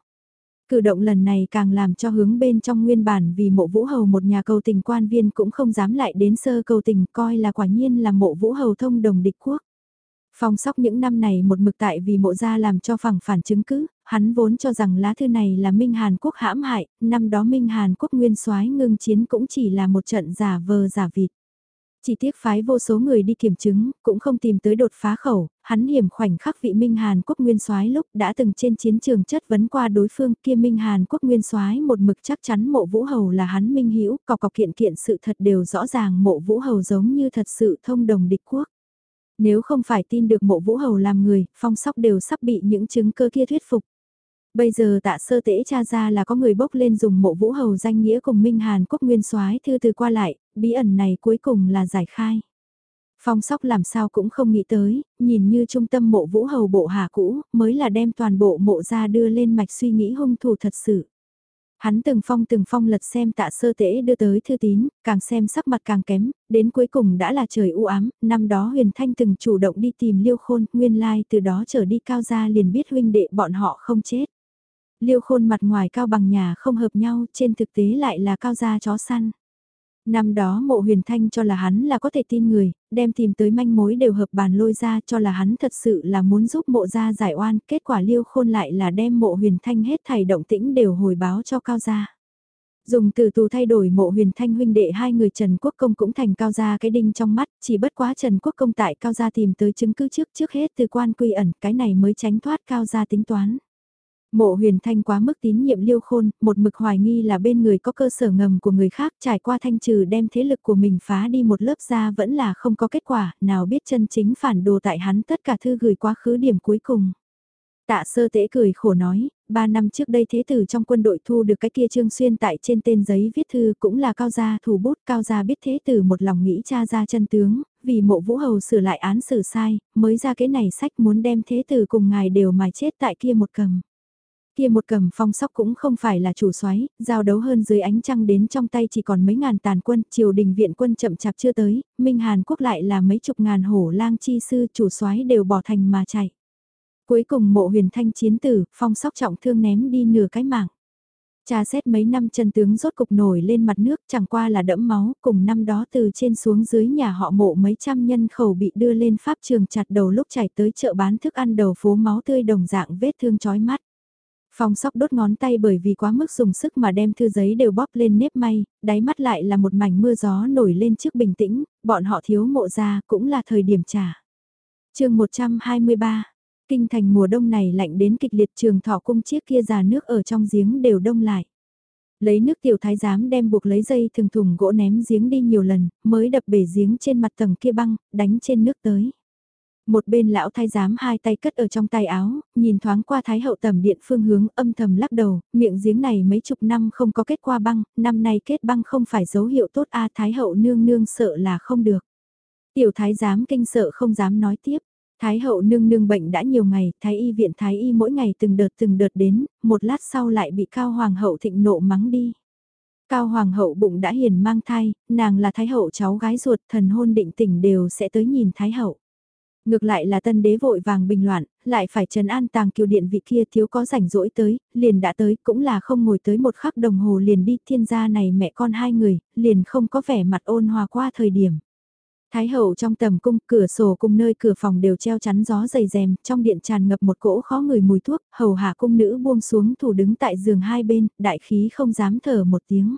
Speaker 1: Cử động lần này càng làm cho hướng bên trong nguyên bản vì mộ Vũ Hầu một nhà cầu tình quan viên cũng không dám lại đến sơ cầu tình coi là quả nhiên là mộ Vũ Hầu thông đồng địch quốc. Phong sóc những năm này một mực tại vì mộ gia làm cho phẳng phản chứng cứ, hắn vốn cho rằng lá thư này là Minh Hàn Quốc hãm hại, năm đó Minh Hàn Quốc nguyên soái ngưng chiến cũng chỉ là một trận giả vờ giả vịt. Chỉ tiếc phái vô số người đi kiểm chứng, cũng không tìm tới đột phá khẩu, hắn hiểm khoảnh khắc vị Minh Hàn Quốc nguyên soái lúc đã từng trên chiến trường chất vấn qua đối phương kia Minh Hàn Quốc nguyên soái một mực chắc chắn mộ vũ hầu là hắn Minh Hữu cọc cọc kiện kiện sự thật đều rõ ràng mộ vũ hầu giống như thật sự thông đồng địch quốc. Nếu không phải tin được mộ vũ hầu làm người, phong sóc đều sắp bị những chứng cơ kia thuyết phục. Bây giờ tạ sơ tễ cha ra là có người bốc lên dùng mộ vũ hầu danh nghĩa cùng Minh Hàn quốc nguyên soái thư từ qua lại, bí ẩn này cuối cùng là giải khai. Phong sóc làm sao cũng không nghĩ tới, nhìn như trung tâm mộ vũ hầu bộ hạ cũ, mới là đem toàn bộ mộ ra đưa lên mạch suy nghĩ hung thủ thật sự. Hắn từng phong từng phong lật xem tạ sơ tễ đưa tới thư tín, càng xem sắc mặt càng kém, đến cuối cùng đã là trời u ám, năm đó huyền thanh từng chủ động đi tìm liêu khôn, nguyên lai từ đó trở đi cao gia liền biết huynh đệ bọn họ không chết. Liêu khôn mặt ngoài cao bằng nhà không hợp nhau, trên thực tế lại là cao gia chó săn. Năm đó mộ huyền thanh cho là hắn là có thể tin người, đem tìm tới manh mối đều hợp bàn lôi ra cho là hắn thật sự là muốn giúp mộ gia giải oan, kết quả liêu khôn lại là đem mộ huyền thanh hết thảy động tĩnh đều hồi báo cho cao gia. Dùng từ tù thay đổi mộ huyền thanh huynh đệ hai người Trần Quốc Công cũng thành cao gia cái đinh trong mắt, chỉ bất quá Trần Quốc Công tại cao gia tìm tới chứng cứ trước trước hết từ quan quy ẩn, cái này mới tránh thoát cao gia tính toán. Mộ huyền thanh quá mức tín nhiệm liêu khôn, một mực hoài nghi là bên người có cơ sở ngầm của người khác trải qua thanh trừ đem thế lực của mình phá đi một lớp ra vẫn là không có kết quả, nào biết chân chính phản đồ tại hắn tất cả thư gửi quá khứ điểm cuối cùng. Tạ sơ tễ cười khổ nói, ba năm trước đây thế tử trong quân đội thu được cái kia trương xuyên tại trên tên giấy viết thư cũng là cao gia thủ bút cao gia biết thế tử một lòng nghĩ cha ra chân tướng, vì mộ vũ hầu sửa lại án xử sai, mới ra cái này sách muốn đem thế tử cùng ngài đều mài chết tại kia một cầm. Kia một cầm phong sóc cũng không phải là chủ soái, giao đấu hơn dưới ánh trăng đến trong tay chỉ còn mấy ngàn tàn quân, triều đình viện quân chậm chạp chưa tới, Minh Hàn quốc lại là mấy chục ngàn hổ lang chi sư chủ soái đều bỏ thành mà chạy. Cuối cùng mộ huyền thanh chiến tử, phong sóc trọng thương ném đi nửa cái mạng. Cha xét mấy năm chân tướng rốt cục nổi lên mặt nước chẳng qua là đẫm máu, cùng năm đó từ trên xuống dưới nhà họ mộ mấy trăm nhân khẩu bị đưa lên pháp trường chặt đầu lúc chảy tới chợ bán thức ăn đầu phố máu tươi đồng dạng vết thương chói mắt. Phong sóc đốt ngón tay bởi vì quá mức dùng sức mà đem thư giấy đều bóp lên nếp may, đáy mắt lại là một mảnh mưa gió nổi lên trước bình tĩnh, bọn họ thiếu mộ ra cũng là thời điểm trả. chương 123, kinh thành mùa đông này lạnh đến kịch liệt trường thọ cung chiếc kia già nước ở trong giếng đều đông lại. Lấy nước tiểu thái giám đem buộc lấy dây thường thùng gỗ ném giếng đi nhiều lần, mới đập bể giếng trên mặt tầng kia băng, đánh trên nước tới. Một bên lão thái giám hai tay cất ở trong tay áo, nhìn thoáng qua thái hậu tầm điện phương hướng âm thầm lắc đầu, miệng giếng này mấy chục năm không có kết qua băng, năm nay kết băng không phải dấu hiệu tốt a thái hậu nương nương sợ là không được. Tiểu thái giám kinh sợ không dám nói tiếp. Thái hậu nương nương bệnh đã nhiều ngày, thái y viện thái y mỗi ngày từng đợt từng đợt đến, một lát sau lại bị cao hoàng hậu thịnh nộ mắng đi. Cao hoàng hậu bụng đã hiền mang thai, nàng là thái hậu cháu gái ruột thần hôn định tỉnh đều sẽ tới nhìn thái hậu. Ngược lại là tân đế vội vàng bình loạn, lại phải trấn an tàng kiều điện vị kia thiếu có rảnh rỗi tới, liền đã tới, cũng là không ngồi tới một khắc đồng hồ liền đi thiên gia này mẹ con hai người, liền không có vẻ mặt ôn hòa qua thời điểm. Thái hậu trong tầm cung, cửa sổ cùng nơi cửa phòng đều treo chắn gió dày rèm, trong điện tràn ngập một cỗ khó người mùi thuốc, hầu hạ cung nữ buông xuống thủ đứng tại giường hai bên, đại khí không dám thở một tiếng.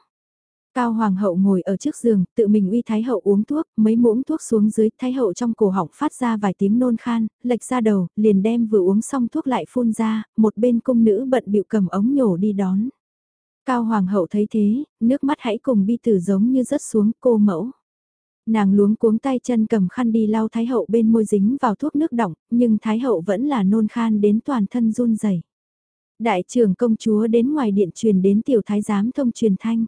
Speaker 1: Cao Hoàng hậu ngồi ở trước giường, tự mình uy Thái hậu uống thuốc, mấy muỗng thuốc xuống dưới, Thái hậu trong cổ họng phát ra vài tiếng nôn khan, lệch ra đầu, liền đem vừa uống xong thuốc lại phun ra, một bên cung nữ bận bịu cầm ống nhổ đi đón. Cao Hoàng hậu thấy thế, nước mắt hãy cùng bi tử giống như rớt xuống cô mẫu. Nàng luống cuống tay chân cầm khăn đi lau Thái hậu bên môi dính vào thuốc nước đỏng, nhưng Thái hậu vẫn là nôn khan đến toàn thân run rẩy. Đại trưởng công chúa đến ngoài điện truyền đến tiểu thái giám thông truyền thanh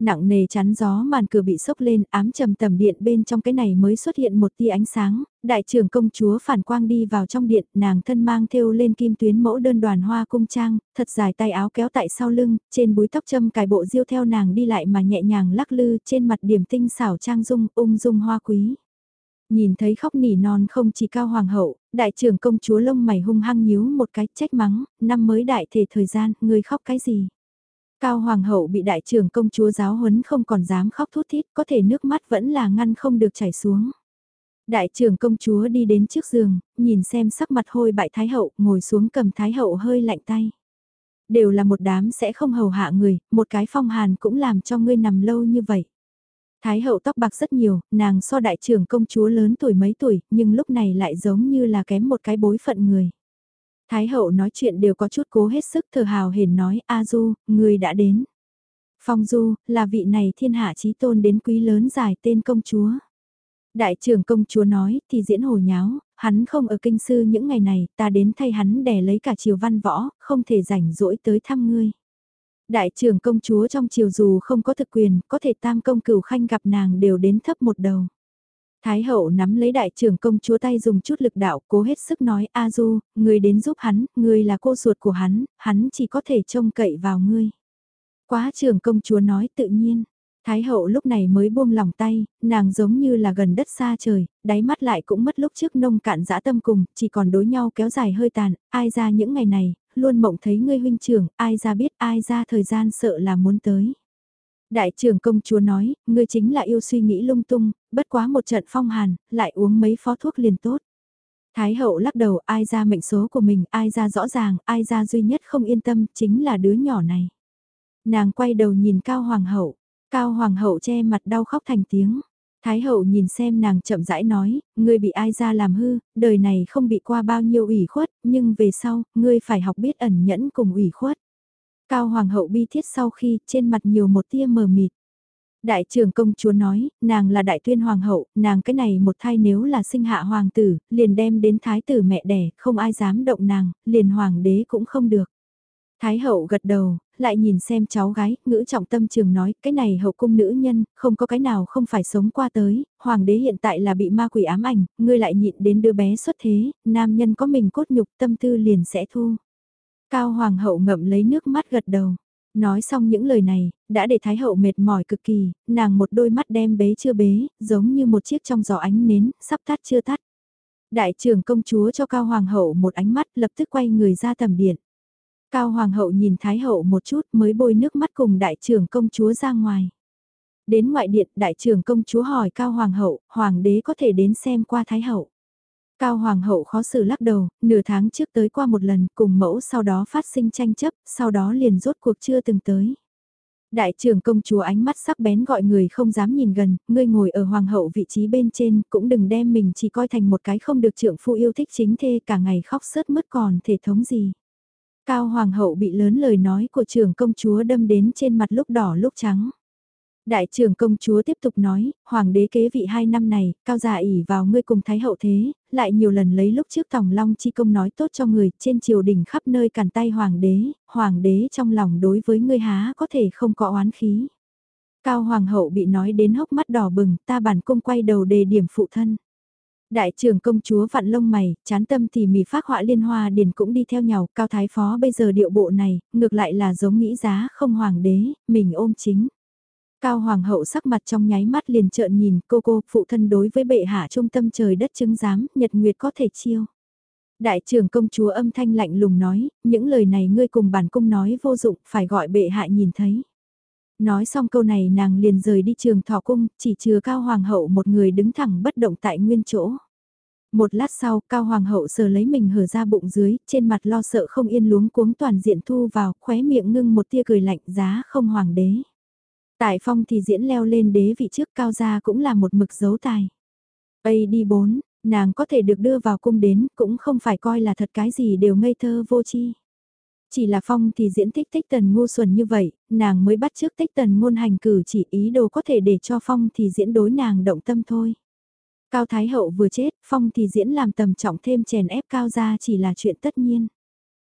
Speaker 1: nặng nề chắn gió màn cửa bị sốc lên, ám trầm tầm điện bên trong cái này mới xuất hiện một tia ánh sáng, đại trưởng công chúa phản quang đi vào trong điện, nàng thân mang thêu lên kim tuyến mẫu đơn đoàn hoa cung trang, thật dài tay áo kéo tại sau lưng, trên búi tóc châm cài bộ diêu theo nàng đi lại mà nhẹ nhàng lắc lư, trên mặt điểm tinh xảo trang dung, ung dung hoa quý. Nhìn thấy khóc nỉ non không chỉ cao hoàng hậu, đại trưởng công chúa lông mày hung hăng nhíu một cái trách mắng, năm mới đại thể thời gian, người khóc cái gì? Cao Hoàng hậu bị đại trưởng công chúa giáo huấn không còn dám khóc thút thít, có thể nước mắt vẫn là ngăn không được chảy xuống. Đại trưởng công chúa đi đến trước giường, nhìn xem sắc mặt hôi bại Thái hậu, ngồi xuống cầm Thái hậu hơi lạnh tay. Đều là một đám sẽ không hầu hạ người, một cái phong hàn cũng làm cho ngươi nằm lâu như vậy. Thái hậu tóc bạc rất nhiều, nàng so đại trưởng công chúa lớn tuổi mấy tuổi, nhưng lúc này lại giống như là kém một cái bối phận người. Thái hậu nói chuyện đều có chút cố hết sức thờ hào hển nói A Du, người đã đến. Phong Du, là vị này thiên hạ trí tôn đến quý lớn dài tên công chúa. Đại trưởng công chúa nói thì diễn hồ nháo, hắn không ở kinh sư những ngày này, ta đến thay hắn đè lấy cả triều văn võ, không thể rảnh rỗi tới thăm ngươi. Đại trưởng công chúa trong triều dù không có thực quyền, có thể tam công cửu khanh gặp nàng đều đến thấp một đầu. Thái hậu nắm lấy đại trưởng công chúa tay dùng chút lực đạo cố hết sức nói A Du, người đến giúp hắn, người là cô ruột của hắn, hắn chỉ có thể trông cậy vào ngươi. Quá trưởng công chúa nói tự nhiên. Thái hậu lúc này mới buông lòng tay, nàng giống như là gần đất xa trời, đáy mắt lại cũng mất lúc trước nông cạn dã tâm cùng, chỉ còn đối nhau kéo dài hơi tàn, ai ra những ngày này, luôn mộng thấy ngươi huynh trưởng, ai ra biết ai ra thời gian sợ là muốn tới. Đại trưởng công chúa nói, ngươi chính là yêu suy nghĩ lung tung, bất quá một trận phong hàn, lại uống mấy phó thuốc liền tốt. Thái hậu lắc đầu ai ra mệnh số của mình, ai ra rõ ràng, ai ra duy nhất không yên tâm, chính là đứa nhỏ này. Nàng quay đầu nhìn Cao Hoàng hậu, Cao Hoàng hậu che mặt đau khóc thành tiếng. Thái hậu nhìn xem nàng chậm rãi nói, ngươi bị ai ra làm hư, đời này không bị qua bao nhiêu ủy khuất, nhưng về sau, ngươi phải học biết ẩn nhẫn cùng ủy khuất. Cao Hoàng hậu bi thiết sau khi trên mặt nhiều một tia mờ mịt. Đại trưởng công chúa nói, nàng là đại tuyên hoàng hậu, nàng cái này một thai nếu là sinh hạ hoàng tử, liền đem đến thái tử mẹ đẻ, không ai dám động nàng, liền hoàng đế cũng không được. Thái hậu gật đầu, lại nhìn xem cháu gái, ngữ trọng tâm trường nói, cái này hậu cung nữ nhân, không có cái nào không phải sống qua tới, hoàng đế hiện tại là bị ma quỷ ám ảnh, ngươi lại nhịn đến đứa bé xuất thế, nam nhân có mình cốt nhục tâm tư liền sẽ thu. Cao Hoàng hậu ngậm lấy nước mắt gật đầu. Nói xong những lời này, đã để Thái hậu mệt mỏi cực kỳ, nàng một đôi mắt đem bế chưa bế, giống như một chiếc trong giỏ ánh nến, sắp tắt chưa tắt. Đại trưởng công chúa cho Cao Hoàng hậu một ánh mắt lập tức quay người ra tầm điện. Cao Hoàng hậu nhìn Thái hậu một chút mới bôi nước mắt cùng đại trưởng công chúa ra ngoài. Đến ngoại điện đại trưởng công chúa hỏi Cao Hoàng hậu, Hoàng đế có thể đến xem qua Thái hậu. Cao Hoàng hậu khó xử lắc đầu, nửa tháng trước tới qua một lần, cùng mẫu sau đó phát sinh tranh chấp, sau đó liền rốt cuộc chưa từng tới. Đại trưởng công chúa ánh mắt sắc bén gọi người không dám nhìn gần, ngươi ngồi ở hoàng hậu vị trí bên trên, cũng đừng đem mình chỉ coi thành một cái không được trưởng phu yêu thích chính thê cả ngày khóc sớt mất còn thể thống gì. Cao hoàng hậu bị lớn lời nói của trưởng công chúa đâm đến trên mặt lúc đỏ lúc trắng. Đại trưởng công chúa tiếp tục nói, hoàng đế kế vị hai năm này, cao già ỉ vào ngươi cùng thái hậu thế, lại nhiều lần lấy lúc trước tòng long chi công nói tốt cho người, trên triều đình khắp nơi cản tay hoàng đế, hoàng đế trong lòng đối với ngươi há có thể không có oán khí. Cao hoàng hậu bị nói đến hốc mắt đỏ bừng, ta bản cung quay đầu đề điểm phụ thân. Đại trưởng công chúa vặn lông mày, chán tâm thì mì phát họa liên hoa điền cũng đi theo nhau, cao thái phó bây giờ điệu bộ này, ngược lại là giống nghĩ giá không hoàng đế, mình ôm chính. Cao Hoàng hậu sắc mặt trong nháy mắt liền trợn nhìn cô cô, phụ thân đối với bệ hạ trung tâm trời đất chứng giám, nhật nguyệt có thể chiêu. Đại trưởng công chúa âm thanh lạnh lùng nói, những lời này ngươi cùng bản cung nói vô dụng, phải gọi bệ hạ nhìn thấy. Nói xong câu này nàng liền rời đi trường thọ cung, chỉ chừa cao hoàng hậu một người đứng thẳng bất động tại nguyên chỗ. Một lát sau, cao hoàng hậu sờ lấy mình hở ra bụng dưới, trên mặt lo sợ không yên luống cuống toàn diện thu vào, khóe miệng ngưng một tia cười lạnh giá không hoàng đế. Tại phong thì diễn leo lên đế vị trước cao gia cũng là một mực dấu tài. Ây đi bốn, nàng có thể được đưa vào cung đến, cũng không phải coi là thật cái gì đều ngây thơ vô chi. Chỉ là Phong thì diễn thích tích tần ngu xuẩn như vậy, nàng mới bắt trước tích tần ngôn hành cử chỉ ý đồ có thể để cho Phong thì diễn đối nàng động tâm thôi. Cao Thái Hậu vừa chết, Phong thì diễn làm tầm trọng thêm chèn ép Cao ra chỉ là chuyện tất nhiên.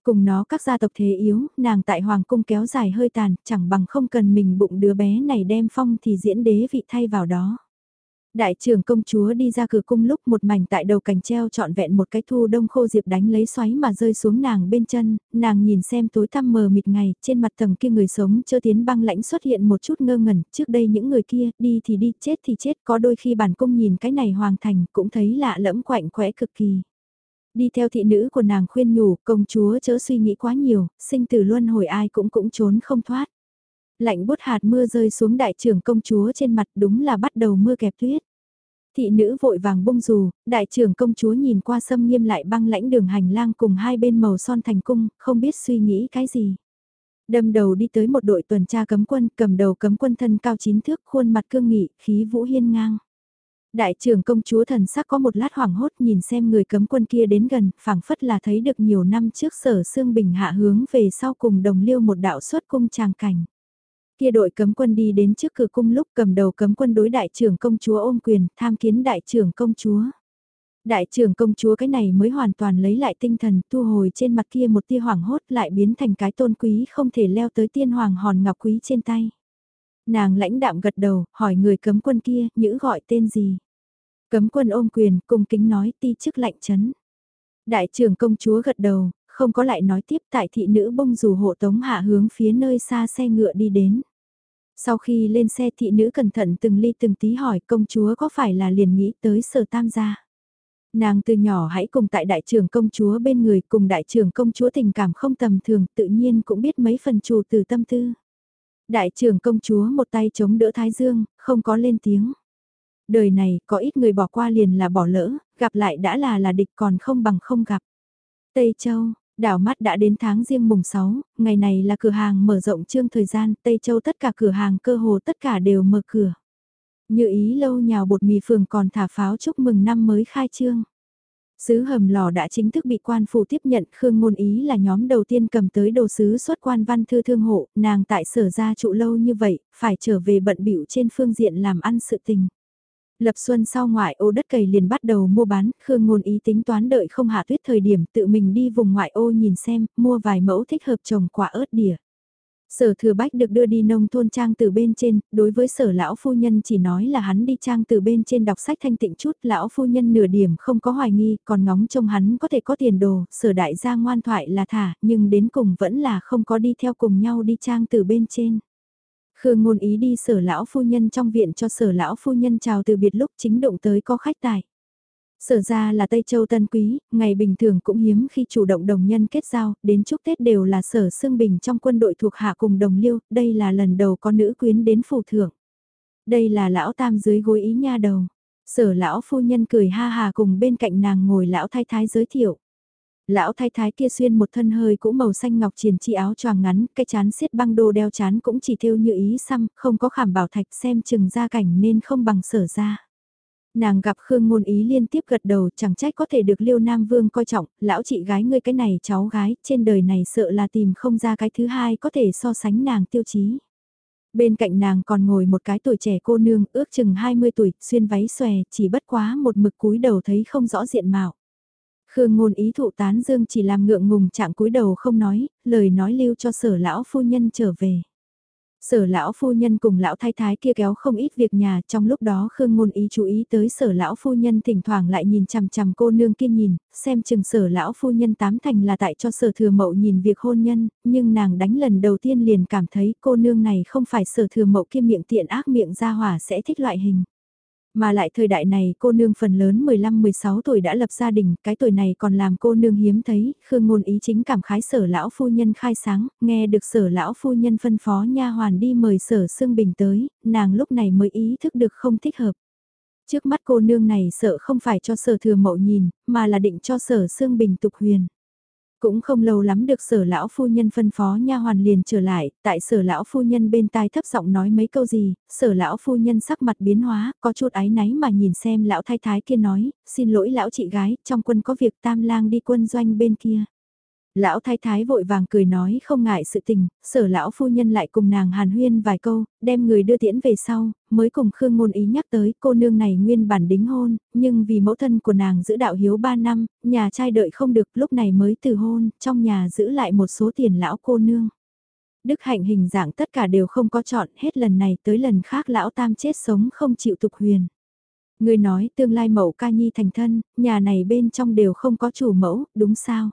Speaker 1: Cùng nó các gia tộc thế yếu, nàng tại Hoàng cung kéo dài hơi tàn, chẳng bằng không cần mình bụng đứa bé này đem Phong thì diễn đế vị thay vào đó. Đại trưởng công chúa đi ra cửa cung lúc một mảnh tại đầu cành treo trọn vẹn một cái thu đông khô diệp đánh lấy xoáy mà rơi xuống nàng bên chân, nàng nhìn xem tối tăm mờ mịt ngày, trên mặt tầng kia người sống chưa tiến băng lãnh xuất hiện một chút ngơ ngẩn, trước đây những người kia, đi thì đi, chết thì chết, có đôi khi bản cung nhìn cái này hoàng thành cũng thấy lạ lẫm quạnh quẽ cực kỳ. Đi theo thị nữ của nàng khuyên nhủ, công chúa chớ suy nghĩ quá nhiều, sinh tử luân hồi ai cũng cũng trốn không thoát. Lạnh bút hạt mưa rơi xuống đại trưởng công chúa trên mặt đúng là bắt đầu mưa kẹp tuyết. Thị nữ vội vàng bung dù, đại trưởng công chúa nhìn qua sâm nghiêm lại băng lãnh đường hành lang cùng hai bên màu son thành cung, không biết suy nghĩ cái gì. Đâm đầu đi tới một đội tuần tra cấm quân, cầm đầu cấm quân thân cao chín thước, khuôn mặt cương nghị, khí vũ hiên ngang. Đại trưởng công chúa thần sắc có một lát hoảng hốt nhìn xem người cấm quân kia đến gần, phảng phất là thấy được nhiều năm trước sở xương bình hạ hướng về sau cùng đồng liêu một đạo xuất cung tràng cảnh. Kia đội cấm quân đi đến trước cửa cung lúc cầm đầu cấm quân đối đại trưởng công chúa ôm quyền, tham kiến đại trưởng công chúa. Đại trưởng công chúa cái này mới hoàn toàn lấy lại tinh thần, thu hồi trên mặt kia một tia hoảng hốt lại biến thành cái tôn quý không thể leo tới tiên hoàng hòn ngọc quý trên tay. Nàng lãnh đạm gật đầu, hỏi người cấm quân kia, nhữ gọi tên gì. Cấm quân ôm quyền, cung kính nói ti chức lạnh chấn. Đại trưởng công chúa gật đầu, không có lại nói tiếp tại thị nữ bông dù hộ tống hạ hướng phía nơi xa xe ngựa đi đến. Sau khi lên xe thị nữ cẩn thận từng ly từng tí hỏi công chúa có phải là liền nghĩ tới sở tam gia. Nàng từ nhỏ hãy cùng tại đại trưởng công chúa bên người cùng đại trưởng công chúa tình cảm không tầm thường tự nhiên cũng biết mấy phần chủ từ tâm tư. Đại trưởng công chúa một tay chống đỡ thái dương, không có lên tiếng. Đời này có ít người bỏ qua liền là bỏ lỡ, gặp lại đã là là địch còn không bằng không gặp. Tây Châu, Đảo mắt đã đến tháng riêng mùng 6, ngày này là cửa hàng mở rộng trương thời gian, Tây Châu tất cả cửa hàng cơ hồ tất cả đều mở cửa. Như ý lâu nhào bột mì phường còn thả pháo chúc mừng năm mới khai trương. Sứ hầm lò đã chính thức bị quan phủ tiếp nhận, Khương Ngôn Ý là nhóm đầu tiên cầm tới đồ sứ xuất quan văn thư thương hộ, nàng tại sở gia trụ lâu như vậy, phải trở về bận bịu trên phương diện làm ăn sự tình. Lập xuân sau ngoại ô đất cày liền bắt đầu mua bán, Khương Ngôn ý tính toán đợi không hạ tuyết thời điểm tự mình đi vùng ngoại ô nhìn xem, mua vài mẫu thích hợp trồng quả ớt đỉa. Sở thừa bách được đưa đi nông thôn trang từ bên trên, đối với sở lão phu nhân chỉ nói là hắn đi trang từ bên trên đọc sách thanh tịnh chút, lão phu nhân nửa điểm không có hoài nghi, còn ngóng trông hắn có thể có tiền đồ, sở đại gia ngoan thoại là thả, nhưng đến cùng vẫn là không có đi theo cùng nhau đi trang từ bên trên. Khương ngôn ý đi sở lão phu nhân trong viện cho sở lão phu nhân chào từ biệt lúc chính động tới có khách tài. Sở ra là Tây Châu Tân Quý, ngày bình thường cũng hiếm khi chủ động đồng nhân kết giao, đến chúc Tết đều là sở xương bình trong quân đội thuộc hạ cùng đồng liêu, đây là lần đầu có nữ quyến đến phù thưởng. Đây là lão tam dưới gối ý nha đầu. Sở lão phu nhân cười ha hà cùng bên cạnh nàng ngồi lão thái thái giới thiệu. Lão thái thái kia xuyên một thân hơi cũ màu xanh ngọc triền chi áo choàng ngắn, cái chán xiết băng đô đeo chán cũng chỉ thêu như ý xăm, không có khảm bảo thạch xem chừng ra cảnh nên không bằng sở ra. Nàng gặp Khương Ngôn Ý liên tiếp gật đầu chẳng trách có thể được Liêu Nam Vương coi trọng, lão chị gái ngươi cái này cháu gái, trên đời này sợ là tìm không ra cái thứ hai có thể so sánh nàng tiêu chí. Bên cạnh nàng còn ngồi một cái tuổi trẻ cô nương ước chừng 20 tuổi, xuyên váy xòe, chỉ bất quá một mực cúi đầu thấy không rõ diện mạo. Khương ngôn ý thụ tán dương chỉ làm ngượng ngùng trạng cúi đầu không nói, lời nói lưu cho sở lão phu nhân trở về. Sở lão phu nhân cùng lão thái thái kia kéo không ít việc nhà trong lúc đó Khương ngôn ý chú ý tới sở lão phu nhân thỉnh thoảng lại nhìn chằm chằm cô nương kia nhìn, xem chừng sở lão phu nhân tám thành là tại cho sở thừa mậu nhìn việc hôn nhân, nhưng nàng đánh lần đầu tiên liền cảm thấy cô nương này không phải sở thừa mậu kia miệng tiện ác miệng ra hỏa sẽ thích loại hình. Mà lại thời đại này cô nương phần lớn 15-16 tuổi đã lập gia đình, cái tuổi này còn làm cô nương hiếm thấy, Khương Ngôn Ý chính cảm khái sở lão phu nhân khai sáng, nghe được sở lão phu nhân phân phó nha hoàn đi mời sở Sương Bình tới, nàng lúc này mới ý thức được không thích hợp. Trước mắt cô nương này sợ không phải cho sở thừa mậu nhìn, mà là định cho sở Sương Bình tục huyền. Cũng không lâu lắm được sở lão phu nhân phân phó nha hoàn liền trở lại, tại sở lão phu nhân bên tai thấp giọng nói mấy câu gì, sở lão phu nhân sắc mặt biến hóa, có chút áy náy mà nhìn xem lão thái thái kia nói, xin lỗi lão chị gái, trong quân có việc tam lang đi quân doanh bên kia. Lão thái thái vội vàng cười nói không ngại sự tình, sở lão phu nhân lại cùng nàng hàn huyên vài câu, đem người đưa tiễn về sau, mới cùng Khương Ngôn Ý nhắc tới cô nương này nguyên bản đính hôn, nhưng vì mẫu thân của nàng giữ đạo hiếu 3 năm, nhà trai đợi không được lúc này mới từ hôn, trong nhà giữ lại một số tiền lão cô nương. Đức hạnh hình dạng tất cả đều không có chọn hết lần này tới lần khác lão tam chết sống không chịu tục huyền. Người nói tương lai mẫu ca nhi thành thân, nhà này bên trong đều không có chủ mẫu, đúng sao?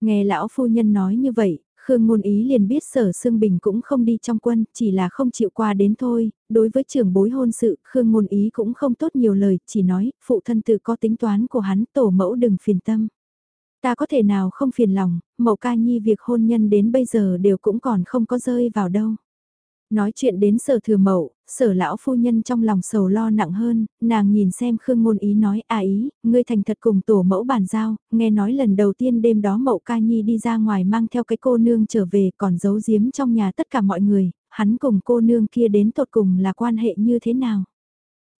Speaker 1: Nghe lão phu nhân nói như vậy, Khương Ngôn Ý liền biết sở Sương Bình cũng không đi trong quân, chỉ là không chịu qua đến thôi, đối với trưởng bối hôn sự, Khương Ngôn Ý cũng không tốt nhiều lời, chỉ nói, phụ thân tự có tính toán của hắn, tổ mẫu đừng phiền tâm. Ta có thể nào không phiền lòng, mẫu ca nhi việc hôn nhân đến bây giờ đều cũng còn không có rơi vào đâu. Nói chuyện đến sở thừa mậu, sở lão phu nhân trong lòng sầu lo nặng hơn, nàng nhìn xem Khương Ngôn Ý nói à ý, ngươi thành thật cùng tổ mẫu bàn giao, nghe nói lần đầu tiên đêm đó mậu ca nhi đi ra ngoài mang theo cái cô nương trở về còn giấu giếm trong nhà tất cả mọi người, hắn cùng cô nương kia đến tột cùng là quan hệ như thế nào.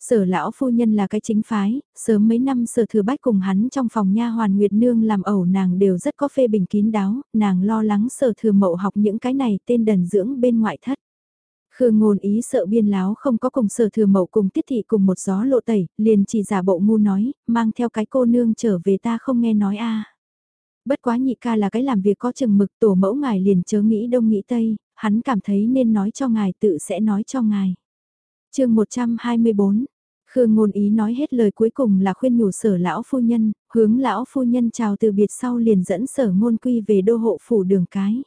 Speaker 1: Sở lão phu nhân là cái chính phái, sớm mấy năm sở thừa bách cùng hắn trong phòng nha hoàn Nguyệt Nương làm ẩu nàng đều rất có phê bình kín đáo, nàng lo lắng sở thừa mậu học những cái này tên đần dưỡng bên ngoại thất. Khương ngôn ý sợ biên láo không có cùng sở thừa mậu cùng tiết thị cùng một gió lộ tẩy, liền chỉ giả bộ ngu nói, mang theo cái cô nương trở về ta không nghe nói a Bất quá nhị ca là cái làm việc có chừng mực tổ mẫu ngài liền chớ nghĩ đông nghĩ tây, hắn cảm thấy nên nói cho ngài tự sẽ nói cho ngài. chương 124 Khương ngôn ý nói hết lời cuối cùng là khuyên nhủ sở lão phu nhân, hướng lão phu nhân chào từ biệt sau liền dẫn sở ngôn quy về đô hộ phủ đường cái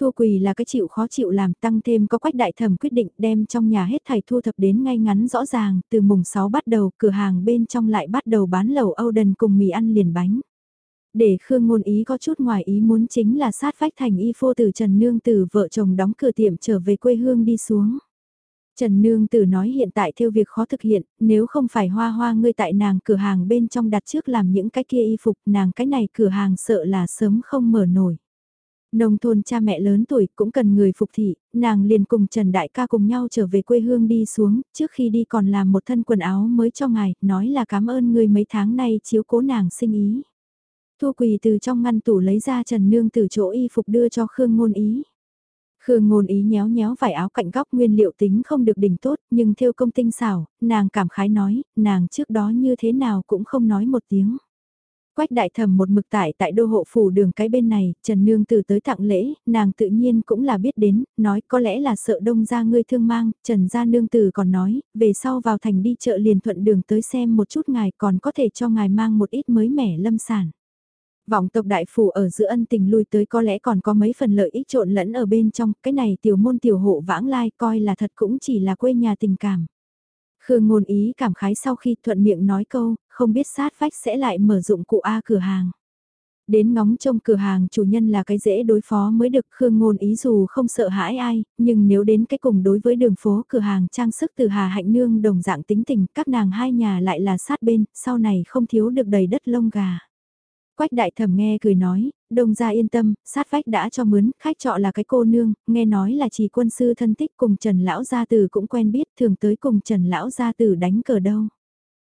Speaker 1: thua quỳ là cái chịu khó chịu làm tăng thêm có quách đại thẩm quyết định đem trong nhà hết thảy thu thập đến ngay ngắn rõ ràng, từ mùng 6 bắt đầu cửa hàng bên trong lại bắt đầu bán lẩu Âu Đần cùng mì ăn liền bánh. Để Khương ngôn ý có chút ngoài ý muốn chính là sát phách thành y phô từ Trần Nương từ vợ chồng đóng cửa tiệm trở về quê hương đi xuống. Trần Nương Tử nói hiện tại theo việc khó thực hiện, nếu không phải hoa hoa ngươi tại nàng cửa hàng bên trong đặt trước làm những cái kia y phục nàng cái này cửa hàng sợ là sớm không mở nổi. Nông thôn cha mẹ lớn tuổi cũng cần người phục thị, nàng liền cùng Trần Đại ca cùng nhau trở về quê hương đi xuống, trước khi đi còn làm một thân quần áo mới cho ngài, nói là cảm ơn người mấy tháng nay chiếu cố nàng sinh ý. Thu quỳ từ trong ngăn tủ lấy ra Trần Nương từ chỗ y phục đưa cho Khương Ngôn Ý. Khương Ngôn Ý nhéo nhéo vải áo cạnh góc nguyên liệu tính không được đỉnh tốt, nhưng theo công tinh xảo, nàng cảm khái nói, nàng trước đó như thế nào cũng không nói một tiếng. Quách đại thẩm một mực tại tại đô hộ phủ đường cái bên này, Trần Nương từ tới tặng lễ, nàng tự nhiên cũng là biết đến, nói có lẽ là sợ đông ra ngươi thương mang, Trần gia nương từ còn nói, về sau vào thành đi chợ liền thuận đường tới xem một chút ngài còn có thể cho ngài mang một ít mới mẻ lâm sản. Vọng tộc đại phủ ở giữa ân tình lui tới có lẽ còn có mấy phần lợi ích trộn lẫn ở bên trong, cái này tiểu môn tiểu hộ vãng lai coi là thật cũng chỉ là quê nhà tình cảm. Khương ngôn ý cảm khái sau khi thuận miệng nói câu, không biết sát vách sẽ lại mở dụng cụ A cửa hàng. Đến ngóng trông cửa hàng chủ nhân là cái dễ đối phó mới được Khương ngôn ý dù không sợ hãi ai, nhưng nếu đến cái cùng đối với đường phố cửa hàng trang sức từ Hà Hạnh Nương đồng dạng tính tình, các nàng hai nhà lại là sát bên, sau này không thiếu được đầy đất lông gà. Quách đại thẩm nghe cười nói, đông gia yên tâm, sát vách đã cho mướn, khách trọ là cái cô nương, nghe nói là chỉ quân sư thân thích cùng Trần Lão Gia Tử cũng quen biết, thường tới cùng Trần Lão Gia Tử đánh cờ đâu.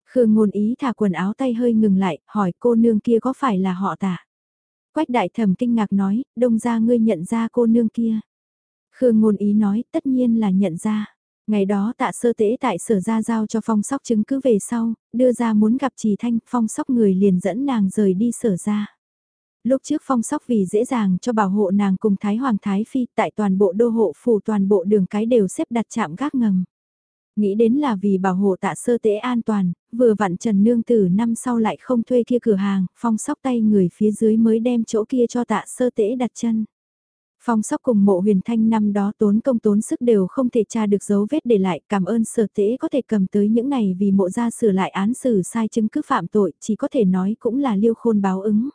Speaker 1: Khương ngôn ý thả quần áo tay hơi ngừng lại, hỏi cô nương kia có phải là họ tạ. Quách đại thẩm kinh ngạc nói, đông gia ngươi nhận ra cô nương kia. Khương ngôn ý nói, tất nhiên là nhận ra. Ngày đó tạ sơ tễ tại sở ra giao cho phong sóc chứng cứ về sau, đưa ra muốn gặp trì thanh, phong sóc người liền dẫn nàng rời đi sở ra. Lúc trước phong sóc vì dễ dàng cho bảo hộ nàng cùng Thái Hoàng Thái Phi tại toàn bộ đô hộ phủ toàn bộ đường cái đều xếp đặt chạm gác ngầm. Nghĩ đến là vì bảo hộ tạ sơ tễ an toàn, vừa vặn Trần Nương Tử năm sau lại không thuê kia cửa hàng, phong sóc tay người phía dưới mới đem chỗ kia cho tạ sơ tễ đặt chân. Phong sóc cùng mộ huyền thanh năm đó tốn công tốn sức đều không thể tra được dấu vết để lại cảm ơn sở tế có thể cầm tới những này vì mộ ra sửa lại án xử sai chứng cứ phạm tội chỉ có thể nói cũng là liêu khôn báo ứng.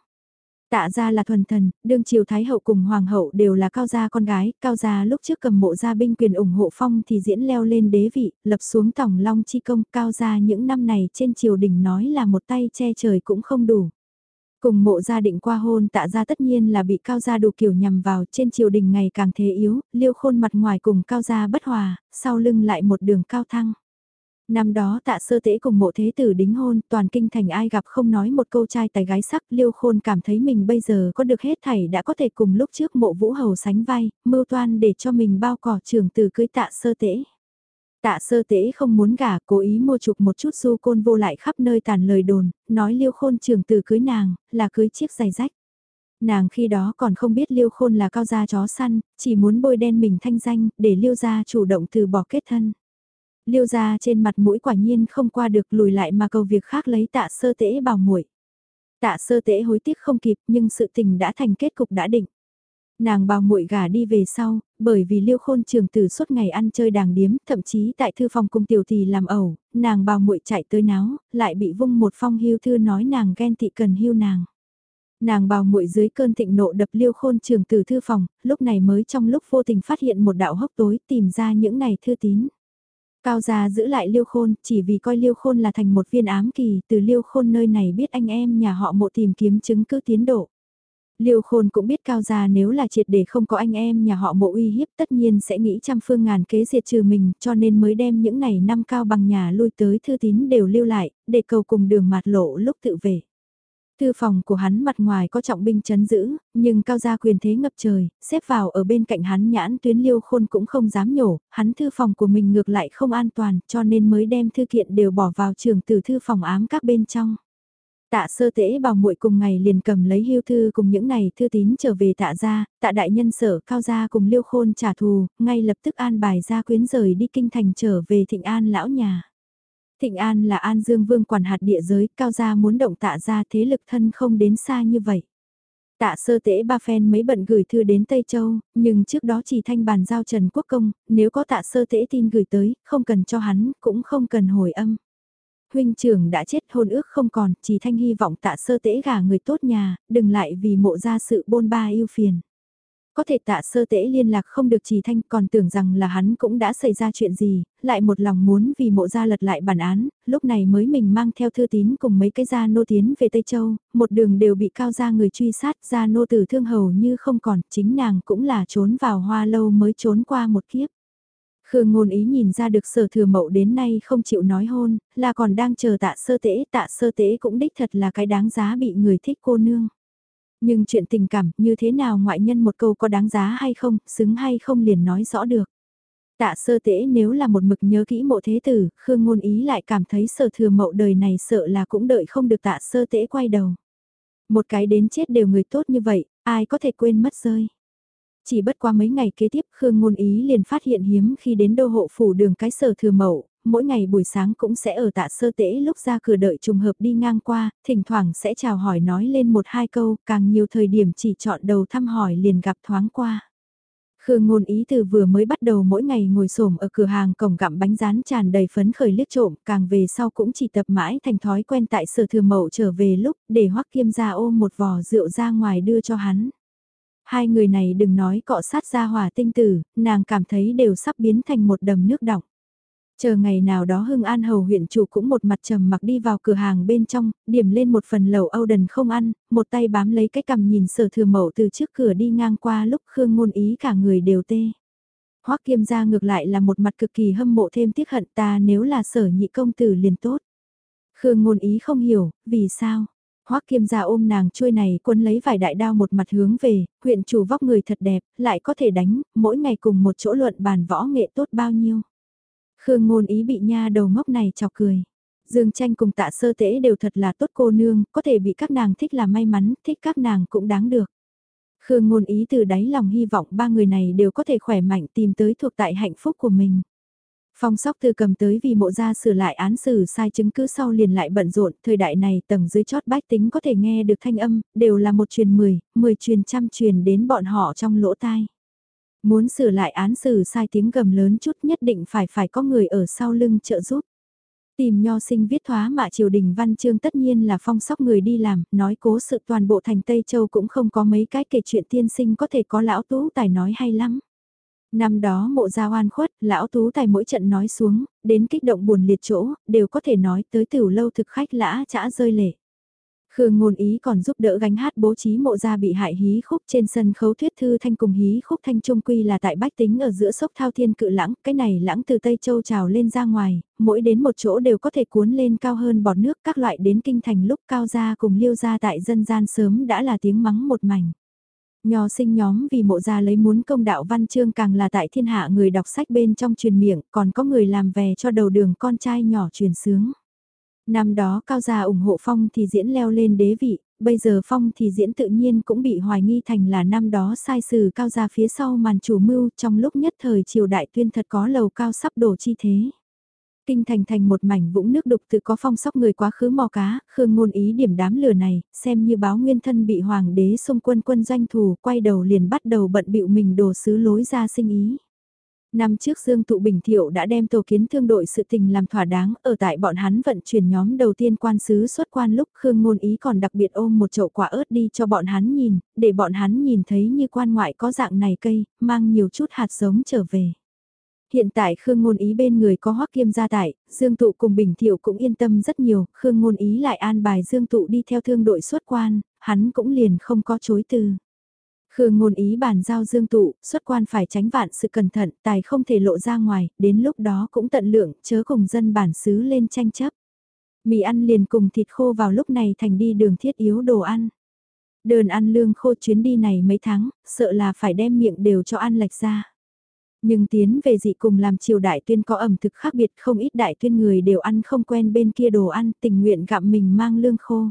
Speaker 1: Tạ ra là thuần thần, đương triều thái hậu cùng hoàng hậu đều là cao gia con gái, cao gia lúc trước cầm mộ gia binh quyền ủng hộ phong thì diễn leo lên đế vị, lập xuống tổng long chi công, cao gia những năm này trên triều đình nói là một tay che trời cũng không đủ. Cùng mộ gia định qua hôn tạ gia tất nhiên là bị cao gia đủ kiểu nhằm vào trên triều đình ngày càng thế yếu, liêu khôn mặt ngoài cùng cao gia bất hòa, sau lưng lại một đường cao thăng. Năm đó tạ sơ tễ cùng mộ thế tử đính hôn, toàn kinh thành ai gặp không nói một câu trai tài gái sắc, liêu khôn cảm thấy mình bây giờ có được hết thảy đã có thể cùng lúc trước mộ vũ hầu sánh vai, mưu toan để cho mình bao cỏ trường từ cưới tạ sơ tễ. Tạ sơ tế không muốn gả, cố ý mua chuộc một chút du côn vô lại khắp nơi tàn lời đồn, nói liêu khôn trường từ cưới nàng, là cưới chiếc giày rách. Nàng khi đó còn không biết liêu khôn là cao gia chó săn, chỉ muốn bôi đen mình thanh danh, để liêu gia chủ động từ bỏ kết thân. Liêu gia trên mặt mũi quả nhiên không qua được lùi lại mà cầu việc khác lấy tạ sơ tế bảo muội. Tạ sơ tế hối tiếc không kịp nhưng sự tình đã thành kết cục đã định. Nàng bào muội gà đi về sau, bởi vì liêu khôn trường tử suốt ngày ăn chơi đàng điếm, thậm chí tại thư phòng cung tiểu thì làm ẩu, nàng bào muội chạy tới náo, lại bị vung một phong hưu thư nói nàng ghen tị cần hưu nàng. Nàng bào muội dưới cơn thịnh nộ đập liêu khôn trường tử thư phòng, lúc này mới trong lúc vô tình phát hiện một đạo hốc tối tìm ra những này thư tín. Cao gia giữ lại liêu khôn, chỉ vì coi liêu khôn là thành một viên ám kỳ, từ liêu khôn nơi này biết anh em nhà họ mộ tìm kiếm chứng cứ tiến độ. Liêu khôn cũng biết cao gia nếu là triệt để không có anh em nhà họ mộ uy hiếp tất nhiên sẽ nghĩ trăm phương ngàn kế diệt trừ mình cho nên mới đem những này năm cao bằng nhà lui tới thư tín đều lưu lại, để cầu cùng đường mạt lộ lúc tự về. Thư phòng của hắn mặt ngoài có trọng binh chấn giữ, nhưng cao gia quyền thế ngập trời, xếp vào ở bên cạnh hắn nhãn tuyến liêu khôn cũng không dám nhổ, hắn thư phòng của mình ngược lại không an toàn cho nên mới đem thư kiện đều bỏ vào trường từ thư phòng ám các bên trong. Tạ sơ tễ bảo muội cùng ngày liền cầm lấy hưu thư cùng những này thư tín trở về tạ gia, tạ đại nhân sở cao gia cùng liêu khôn trả thù, ngay lập tức an bài gia quyến rời đi kinh thành trở về thịnh an lão nhà. Thịnh An là An Dương Vương quản hạt địa giới, cao gia muốn động tạ gia thế lực thân không đến xa như vậy. Tạ sơ tễ ba phen mấy bận gửi thư đến Tây Châu, nhưng trước đó chỉ thanh bàn giao Trần Quốc Công, nếu có tạ sơ tễ tin gửi tới, không cần cho hắn, cũng không cần hồi âm. Huynh trưởng đã chết hôn ước không còn, chỉ thanh hy vọng tạ sơ tễ gả người tốt nhà, đừng lại vì mộ ra sự bôn ba yêu phiền. Có thể tạ sơ tễ liên lạc không được trì thanh còn tưởng rằng là hắn cũng đã xảy ra chuyện gì, lại một lòng muốn vì mộ gia lật lại bản án, lúc này mới mình mang theo thư tín cùng mấy cái gia nô tiến về Tây Châu, một đường đều bị cao gia người truy sát, gia nô tử thương hầu như không còn, chính nàng cũng là trốn vào hoa lâu mới trốn qua một kiếp. Khương ngôn ý nhìn ra được sở thừa mậu đến nay không chịu nói hôn, là còn đang chờ tạ sơ tễ, tạ sơ tễ cũng đích thật là cái đáng giá bị người thích cô nương. Nhưng chuyện tình cảm như thế nào ngoại nhân một câu có đáng giá hay không, xứng hay không liền nói rõ được. Tạ sơ tễ nếu là một mực nhớ kỹ mộ thế tử, Khương ngôn ý lại cảm thấy sở thừa mậu đời này sợ là cũng đợi không được tạ sơ tễ quay đầu. Một cái đến chết đều người tốt như vậy, ai có thể quên mất rơi. Chỉ bất qua mấy ngày kế tiếp Khương ngôn ý liền phát hiện hiếm khi đến đô hộ phủ đường cái sở thừa mẫu mỗi ngày buổi sáng cũng sẽ ở tạ sơ tễ lúc ra cửa đợi trùng hợp đi ngang qua, thỉnh thoảng sẽ chào hỏi nói lên một hai câu, càng nhiều thời điểm chỉ chọn đầu thăm hỏi liền gặp thoáng qua. Khương ngôn ý từ vừa mới bắt đầu mỗi ngày ngồi xổm ở cửa hàng cổng gặm bánh rán tràn đầy phấn khởi liếc trộm, càng về sau cũng chỉ tập mãi thành thói quen tại sở thừa mậu trở về lúc để hoắc kiêm ra ôm một vò rượu ra ngoài đưa cho hắn. Hai người này đừng nói cọ sát ra hỏa tinh tử, nàng cảm thấy đều sắp biến thành một đầm nước đọng. Chờ ngày nào đó Hưng An Hầu huyện chủ cũng một mặt trầm mặc đi vào cửa hàng bên trong, điểm lên một phần lẩu Âu đần không ăn, một tay bám lấy cái cầm nhìn sở thừa mẫu từ trước cửa đi ngang qua lúc Khương ngôn ý cả người đều tê. Hoắc kiêm gia ngược lại là một mặt cực kỳ hâm mộ thêm tiếc hận ta nếu là sở nhị công tử liền tốt. Khương ngôn ý không hiểu, vì sao? Hoắc Kiêm gia ôm nàng chuôi này quân lấy vài đại đao một mặt hướng về, huyện chủ vóc người thật đẹp, lại có thể đánh, mỗi ngày cùng một chỗ luận bàn võ nghệ tốt bao nhiêu. Khương ngôn ý bị nha đầu ngốc này chọc cười. Dương tranh cùng tạ sơ tễ đều thật là tốt cô nương, có thể bị các nàng thích là may mắn, thích các nàng cũng đáng được. Khương ngôn ý từ đáy lòng hy vọng ba người này đều có thể khỏe mạnh tìm tới thuộc tại hạnh phúc của mình. Phong sóc từ cầm tới vì mộ ra sửa lại án xử sai chứng cứ sau liền lại bận rộn, thời đại này tầng dưới chót bách tính có thể nghe được thanh âm, đều là một truyền mười, mười truyền trăm truyền đến bọn họ trong lỗ tai. Muốn sửa lại án xử sai tiếng gầm lớn chút nhất định phải phải có người ở sau lưng trợ giúp. Tìm nho sinh viết thoá mạ triều đình văn chương tất nhiên là phong sóc người đi làm, nói cố sự toàn bộ thành Tây Châu cũng không có mấy cái kể chuyện tiên sinh có thể có lão tú tài nói hay lắm. Năm đó mộ gia oan khuất, lão tú tài mỗi trận nói xuống, đến kích động buồn liệt chỗ, đều có thể nói tới tiểu lâu thực khách lã chã rơi lệ. Khương ngôn ý còn giúp đỡ gánh hát bố trí mộ gia bị hại hí khúc trên sân khấu thuyết thư thanh cùng hí khúc thanh trung quy là tại bách tính ở giữa sốc thao thiên cự lãng, cái này lãng từ Tây Châu trào lên ra ngoài, mỗi đến một chỗ đều có thể cuốn lên cao hơn bọt nước các loại đến kinh thành lúc cao gia cùng liêu gia tại dân gian sớm đã là tiếng mắng một mảnh. Nho sinh nhóm vì mộ gia lấy muốn công đạo văn chương càng là tại thiên hạ người đọc sách bên trong truyền miệng, còn có người làm về cho đầu đường con trai nhỏ truyền sướng. Năm đó Cao Gia ủng hộ Phong thì diễn leo lên đế vị, bây giờ Phong thì diễn tự nhiên cũng bị hoài nghi thành là năm đó sai sử Cao Gia phía sau màn chủ mưu trong lúc nhất thời triều đại tuyên thật có lầu cao sắp đổ chi thế. Kinh thành thành một mảnh vũng nước đục tự có phong sóc người quá khứ mò cá, khương ngôn ý điểm đám lửa này, xem như báo nguyên thân bị hoàng đế xung quân quân doanh thù, quay đầu liền bắt đầu bận bịu mình đồ sứ lối ra sinh ý. Năm trước Dương Tụ Bình Thiệu đã đem tổ kiến thương đội sự tình làm thỏa đáng, ở tại bọn hắn vận chuyển nhóm đầu tiên quan sứ xuất quan lúc Khương Ngôn Ý còn đặc biệt ôm một chậu quả ớt đi cho bọn hắn nhìn, để bọn hắn nhìn thấy như quan ngoại có dạng này cây, mang nhiều chút hạt giống trở về. Hiện tại Khương Ngôn Ý bên người có Hoắc Kiêm gia tại, Dương Tụ cùng Bình Thiệu cũng yên tâm rất nhiều, Khương Ngôn Ý lại an bài Dương Tụ đi theo thương đội xuất quan, hắn cũng liền không có chối từ. Khương ngôn ý bàn giao dương tụ, xuất quan phải tránh vạn sự cẩn thận, tài không thể lộ ra ngoài, đến lúc đó cũng tận lượng, chớ cùng dân bản xứ lên tranh chấp. Mì ăn liền cùng thịt khô vào lúc này thành đi đường thiết yếu đồ ăn. Đơn ăn lương khô chuyến đi này mấy tháng, sợ là phải đem miệng đều cho ăn lệch ra. Nhưng tiến về dị cùng làm triều đại tuyên có ẩm thực khác biệt không ít đại tuyên người đều ăn không quen bên kia đồ ăn tình nguyện gặm mình mang lương khô.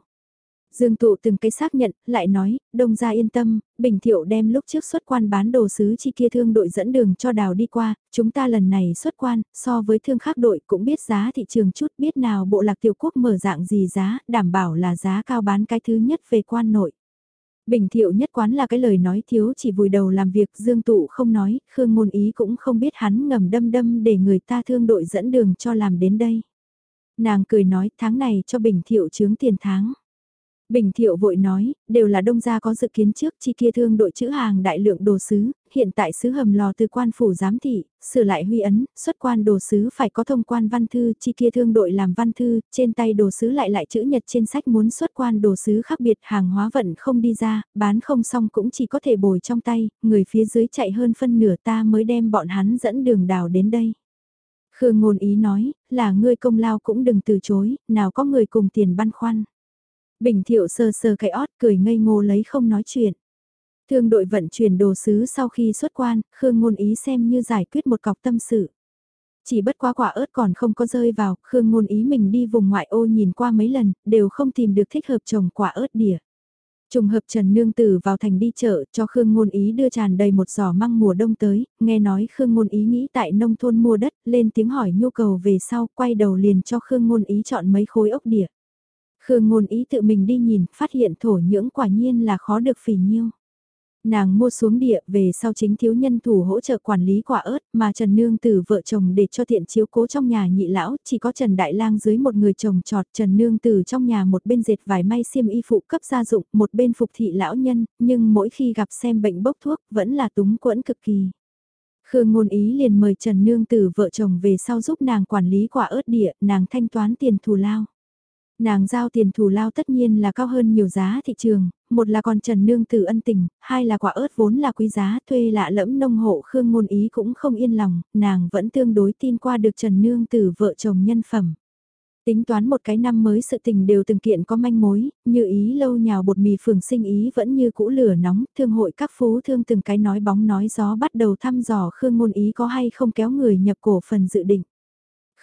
Speaker 1: Dương tụ từng cái xác nhận, lại nói, đông gia yên tâm, Bình Thiệu đem lúc trước xuất quan bán đồ sứ chi kia thương đội dẫn đường cho đào đi qua, chúng ta lần này xuất quan, so với thương khác đội cũng biết giá thị trường chút biết nào bộ lạc tiểu quốc mở dạng gì giá, đảm bảo là giá cao bán cái thứ nhất về quan nội. Bình thiệu nhất quán là cái lời nói thiếu chỉ vùi đầu làm việc dương tụ không nói, Khương ngôn ý cũng không biết hắn ngầm đâm đâm để người ta thương đội dẫn đường cho làm đến đây. Nàng cười nói tháng này cho bình thiệu chướng tiền tháng. Bình thiệu vội nói, đều là đông gia có dự kiến trước chi kia thương đội chữ hàng đại lượng đồ sứ, hiện tại sứ hầm lò từ quan phủ giám thị, sửa lại huy ấn, xuất quan đồ sứ phải có thông quan văn thư, chi kia thương đội làm văn thư, trên tay đồ sứ lại lại chữ nhật trên sách muốn xuất quan đồ sứ khác biệt hàng hóa vận không đi ra, bán không xong cũng chỉ có thể bồi trong tay, người phía dưới chạy hơn phân nửa ta mới đem bọn hắn dẫn đường đào đến đây. Khương ngôn ý nói, là ngươi công lao cũng đừng từ chối, nào có người cùng tiền băn khoăn. Bình thiệu sơ sơ cái ót cười ngây ngô lấy không nói chuyện. Thương đội vận chuyển đồ sứ sau khi xuất quan, Khương ngôn ý xem như giải quyết một cọc tâm sự. Chỉ bất quá quả ớt còn không có rơi vào, Khương ngôn ý mình đi vùng ngoại ô nhìn qua mấy lần, đều không tìm được thích hợp trồng quả ớt đỉa. Trùng hợp Trần Nương Tử vào thành đi chợ cho Khương Ngôn Ý đưa tràn đầy một giỏ măng mùa đông tới, nghe nói Khương Ngôn Ý nghĩ tại nông thôn mua đất, lên tiếng hỏi nhu cầu về sau, quay đầu liền cho Khương Ngôn Ý chọn mấy khối ốc đỉa. Khương ngôn ý tự mình đi nhìn, phát hiện thổ nhưỡng quả nhiên là khó được phỉ nhiêu. Nàng mua xuống địa về sau chính thiếu nhân thủ hỗ trợ quản lý quả ớt mà Trần Nương Tử vợ chồng để cho tiện chiếu cố trong nhà nhị lão, chỉ có Trần Đại Lang dưới một người chồng trọt Trần Nương Tử trong nhà một bên dệt vải may xiêm y phụ cấp gia dụng, một bên phục thị lão nhân, nhưng mỗi khi gặp xem bệnh bốc thuốc vẫn là túng quẫn cực kỳ. Khương ngôn ý liền mời Trần Nương Tử vợ chồng về sau giúp nàng quản lý quả ớt địa, nàng thanh toán tiền thù lao. Nàng giao tiền thù lao tất nhiên là cao hơn nhiều giá thị trường, một là còn Trần Nương Tử ân tình, hai là quả ớt vốn là quý giá thuê lạ lẫm nông hộ Khương Ngôn Ý cũng không yên lòng, nàng vẫn tương đối tin qua được Trần Nương Tử vợ chồng nhân phẩm. Tính toán một cái năm mới sự tình đều từng kiện có manh mối, như ý lâu nhào bột mì phường sinh ý vẫn như cũ lửa nóng, thương hội các phú thương từng cái nói bóng nói gió bắt đầu thăm dò Khương Ngôn Ý có hay không kéo người nhập cổ phần dự định.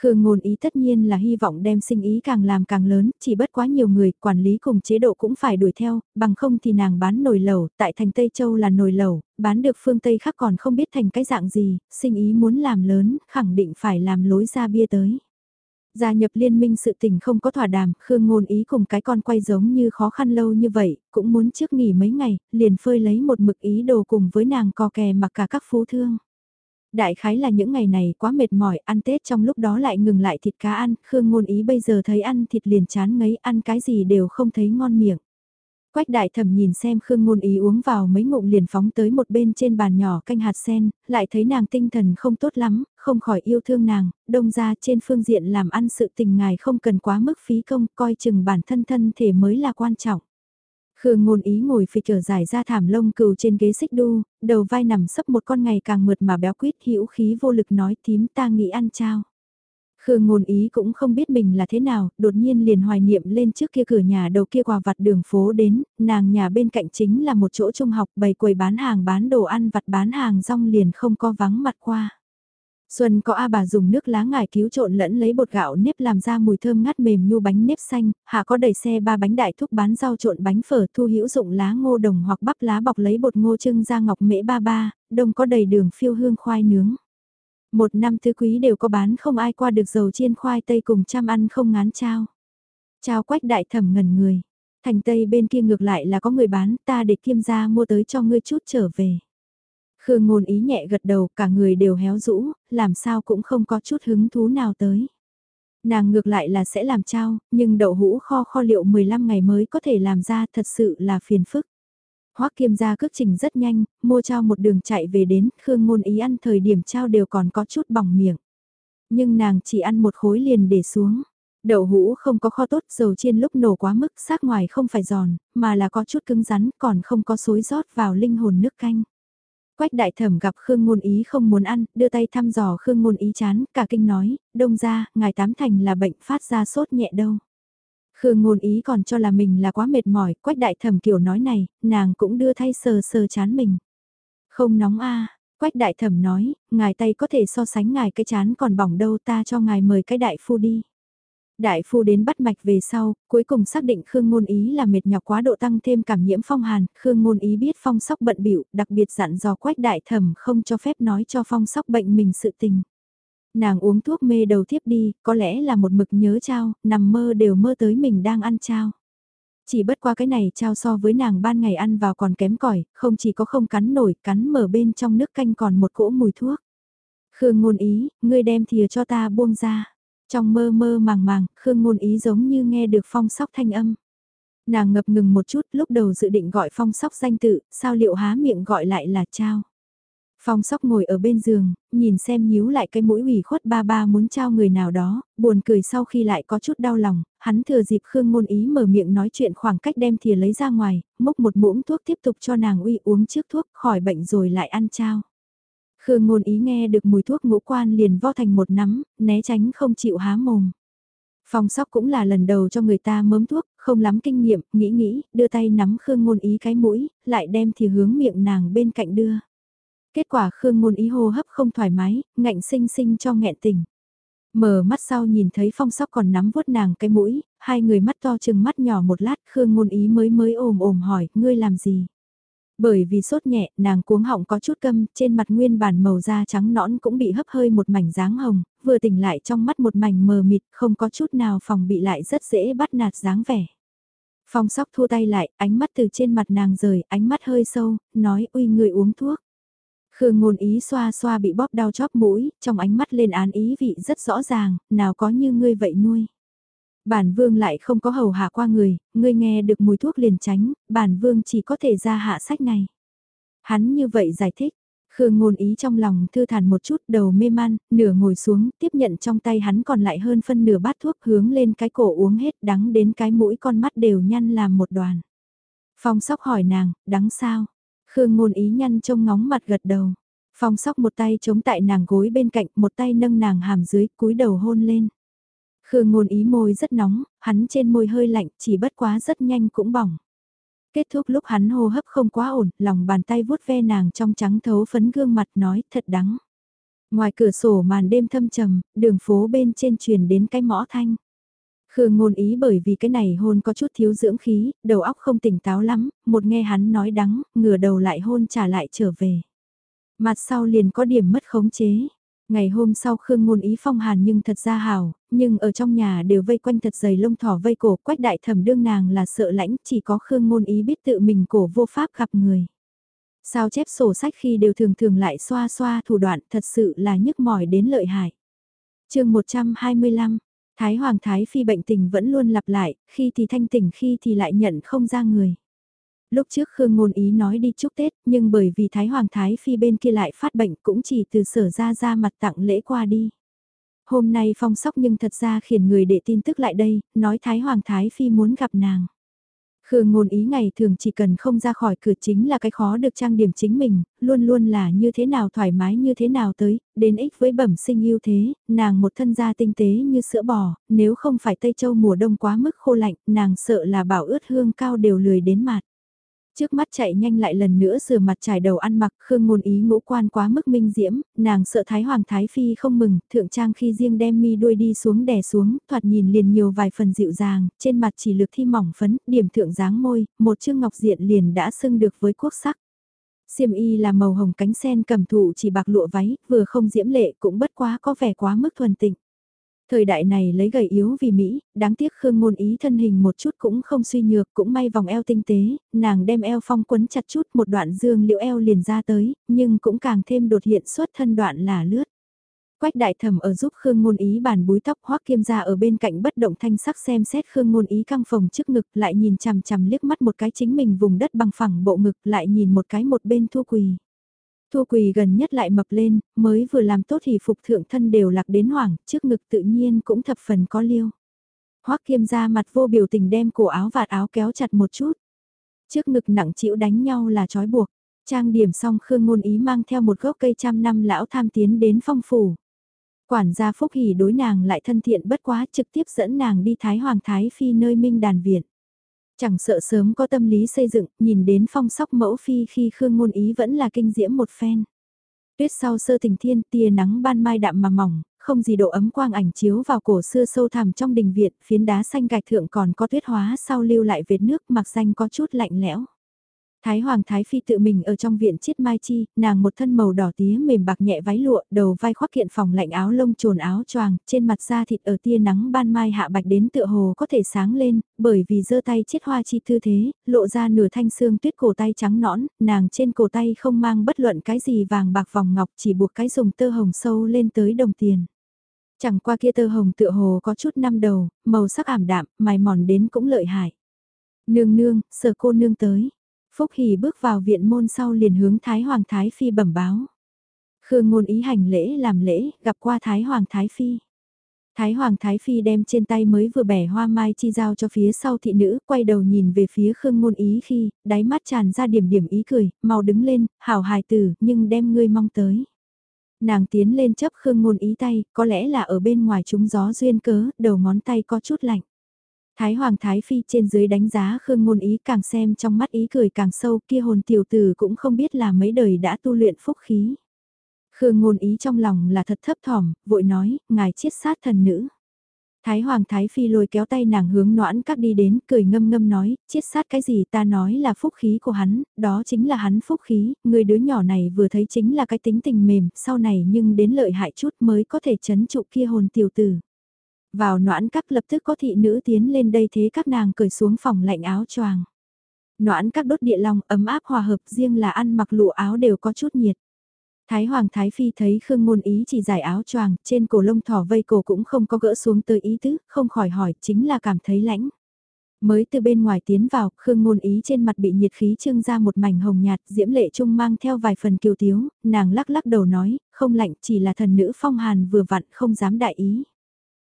Speaker 1: Khương ngôn ý tất nhiên là hy vọng đem sinh ý càng làm càng lớn, chỉ bất quá nhiều người, quản lý cùng chế độ cũng phải đuổi theo, bằng không thì nàng bán nồi lẩu, tại thành Tây Châu là nồi lẩu, bán được phương Tây khác còn không biết thành cái dạng gì, sinh ý muốn làm lớn, khẳng định phải làm lối ra bia tới. Gia nhập liên minh sự tình không có thỏa đàm, Khương Ngôn Ý cùng cái con quay giống như khó khăn lâu như vậy, cũng muốn trước nghỉ mấy ngày, liền phơi lấy một mực ý đồ cùng với nàng co kè mặc cả các phú thương. Đại khái là những ngày này quá mệt mỏi, ăn Tết trong lúc đó lại ngừng lại thịt cá ăn, Khương Ngôn Ý bây giờ thấy ăn thịt liền chán ngấy, ăn cái gì đều không thấy ngon miệng. Quách đại thẩm nhìn xem Khương Ngôn Ý uống vào mấy ngụm liền phóng tới một bên trên bàn nhỏ canh hạt sen, lại thấy nàng tinh thần không tốt lắm, không khỏi yêu thương nàng, đông ra trên phương diện làm ăn sự tình ngài không cần quá mức phí công, coi chừng bản thân thân thể mới là quan trọng. Khương ngôn ý ngồi phịch trở dài ra thảm lông cừu trên ghế xích đu, đầu vai nằm sấp một con ngày càng mượt mà béo quýt hữu khí vô lực nói tím ta nghĩ ăn trao. Khương ngôn ý cũng không biết mình là thế nào, đột nhiên liền hoài niệm lên trước kia cửa nhà đầu kia quà vặt đường phố đến, nàng nhà bên cạnh chính là một chỗ trung học bày quầy bán hàng bán đồ ăn vặt bán hàng rong liền không có vắng mặt qua. Xuân có A bà dùng nước lá ngải cứu trộn lẫn lấy bột gạo nếp làm ra mùi thơm ngát mềm nhu bánh nếp xanh, hạ có đẩy xe ba bánh đại thúc bán rau trộn bánh phở thu hữu dụng lá ngô đồng hoặc bắp lá bọc lấy bột ngô trưng ra ngọc mễ ba ba, đông có đầy đường phiêu hương khoai nướng. Một năm thứ quý đều có bán không ai qua được dầu chiên khoai tây cùng chăm ăn không ngán trao. Trao quách đại thẩm ngần người. Thành tây bên kia ngược lại là có người bán ta để kiêm gia mua tới cho ngươi chút trở về. Khương ngôn ý nhẹ gật đầu cả người đều héo rũ, làm sao cũng không có chút hứng thú nào tới. Nàng ngược lại là sẽ làm trao, nhưng đậu hũ kho kho liệu 15 ngày mới có thể làm ra thật sự là phiền phức. Hoắc Kiêm gia cước trình rất nhanh, mua trao một đường chạy về đến, Khương Ngôn Ý ăn thời điểm trao đều còn có chút bỏng miệng. Nhưng nàng chỉ ăn một khối liền để xuống. Đậu hũ không có kho tốt, dầu chiên lúc nổ quá mức, sát ngoài không phải giòn, mà là có chút cứng rắn, còn không có xối rót vào linh hồn nước canh. Quách đại thẩm gặp Khương Ngôn Ý không muốn ăn, đưa tay thăm dò Khương Ngôn Ý chán, cả kinh nói, đông ra, ngài tám thành là bệnh phát ra sốt nhẹ đâu. Khương ngôn ý còn cho là mình là quá mệt mỏi, quách đại thẩm kiểu nói này, nàng cũng đưa thay sờ sờ chán mình. Không nóng a quách đại thẩm nói, ngài tay có thể so sánh ngài cái chán còn bỏng đâu ta cho ngài mời cái đại phu đi. Đại phu đến bắt mạch về sau, cuối cùng xác định Khương Ngôn Ý là mệt nhọc quá độ tăng thêm cảm nhiễm phong hàn, Khương Ngôn Ý biết phong sóc bận biểu, đặc biệt dặn dò quách đại thẩm không cho phép nói cho phong sóc bệnh mình sự tình. Nàng uống thuốc mê đầu tiếp đi, có lẽ là một mực nhớ trao, nằm mơ đều mơ tới mình đang ăn trao. Chỉ bất qua cái này trao so với nàng ban ngày ăn vào còn kém cỏi không chỉ có không cắn nổi, cắn mở bên trong nước canh còn một cỗ mùi thuốc. Khương ngôn ý, ngươi đem thìa cho ta buông ra. Trong mơ mơ màng màng, Khương ngôn ý giống như nghe được phong sóc thanh âm. Nàng ngập ngừng một chút lúc đầu dự định gọi phong sóc danh tự, sao liệu há miệng gọi lại là trao. Phong sóc ngồi ở bên giường, nhìn xem nhíu lại cái mũi ủy khuất ba ba muốn trao người nào đó, buồn cười sau khi lại có chút đau lòng, hắn thừa dịp Khương ngôn ý mở miệng nói chuyện khoảng cách đem thìa lấy ra ngoài, múc một muỗng thuốc tiếp tục cho nàng uy uống trước thuốc khỏi bệnh rồi lại ăn trao. Khương ngôn ý nghe được mùi thuốc ngũ quan liền vo thành một nắm, né tránh không chịu há mồm. Phong sóc cũng là lần đầu cho người ta mớm thuốc, không lắm kinh nghiệm, nghĩ nghĩ, đưa tay nắm Khương ngôn ý cái mũi, lại đem thì hướng miệng nàng bên cạnh đưa. Kết quả Khương Ngôn Ý hô hấp không thoải mái, ngạnh sinh sinh cho nghẹn tình. Mở mắt sau nhìn thấy phong sóc còn nắm vuốt nàng cái mũi, hai người mắt to chừng mắt nhỏ một lát Khương Ngôn Ý mới mới ồm ồm hỏi, ngươi làm gì? Bởi vì sốt nhẹ, nàng cuống họng có chút câm, trên mặt nguyên bản màu da trắng nõn cũng bị hấp hơi một mảnh dáng hồng, vừa tỉnh lại trong mắt một mảnh mờ mịt, không có chút nào phòng bị lại rất dễ bắt nạt dáng vẻ. Phong sóc thua tay lại, ánh mắt từ trên mặt nàng rời, ánh mắt hơi sâu, nói uy người uống thuốc. Khương ngôn ý xoa xoa bị bóp đau chóp mũi, trong ánh mắt lên án ý vị rất rõ ràng, nào có như ngươi vậy nuôi. Bản vương lại không có hầu hạ qua người, ngươi nghe được mùi thuốc liền tránh, bản vương chỉ có thể ra hạ sách này. Hắn như vậy giải thích, Khương ngôn ý trong lòng thư thản một chút đầu mê man, nửa ngồi xuống, tiếp nhận trong tay hắn còn lại hơn phân nửa bát thuốc hướng lên cái cổ uống hết đắng đến cái mũi con mắt đều nhăn làm một đoàn. Phong sóc hỏi nàng, đắng sao? Khương ngôn ý nhăn trông ngóng mặt gật đầu. Phong sóc một tay chống tại nàng gối bên cạnh, một tay nâng nàng hàm dưới, cúi đầu hôn lên. Khương ngôn ý môi rất nóng, hắn trên môi hơi lạnh, chỉ bất quá rất nhanh cũng bỏng. Kết thúc lúc hắn hô hấp không quá ổn, lòng bàn tay vuốt ve nàng trong trắng thấu phấn gương mặt nói thật đắng. Ngoài cửa sổ màn đêm thâm trầm, đường phố bên trên truyền đến cái mõ thanh. Khương ngôn ý bởi vì cái này hôn có chút thiếu dưỡng khí, đầu óc không tỉnh táo lắm, một nghe hắn nói đắng, ngửa đầu lại hôn trả lại trở về. Mặt sau liền có điểm mất khống chế. Ngày hôm sau Khương Ngôn Ý phong hàn nhưng thật ra hào, nhưng ở trong nhà đều vây quanh thật dày lông thỏ vây cổ quách đại thẩm đương nàng là sợ lãnh chỉ có Khương Ngôn Ý biết tự mình cổ vô pháp gặp người. Sao chép sổ sách khi đều thường thường lại xoa xoa thủ đoạn thật sự là nhức mỏi đến lợi hại. chương 125, Thái Hoàng Thái Phi bệnh tình vẫn luôn lặp lại, khi thì thanh tỉnh khi thì lại nhận không ra người. Lúc trước Khương Ngôn Ý nói đi chúc Tết, nhưng bởi vì Thái Hoàng Thái Phi bên kia lại phát bệnh cũng chỉ từ sở ra ra mặt tặng lễ qua đi. Hôm nay phong sóc nhưng thật ra khiển người để tin tức lại đây, nói Thái Hoàng Thái Phi muốn gặp nàng. Khương ngôn ý ngày thường chỉ cần không ra khỏi cửa chính là cái khó được trang điểm chính mình, luôn luôn là như thế nào thoải mái như thế nào tới, đến ích với bẩm sinh yêu thế, nàng một thân da tinh tế như sữa bò, nếu không phải Tây Châu mùa đông quá mức khô lạnh, nàng sợ là bảo ướt hương cao đều lười đến mặt. Trước mắt chạy nhanh lại lần nữa rửa mặt trải đầu ăn mặc, Khương ngôn ý ngũ quan quá mức minh diễm, nàng sợ Thái Hoàng Thái Phi không mừng, thượng trang khi riêng đem mi đuôi đi xuống đè xuống, thoạt nhìn liền nhiều vài phần dịu dàng, trên mặt chỉ lược thi mỏng phấn, điểm thượng dáng môi, một chương ngọc diện liền đã xưng được với quốc sắc. Xiêm y là màu hồng cánh sen cầm thụ chỉ bạc lụa váy, vừa không diễm lệ cũng bất quá có vẻ quá mức thuần tịnh. Thời đại này lấy gầy yếu vì Mỹ, đáng tiếc Khương Ngôn Ý thân hình một chút cũng không suy nhược, cũng may vòng eo tinh tế, nàng đem eo phong quấn chặt chút một đoạn dương liễu eo liền ra tới, nhưng cũng càng thêm đột hiện xuất thân đoạn là lướt. Quách đại thẩm ở giúp Khương Ngôn Ý bàn búi tóc hoắc kiêm ra ở bên cạnh bất động thanh sắc xem xét Khương Ngôn Ý căng phòng trước ngực lại nhìn chằm chằm liếc mắt một cái chính mình vùng đất bằng phẳng bộ ngực lại nhìn một cái một bên thu quỳ. Thu quỳ gần nhất lại mập lên, mới vừa làm tốt thì phục thượng thân đều lạc đến hoảng, trước ngực tự nhiên cũng thập phần có liêu. Hoắc kiêm ra mặt vô biểu tình đem cổ áo vạt áo kéo chặt một chút. Trước ngực nặng chịu đánh nhau là trói buộc. Trang điểm xong Khương Ngôn Ý mang theo một gốc cây trăm năm lão tham tiến đến phong phủ. Quản gia Phúc Hỷ đối nàng lại thân thiện bất quá trực tiếp dẫn nàng đi Thái Hoàng Thái Phi nơi minh đàn viện. Chẳng sợ sớm có tâm lý xây dựng, nhìn đến phong sóc mẫu phi khi Khương Ngôn Ý vẫn là kinh diễm một phen. Tuyết sau sơ tình thiên tia nắng ban mai đạm mà mỏng, không gì độ ấm quang ảnh chiếu vào cổ xưa sâu thẳm trong đình viện, phiến đá xanh gạch thượng còn có tuyết hóa sau lưu lại vệt nước mặc xanh có chút lạnh lẽo. Thái Hoàng Thái Phi tự mình ở trong viện chiết mai chi, nàng một thân màu đỏ tía mềm bạc nhẹ váy lụa, đầu vai khoác kiện phòng lạnh áo lông trồn áo choàng, trên mặt da thịt ở tia nắng ban mai hạ bạch đến tựa hồ có thể sáng lên, bởi vì giơ tay chiết hoa chi tư thế, lộ ra nửa thanh xương tuyết cổ tay trắng nõn, nàng trên cổ tay không mang bất luận cái gì vàng bạc vòng ngọc chỉ buộc cái dùng tơ hồng sâu lên tới đồng tiền. Chẳng qua kia tơ hồng tựa hồ có chút năm đầu, màu sắc ảm đạm, mài mòn đến cũng lợi hại. Nương nương, sở cô nương tới Phúc Hỷ bước vào viện môn sau liền hướng Thái Hoàng Thái Phi bẩm báo. Khương ngôn ý hành lễ làm lễ, gặp qua Thái Hoàng Thái Phi. Thái Hoàng Thái Phi đem trên tay mới vừa bẻ hoa mai chi giao cho phía sau thị nữ, quay đầu nhìn về phía Khương ngôn ý khi, đáy mắt tràn ra điểm điểm ý cười, mau đứng lên, hảo hài tử, nhưng đem ngươi mong tới. Nàng tiến lên chấp Khương ngôn ý tay, có lẽ là ở bên ngoài chúng gió duyên cớ, đầu ngón tay có chút lạnh. Thái Hoàng Thái Phi trên dưới đánh giá Khương Ngôn Ý càng xem trong mắt ý cười càng sâu kia hồn tiểu tử cũng không biết là mấy đời đã tu luyện phúc khí. Khương Ngôn Ý trong lòng là thật thấp thỏm, vội nói, ngài chiết sát thần nữ. Thái Hoàng Thái Phi lôi kéo tay nàng hướng noãn các đi đến, cười ngâm ngâm nói, chiết sát cái gì ta nói là phúc khí của hắn, đó chính là hắn phúc khí, người đứa nhỏ này vừa thấy chính là cái tính tình mềm, sau này nhưng đến lợi hại chút mới có thể chấn trụ kia hồn tiểu tử. Vào noãn các lập tức có thị nữ tiến lên đây thế các nàng cởi xuống phòng lạnh áo choàng. Noãn các đốt địa long ấm áp hòa hợp riêng là ăn mặc lụa áo đều có chút nhiệt. Thái Hoàng Thái Phi thấy Khương Ngôn Ý chỉ giải áo choàng, trên cổ lông thỏ vây cổ cũng không có gỡ xuống tới ý tứ, không khỏi hỏi, chính là cảm thấy lãnh. Mới từ bên ngoài tiến vào, Khương Ngôn Ý trên mặt bị nhiệt khí trưng ra một mảnh hồng nhạt, diễm lệ trung mang theo vài phần kiều tiếu, nàng lắc lắc đầu nói, không lạnh, chỉ là thần nữ phong hàn vừa vặn không dám đại ý.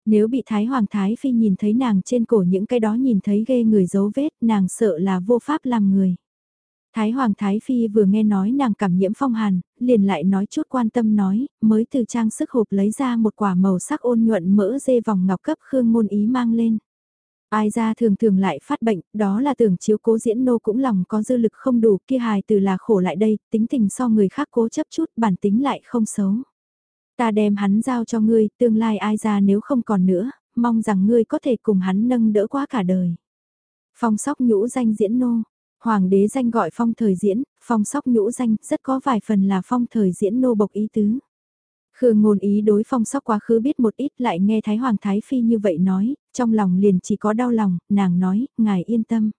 Speaker 1: Nếu bị Thái Hoàng Thái Phi nhìn thấy nàng trên cổ những cái đó nhìn thấy ghê người dấu vết, nàng sợ là vô pháp làm người. Thái Hoàng Thái Phi vừa nghe nói nàng cảm nhiễm phong hàn, liền lại nói chút quan tâm nói, mới từ trang sức hộp lấy ra một quả màu sắc ôn nhuận mỡ dê vòng ngọc cấp khương môn ý mang lên. Ai ra thường thường lại phát bệnh, đó là tưởng chiếu cố diễn nô cũng lòng có dư lực không đủ kia hài từ là khổ lại đây, tính tình so người khác cố chấp chút bản tính lại không xấu. Ta đem hắn giao cho ngươi, tương lai ai ra nếu không còn nữa, mong rằng ngươi có thể cùng hắn nâng đỡ qua cả đời. Phong sóc nhũ danh diễn nô, hoàng đế danh gọi phong thời diễn, phong sóc nhũ danh rất có vài phần là phong thời diễn nô bộc ý tứ. Khương ngôn ý đối phong sóc quá khứ biết một ít lại nghe Thái Hoàng Thái Phi như vậy nói, trong lòng liền chỉ có đau lòng, nàng nói, ngài yên tâm.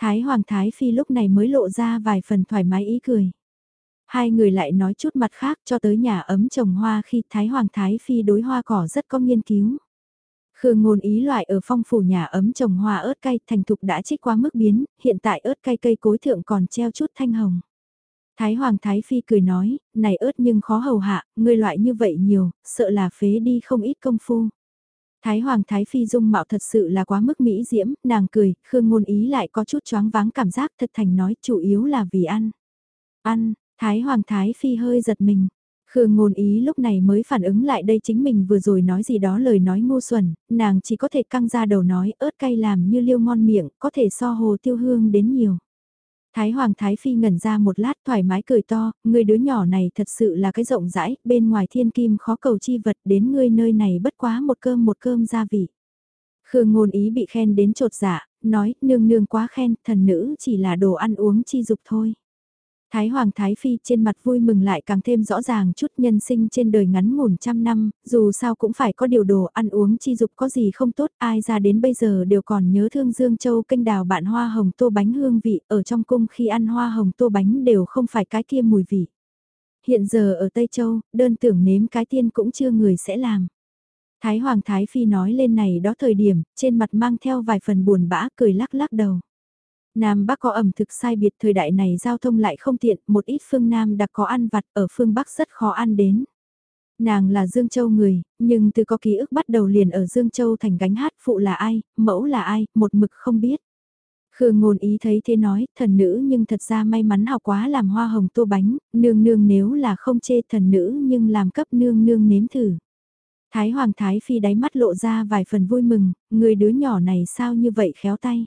Speaker 1: Thái Hoàng Thái Phi lúc này mới lộ ra vài phần thoải mái ý cười. Hai người lại nói chút mặt khác cho tới nhà ấm trồng hoa khi Thái Hoàng Thái Phi đối hoa cỏ rất có nghiên cứu. Khương ngôn ý loại ở phong phủ nhà ấm trồng hoa ớt cay thành thục đã trích qua mức biến, hiện tại ớt cay cây cối thượng còn treo chút thanh hồng. Thái Hoàng Thái Phi cười nói, này ớt nhưng khó hầu hạ, người loại như vậy nhiều, sợ là phế đi không ít công phu. Thái Hoàng Thái Phi dung mạo thật sự là quá mức mỹ diễm, nàng cười, Khương ngôn ý lại có chút choáng váng cảm giác thật thành nói chủ yếu là vì ăn. Ăn, Thái Hoàng Thái Phi hơi giật mình. Khương ngôn ý lúc này mới phản ứng lại đây chính mình vừa rồi nói gì đó lời nói ngu xuẩn, nàng chỉ có thể căng ra đầu nói ớt cay làm như liêu ngon miệng, có thể so hồ tiêu hương đến nhiều. Thái Hoàng Thái Phi ngẩn ra một lát thoải mái cười to, người đứa nhỏ này thật sự là cái rộng rãi, bên ngoài thiên kim khó cầu chi vật đến ngươi nơi này bất quá một cơm một cơm gia vị. Khương ngôn ý bị khen đến trột dạ, nói nương nương quá khen, thần nữ chỉ là đồ ăn uống chi dục thôi. Thái Hoàng Thái Phi trên mặt vui mừng lại càng thêm rõ ràng chút nhân sinh trên đời ngắn ngủn trăm năm, dù sao cũng phải có điều đồ ăn uống chi dục có gì không tốt, ai ra đến bây giờ đều còn nhớ thương Dương Châu kênh đào bạn hoa hồng tô bánh hương vị, ở trong cung khi ăn hoa hồng tô bánh đều không phải cái kia mùi vị. Hiện giờ ở Tây Châu, đơn tưởng nếm cái tiên cũng chưa người sẽ làm. Thái Hoàng Thái Phi nói lên này đó thời điểm, trên mặt mang theo vài phần buồn bã cười lắc lắc đầu. Nam Bắc có ẩm thực sai biệt thời đại này giao thông lại không tiện, một ít phương Nam đặc có ăn vặt ở phương Bắc rất khó ăn đến. Nàng là Dương Châu người, nhưng từ có ký ức bắt đầu liền ở Dương Châu thành gánh hát phụ là ai, mẫu là ai, một mực không biết. Khương ngôn ý thấy thế nói, thần nữ nhưng thật ra may mắn học quá làm hoa hồng tô bánh, nương nương nếu là không chê thần nữ nhưng làm cấp nương nương nếm thử. Thái Hoàng Thái Phi đáy mắt lộ ra vài phần vui mừng, người đứa nhỏ này sao như vậy khéo tay.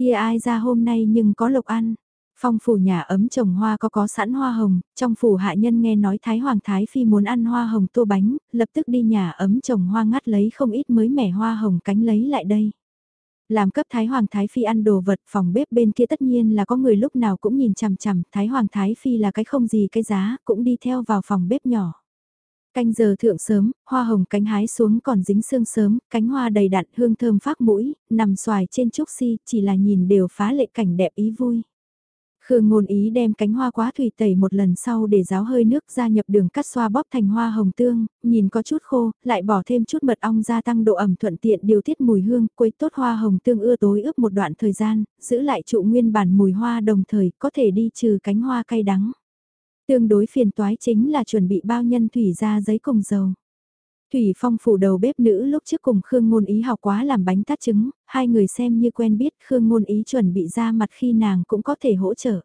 Speaker 1: Kia ai ra hôm nay nhưng có lộc ăn. Phong phủ nhà ấm trồng hoa có có sẵn hoa hồng, trong phủ hạ nhân nghe nói Thái Hoàng Thái Phi muốn ăn hoa hồng tô bánh, lập tức đi nhà ấm trồng hoa ngắt lấy không ít mới mẻ hoa hồng cánh lấy lại đây. Làm cấp Thái Hoàng Thái Phi ăn đồ vật phòng bếp bên kia tất nhiên là có người lúc nào cũng nhìn chằm chằm, Thái Hoàng Thái Phi là cái không gì cái giá, cũng đi theo vào phòng bếp nhỏ. Canh giờ thượng sớm, hoa hồng cánh hái xuống còn dính sương sớm, cánh hoa đầy đặn hương thơm phát mũi, nằm xoài trên trúc si, chỉ là nhìn đều phá lệ cảnh đẹp ý vui. Khương ngôn ý đem cánh hoa quá thủy tẩy một lần sau để ráo hơi nước ra nhập đường cắt xoa bóp thành hoa hồng tương, nhìn có chút khô, lại bỏ thêm chút mật ong gia tăng độ ẩm thuận tiện điều tiết mùi hương, quấy tốt hoa hồng tương ưa tối ướp một đoạn thời gian, giữ lại trụ nguyên bản mùi hoa đồng thời có thể đi trừ cánh hoa cay đắng. Tương đối phiền toái chính là chuẩn bị bao nhân thủy ra giấy cùng dầu. Thủy Phong phủ đầu bếp nữ lúc trước cùng Khương Ngôn Ý học quá làm bánh tát trứng, hai người xem như quen biết Khương Ngôn Ý chuẩn bị ra mặt khi nàng cũng có thể hỗ trợ.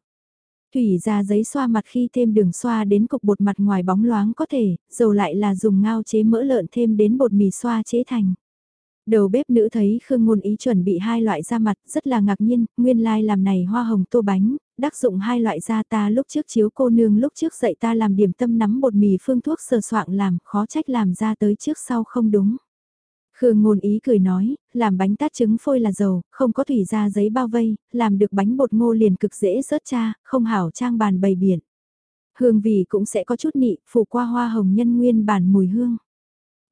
Speaker 1: Thủy ra giấy xoa mặt khi thêm đường xoa đến cục bột mặt ngoài bóng loáng có thể, dầu lại là dùng ngao chế mỡ lợn thêm đến bột mì xoa chế thành. Đầu bếp nữ thấy Khương Ngôn Ý chuẩn bị hai loại da mặt rất là ngạc nhiên, nguyên lai like làm này hoa hồng tô bánh, đắc dụng hai loại da ta lúc trước chiếu cô nương lúc trước dạy ta làm điểm tâm nắm bột mì phương thuốc sờ soạng làm, khó trách làm ra tới trước sau không đúng. Khương ngôn ý cười nói, làm bánh tát trứng phôi là dầu, không có thủy ra giấy bao vây, làm được bánh bột ngô liền cực dễ rớt cha, không hảo trang bàn bày biển. Hương vị cũng sẽ có chút nị, phủ qua hoa hồng nhân nguyên bản mùi hương.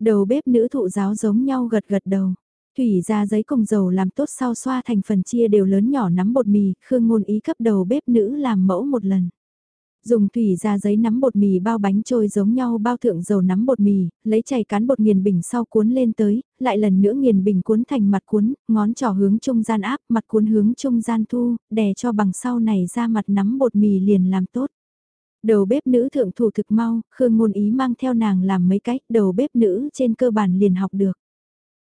Speaker 1: Đầu bếp nữ thụ giáo giống nhau gật gật đầu. Thủy ra giấy cùng dầu làm tốt sau xoa thành phần chia đều lớn nhỏ nắm bột mì, Khương ngôn ý cấp đầu bếp nữ làm mẫu một lần. Dùng thủy ra giấy nắm bột mì bao bánh trôi giống nhau bao thượng dầu nắm bột mì, lấy chày cán bột nghiền bình sau cuốn lên tới, lại lần nữa nghiền bình cuốn thành mặt cuốn, ngón trỏ hướng trung gian áp, mặt cuốn hướng trung gian thu, đè cho bằng sau này ra mặt nắm bột mì liền làm tốt. Đầu bếp nữ thượng thủ thực mau, Khương ngôn ý mang theo nàng làm mấy cách, đầu bếp nữ trên cơ bản liền học được.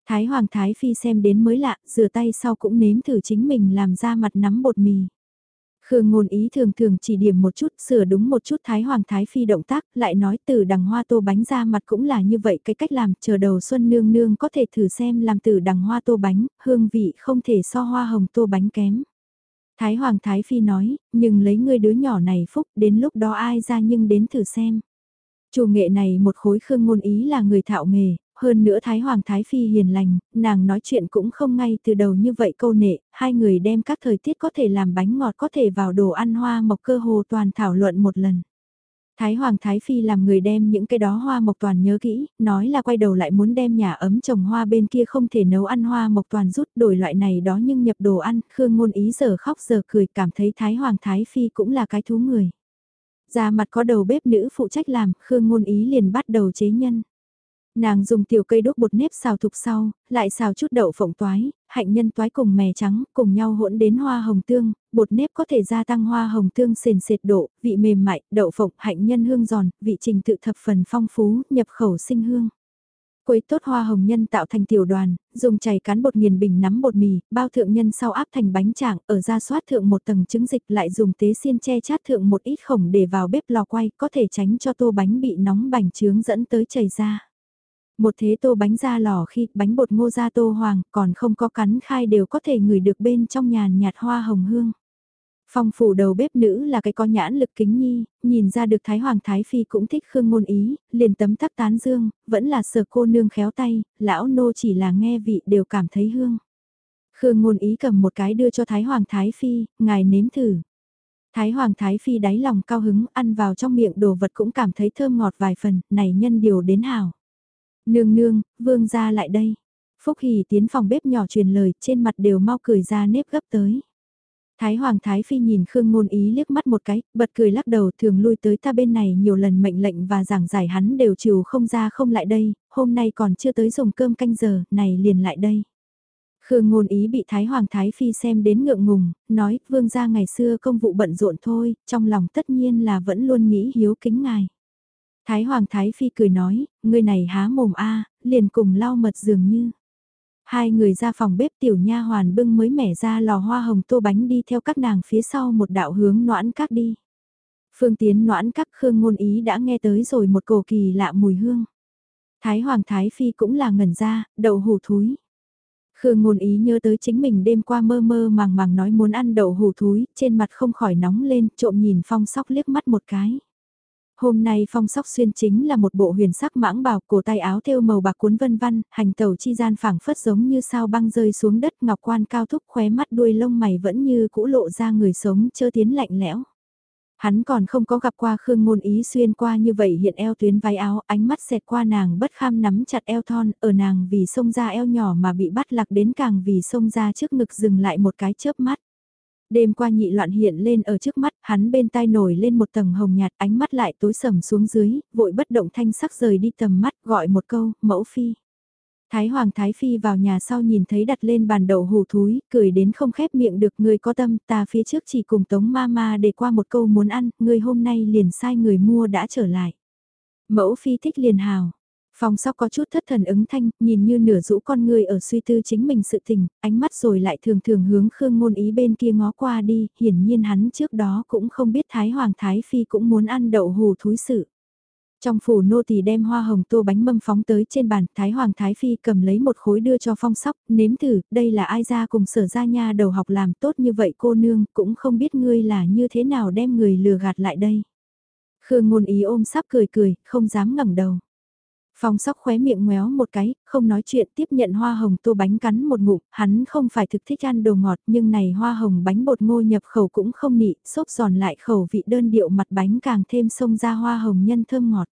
Speaker 1: Thái Hoàng Thái Phi xem đến mới lạ, rửa tay sau cũng nếm thử chính mình làm ra mặt nắm bột mì. Khương ngôn ý thường thường chỉ điểm một chút, sửa đúng một chút Thái Hoàng Thái Phi động tác, lại nói từ đằng hoa tô bánh ra mặt cũng là như vậy cái cách làm, chờ đầu xuân nương nương có thể thử xem làm từ đằng hoa tô bánh, hương vị không thể so hoa hồng tô bánh kém. Thái Hoàng Thái Phi nói, nhưng lấy ngươi đứa nhỏ này phúc, đến lúc đó ai ra nhưng đến thử xem. Chủ nghệ này một khối khương ngôn ý là người thạo nghề, hơn nữa Thái Hoàng Thái Phi hiền lành, nàng nói chuyện cũng không ngay từ đầu như vậy câu nệ, hai người đem các thời tiết có thể làm bánh ngọt có thể vào đồ ăn hoa mộc cơ hồ toàn thảo luận một lần. Thái Hoàng Thái Phi làm người đem những cái đó hoa mộc toàn nhớ kỹ, nói là quay đầu lại muốn đem nhà ấm trồng hoa bên kia không thể nấu ăn hoa mộc toàn rút đổi loại này đó nhưng nhập đồ ăn, Khương Ngôn Ý giờ khóc giờ cười cảm thấy Thái Hoàng Thái Phi cũng là cái thú người. Ra mặt có đầu bếp nữ phụ trách làm, Khương Ngôn Ý liền bắt đầu chế nhân. Nàng dùng tiểu cây đốt bột nếp xào thục sau, lại xào chút đậu phộng toái, hạnh nhân toái cùng mè trắng, cùng nhau hỗn đến hoa hồng tương, bột nếp có thể gia tăng hoa hồng tương sền sệt độ, vị mềm mại, đậu phộng, hạnh nhân hương giòn, vị trình tự thập phần phong phú, nhập khẩu sinh hương. Quấy tốt hoa hồng nhân tạo thành tiểu đoàn, dùng chảy cán bột nghiền bình nắm bột mì, bao thượng nhân sau áp thành bánh trạng, ở ra soát thượng một tầng trứng dịch lại dùng tế xiên che chát thượng một ít khổng để vào bếp lò quay, có thể tránh cho tô bánh bị nóng bành trướng dẫn tới chảy ra. Một thế tô bánh ra lò khi bánh bột ngô ra tô hoàng còn không có cắn khai đều có thể ngửi được bên trong nhàn nhạt hoa hồng hương. Phong phủ đầu bếp nữ là cái có nhãn lực kính nhi, nhìn ra được Thái Hoàng Thái Phi cũng thích khương ngôn ý, liền tấm tắc tán dương, vẫn là sở cô nương khéo tay, lão nô chỉ là nghe vị đều cảm thấy hương. Khương ngôn ý cầm một cái đưa cho Thái Hoàng Thái Phi, ngài nếm thử. Thái Hoàng Thái Phi đáy lòng cao hứng ăn vào trong miệng đồ vật cũng cảm thấy thơm ngọt vài phần, này nhân điều đến hảo. Nương nương, vương ra lại đây. Phúc Hỷ tiến phòng bếp nhỏ truyền lời, trên mặt đều mau cười ra nếp gấp tới. Thái Hoàng Thái Phi nhìn Khương Ngôn Ý liếc mắt một cái, bật cười lắc đầu thường lui tới ta bên này nhiều lần mệnh lệnh và giảng giải hắn đều chiều không ra không lại đây, hôm nay còn chưa tới dùng cơm canh giờ, này liền lại đây. Khương Ngôn Ý bị Thái Hoàng Thái Phi xem đến ngượng ngùng, nói vương gia ngày xưa công vụ bận rộn thôi, trong lòng tất nhiên là vẫn luôn nghĩ hiếu kính ngài. Thái Hoàng Thái Phi cười nói, người này há mồm a liền cùng lau mật dường như. Hai người ra phòng bếp tiểu nha hoàn bưng mới mẻ ra lò hoa hồng tô bánh đi theo các nàng phía sau một đạo hướng noãn các đi. Phương tiến noãn các khương ngôn ý đã nghe tới rồi một cổ kỳ lạ mùi hương. Thái Hoàng Thái Phi cũng là ngẩn ra, đậu hủ thúi. Khương ngôn ý nhớ tới chính mình đêm qua mơ mơ màng màng nói muốn ăn đậu hủ thúi, trên mặt không khỏi nóng lên, trộm nhìn phong sóc liếc mắt một cái. Hôm nay phong sóc xuyên chính là một bộ huyền sắc mãng bào cổ tay áo thêu màu bạc cuốn vân văn, hành tẩu chi gian phẳng phất giống như sao băng rơi xuống đất ngọc quan cao thúc khóe mắt đuôi lông mày vẫn như cũ lộ ra người sống chơ tiến lạnh lẽo. Hắn còn không có gặp qua Khương Ngôn Ý xuyên qua như vậy hiện eo tuyến váy áo, ánh mắt xẹt qua nàng bất kham nắm chặt eo thon, ở nàng vì sông ra eo nhỏ mà bị bắt lạc đến càng vì sông ra trước ngực dừng lại một cái chớp mắt. Đêm qua nhị loạn hiện lên ở trước mắt, hắn bên tai nổi lên một tầng hồng nhạt ánh mắt lại tối sầm xuống dưới, vội bất động thanh sắc rời đi tầm mắt gọi một câu, mẫu phi. Thái Hoàng Thái Phi vào nhà sau nhìn thấy đặt lên bàn đậu hù thúi, cười đến không khép miệng được người có tâm, ta phía trước chỉ cùng Tống Mama để qua một câu muốn ăn, người hôm nay liền sai người mua đã trở lại. Mẫu Phi thích liền hào, Phong sóc có chút thất thần ứng thanh, nhìn như nửa rũ con người ở suy tư chính mình sự tình, ánh mắt rồi lại thường thường hướng Khương Ngôn Ý bên kia ngó qua đi, hiển nhiên hắn trước đó cũng không biết Thái Hoàng Thái Phi cũng muốn ăn đậu hù thúi sự. Trong phủ nô tỳ đem hoa hồng tô bánh mâm phóng tới trên bàn, Thái Hoàng Thái Phi cầm lấy một khối đưa cho phong sóc, nếm thử, đây là ai ra cùng sở ra nha đầu học làm tốt như vậy cô nương, cũng không biết ngươi là như thế nào đem người lừa gạt lại đây. Khương ngôn ý ôm sắp cười cười, không dám ngẩng đầu. Phong sóc khóe miệng ngoéo một cái, không nói chuyện tiếp nhận hoa hồng tô bánh cắn một ngụm, hắn không phải thực thích ăn đồ ngọt nhưng này hoa hồng bánh bột ngô nhập khẩu cũng không nị, xốp giòn lại khẩu vị đơn điệu mặt bánh càng thêm sông ra hoa hồng nhân thơm ngọt.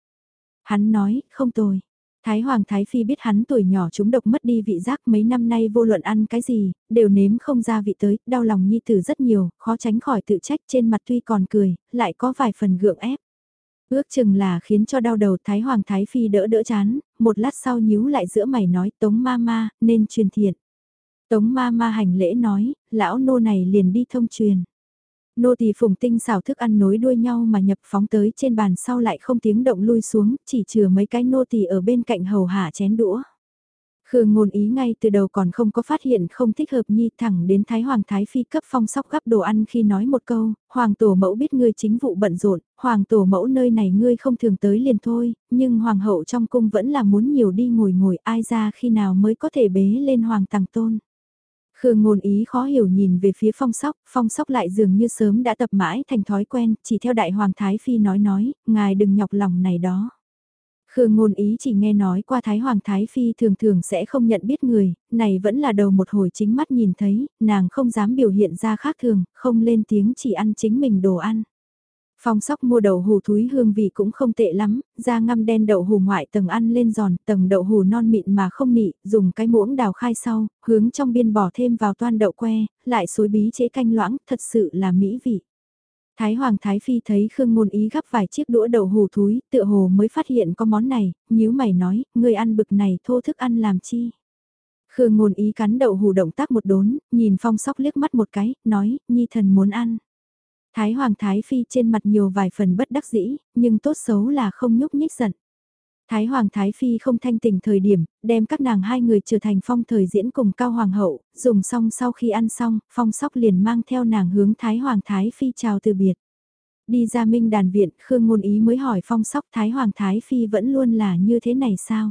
Speaker 1: Hắn nói, không tồi. Thái Hoàng Thái Phi biết hắn tuổi nhỏ chúng độc mất đi vị giác mấy năm nay vô luận ăn cái gì, đều nếm không ra vị tới, đau lòng nhi tử rất nhiều, khó tránh khỏi tự trách trên mặt tuy còn cười, lại có vài phần gượng ép. Ước chừng là khiến cho đau đầu Thái Hoàng Thái Phi đỡ đỡ chán, một lát sau nhíu lại giữa mày nói Tống ma ma, nên truyền thiện. Tống ma ma hành lễ nói, lão nô này liền đi thông truyền. Nô tỳ phùng tinh xào thức ăn nối đuôi nhau mà nhập phóng tới trên bàn sau lại không tiếng động lui xuống, chỉ chừa mấy cái nô tỳ ở bên cạnh hầu hạ chén đũa. Khương ngôn ý ngay từ đầu còn không có phát hiện không thích hợp nhi thẳng đến Thái Hoàng Thái Phi cấp phong sóc gắp đồ ăn khi nói một câu, Hoàng Tổ Mẫu biết ngươi chính vụ bận rộn, Hoàng Tổ Mẫu nơi này ngươi không thường tới liền thôi, nhưng Hoàng hậu trong cung vẫn là muốn nhiều đi ngồi ngồi ai ra khi nào mới có thể bế lên Hoàng Tàng Tôn. Khương ngôn ý khó hiểu nhìn về phía phong sóc, phong sóc lại dường như sớm đã tập mãi thành thói quen, chỉ theo đại hoàng thái phi nói nói, ngài đừng nhọc lòng này đó. Khương ngôn ý chỉ nghe nói qua Thái Hoàng Thái Phi thường thường sẽ không nhận biết người, này vẫn là đầu một hồi chính mắt nhìn thấy, nàng không dám biểu hiện ra khác thường, không lên tiếng chỉ ăn chính mình đồ ăn. Phong sóc mua đậu hù thúi hương vị cũng không tệ lắm, ra ngâm đen đậu hù ngoại tầng ăn lên giòn, tầng đậu hù non mịn mà không nị, dùng cái muỗng đào khai sau, hướng trong biên bỏ thêm vào toan đậu que, lại suối bí chế canh loãng, thật sự là mỹ vị. Thái Hoàng Thái Phi thấy Khương Ngôn Ý gắp vài chiếc đũa đậu hù thúi, tựa hồ mới phát hiện có món này, nhíu mày nói, người ăn bực này thô thức ăn làm chi. Khương Ngôn Ý cắn đậu hù động tác một đốn, nhìn phong sóc liếc mắt một cái, nói, nhi thần muốn ăn. Thái Hoàng Thái Phi trên mặt nhiều vài phần bất đắc dĩ, nhưng tốt xấu là không nhúc nhích giận. Thái Hoàng Thái Phi không thanh tình thời điểm, đem các nàng hai người trở thành phong thời diễn cùng Cao Hoàng hậu, dùng xong sau khi ăn xong, phong sóc liền mang theo nàng hướng Thái Hoàng Thái Phi chào từ biệt. Đi ra minh đàn viện, Khương Ngôn Ý mới hỏi phong sóc Thái Hoàng Thái Phi vẫn luôn là như thế này sao?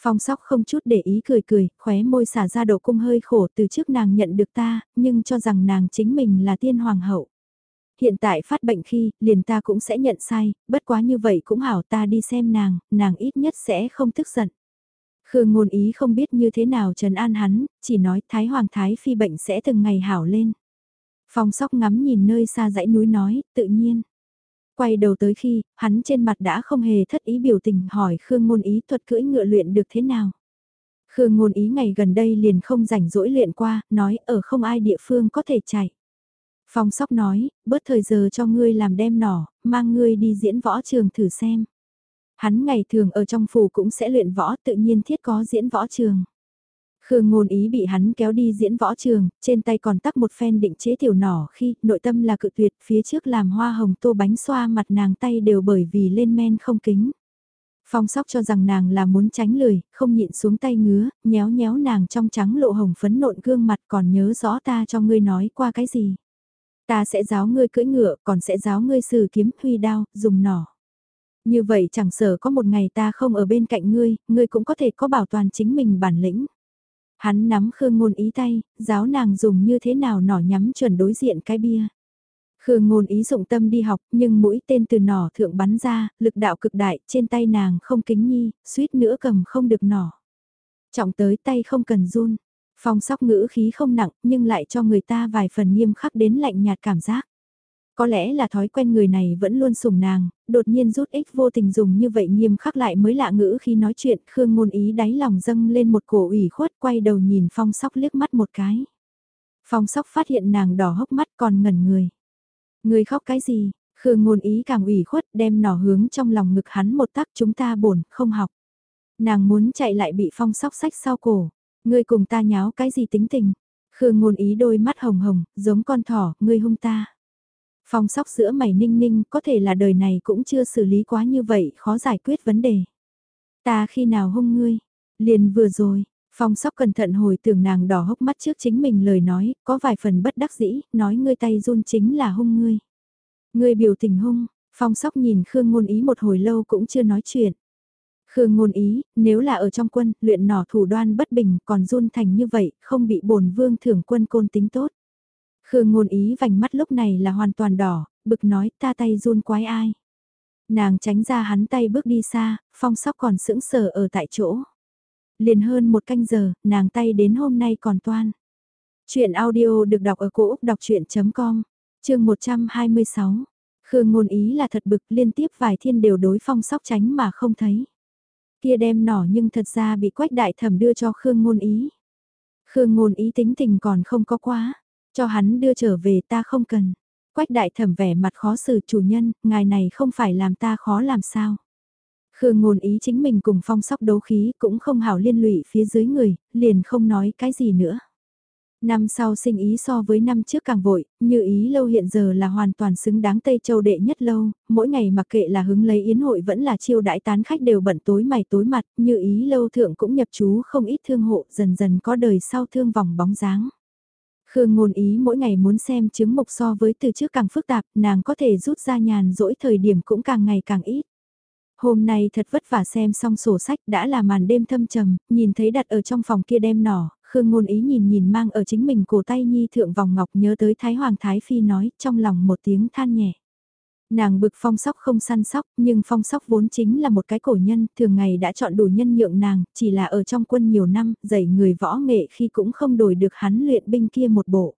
Speaker 1: Phong sóc không chút để ý cười cười, khóe môi xả ra độ cung hơi khổ từ trước nàng nhận được ta, nhưng cho rằng nàng chính mình là tiên hoàng hậu hiện tại phát bệnh khi, liền ta cũng sẽ nhận sai, bất quá như vậy cũng hảo ta đi xem nàng, nàng ít nhất sẽ không tức giận. Khương ngôn ý không biết như thế nào trần an hắn, chỉ nói Thái Hoàng Thái Phi bệnh sẽ từng ngày hảo lên. Phong sóc ngắm nhìn nơi xa dãy núi nói, tự nhiên. Quay đầu tới khi, hắn trên mặt đã không hề thất ý biểu tình hỏi Khương ngôn ý thuật cưỡi ngựa luyện được thế nào. Khương ngôn ý ngày gần đây liền không rảnh rỗi luyện qua, nói ở không ai địa phương có thể chạy. Phong sóc nói, bớt thời giờ cho ngươi làm đem nỏ, mang ngươi đi diễn võ trường thử xem. Hắn ngày thường ở trong phủ cũng sẽ luyện võ tự nhiên thiết có diễn võ trường. Khương ngôn ý bị hắn kéo đi diễn võ trường, trên tay còn tắc một phen định chế tiểu nỏ khi nội tâm là cự tuyệt phía trước làm hoa hồng tô bánh xoa mặt nàng tay đều bởi vì lên men không kính. Phong sóc cho rằng nàng là muốn tránh lười, không nhịn xuống tay ngứa, nhéo nhéo nàng trong trắng lộ hồng phấn nộn gương mặt còn nhớ rõ ta cho ngươi nói qua cái gì. Ta sẽ giáo ngươi cưỡi ngựa, còn sẽ giáo ngươi sử kiếm, huy đao, dùng nỏ. Như vậy chẳng sợ có một ngày ta không ở bên cạnh ngươi, ngươi cũng có thể có bảo toàn chính mình bản lĩnh. Hắn nắm Khương Ngôn Ý tay, giáo nàng dùng như thế nào nỏ nhắm chuẩn đối diện cái bia. Khương Ngôn Ý dụng tâm đi học, nhưng mũi tên từ nỏ thượng bắn ra, lực đạo cực đại, trên tay nàng không kính nhi, suýt nữa cầm không được nỏ. Trọng tới tay không cần run, Phong sóc ngữ khí không nặng nhưng lại cho người ta vài phần nghiêm khắc đến lạnh nhạt cảm giác. Có lẽ là thói quen người này vẫn luôn sủng nàng, đột nhiên rút ích vô tình dùng như vậy nghiêm khắc lại mới lạ ngữ khi nói chuyện Khương ngôn ý đáy lòng dâng lên một cổ ủy khuất quay đầu nhìn phong sóc liếc mắt một cái. Phong sóc phát hiện nàng đỏ hốc mắt còn ngẩn người. Người khóc cái gì? Khương ngôn ý càng ủy khuất đem nỏ hướng trong lòng ngực hắn một tắc chúng ta bổn không học. Nàng muốn chạy lại bị phong sóc sách sau cổ. Ngươi cùng ta nháo cái gì tính tình? Khương ngôn ý đôi mắt hồng hồng, giống con thỏ, ngươi hung ta. Phong sóc giữa mày ninh ninh, có thể là đời này cũng chưa xử lý quá như vậy, khó giải quyết vấn đề. Ta khi nào hung ngươi? Liền vừa rồi, phong sóc cẩn thận hồi tưởng nàng đỏ hốc mắt trước chính mình lời nói, có vài phần bất đắc dĩ, nói ngươi tay run chính là hung ngươi. Ngươi biểu tình hung, phong sóc nhìn Khương ngôn ý một hồi lâu cũng chưa nói chuyện. Khương ngôn ý, nếu là ở trong quân, luyện nỏ thủ đoan bất bình còn run thành như vậy, không bị bổn vương thưởng quân côn tính tốt. Khương ngôn ý vành mắt lúc này là hoàn toàn đỏ, bực nói ta tay run quái ai. Nàng tránh ra hắn tay bước đi xa, phong sóc còn sững sờ ở tại chỗ. Liền hơn một canh giờ, nàng tay đến hôm nay còn toan. Chuyện audio được đọc ở cổ Úc đọc chuyện.com, chương 126. Khương ngôn ý là thật bực liên tiếp vài thiên đều đối phong sóc tránh mà không thấy. Kia đem nỏ nhưng thật ra bị quách đại thẩm đưa cho Khương Ngôn Ý. Khương Ngôn Ý tính tình còn không có quá, cho hắn đưa trở về ta không cần. Quách đại thẩm vẻ mặt khó xử chủ nhân, ngài này không phải làm ta khó làm sao. Khương Ngôn Ý chính mình cùng phong sóc đấu khí cũng không hảo liên lụy phía dưới người, liền không nói cái gì nữa. Năm sau sinh ý so với năm trước càng vội, như ý lâu hiện giờ là hoàn toàn xứng đáng Tây Châu đệ nhất lâu, mỗi ngày mặc kệ là hứng lấy yến hội vẫn là chiêu đãi tán khách đều bận tối mày tối mặt, như ý lâu thượng cũng nhập chú không ít thương hộ dần dần có đời sau thương vòng bóng dáng. Khương ngôn ý mỗi ngày muốn xem chứng mục so với từ trước càng phức tạp, nàng có thể rút ra nhàn rỗi thời điểm cũng càng ngày càng ít. Hôm nay thật vất vả xem xong sổ sách đã là màn đêm thâm trầm, nhìn thấy đặt ở trong phòng kia đem nỏ, Khương ngôn ý nhìn nhìn mang ở chính mình cổ tay nhi thượng vòng ngọc nhớ tới Thái Hoàng Thái Phi nói trong lòng một tiếng than nhẹ. Nàng bực phong sóc không săn sóc, nhưng phong sóc vốn chính là một cái cổ nhân, thường ngày đã chọn đủ nhân nhượng nàng, chỉ là ở trong quân nhiều năm, dạy người võ nghệ khi cũng không đổi được hắn luyện binh kia một bộ.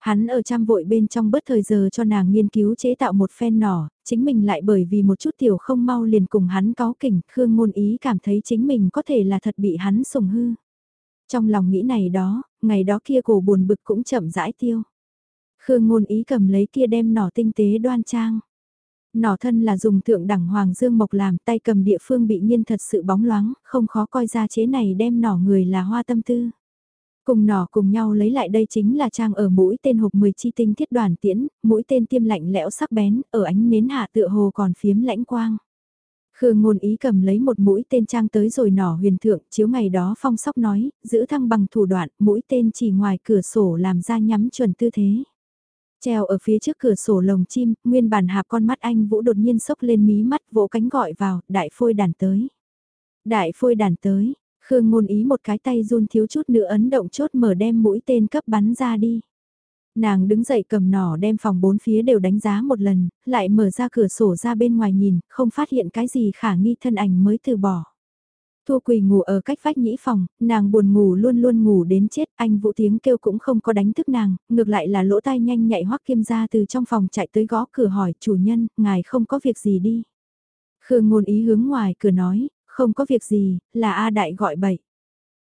Speaker 1: Hắn ở trăm vội bên trong bớt thời giờ cho nàng nghiên cứu chế tạo một phen nỏ, chính mình lại bởi vì một chút tiểu không mau liền cùng hắn có kỉnh, Khương ngôn ý cảm thấy chính mình có thể là thật bị hắn sủng hư. Trong lòng nghĩ này đó, ngày đó kia cổ buồn bực cũng chậm rãi tiêu. Khương ngôn ý cầm lấy kia đem nỏ tinh tế đoan trang. Nỏ thân là dùng thượng đẳng hoàng dương mộc làm tay cầm địa phương bị nhiên thật sự bóng loáng, không khó coi ra chế này đem nỏ người là hoa tâm tư. Cùng nỏ cùng nhau lấy lại đây chính là trang ở mũi tên hộp 10 chi tinh thiết đoàn tiễn, mũi tên tiêm lạnh lẽo sắc bén, ở ánh nến hạ tựa hồ còn phiếm lãnh quang. Khương ngôn ý cầm lấy một mũi tên trang tới rồi nỏ huyền thượng, chiếu ngày đó phong sóc nói, giữ thăng bằng thủ đoạn, mũi tên chỉ ngoài cửa sổ làm ra nhắm chuẩn tư thế. Treo ở phía trước cửa sổ lồng chim, nguyên bản hạp con mắt anh Vũ đột nhiên sốc lên mí mắt vỗ cánh gọi vào, đại phôi đàn tới. Đại phôi đàn tới, Khương ngôn ý một cái tay run thiếu chút nữa ấn động chốt mở đem mũi tên cấp bắn ra đi. Nàng đứng dậy cầm nỏ đem phòng bốn phía đều đánh giá một lần, lại mở ra cửa sổ ra bên ngoài nhìn, không phát hiện cái gì khả nghi thân ảnh mới từ bỏ. Thu Quỳ ngủ ở cách vách nhĩ phòng, nàng buồn ngủ luôn luôn ngủ đến chết, anh Vũ tiếng kêu cũng không có đánh thức nàng, ngược lại là lỗ tai nhanh nhạy hoắc kim ra từ trong phòng chạy tới gõ cửa hỏi chủ nhân, ngài không có việc gì đi. Khương ngôn ý hướng ngoài cửa nói, không có việc gì, là A Đại gọi bậy.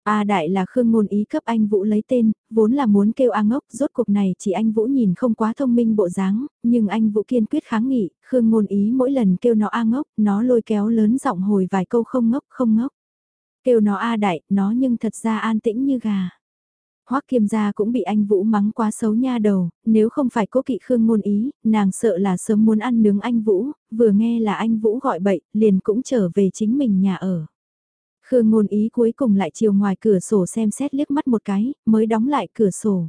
Speaker 1: A Đại là Khương ngôn ý cấp anh Vũ lấy tên, vốn là muốn kêu A ngốc, rốt cuộc này chỉ anh Vũ nhìn không quá thông minh bộ dáng, nhưng anh Vũ kiên quyết kháng nghị, Khương ngôn ý mỗi lần kêu nó A ngốc, nó lôi kéo lớn giọng hồi vài câu không ngốc không ngốc. Kêu nó A Đại, nó nhưng thật ra an tĩnh như gà. Hoắc Kiêm gia cũng bị anh Vũ mắng quá xấu nha đầu, nếu không phải cố kỵ Khương ngôn ý, nàng sợ là sớm muốn ăn nướng anh Vũ, vừa nghe là anh Vũ gọi bậy, liền cũng trở về chính mình nhà ở. Khương ngôn ý cuối cùng lại chiều ngoài cửa sổ xem xét liếc mắt một cái, mới đóng lại cửa sổ.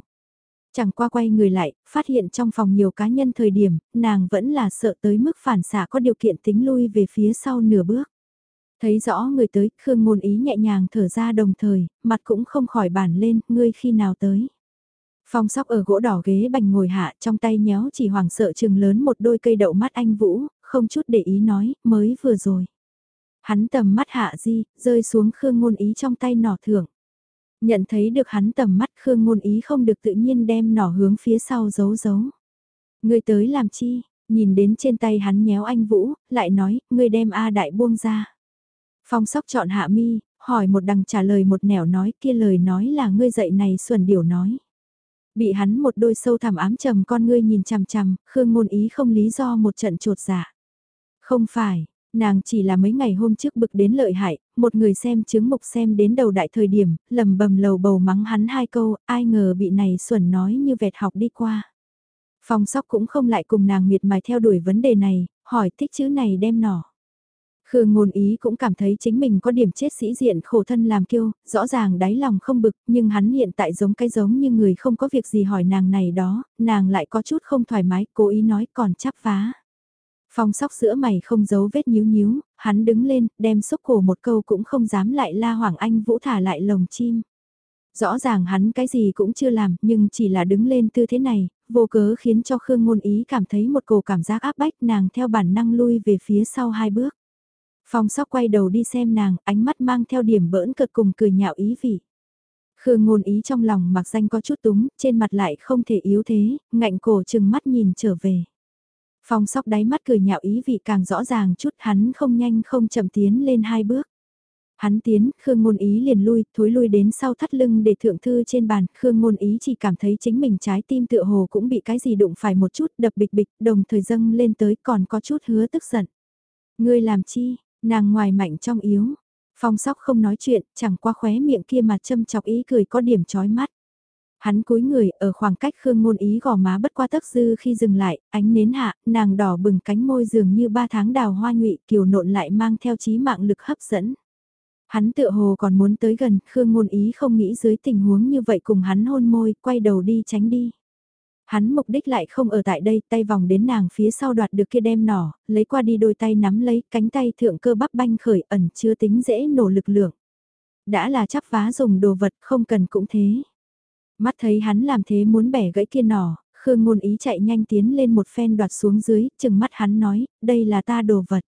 Speaker 1: Chẳng qua quay người lại, phát hiện trong phòng nhiều cá nhân thời điểm, nàng vẫn là sợ tới mức phản xạ có điều kiện tính lui về phía sau nửa bước. Thấy rõ người tới, Khương ngôn ý nhẹ nhàng thở ra đồng thời, mặt cũng không khỏi bản lên, ngươi khi nào tới. Phong sóc ở gỗ đỏ ghế bành ngồi hạ, trong tay nhéo chỉ hoàng sợ chừng lớn một đôi cây đậu mắt anh Vũ, không chút để ý nói, mới vừa rồi. Hắn tầm mắt hạ di, rơi xuống Khương ngôn ý trong tay nỏ thưởng. Nhận thấy được hắn tầm mắt Khương ngôn ý không được tự nhiên đem nỏ hướng phía sau giấu giấu. Ngươi tới làm chi, nhìn đến trên tay hắn nhéo anh Vũ, lại nói, ngươi đem A đại buông ra. Phong sóc chọn hạ mi, hỏi một đằng trả lời một nẻo nói kia lời nói là ngươi dậy này xuẩn điểu nói. Bị hắn một đôi sâu thẳm ám trầm con ngươi nhìn chằm chằm, Khương ngôn ý không lý do một trận trột dạ. Không phải, nàng chỉ là mấy ngày hôm trước bực đến lợi hại, một người xem chứng mục xem đến đầu đại thời điểm, lầm bầm lầu bầu mắng hắn hai câu, ai ngờ bị này xuẩn nói như vẹt học đi qua. Phong sóc cũng không lại cùng nàng miệt mài theo đuổi vấn đề này, hỏi thích chữ này đem nỏ. Khương ngôn ý cũng cảm thấy chính mình có điểm chết sĩ diện khổ thân làm kiêu, rõ ràng đáy lòng không bực, nhưng hắn hiện tại giống cái giống như người không có việc gì hỏi nàng này đó, nàng lại có chút không thoải mái, cố ý nói còn chắp phá. Phong sóc giữa mày không giấu vết nhíu nhíu, hắn đứng lên, đem xúc cổ một câu cũng không dám lại la Hoàng Anh Vũ thả lại lồng chim. Rõ ràng hắn cái gì cũng chưa làm, nhưng chỉ là đứng lên tư thế này, vô cớ khiến cho Khương Ngôn Ý cảm thấy một cổ cảm giác áp bách nàng theo bản năng lui về phía sau hai bước. Phong sóc quay đầu đi xem nàng, ánh mắt mang theo điểm bỡn cợt cùng cười nhạo ý vị. Khương ngôn ý trong lòng mặc danh có chút túng, trên mặt lại không thể yếu thế, ngạnh cổ chừng mắt nhìn trở về. Phong sóc đáy mắt cười nhạo ý vị càng rõ ràng chút hắn không nhanh không chậm tiến lên hai bước. Hắn tiến, Khương Ngôn Ý liền lui, thối lui đến sau thắt lưng để thượng thư trên bàn, Khương Ngôn Ý chỉ cảm thấy chính mình trái tim tựa hồ cũng bị cái gì đụng phải một chút đập bịch bịch, đồng thời dâng lên tới còn có chút hứa tức giận. Ngươi làm chi, Nàng ngoài mạnh trong yếu, phong sóc không nói chuyện, chẳng qua khóe miệng kia mà châm chọc ý cười có điểm chói mắt. Hắn cúi người ở khoảng cách Khương Ngôn Ý gò má bất qua tấc dư khi dừng lại, ánh nến hạ, nàng đỏ bừng cánh môi dường như ba tháng đào hoa nhụy kiều nộn lại mang theo trí mạng lực hấp dẫn. Hắn tựa hồ còn muốn tới gần, Khương Ngôn Ý không nghĩ dưới tình huống như vậy cùng hắn hôn môi, quay đầu đi tránh đi. Hắn mục đích lại không ở tại đây, tay vòng đến nàng phía sau đoạt được kia đem nỏ, lấy qua đi đôi tay nắm lấy, cánh tay thượng cơ bắp banh khởi ẩn chưa tính dễ nổ lực lượng. Đã là chắp vá dùng đồ vật không cần cũng thế. Mắt thấy hắn làm thế muốn bẻ gãy kia nỏ, Khương ngôn ý chạy nhanh tiến lên một phen đoạt xuống dưới, chừng mắt hắn nói, đây là ta đồ vật.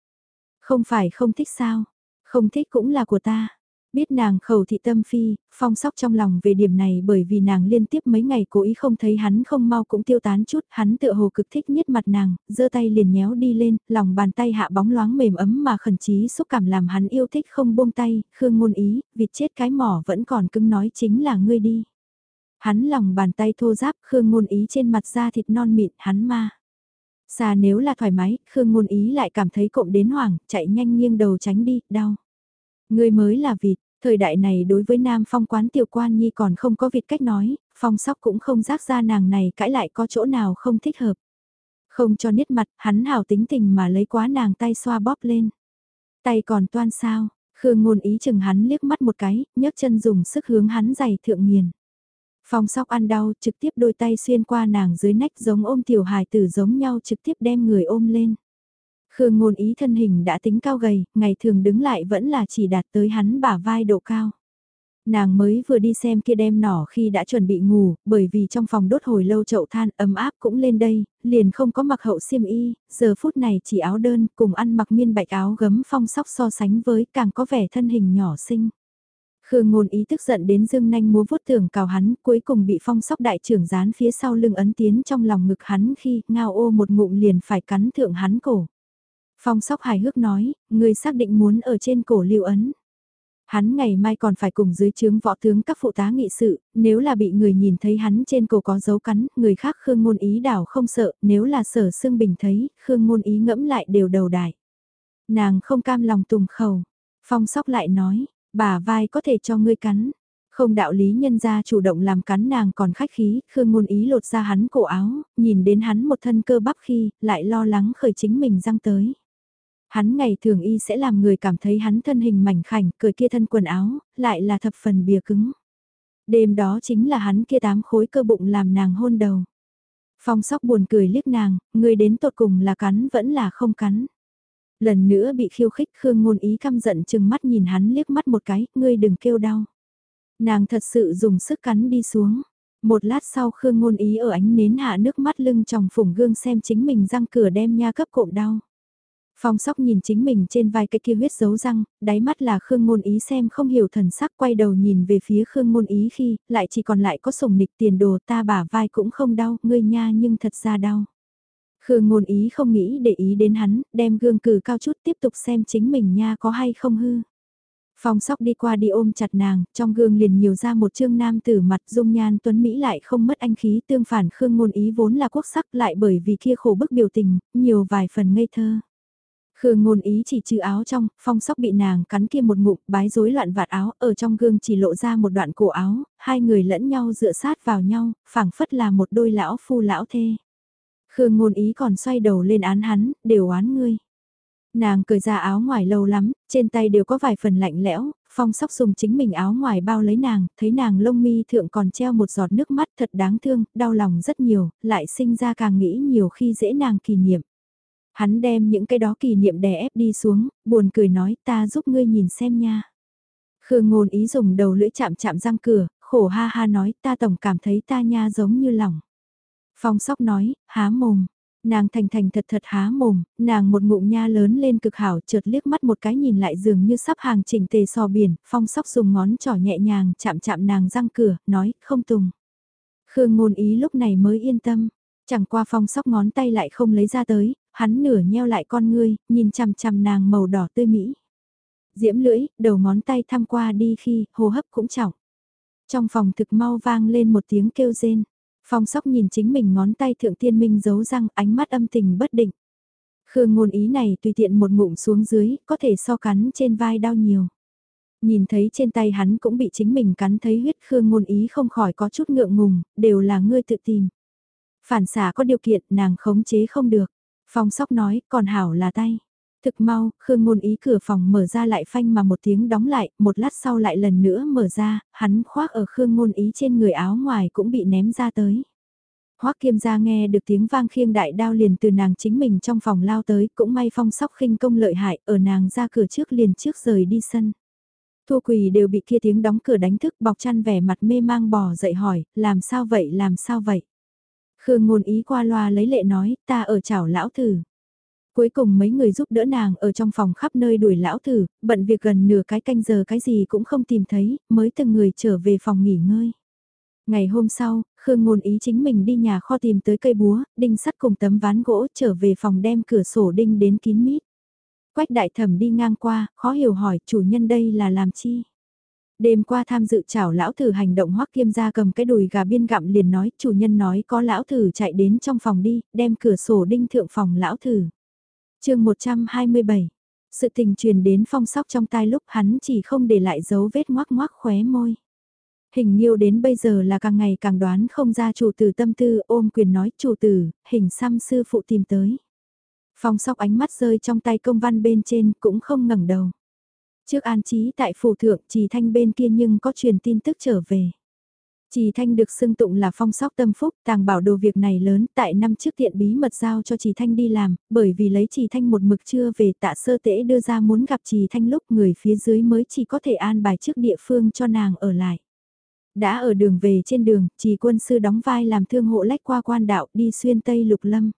Speaker 1: Không phải không thích sao, không thích cũng là của ta. Biết nàng khẩu thị tâm phi, phong sóc trong lòng về điểm này bởi vì nàng liên tiếp mấy ngày cố ý không thấy hắn không mau cũng tiêu tán chút, hắn tựa hồ cực thích nhất mặt nàng, giơ tay liền nhéo đi lên, lòng bàn tay hạ bóng loáng mềm ấm mà khẩn trí xúc cảm làm hắn yêu thích không buông tay, khương ngôn ý, vịt chết cái mỏ vẫn còn cứng nói chính là ngươi đi. Hắn lòng bàn tay thô giáp, khương ngôn ý trên mặt da thịt non mịn, hắn ma. Xa nếu là thoải mái, Khương ngôn ý lại cảm thấy cộm đến hoảng, chạy nhanh nghiêng đầu tránh đi, đau. Người mới là vịt, thời đại này đối với nam phong quán tiểu quan nhi còn không có vịt cách nói, phong sóc cũng không rác ra nàng này cãi lại có chỗ nào không thích hợp. Không cho niết mặt, hắn hào tính tình mà lấy quá nàng tay xoa bóp lên. Tay còn toan sao, Khương ngôn ý chừng hắn liếc mắt một cái, nhấc chân dùng sức hướng hắn giày thượng nghiền. Phong sóc ăn đau, trực tiếp đôi tay xuyên qua nàng dưới nách giống ôm tiểu hài tử giống nhau trực tiếp đem người ôm lên. Khương ngôn ý thân hình đã tính cao gầy, ngày thường đứng lại vẫn là chỉ đạt tới hắn bả vai độ cao. Nàng mới vừa đi xem kia đem nỏ khi đã chuẩn bị ngủ, bởi vì trong phòng đốt hồi lâu chậu than ấm áp cũng lên đây, liền không có mặc hậu xiêm y, giờ phút này chỉ áo đơn cùng ăn mặc miên bạch áo gấm phong sóc so sánh với càng có vẻ thân hình nhỏ xinh. Khương ngôn ý tức giận đến dương nanh múa vuốt tưởng cào hắn, cuối cùng bị phong sóc đại trưởng dán phía sau lưng ấn tiến trong lòng ngực hắn khi ngao ô một ngụm liền phải cắn thượng hắn cổ. Phong sóc hài hước nói, người xác định muốn ở trên cổ lưu ấn. Hắn ngày mai còn phải cùng dưới trướng võ tướng các phụ tá nghị sự, nếu là bị người nhìn thấy hắn trên cổ có dấu cắn, người khác Khương Ngôn Ý đảo không sợ, nếu là sở Sương Bình thấy, Khương Ngôn Ý ngẫm lại đều đầu đài. Nàng không cam lòng tùng khẩu, phong sóc lại nói, bà vai có thể cho ngươi cắn. Không đạo lý nhân ra chủ động làm cắn nàng còn khách khí, Khương Ngôn Ý lột ra hắn cổ áo, nhìn đến hắn một thân cơ bắp khi, lại lo lắng khởi chính mình răng tới. Hắn ngày thường y sẽ làm người cảm thấy hắn thân hình mảnh khảnh, cười kia thân quần áo, lại là thập phần bìa cứng. Đêm đó chính là hắn kia tám khối cơ bụng làm nàng hôn đầu. Phong sóc buồn cười liếc nàng, người đến tột cùng là cắn vẫn là không cắn. Lần nữa bị khiêu khích Khương ngôn ý căm giận chừng mắt nhìn hắn liếc mắt một cái, ngươi đừng kêu đau. Nàng thật sự dùng sức cắn đi xuống. Một lát sau Khương ngôn ý ở ánh nến hạ nước mắt lưng trong phủng gương xem chính mình răng cửa đem nha cấp cộm đau. Phong sóc nhìn chính mình trên vai cái kia huyết dấu răng, đáy mắt là Khương Ngôn Ý xem không hiểu thần sắc quay đầu nhìn về phía Khương Ngôn Ý khi, lại chỉ còn lại có sủng nịch tiền đồ ta bả vai cũng không đau, ngươi nha nhưng thật ra đau. Khương Ngôn Ý không nghĩ để ý đến hắn, đem gương cử cao chút tiếp tục xem chính mình nha có hay không hư. Phong sóc đi qua đi ôm chặt nàng, trong gương liền nhiều ra một trương nam tử mặt dung nhan tuấn Mỹ lại không mất anh khí tương phản Khương Ngôn Ý vốn là quốc sắc lại bởi vì kia khổ bức biểu tình, nhiều vài phần ngây thơ. Khương ngôn ý chỉ trừ áo trong, phong sóc bị nàng cắn kia một ngụm bái rối loạn vạt áo, ở trong gương chỉ lộ ra một đoạn cổ áo, hai người lẫn nhau dựa sát vào nhau, phảng phất là một đôi lão phu lão thê. Khương ngôn ý còn xoay đầu lên án hắn, đều oán ngươi. Nàng cởi ra áo ngoài lâu lắm, trên tay đều có vài phần lạnh lẽo, phong sóc dùng chính mình áo ngoài bao lấy nàng, thấy nàng lông mi thượng còn treo một giọt nước mắt thật đáng thương, đau lòng rất nhiều, lại sinh ra càng nghĩ nhiều khi dễ nàng kỷ niệm. Hắn đem những cái đó kỷ niệm đè ép đi xuống, buồn cười nói ta giúp ngươi nhìn xem nha. Khương ngôn ý dùng đầu lưỡi chạm chạm răng cửa, khổ ha ha nói ta tổng cảm thấy ta nha giống như lòng. Phong sóc nói, há mồm. Nàng thành thành thật thật há mồm, nàng một ngụm nha lớn lên cực hảo chợt liếc mắt một cái nhìn lại dường như sắp hàng chỉnh tề sò biển, phong sóc dùng ngón trỏ nhẹ nhàng chạm chạm nàng răng cửa, nói, không tùng. Khương ngôn ý lúc này mới yên tâm, chẳng qua phong sóc ngón tay lại không lấy ra tới, hắn nửa nheo lại con ngươi, nhìn chằm chằm nàng màu đỏ tươi mỹ. Diễm lưỡi, đầu ngón tay thăm qua đi khi, hô hấp cũng trọng. Trong phòng thực mau vang lên một tiếng kêu rên. Phong sóc nhìn chính mình ngón tay thượng tiên minh giấu răng ánh mắt âm tình bất định. Khương ngôn ý này tùy tiện một ngụm xuống dưới, có thể so cắn trên vai đau nhiều. Nhìn thấy trên tay hắn cũng bị chính mình cắn thấy huyết Khương ngôn ý không khỏi có chút ngượng ngùng, đều là ngươi tự tìm. Phản xả có điều kiện nàng khống chế không được. Phong sóc nói, còn hảo là tay. Thực mau, Khương Ngôn Ý cửa phòng mở ra lại phanh mà một tiếng đóng lại, một lát sau lại lần nữa mở ra, hắn khoác ở Khương Ngôn Ý trên người áo ngoài cũng bị ném ra tới. Hoắc Kiêm gia nghe được tiếng vang khiêng đại đao liền từ nàng chính mình trong phòng lao tới, cũng may phong sóc khinh công lợi hại, ở nàng ra cửa trước liền trước rời đi sân. Thu quỳ đều bị kia tiếng đóng cửa đánh thức bọc chăn vẻ mặt mê mang bò dậy hỏi, làm sao vậy làm sao vậy? Khương ngôn ý qua loa lấy lệ nói, ta ở chảo lão thử. Cuối cùng mấy người giúp đỡ nàng ở trong phòng khắp nơi đuổi lão thử, bận việc gần nửa cái canh giờ cái gì cũng không tìm thấy, mới từng người trở về phòng nghỉ ngơi. Ngày hôm sau, Khương Ngôn ý chính mình đi nhà kho tìm tới cây búa, đinh sắt cùng tấm ván gỗ trở về phòng đem cửa sổ đinh đến kín mít. Quách đại thẩm đi ngang qua, khó hiểu hỏi chủ nhân đây là làm chi? Đêm qua tham dự chảo lão thử hành động hoắc kiêm ra cầm cái đùi gà biên gặm liền nói chủ nhân nói có lão thử chạy đến trong phòng đi, đem cửa sổ đinh thượng phòng lão thử chương 127, sự tình truyền đến phong sóc trong tai lúc hắn chỉ không để lại dấu vết ngoác ngoác khóe môi. Hình nhiêu đến bây giờ là càng ngày càng đoán không ra chủ tử tâm tư ôm quyền nói chủ tử, hình xăm sư phụ tìm tới. Phong sóc ánh mắt rơi trong tay công văn bên trên cũng không ngẩng đầu. Trước an trí tại phủ thượng trì thanh bên kia nhưng có truyền tin tức trở về. Trì Thanh được xưng tụng là phong sóc tâm phúc, tàng bảo đồ việc này lớn, tại năm trước tiện bí mật giao cho Trì Thanh đi làm, bởi vì lấy Trì Thanh một mực chưa về tạ sơ tễ đưa ra muốn gặp Trì Thanh lúc người phía dưới mới chỉ có thể an bài trước địa phương cho nàng ở lại. Đã ở đường về trên đường, Trì quân sư đóng vai làm thương hộ lách qua quan đạo đi xuyên Tây Lục Lâm.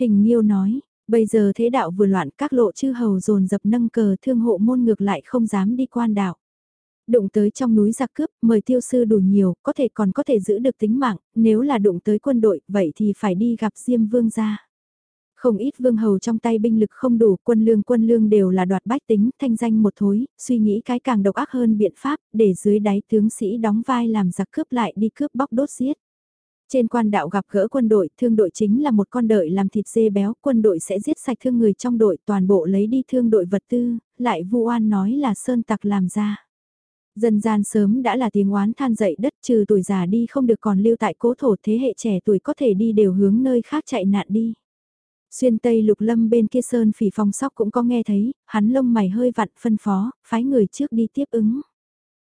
Speaker 1: Hình Nhiêu nói, Bây giờ thế đạo vừa loạn các lộ chư hầu dồn dập nâng cờ thương hộ môn ngược lại không dám đi quan đạo. Đụng tới trong núi giặc cướp, mời tiêu sư đủ nhiều, có thể còn có thể giữ được tính mạng, nếu là đụng tới quân đội, vậy thì phải đi gặp Diêm Vương gia. Không ít vương hầu trong tay binh lực không đủ, quân lương quân lương đều là đoạt bách tính, thanh danh một thối, suy nghĩ cái càng độc ác hơn biện pháp, để dưới đáy tướng sĩ đóng vai làm giặc cướp lại đi cướp bóc đốt giết. Trên quan đạo gặp gỡ quân đội, thương đội chính là một con đợi làm thịt dê béo, quân đội sẽ giết sạch thương người trong đội, toàn bộ lấy đi thương đội vật tư, lại vu oan nói là sơn tặc làm ra. Dân gian sớm đã là tiếng oán than dậy đất trừ tuổi già đi không được còn lưu tại cố thổ thế hệ trẻ tuổi có thể đi đều hướng nơi khác chạy nạn đi. Xuyên Tây Lục Lâm bên kia sơn phỉ phong sóc cũng có nghe thấy, hắn lông mày hơi vặn phân phó, phái người trước đi tiếp ứng.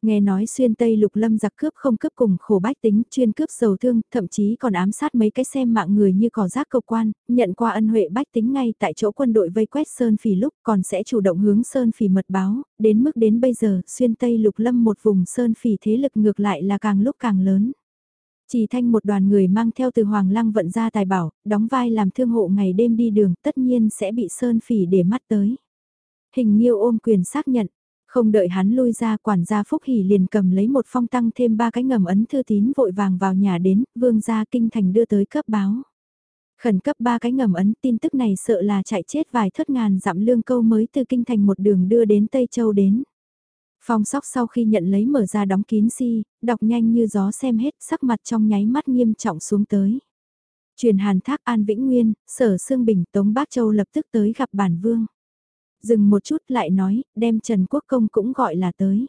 Speaker 1: Nghe nói xuyên Tây Lục Lâm giặc cướp không cướp cùng khổ bách tính, chuyên cướp dầu thương, thậm chí còn ám sát mấy cái xem mạng người như cỏ rác cơ quan, nhận qua ân huệ bách tính ngay tại chỗ quân đội vây quét Sơn Phỉ lúc còn sẽ chủ động hướng Sơn Phỉ mật báo, đến mức đến bây giờ xuyên Tây Lục Lâm một vùng Sơn Phỉ thế lực ngược lại là càng lúc càng lớn. Chỉ thanh một đoàn người mang theo từ Hoàng Lăng vận ra tài bảo, đóng vai làm thương hộ ngày đêm đi đường tất nhiên sẽ bị Sơn Phỉ để mắt tới. Hình Nhiêu ôm quyền xác nhận, không đợi hắn lui ra quản gia Phúc Hỷ liền cầm lấy một phong tăng thêm ba cái ngầm ấn thư tín vội vàng vào nhà đến, vương gia kinh thành đưa tới cấp báo. Khẩn cấp ba cái ngầm ấn tin tức này sợ là chạy chết vài thất ngàn dặm lương câu mới từ kinh thành một đường đưa đến Tây Châu đến. Phong sóc sau khi nhận lấy mở ra đóng kín si, đọc nhanh như gió xem hết sắc mặt trong nháy mắt nghiêm trọng xuống tới. Truyền hàn thác An Vĩnh Nguyên, sở Sương Bình Tống Bác Châu lập tức tới gặp bản vương dừng một chút lại nói, đem Trần Quốc Công cũng gọi là tới.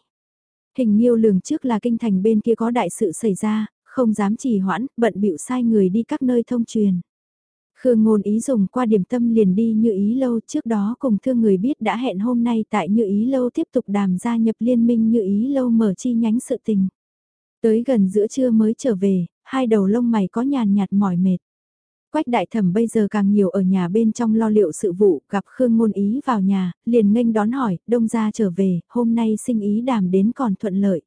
Speaker 1: Hình nhiêu lường trước là kinh thành bên kia có đại sự xảy ra, không dám trì hoãn, bận bịu sai người đi các nơi thông truyền. Khương ngôn ý dùng qua điểm tâm liền đi như ý lâu trước đó cùng thương người biết đã hẹn hôm nay tại như ý lâu tiếp tục đàm gia nhập liên minh như ý lâu mở chi nhánh sự tình. Tới gần giữa trưa mới trở về, hai đầu lông mày có nhàn nhạt mỏi mệt. Quách đại thẩm bây giờ càng nhiều ở nhà bên trong lo liệu sự vụ, gặp Khương Ngôn Ý vào nhà, liền nghênh đón hỏi, đông ra trở về, hôm nay sinh ý đàm đến còn thuận lợi.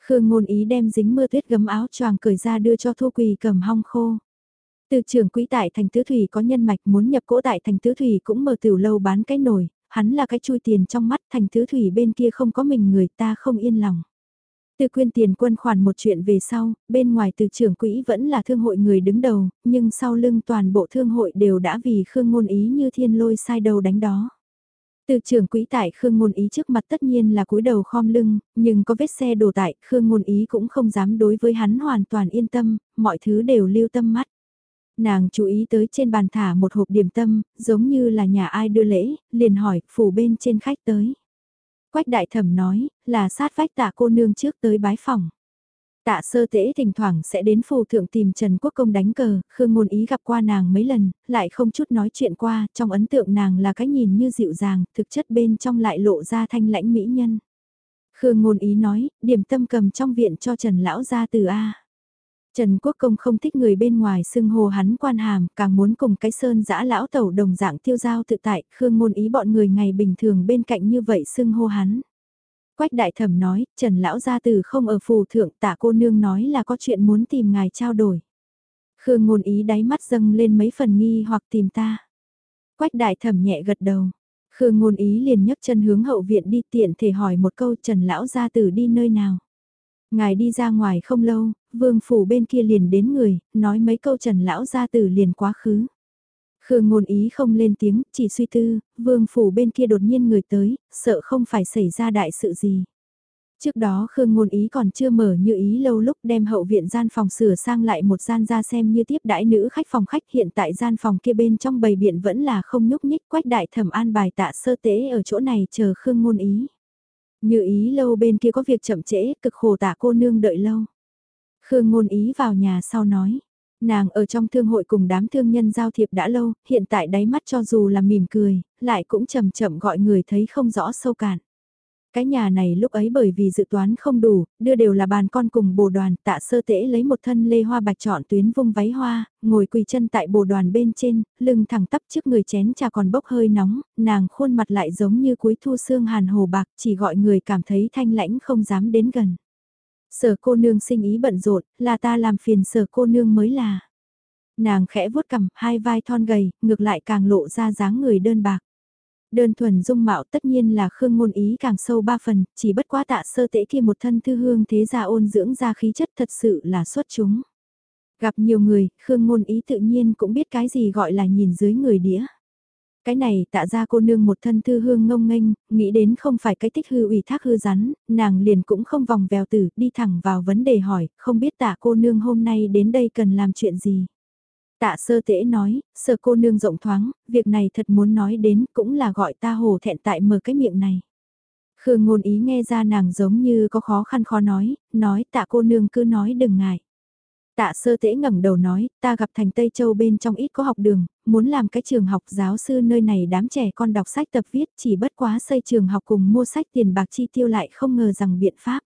Speaker 1: Khương Ngôn Ý đem dính mưa tuyết gấm áo choàng cởi ra đưa cho Thu Quỳ cầm hong khô. Từ trường quỹ tại thành tứ thủy có nhân mạch muốn nhập cỗ tại thành tứ thủy cũng mở tiểu lâu bán cái nồi, hắn là cái chui tiền trong mắt thành tứ thủy bên kia không có mình người ta không yên lòng. Từ quyên tiền quân khoản một chuyện về sau, bên ngoài từ trưởng quỹ vẫn là thương hội người đứng đầu, nhưng sau lưng toàn bộ thương hội đều đã vì Khương Ngôn Ý như thiên lôi sai đầu đánh đó. Từ trưởng quỹ tại Khương Ngôn Ý trước mặt tất nhiên là cúi đầu khom lưng, nhưng có vết xe đổ tại, Khương Ngôn Ý cũng không dám đối với hắn hoàn toàn yên tâm, mọi thứ đều lưu tâm mắt. Nàng chú ý tới trên bàn thả một hộp điểm tâm, giống như là nhà ai đưa lễ, liền hỏi, phủ bên trên khách tới. Quách đại thẩm nói, là sát vách tạ cô nương trước tới bái phòng. Tạ sơ tễ thỉnh thoảng sẽ đến phù thượng tìm Trần Quốc Công đánh cờ, Khương Ngôn Ý gặp qua nàng mấy lần, lại không chút nói chuyện qua, trong ấn tượng nàng là cái nhìn như dịu dàng, thực chất bên trong lại lộ ra thanh lãnh mỹ nhân. Khương Ngôn Ý nói, điểm tâm cầm trong viện cho Trần Lão ra từ A. Trần Quốc Công không thích người bên ngoài xưng hô hắn quan hàm, càng muốn cùng cái sơn giã lão tẩu đồng dạng tiêu giao tự tại, Khương ngôn ý bọn người ngày bình thường bên cạnh như vậy xưng hô hắn. Quách đại thẩm nói, Trần lão gia từ không ở phù thượng Tả cô nương nói là có chuyện muốn tìm ngài trao đổi. Khương ngôn ý đáy mắt dâng lên mấy phần nghi hoặc tìm ta. Quách đại thẩm nhẹ gật đầu. Khương ngôn ý liền nhấc chân hướng hậu viện đi tiện thể hỏi một câu Trần Lão gia tử đi nơi nào. Ngài đi ra ngoài không lâu, vương phủ bên kia liền đến người, nói mấy câu Trần Lão gia tử liền quá khứ. Khương ngôn ý không lên tiếng, chỉ suy tư, vương phủ bên kia đột nhiên người tới, sợ không phải xảy ra đại sự gì. Trước đó Khương Ngôn Ý còn chưa mở như ý lâu lúc đem hậu viện gian phòng sửa sang lại một gian ra xem như tiếp đãi nữ khách phòng khách hiện tại gian phòng kia bên trong bầy biện vẫn là không nhúc nhích quách đại thẩm an bài tạ sơ tế ở chỗ này chờ Khương Ngôn Ý. Như ý lâu bên kia có việc chậm trễ, cực khổ tạ cô nương đợi lâu. Khương Ngôn Ý vào nhà sau nói. Nàng ở trong thương hội cùng đám thương nhân giao thiệp đã lâu, hiện tại đáy mắt cho dù là mỉm cười, lại cũng chậm chậm gọi người thấy không rõ sâu cạn. Cái nhà này lúc ấy bởi vì dự toán không đủ, đưa đều là bàn con cùng bồ đoàn, tạ sơ tễ lấy một thân lê hoa bạch chọn tuyến vung váy hoa, ngồi quỳ chân tại bồ đoàn bên trên, lưng thẳng tắp trước người chén trà còn bốc hơi nóng, nàng khuôn mặt lại giống như cuối thu sương hàn hồ bạc, chỉ gọi người cảm thấy thanh lãnh không dám đến gần. Sở cô nương sinh ý bận rộn, là ta làm phiền sở cô nương mới là. Nàng khẽ vuốt cầm, hai vai thon gầy, ngược lại càng lộ ra dáng người đơn bạc. Đơn thuần dung mạo tất nhiên là khương ngôn ý càng sâu ba phần, chỉ bất quá tạ sơ tễ kia một thân thư hương thế gia ôn dưỡng ra khí chất thật sự là xuất chúng. Gặp nhiều người, khương ngôn ý tự nhiên cũng biết cái gì gọi là nhìn dưới người đĩa. Cái này tạ ra cô nương một thân thư hương ngông nghênh, nghĩ đến không phải cái tích hư ủy thác hư rắn, nàng liền cũng không vòng vèo tử, đi thẳng vào vấn đề hỏi, không biết tạ cô nương hôm nay đến đây cần làm chuyện gì. Tạ sơ tễ nói, sơ cô nương rộng thoáng, việc này thật muốn nói đến cũng là gọi ta hồ thẹn tại mở cái miệng này. Khương ngôn ý nghe ra nàng giống như có khó khăn khó nói, nói tạ cô nương cứ nói đừng ngại. Tạ sơ tễ ngẩng đầu nói, ta gặp thành Tây Châu bên trong ít có học đường, muốn làm cái trường học giáo sư nơi này đám trẻ con đọc sách tập viết chỉ bất quá xây trường học cùng mua sách tiền bạc chi tiêu lại không ngờ rằng biện pháp.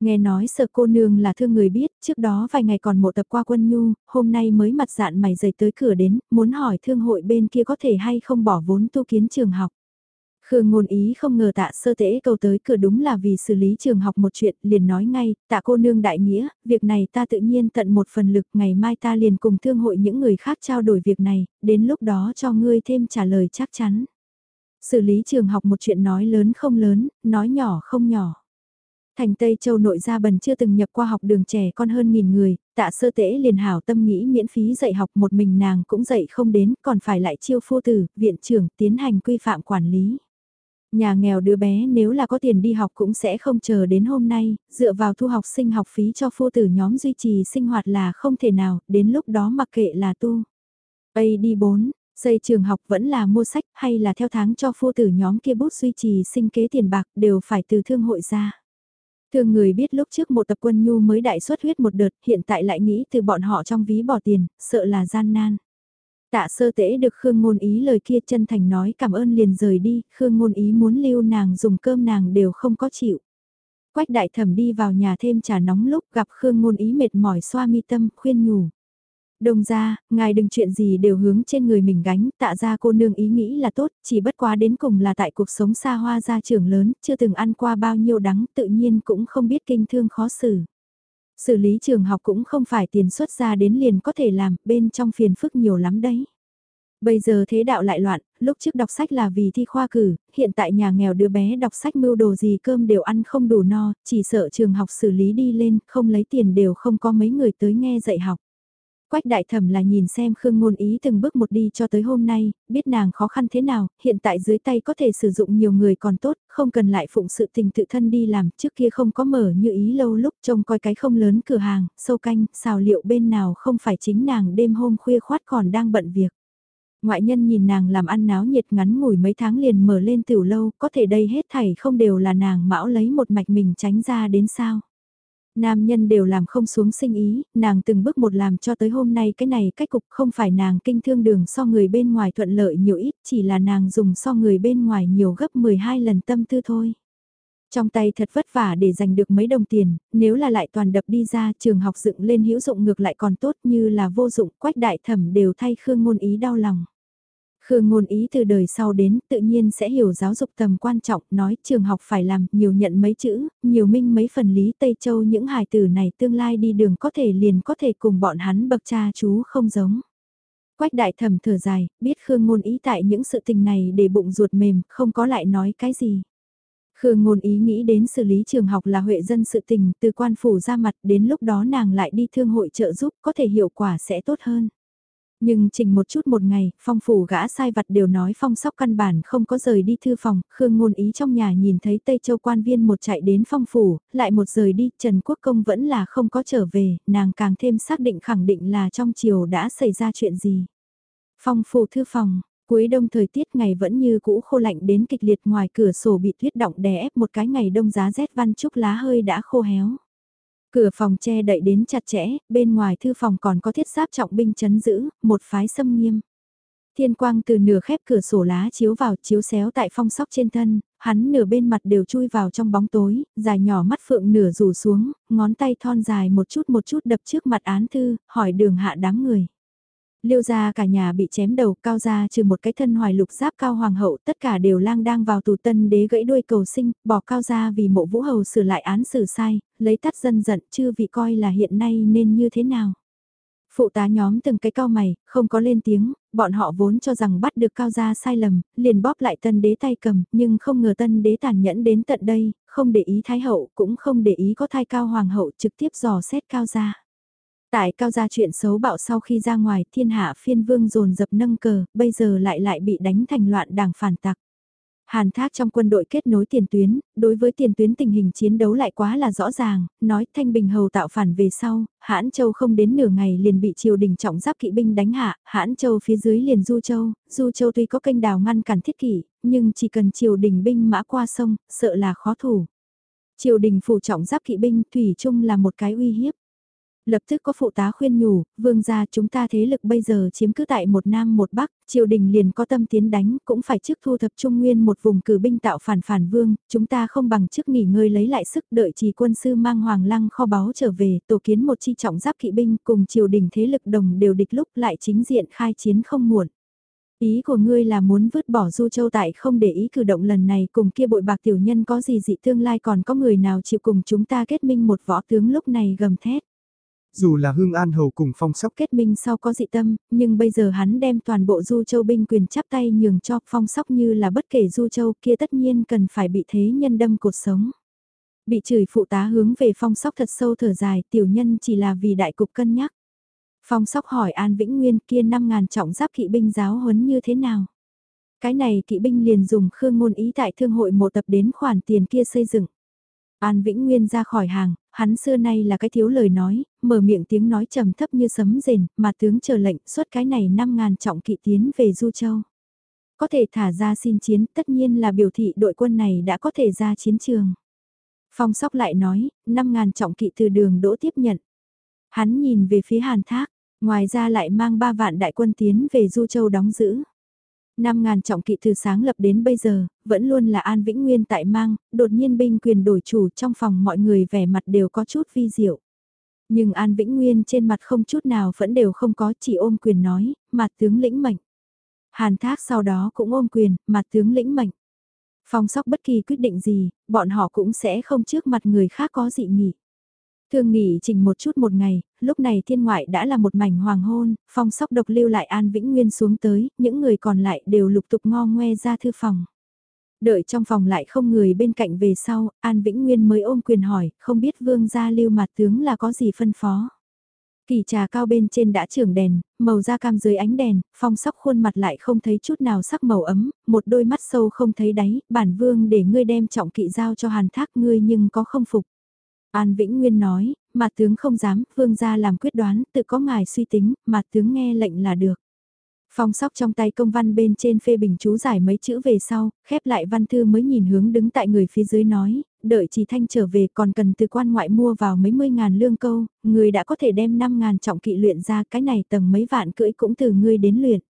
Speaker 1: Nghe nói sợ cô nương là thương người biết, trước đó vài ngày còn một tập qua quân nhu, hôm nay mới mặt dạn mày dày tới cửa đến, muốn hỏi thương hội bên kia có thể hay không bỏ vốn tu kiến trường học. Khương ngôn ý không ngờ tạ sơ tễ cầu tới cửa đúng là vì xử lý trường học một chuyện, liền nói ngay, tạ cô nương đại nghĩa, việc này ta tự nhiên tận một phần lực, ngày mai ta liền cùng thương hội những người khác trao đổi việc này, đến lúc đó cho ngươi thêm trả lời chắc chắn. Xử lý trường học một chuyện nói lớn không lớn, nói nhỏ không nhỏ. Thành Tây Châu nội gia bần chưa từng nhập qua học đường trẻ con hơn nghìn người, tạ sơ tễ liền hảo tâm nghĩ miễn phí dạy học một mình nàng cũng dạy không đến, còn phải lại chiêu phu tử, viện trưởng tiến hành quy phạm quản lý. Nhà nghèo đứa bé nếu là có tiền đi học cũng sẽ không chờ đến hôm nay, dựa vào thu học sinh học phí cho phu tử nhóm duy trì sinh hoạt là không thể nào, đến lúc đó mặc kệ là tu. AD4, xây trường học vẫn là mua sách hay là theo tháng cho phu tử nhóm kia bút duy trì sinh kế tiền bạc đều phải từ thương hội ra. Thương người biết lúc trước một tập quân nhu mới đại xuất huyết một đợt, hiện tại lại nghĩ từ bọn họ trong ví bỏ tiền, sợ là gian nan. Tạ sơ tễ được Khương Ngôn Ý lời kia chân thành nói cảm ơn liền rời đi, Khương Ngôn Ý muốn lưu nàng dùng cơm nàng đều không có chịu. Quách đại thẩm đi vào nhà thêm trà nóng lúc gặp Khương Ngôn Ý mệt mỏi xoa mi tâm, khuyên nhủ. Đồng ra, ngài đừng chuyện gì đều hướng trên người mình gánh, tạ ra cô nương ý nghĩ là tốt, chỉ bất quá đến cùng là tại cuộc sống xa hoa gia trưởng lớn, chưa từng ăn qua bao nhiêu đắng, tự nhiên cũng không biết kinh thương khó xử. Xử lý trường học cũng không phải tiền xuất ra đến liền có thể làm, bên trong phiền phức nhiều lắm đấy. Bây giờ thế đạo lại loạn, lúc trước đọc sách là vì thi khoa cử, hiện tại nhà nghèo đứa bé đọc sách mưu đồ gì cơm đều ăn không đủ no, chỉ sợ trường học xử lý đi lên, không lấy tiền đều không có mấy người tới nghe dạy học. Quách đại thẩm là nhìn xem Khương Ngôn Ý từng bước một đi cho tới hôm nay, biết nàng khó khăn thế nào, hiện tại dưới tay có thể sử dụng nhiều người còn tốt, không cần lại phụng sự tình tự thân đi làm, trước kia không có mở như ý lâu lúc trông coi cái không lớn cửa hàng, sâu canh, xào liệu bên nào không phải chính nàng đêm hôm khuya khoát còn đang bận việc. Ngoại nhân nhìn nàng làm ăn náo nhiệt ngắn ngủi mấy tháng liền mở lên tiểu lâu, có thể đây hết thảy không đều là nàng mão lấy một mạch mình tránh ra đến sao. Nam nhân đều làm không xuống sinh ý, nàng từng bước một làm cho tới hôm nay cái này cách cục không phải nàng kinh thương đường so người bên ngoài thuận lợi nhiều ít, chỉ là nàng dùng so người bên ngoài nhiều gấp 12 lần tâm tư thôi. Trong tay thật vất vả để giành được mấy đồng tiền, nếu là lại toàn đập đi ra trường học dựng lên hữu dụng ngược lại còn tốt như là vô dụng quách đại thẩm đều thay khương ngôn ý đau lòng. Khương ngôn ý từ đời sau đến tự nhiên sẽ hiểu giáo dục tầm quan trọng, nói trường học phải làm, nhiều nhận mấy chữ, nhiều minh mấy phần lý Tây Châu những hài tử này tương lai đi đường có thể liền có thể cùng bọn hắn bậc cha chú không giống. Quách đại thẩm thở dài, biết Khương Ngôn ý tại những sự tình này để bụng ruột mềm, không có lại nói cái gì. Khương Ngôn ý nghĩ đến xử lý trường học là huệ dân sự tình từ quan phủ ra mặt đến lúc đó nàng lại đi thương hội trợ giúp có thể hiệu quả sẽ tốt hơn. Nhưng chỉnh một chút một ngày, phong phủ gã sai vặt đều nói phong sóc căn bản không có rời đi thư phòng, Khương ngôn ý trong nhà nhìn thấy Tây Châu quan viên một chạy đến phong phủ, lại một rời đi, Trần Quốc Công vẫn là không có trở về, nàng càng thêm xác định khẳng định là trong chiều đã xảy ra chuyện gì. Phong phủ thư phòng, cuối đông thời tiết ngày vẫn như cũ khô lạnh đến kịch liệt ngoài cửa sổ bị tuyết động đè ép một cái ngày đông giá rét văn trúc lá hơi đã khô héo. Cửa phòng che đậy đến chặt chẽ, bên ngoài thư phòng còn có thiết giáp trọng binh chấn giữ, một phái xâm nghiêm. Thiên quang từ nửa khép cửa sổ lá chiếu vào chiếu xéo tại phong sóc trên thân, hắn nửa bên mặt đều chui vào trong bóng tối, dài nhỏ mắt phượng nửa rủ xuống, ngón tay thon dài một chút một chút đập trước mặt án thư, hỏi đường hạ đám người. Liêu gia cả nhà bị chém đầu cao gia trừ một cái thân hoài lục giáp cao hoàng hậu tất cả đều lang đang vào tù tân đế gãy đuôi cầu sinh, bỏ cao gia vì mộ vũ hầu sửa lại án xử sai, lấy tắt dân giận chưa vị coi là hiện nay nên như thế nào. Phụ tá nhóm từng cái cao mày, không có lên tiếng, bọn họ vốn cho rằng bắt được cao gia sai lầm, liền bóp lại tân đế tay cầm, nhưng không ngờ tân đế tàn nhẫn đến tận đây, không để ý thái hậu, cũng không để ý có thai cao hoàng hậu trực tiếp dò xét cao gia. Tại cao gia chuyện xấu bạo sau khi ra ngoài thiên hạ phiên vương dồn dập nâng cờ, bây giờ lại lại bị đánh thành loạn đảng phản tặc. Hàn Thác trong quân đội kết nối tiền tuyến, đối với tiền tuyến tình hình chiến đấu lại quá là rõ ràng, nói Thanh Bình Hầu tạo phản về sau, Hãn Châu không đến nửa ngày liền bị triều đình trọng giáp kỵ binh đánh hạ, Hãn Châu phía dưới liền Du Châu, Du Châu tuy có kênh đào ngăn cản thiết kỷ, nhưng chỉ cần triều đình binh mã qua sông, sợ là khó thủ. Triều đình phủ trọng giáp kỵ binh thủy chung là một cái uy hiếp. Lập tức có phụ tá khuyên nhủ, vương gia chúng ta thế lực bây giờ chiếm cứ tại một nam một bắc, triều đình liền có tâm tiến đánh, cũng phải trước thu thập trung nguyên một vùng cử binh tạo phản phản vương, chúng ta không bằng trước nghỉ ngơi lấy lại sức đợi trì quân sư mang hoàng lăng kho báu trở về, tổ kiến một chi trọng giáp kỵ binh cùng triều đình thế lực đồng đều địch lúc lại chính diện khai chiến không muộn. Ý của ngươi là muốn vứt bỏ Du Châu tại không để ý cử động lần này cùng kia bội bạc tiểu nhân có gì dị tương lai còn có người nào chịu cùng chúng ta kết minh một võ tướng lúc này gầm thét.
Speaker 2: Dù là Hương An Hầu cùng phong sóc
Speaker 1: kết minh sau có dị tâm, nhưng bây giờ hắn đem toàn bộ Du Châu binh quyền chắp tay nhường cho phong sóc như là bất kể Du Châu kia tất nhiên cần phải bị thế nhân đâm cột sống. Bị chửi phụ tá hướng về phong sóc thật sâu thở dài tiểu nhân chỉ là vì đại cục cân nhắc. Phong sóc hỏi An Vĩnh Nguyên kia 5.000 trọng giáp kỵ binh giáo huấn như thế nào? Cái này kỵ binh liền dùng khương ngôn ý tại thương hội một tập đến khoản tiền kia xây dựng. An Vĩnh Nguyên ra khỏi hàng, hắn xưa nay là cái thiếu lời nói, mở miệng tiếng nói trầm thấp như sấm rền, mà tướng chờ lệnh xuất cái này 5.000 trọng kỵ tiến về Du Châu. Có thể thả ra xin chiến tất nhiên là biểu thị đội quân này đã có thể ra chiến trường. Phong sóc lại nói, 5.000 trọng kỵ từ đường đỗ tiếp nhận. Hắn nhìn về phía Hàn Thác, ngoài ra lại mang 3 vạn đại quân tiến về Du Châu đóng giữ. Năm ngàn trọng kỵ từ sáng lập đến bây giờ, vẫn luôn là An Vĩnh Nguyên tại mang, đột nhiên binh quyền đổi chủ trong phòng mọi người vẻ mặt đều có chút vi diệu. Nhưng An Vĩnh Nguyên trên mặt không chút nào vẫn đều không có chỉ ôm quyền nói, mặt tướng lĩnh mệnh. Hàn Thác sau đó cũng ôm quyền, mặt tướng lĩnh mệnh. Phong sóc bất kỳ quyết định gì, bọn họ cũng sẽ không trước mặt người khác có dị nghị. Thương nghỉ trình một chút một ngày, lúc này thiên ngoại đã là một mảnh hoàng hôn, phong sóc độc lưu lại An Vĩnh Nguyên xuống tới, những người còn lại đều lục tục ngo ngoe ra thư phòng. Đợi trong phòng lại không người bên cạnh về sau, An Vĩnh Nguyên mới ôm quyền hỏi, không biết vương gia lưu mặt tướng là có gì phân phó. Kỳ trà cao bên trên đã trưởng đèn, màu da cam dưới ánh đèn, phong sóc khuôn mặt lại không thấy chút nào sắc màu ấm, một đôi mắt sâu không thấy đáy, bản vương để ngươi đem trọng kỵ giao cho hàn thác ngươi nhưng có không phục. An Vĩnh Nguyên nói, mặt tướng không dám, vương gia làm quyết đoán, tự có ngài suy tính, mặt tướng nghe lệnh là được. Phong sóc trong tay công văn bên trên phê bình chú giải mấy chữ về sau, khép lại văn thư mới nhìn hướng đứng tại người phía dưới nói, đợi chỉ thanh trở về còn cần từ quan ngoại mua vào mấy mươi ngàn lương câu, người đã có thể đem năm ngàn trọng kỵ luyện ra cái này tầng mấy vạn cưỡi cũng từ ngươi đến luyện.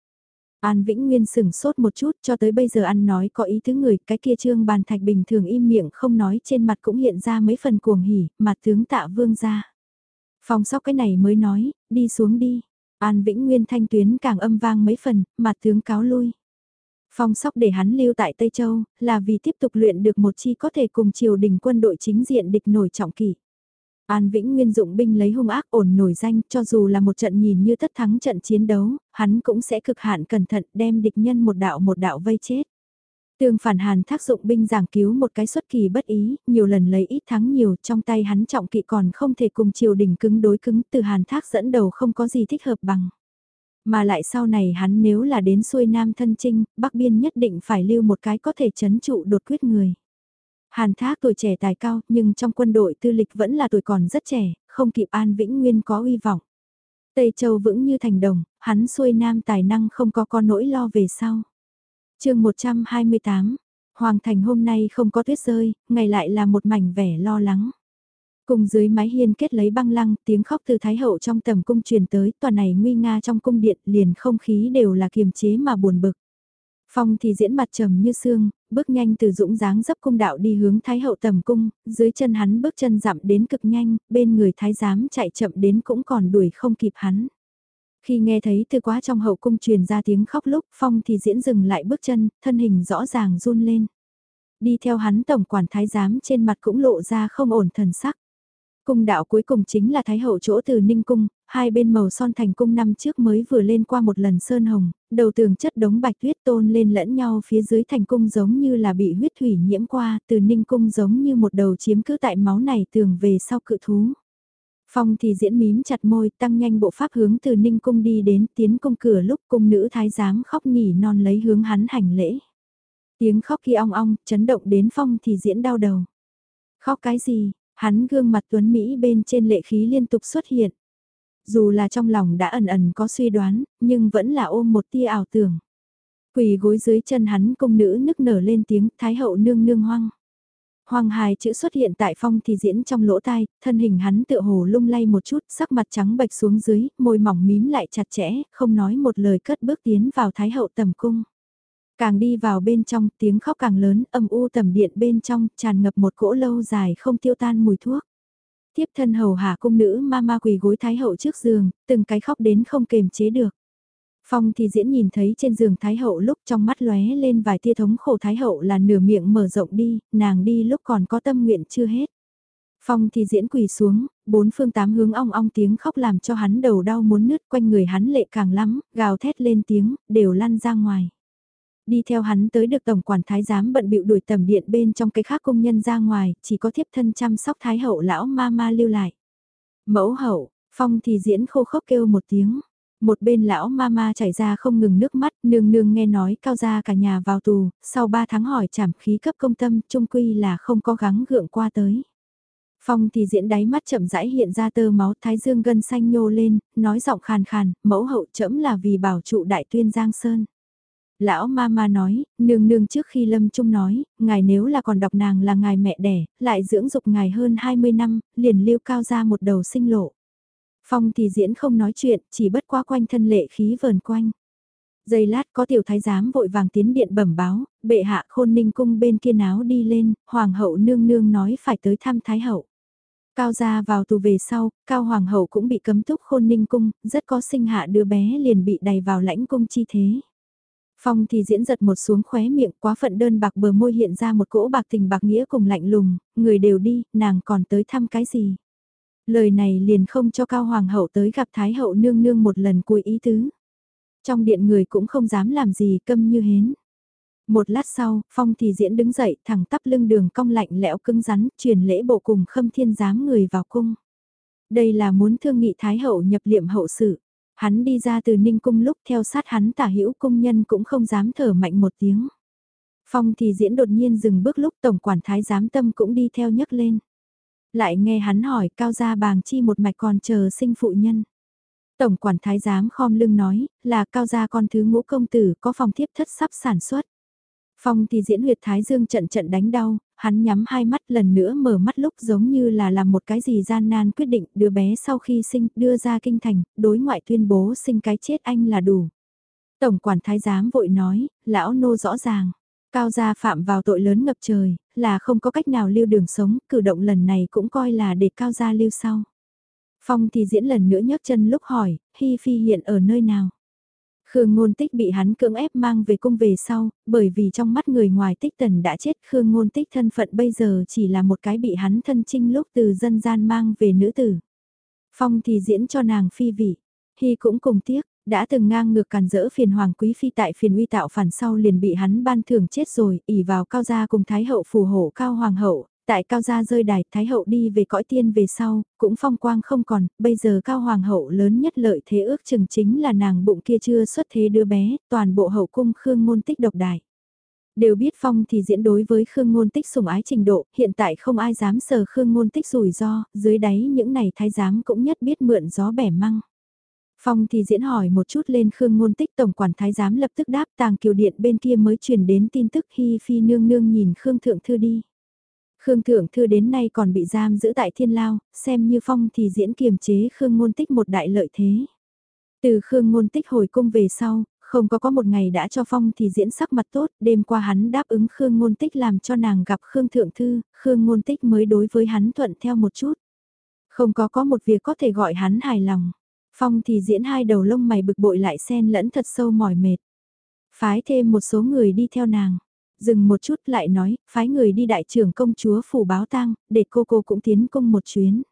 Speaker 1: An Vĩnh Nguyên sừng sốt một chút cho tới bây giờ ăn nói có ý thứ người, cái kia trương bàn thạch bình thường im miệng không nói trên mặt cũng hiện ra mấy phần cuồng hỉ, mặt tướng tạ vương ra. Phong sóc cái này mới nói, đi xuống đi. An Vĩnh Nguyên thanh tuyến càng âm vang mấy phần, mặt tướng cáo lui. Phong sóc để hắn lưu tại Tây Châu, là vì tiếp tục luyện được một chi có thể cùng triều đình quân đội chính diện địch nổi trọng kỷ. An Vĩnh Nguyên dụng binh lấy hung ác ổn nổi danh, cho dù là một trận nhìn như tất thắng trận chiến đấu, hắn cũng sẽ cực hạn cẩn thận đem địch nhân một đạo một đạo vây chết. Tương phản hàn thác dụng binh giảng cứu một cái xuất kỳ bất ý, nhiều lần lấy ít thắng nhiều, trong tay hắn trọng kỵ còn không thể cùng triều đình cứng đối cứng từ hàn thác dẫn đầu không có gì thích hợp bằng. Mà lại sau này hắn nếu là đến xuôi nam thân trinh, bắc biên nhất định phải lưu một cái có thể chấn trụ đột quyết người. Hàn thác tuổi trẻ tài cao, nhưng trong quân đội tư lịch vẫn là tuổi còn rất trẻ, không kịp An Vĩnh Nguyên có uy vọng. Tây Châu vững như thành đồng, hắn xuôi nam tài năng không có con nỗi lo về sau. chương 128, Hoàng thành hôm nay không có tuyết rơi, ngày lại là một mảnh vẻ lo lắng. Cùng dưới mái hiên kết lấy băng lăng, tiếng khóc từ Thái Hậu trong tầm cung truyền tới, tòa này nguy nga trong cung điện, liền không khí đều là kiềm chế mà buồn bực. Phong thì diễn mặt trầm như xương, bước nhanh từ dũng dáng dấp cung đạo đi hướng Thái Hậu tầm cung, dưới chân hắn bước chân dặm đến cực nhanh, bên người Thái giám chạy chậm đến cũng còn đuổi không kịp hắn. Khi nghe thấy từ quá trong hậu cung truyền ra tiếng khóc lúc Phong thì diễn dừng lại bước chân, thân hình rõ ràng run lên. Đi theo hắn tổng quản thái giám trên mặt cũng lộ ra không ổn thần sắc. Cung đạo cuối cùng chính là Thái Hậu chỗ từ Ninh Cung, hai bên màu son thành cung năm trước mới vừa lên qua một lần sơn hồng, đầu tường chất đống bạch tuyết tôn lên lẫn nhau phía dưới thành cung giống như là bị huyết thủy nhiễm qua, từ Ninh Cung giống như một đầu chiếm cứ tại máu này tường về sau cự thú. Phong thì diễn mím chặt môi, tăng nhanh bộ pháp hướng từ Ninh Cung đi đến tiến cung cửa lúc cung nữ thái giám khóc nỉ non lấy hướng hắn hành lễ. Tiếng khóc kia ong ong, chấn động đến Phong thì diễn đau đầu. Khóc cái gì, Hắn gương mặt tuấn Mỹ bên trên lệ khí liên tục xuất hiện. Dù là trong lòng đã ẩn ẩn có suy đoán, nhưng vẫn là ôm một tia ảo tưởng. Quỳ gối dưới chân hắn công nữ nức nở lên tiếng Thái hậu nương nương hoang. Hoàng hài chữ xuất hiện tại phong thì diễn trong lỗ tai, thân hình hắn tựa hồ lung lay một chút, sắc mặt trắng bạch xuống dưới, môi mỏng mím lại chặt chẽ, không nói một lời cất bước tiến vào thái hậu tầm cung. Càng đi vào bên trong, tiếng khóc càng lớn, âm u tầm điện bên trong, tràn ngập một cỗ lâu dài không tiêu tan mùi thuốc. Tiếp thân hầu hạ cung nữ ma ma quỳ gối thái hậu trước giường, từng cái khóc đến không kềm chế được. Phong thì diễn nhìn thấy trên giường thái hậu lúc trong mắt lóe lên vài tia thống khổ thái hậu là nửa miệng mở rộng đi, nàng đi lúc còn có tâm nguyện chưa hết. Phong thì diễn quỳ xuống, bốn phương tám hướng ong ong tiếng khóc làm cho hắn đầu đau muốn nứt quanh người hắn lệ càng lắm, gào thét lên tiếng, đều lăn ra ngoài đi theo hắn tới được tổng quản thái giám bận bịu đuổi tầm điện bên trong cái khác công nhân ra ngoài, chỉ có thiếp thân chăm sóc thái hậu lão ma ma lưu lại. Mẫu hậu, phong thì diễn khô khốc kêu một tiếng. Một bên lão ma ma chảy ra không ngừng nước mắt, nương nương nghe nói cao gia cả nhà vào tù, sau ba tháng hỏi trảm khí cấp công tâm, trung quy là không có gắng gượng qua tới. Phong thì diễn đáy mắt chậm rãi hiện ra tơ máu thái dương gân xanh nhô lên, nói giọng khàn khàn, mẫu hậu chậm là vì bảo trụ đại tuyên Giang Sơn. Lão ma ma nói, nương nương trước khi lâm trung nói, ngài nếu là còn đọc nàng là ngài mẹ đẻ, lại dưỡng dục ngài hơn 20 năm, liền lưu cao ra một đầu sinh lộ. Phong thì diễn không nói chuyện, chỉ bất quá quanh thân lệ khí vờn quanh. Giây lát có tiểu thái giám vội vàng tiến điện bẩm báo, bệ hạ khôn ninh cung bên kia náo đi lên, hoàng hậu nương nương nói phải tới thăm thái hậu. Cao gia vào tù về sau, cao hoàng hậu cũng bị cấm túc khôn ninh cung, rất có sinh hạ đứa bé liền bị đầy vào lãnh cung chi thế. Phong thì diễn giật một xuống khóe miệng quá phận đơn bạc bờ môi hiện ra một cỗ bạc tình bạc nghĩa cùng lạnh lùng, người đều đi, nàng còn tới thăm cái gì. Lời này liền không cho cao hoàng hậu tới gặp thái hậu nương nương một lần cuối ý tứ. Trong điện người cũng không dám làm gì câm như hến. Một lát sau, Phong thì diễn đứng dậy thẳng tắp lưng đường cong lạnh lẽo cứng rắn, truyền lễ bộ cùng khâm thiên giám người vào cung. Đây là muốn thương nghị thái hậu nhập liệm hậu sự. Hắn đi ra từ ninh cung lúc theo sát hắn tả hữu cung nhân cũng không dám thở mạnh một tiếng. Phong thì diễn đột nhiên dừng bước lúc tổng quản thái giám tâm cũng đi theo nhấc lên. Lại nghe hắn hỏi cao gia bàng chi một mạch còn chờ sinh phụ nhân. Tổng quản thái giám khom lưng nói là cao gia con thứ ngũ công tử có phòng thiếp thất sắp sản xuất. Phong thì diễn huyệt thái dương trận trận đánh đau, hắn nhắm hai mắt lần nữa mở mắt lúc giống như là làm một cái gì gian nan quyết định đứa bé sau khi sinh đưa ra kinh thành, đối ngoại tuyên bố sinh cái chết anh là đủ. Tổng quản thái giám vội nói, lão nô rõ ràng, cao gia phạm vào tội lớn ngập trời, là không có cách nào lưu đường sống, cử động lần này cũng coi là để cao gia lưu sau. Phong thì diễn lần nữa nhấc chân lúc hỏi, Hi Phi hiện ở nơi nào? Khương Ngôn Tích bị hắn cưỡng ép mang về cung về sau, bởi vì trong mắt người ngoài Tích Tần đã chết. Khương Ngôn Tích thân phận bây giờ chỉ là một cái bị hắn thân trinh lúc từ dân gian mang về nữ tử. Phong thì diễn cho nàng phi vị, Hy cũng cùng tiếc, đã từng ngang ngược càn rỡ phiền hoàng quý phi tại phiền uy tạo phản sau liền bị hắn ban thưởng chết rồi, ỉ vào cao gia cùng thái hậu phù hộ cao hoàng hậu, tại cao gia rơi đài thái hậu đi về cõi tiên về sau, cũng phong quang không còn, bây giờ cao hoàng hậu lớn nhất lợi thế ước chừng chính là nàng bụng kia chưa xuất thế đứa bé, toàn bộ hậu cung khương ngôn tích độc đài. Đều biết Phong thì diễn đối với Khương Ngôn Tích sủng ái trình độ, hiện tại không ai dám sờ Khương Ngôn Tích rủi ro, dưới đáy những này thái giám cũng nhất biết mượn gió bẻ măng. Phong thì diễn hỏi một chút lên Khương Ngôn Tích tổng quản thái giám lập tức đáp tàng kiều điện bên kia mới truyền đến tin tức Hi Phi nương nương nhìn Khương Thượng Thư đi. Khương Thượng Thư đến nay còn bị giam giữ tại thiên lao, xem như Phong thì diễn kiềm chế Khương Ngôn Tích một đại lợi thế. Từ Khương Ngôn Tích hồi cung về sau, không có có một ngày đã cho Phong thì diễn sắc mặt tốt, đêm qua hắn đáp ứng Khương Ngôn Tích làm cho nàng gặp Khương Thượng Thư, Khương Ngôn Tích mới đối với hắn thuận theo một chút. Không có có một việc có thể gọi hắn hài lòng. Phong thì diễn hai đầu lông mày bực bội lại xen lẫn thật sâu mỏi mệt. Phái thêm một số người đi theo nàng. Dừng một chút lại nói, phái người đi đại trưởng công chúa phủ báo tang, để cô cô cũng tiến công một chuyến.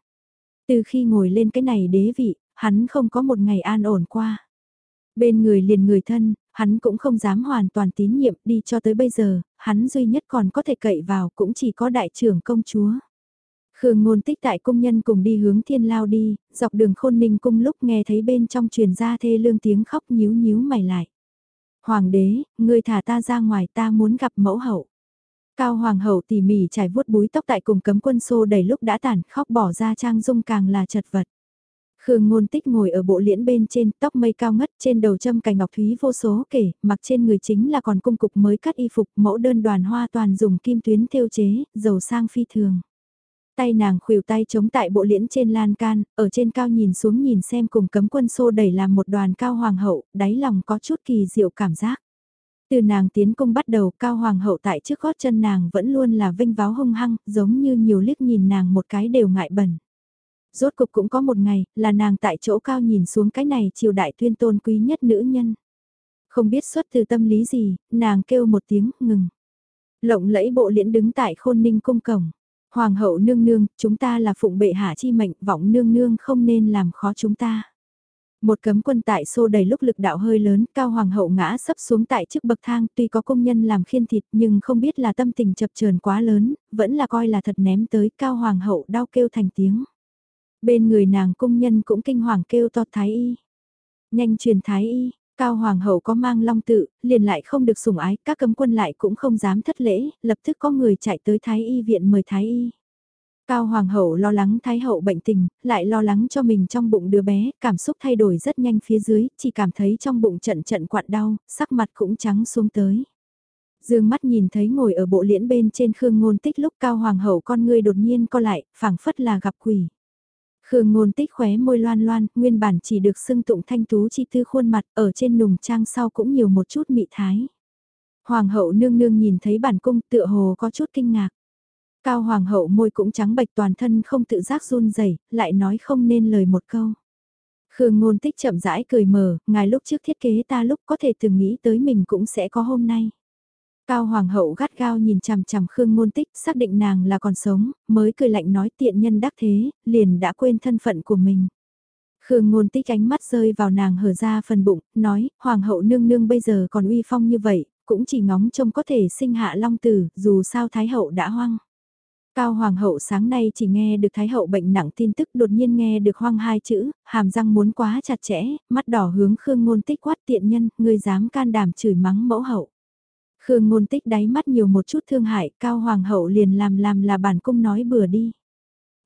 Speaker 1: Từ khi ngồi lên cái này đế vị, hắn không có một ngày an ổn qua. Bên người liền người thân, hắn cũng không dám hoàn toàn tín nhiệm đi cho tới bây giờ, hắn duy nhất còn có thể cậy vào cũng chỉ có đại trưởng công chúa. Khương ngôn tích tại công nhân cùng đi hướng thiên lao đi, dọc đường khôn ninh cung lúc nghe thấy bên trong truyền ra thê lương tiếng khóc nhíu nhíu mày lại. Hoàng đế, ngươi thả ta ra ngoài ta muốn gặp mẫu hậu. Cao hoàng hậu tỉ mỉ trải vuốt búi tóc tại cùng cấm quân xô đầy lúc đã tản khóc bỏ ra trang dung càng là chật vật. Khương ngôn tích ngồi ở bộ liễn bên trên tóc mây cao ngất trên đầu châm cành ngọc thúy vô số kể, mặc trên người chính là còn cung cục mới cắt y phục mẫu đơn đoàn hoa toàn dùng kim tuyến thêu chế, dầu sang phi thường. Tay nàng khuỷu tay chống tại bộ liễn trên lan can, ở trên cao nhìn xuống nhìn xem cùng cấm quân xô đẩy làm một đoàn cao hoàng hậu, đáy lòng có chút kỳ diệu cảm giác. Từ nàng tiến công bắt đầu cao hoàng hậu tại trước gót chân nàng vẫn luôn là vinh váo hung hăng, giống như nhiều liếc nhìn nàng một cái đều ngại bẩn. Rốt cục cũng có một ngày, là nàng tại chỗ cao nhìn xuống cái này triều đại tuyên tôn quý nhất nữ nhân. Không biết xuất từ tâm lý gì, nàng kêu một tiếng, ngừng. Lộng lẫy bộ liễn đứng tại khôn ninh cung cổng. Hoàng hậu nương nương, chúng ta là phụng bệ hạ chi mệnh, vọng nương nương không nên làm khó chúng ta. Một cấm quân tại xô đầy lúc lực đạo hơi lớn, cao hoàng hậu ngã sấp xuống tại trước bậc thang, tuy có công nhân làm khiên thịt nhưng không biết là tâm tình chập chờn quá lớn, vẫn là coi là thật ném tới cao hoàng hậu đau kêu thành tiếng. Bên người nàng công nhân cũng kinh hoàng kêu to thái y. Nhanh truyền thái y, Cao Hoàng hậu có mang long tự, liền lại không được sủng ái, các cấm quân lại cũng không dám thất lễ, lập tức có người chạy tới Thái y viện mời Thái y. Cao Hoàng hậu lo lắng Thái hậu bệnh tình, lại lo lắng cho mình trong bụng đứa bé, cảm xúc thay đổi rất nhanh phía dưới, chỉ cảm thấy trong bụng trận trận quặn đau, sắc mặt cũng trắng xuống tới. Dương mắt nhìn thấy ngồi ở bộ liễn bên trên khương ngôn tích lúc Cao Hoàng hậu con ngươi đột nhiên co lại, phảng phất là gặp quỷ. Khương ngôn tích khóe môi loan loan, nguyên bản chỉ được xưng tụng thanh tú chi tư khuôn mặt, ở trên nùng trang sau cũng nhiều một chút mị thái. Hoàng hậu nương nương nhìn thấy bản cung tựa hồ có chút kinh ngạc. Cao hoàng hậu môi cũng trắng bệch toàn thân không tự giác run rẩy lại nói không nên lời một câu. Khương ngôn tích chậm rãi cười mờ, ngài lúc trước thiết kế ta lúc có thể từng nghĩ tới mình cũng sẽ có hôm nay. Cao Hoàng hậu gắt gao nhìn chằm chằm Khương Ngôn Tích, xác định nàng là còn sống, mới cười lạnh nói tiện nhân đắc thế, liền đã quên thân phận của mình. Khương Ngôn Tích ánh mắt rơi vào nàng hở ra phần bụng, nói, Hoàng hậu nương nương bây giờ còn uy phong như vậy, cũng chỉ ngóng trông có thể sinh hạ long tử, dù sao Thái hậu đã hoang. Cao Hoàng hậu sáng nay chỉ nghe được Thái hậu bệnh nặng tin tức đột nhiên nghe được hoang hai chữ, hàm răng muốn quá chặt chẽ, mắt đỏ hướng Khương Ngôn Tích quát tiện nhân, ngươi dám can đảm chửi mắng mẫu hậu. Khương ngôn tích đáy mắt nhiều một chút thương hại, cao hoàng hậu liền làm làm là bản cung nói bừa đi.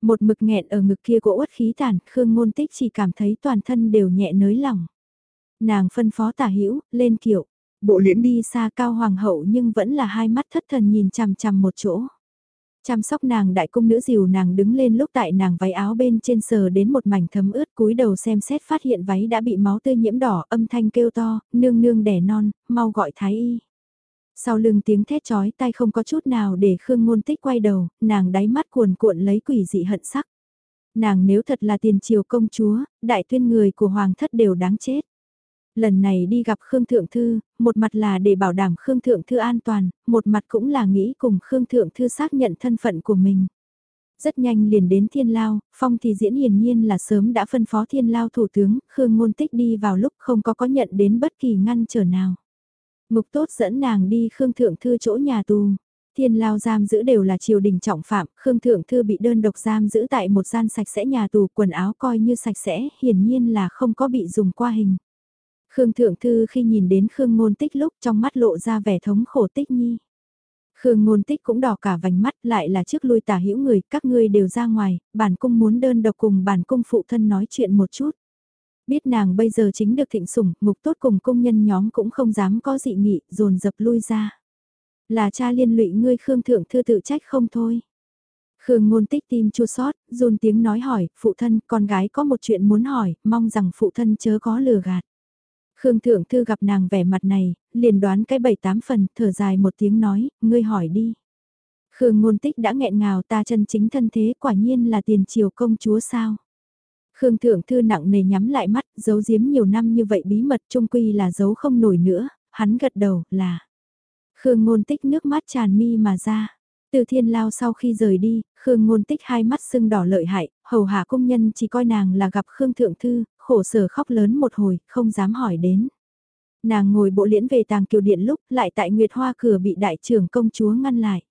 Speaker 1: Một mực nghẹn ở ngực kia của uất khí tàn, Khương ngôn tích chỉ cảm thấy toàn thân đều nhẹ nới lòng. Nàng phân phó tả hữu lên kiệu, bộ liễn đi xa cao hoàng hậu nhưng vẫn là hai mắt thất thần nhìn chằm chằm một chỗ. Chăm sóc nàng đại cung nữ dìu nàng đứng lên lúc tại nàng váy áo bên trên sờ đến một mảnh thấm ướt cúi đầu xem xét phát hiện váy đã bị máu tươi nhiễm đỏ âm thanh kêu to, nương nương đẻ non, mau gọi thái y. Sau lưng tiếng thét chói tai không có chút nào để Khương Ngôn Tích quay đầu, nàng đáy mắt cuồn cuộn lấy quỷ dị hận sắc. Nàng nếu thật là tiền triều công chúa, đại tuyên người của hoàng thất đều đáng chết. Lần này đi gặp Khương Thượng Thư, một mặt là để bảo đảm Khương Thượng Thư an toàn, một mặt cũng là nghĩ cùng Khương Thượng Thư xác nhận thân phận của mình. Rất nhanh liền đến Thiên Lao, Phong thì diễn hiển nhiên là sớm đã phân phó Thiên Lao Thủ tướng, Khương Ngôn Tích đi vào lúc không có có nhận đến bất kỳ ngăn trở nào. Ngục tốt dẫn nàng đi Khương Thượng Thư chỗ nhà tù. Thiên lao giam giữ đều là triều đình trọng phạm, Khương Thượng Thư bị đơn độc giam giữ tại một gian sạch sẽ nhà tù, quần áo coi như sạch sẽ, hiển nhiên là không có bị dùng qua hình. Khương Thượng Thư khi nhìn đến Khương Ngôn Tích lúc trong mắt lộ ra vẻ thống khổ tích nhi. Khương Ngôn Tích cũng đỏ cả vành mắt lại là trước lui tả hữu người, các ngươi đều ra ngoài, bản cung muốn đơn độc cùng bản cung phụ thân nói chuyện một chút. Biết nàng bây giờ chính được thịnh sủng, ngục tốt cùng công nhân nhóm cũng không dám có dị nghị, dồn dập lui ra. Là cha liên lụy ngươi Khương Thượng Thư tự trách không thôi. Khương ngôn tích tim chua sót, run tiếng nói hỏi, phụ thân, con gái có một chuyện muốn hỏi, mong rằng phụ thân chớ có lừa gạt. Khương Thượng Thư gặp nàng vẻ mặt này, liền đoán cái bảy tám phần, thở dài một tiếng nói, ngươi hỏi đi. Khương ngôn tích đã nghẹn ngào ta chân chính thân thế quả nhiên là tiền triều công chúa sao. Khương Thượng Thư nặng nề nhắm lại mắt, giấu giếm nhiều năm như vậy bí mật trung quy là giấu không nổi nữa, hắn gật đầu, là. Khương Ngôn Tích nước mắt tràn mi mà ra. Từ thiên lao sau khi rời đi, Khương Ngôn Tích hai mắt sưng đỏ lợi hại, hầu hạ công nhân chỉ coi nàng là gặp Khương Thượng Thư, khổ sở khóc lớn một hồi, không dám hỏi đến. Nàng ngồi bộ liễn về tàng kiều điện lúc lại tại Nguyệt Hoa cửa bị đại trưởng công chúa ngăn lại.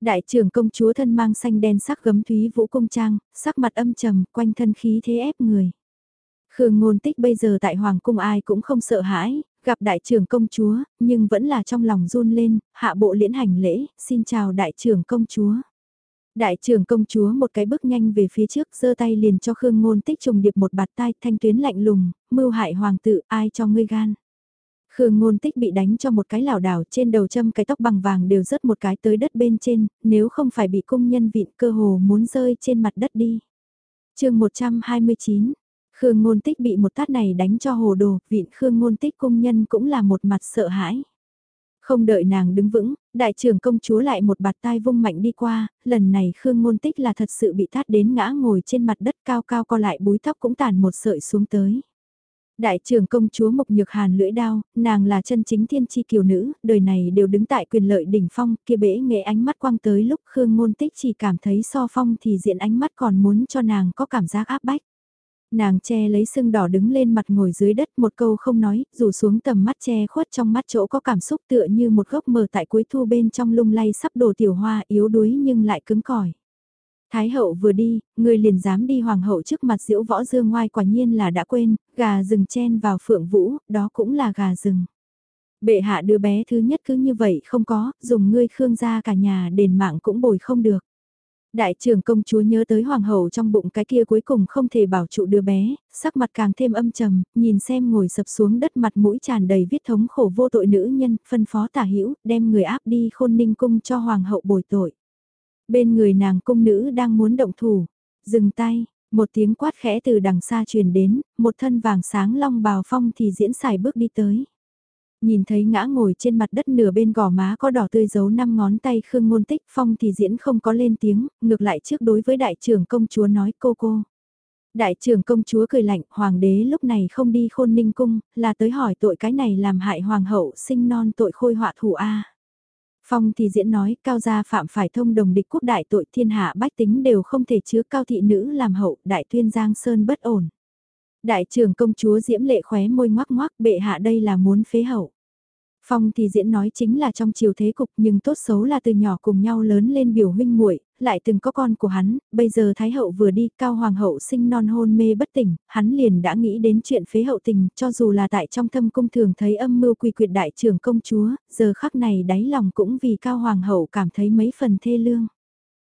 Speaker 1: Đại trưởng công chúa thân mang xanh đen sắc gấm thúy vũ công trang, sắc mặt âm trầm, quanh thân khí thế ép người. Khương ngôn tích bây giờ tại Hoàng cung ai cũng không sợ hãi, gặp đại trưởng công chúa, nhưng vẫn là trong lòng run lên, hạ bộ liễn hành lễ, xin chào đại trưởng công chúa. Đại trưởng công chúa một cái bước nhanh về phía trước, giơ tay liền cho Khương ngôn tích trùng điệp một bạt tai, thanh tuyến lạnh lùng, mưu hại hoàng tử, ai cho ngươi gan. Khương ngôn tích bị đánh cho một cái lảo đảo trên đầu châm cái tóc bằng vàng đều rớt một cái tới đất bên trên, nếu không phải bị công nhân vịn cơ hồ muốn rơi trên mặt đất đi. chương 129, Khương ngôn tích bị một tát này đánh cho hồ đồ, vịn Khương ngôn tích công nhân cũng là một mặt sợ hãi. Không đợi nàng đứng vững, đại trưởng công chúa lại một bạt tai vung mạnh đi qua, lần này Khương ngôn tích là thật sự bị tát đến ngã ngồi trên mặt đất cao cao co lại búi tóc cũng tàn một sợi xuống tới. Đại trưởng công chúa Mộc Nhược Hàn lưỡi đao, nàng là chân chính thiên chi kiều nữ, đời này đều đứng tại quyền lợi đỉnh phong, kia bể nghệ ánh mắt quang tới lúc Khương Ngôn Tích chỉ cảm thấy so phong thì diện ánh mắt còn muốn cho nàng có cảm giác áp bách. Nàng che lấy sưng đỏ đứng lên mặt ngồi dưới đất một câu không nói, rủ xuống tầm mắt che khuất trong mắt chỗ có cảm xúc tựa như một gốc mờ tại cuối thu bên trong lung lay sắp đổ tiểu hoa yếu đuối nhưng lại cứng cỏi. Thái hậu vừa đi, người liền dám đi hoàng hậu trước mặt diễu võ dương ngoai quả nhiên là đã quên, gà rừng chen vào phượng vũ, đó cũng là gà rừng. Bệ hạ đứa bé thứ nhất cứ như vậy không có, dùng ngươi khương gia cả nhà đền mạng cũng bồi không được. Đại trưởng công chúa nhớ tới hoàng hậu trong bụng cái kia cuối cùng không thể bảo trụ đứa bé, sắc mặt càng thêm âm trầm, nhìn xem ngồi sập xuống đất mặt mũi tràn đầy viết thống khổ vô tội nữ nhân, phân phó tả hữu đem người áp đi khôn ninh cung cho hoàng hậu bồi tội. Bên người nàng cung nữ đang muốn động thủ, dừng tay, một tiếng quát khẽ từ đằng xa truyền đến, một thân vàng sáng long bào phong thì diễn xài bước đi tới. Nhìn thấy ngã ngồi trên mặt đất nửa bên gò má có đỏ tươi giấu năm ngón tay khương ngôn tích phong thì diễn không có lên tiếng, ngược lại trước đối với đại trưởng công chúa nói cô cô. Đại trưởng công chúa cười lạnh, hoàng đế lúc này không đi khôn ninh cung, là tới hỏi tội cái này làm hại hoàng hậu sinh non tội khôi họa thủ A. Phong thì diễn nói, cao gia phạm phải thông đồng địch quốc đại tội thiên hạ bách tính đều không thể chứa cao thị nữ làm hậu, đại tuyên giang sơn bất ổn. Đại trưởng công chúa diễm lệ khóe môi ngoác ngoác bệ hạ đây là muốn phế hậu. Phong thì diễn nói chính là trong chiều thế cục nhưng tốt xấu là từ nhỏ cùng nhau lớn lên biểu huynh muội lại từng có con của hắn, bây giờ Thái hậu vừa đi cao hoàng hậu sinh non hôn mê bất tỉnh, hắn liền đã nghĩ đến chuyện phế hậu tình cho dù là tại trong thâm cung thường thấy âm mưu quy quyệt đại trưởng công chúa, giờ khắc này đáy lòng cũng vì cao hoàng hậu cảm thấy mấy phần thê lương.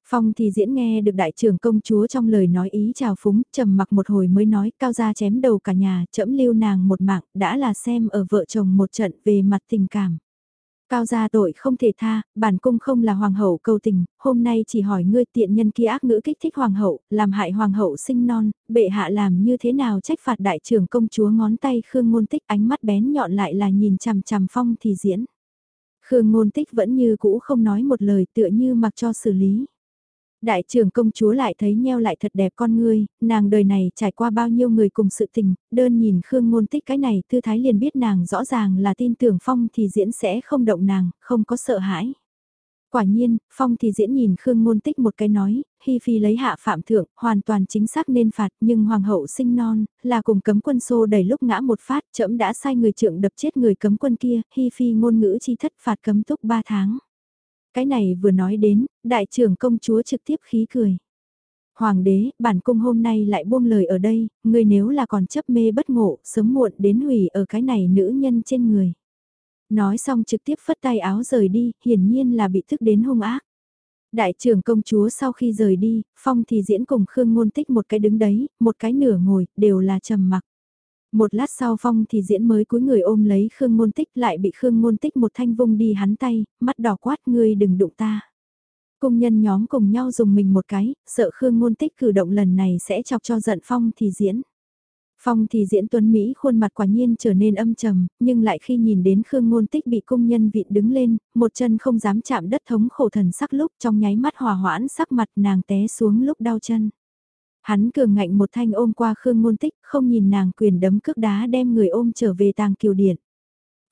Speaker 1: Phong thì diễn nghe được đại trưởng công chúa trong lời nói ý chào phúng, trầm mặc một hồi mới nói cao gia chém đầu cả nhà, chẫm lưu nàng một mạng, đã là xem ở vợ chồng một trận về mặt tình cảm. Cao gia tội không thể tha, bản cung không là hoàng hậu cầu tình, hôm nay chỉ hỏi ngươi tiện nhân kia ác ngữ kích thích hoàng hậu, làm hại hoàng hậu sinh non, bệ hạ làm như thế nào trách phạt đại trưởng công chúa ngón tay khương ngôn tích ánh mắt bén nhọn lại là nhìn chằm chằm phong thì diễn. Khương ngôn tích vẫn như cũ không nói một lời tựa như mặc cho xử lý. Đại trưởng công chúa lại thấy nheo lại thật đẹp con ngươi, nàng đời này trải qua bao nhiêu người cùng sự tình, đơn nhìn Khương Ngôn Tích cái này thư thái liền biết nàng rõ ràng là tin tưởng Phong thì diễn sẽ không động nàng, không có sợ hãi. Quả nhiên, Phong thì diễn nhìn Khương Ngôn Tích một cái nói, Hi Phi lấy hạ phạm thượng, hoàn toàn chính xác nên phạt nhưng Hoàng hậu sinh non, là cùng cấm quân xô đẩy lúc ngã một phát, trẫm đã sai người trưởng đập chết người cấm quân kia, Hi Phi ngôn ngữ chi thất phạt cấm túc ba tháng. Cái này vừa nói đến, đại trưởng công chúa trực tiếp khí cười. Hoàng đế, bản cung hôm nay lại buông lời ở đây, người nếu là còn chấp mê bất ngộ, sớm muộn đến hủy ở cái này nữ nhân trên người. Nói xong trực tiếp phất tay áo rời đi, hiển nhiên là bị thức đến hung ác. Đại trưởng công chúa sau khi rời đi, Phong thì diễn cùng Khương Ngôn Tích một cái đứng đấy, một cái nửa ngồi, đều là trầm mặc. Một lát sau Phong thì diễn mới cúi người ôm lấy Khương Ngôn Tích lại bị Khương Ngôn Tích một thanh vung đi hắn tay, mắt đỏ quát ngươi đừng đụng ta. Công nhân nhóm cùng nhau dùng mình một cái, sợ Khương Ngôn Tích cử động lần này sẽ chọc cho giận Phong thì diễn. Phong thì diễn tuấn Mỹ khuôn mặt quả nhiên trở nên âm trầm, nhưng lại khi nhìn đến Khương Ngôn Tích bị công nhân vịn đứng lên, một chân không dám chạm đất thống khổ thần sắc lúc trong nháy mắt hòa hoãn sắc mặt nàng té xuống lúc đau chân. Hắn cường ngạnh một thanh ôm qua Khương Ngôn Tích, không nhìn nàng quyền đấm cước đá đem người ôm trở về tàng kiều điện.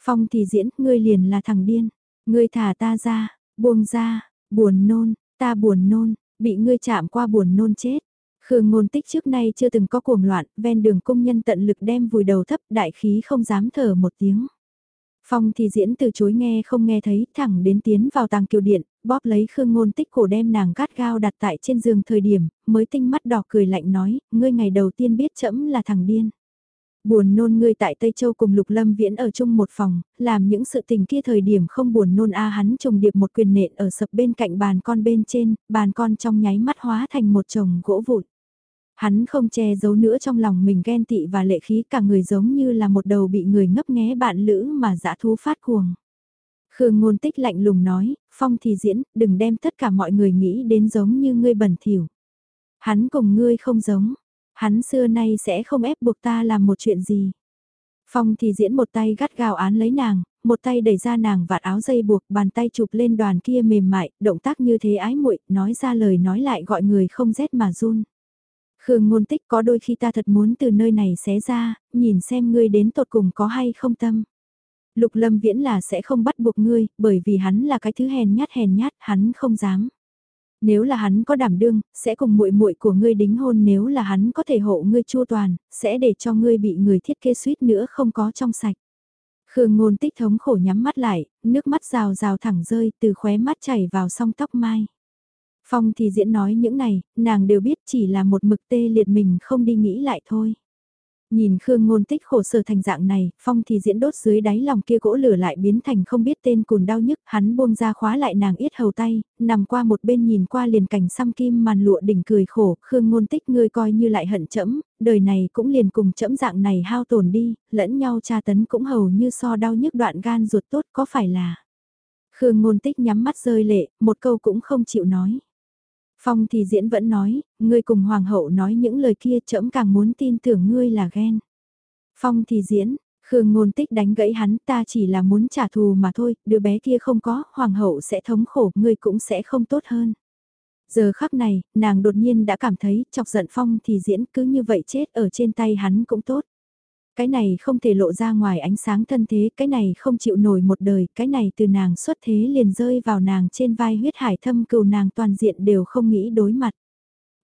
Speaker 1: Phong thì diễn, ngươi liền là thằng điên, ngươi thả ta ra, buông ra, buồn nôn, ta buồn nôn, bị ngươi chạm qua buồn nôn chết. Khương ngôn tích trước nay chưa từng có cuồng loạn, ven đường công nhân tận lực đem vùi đầu thấp đại khí không dám thở một tiếng. Phong thì diễn từ chối nghe không nghe thấy, thẳng đến tiến vào tàng kiều điện, bóp lấy Khương ngôn tích cổ đem nàng gắt gao đặt tại trên giường thời điểm, mới tinh mắt đỏ cười lạnh nói, ngươi ngày đầu tiên biết chẫm là thằng điên. Buồn nôn ngươi tại Tây Châu cùng Lục Lâm Viễn ở chung một phòng, làm những sự tình kia thời điểm không buồn nôn a hắn trùng điệp một quyền nện ở sập bên cạnh bàn con bên trên, bàn con trong nháy mắt hóa thành một chồng gỗ vụn. Hắn không che giấu nữa trong lòng mình ghen tị và lệ khí cả người giống như là một đầu bị người ngấp nghé bạn lữ mà dã thú phát cuồng. Khương ngôn tích lạnh lùng nói, phong thì diễn, đừng đem tất cả mọi người nghĩ đến giống như ngươi bẩn thỉu. Hắn cùng ngươi không giống, hắn xưa nay sẽ không ép buộc ta làm một chuyện gì. Phong thì diễn một tay gắt gào án lấy nàng, một tay đẩy ra nàng vạt áo dây buộc, bàn tay chụp lên đoàn kia mềm mại, động tác như thế ái muội, nói ra lời nói lại gọi người không rét mà run. Khương ngôn tích có đôi khi ta thật muốn từ nơi này xé ra, nhìn xem ngươi đến tột cùng có hay không tâm. Lục lâm viễn là sẽ không bắt buộc ngươi, bởi vì hắn là cái thứ hèn nhát hèn nhát, hắn không dám. Nếu là hắn có đảm đương, sẽ cùng muội muội của ngươi đính hôn nếu là hắn có thể hộ ngươi chua toàn, sẽ để cho ngươi bị người thiết kế suýt nữa không có trong sạch. Khương ngôn tích thống khổ nhắm mắt lại, nước mắt rào rào thẳng rơi từ khóe mắt chảy vào song tóc mai. Phong thì diễn nói những này, nàng đều biết chỉ là một mực tê liệt mình không đi nghĩ lại thôi. Nhìn Khương Ngôn Tích khổ sở thành dạng này, Phong thì diễn đốt dưới đáy lòng kia gỗ lửa lại biến thành không biết tên cùn đau nhức, hắn buông ra khóa lại nàng yết hầu tay, nằm qua một bên nhìn qua liền cảnh xăm kim màn lụa đỉnh cười khổ, Khương Ngôn Tích ngươi coi như lại hận chẫm, đời này cũng liền cùng chẫm dạng này hao tổn đi, lẫn nhau tra tấn cũng hầu như so đau nhức đoạn gan ruột tốt có phải là. Khương Ngôn Tích nhắm mắt rơi lệ, một câu cũng không chịu nói. Phong thì diễn vẫn nói, ngươi cùng hoàng hậu nói những lời kia trẫm càng muốn tin tưởng ngươi là ghen. Phong thì diễn, Khương ngôn tích đánh gãy hắn ta chỉ là muốn trả thù mà thôi, đứa bé kia không có, hoàng hậu sẽ thống khổ, ngươi cũng sẽ không tốt hơn. Giờ khắc này, nàng đột nhiên đã cảm thấy chọc giận phong thì diễn cứ như vậy chết ở trên tay hắn cũng tốt cái này không thể lộ ra ngoài ánh sáng thân thế, cái này không chịu nổi một đời, cái này từ nàng xuất thế liền rơi vào nàng trên vai huyết hải thâm cừu nàng toàn diện đều không nghĩ đối mặt.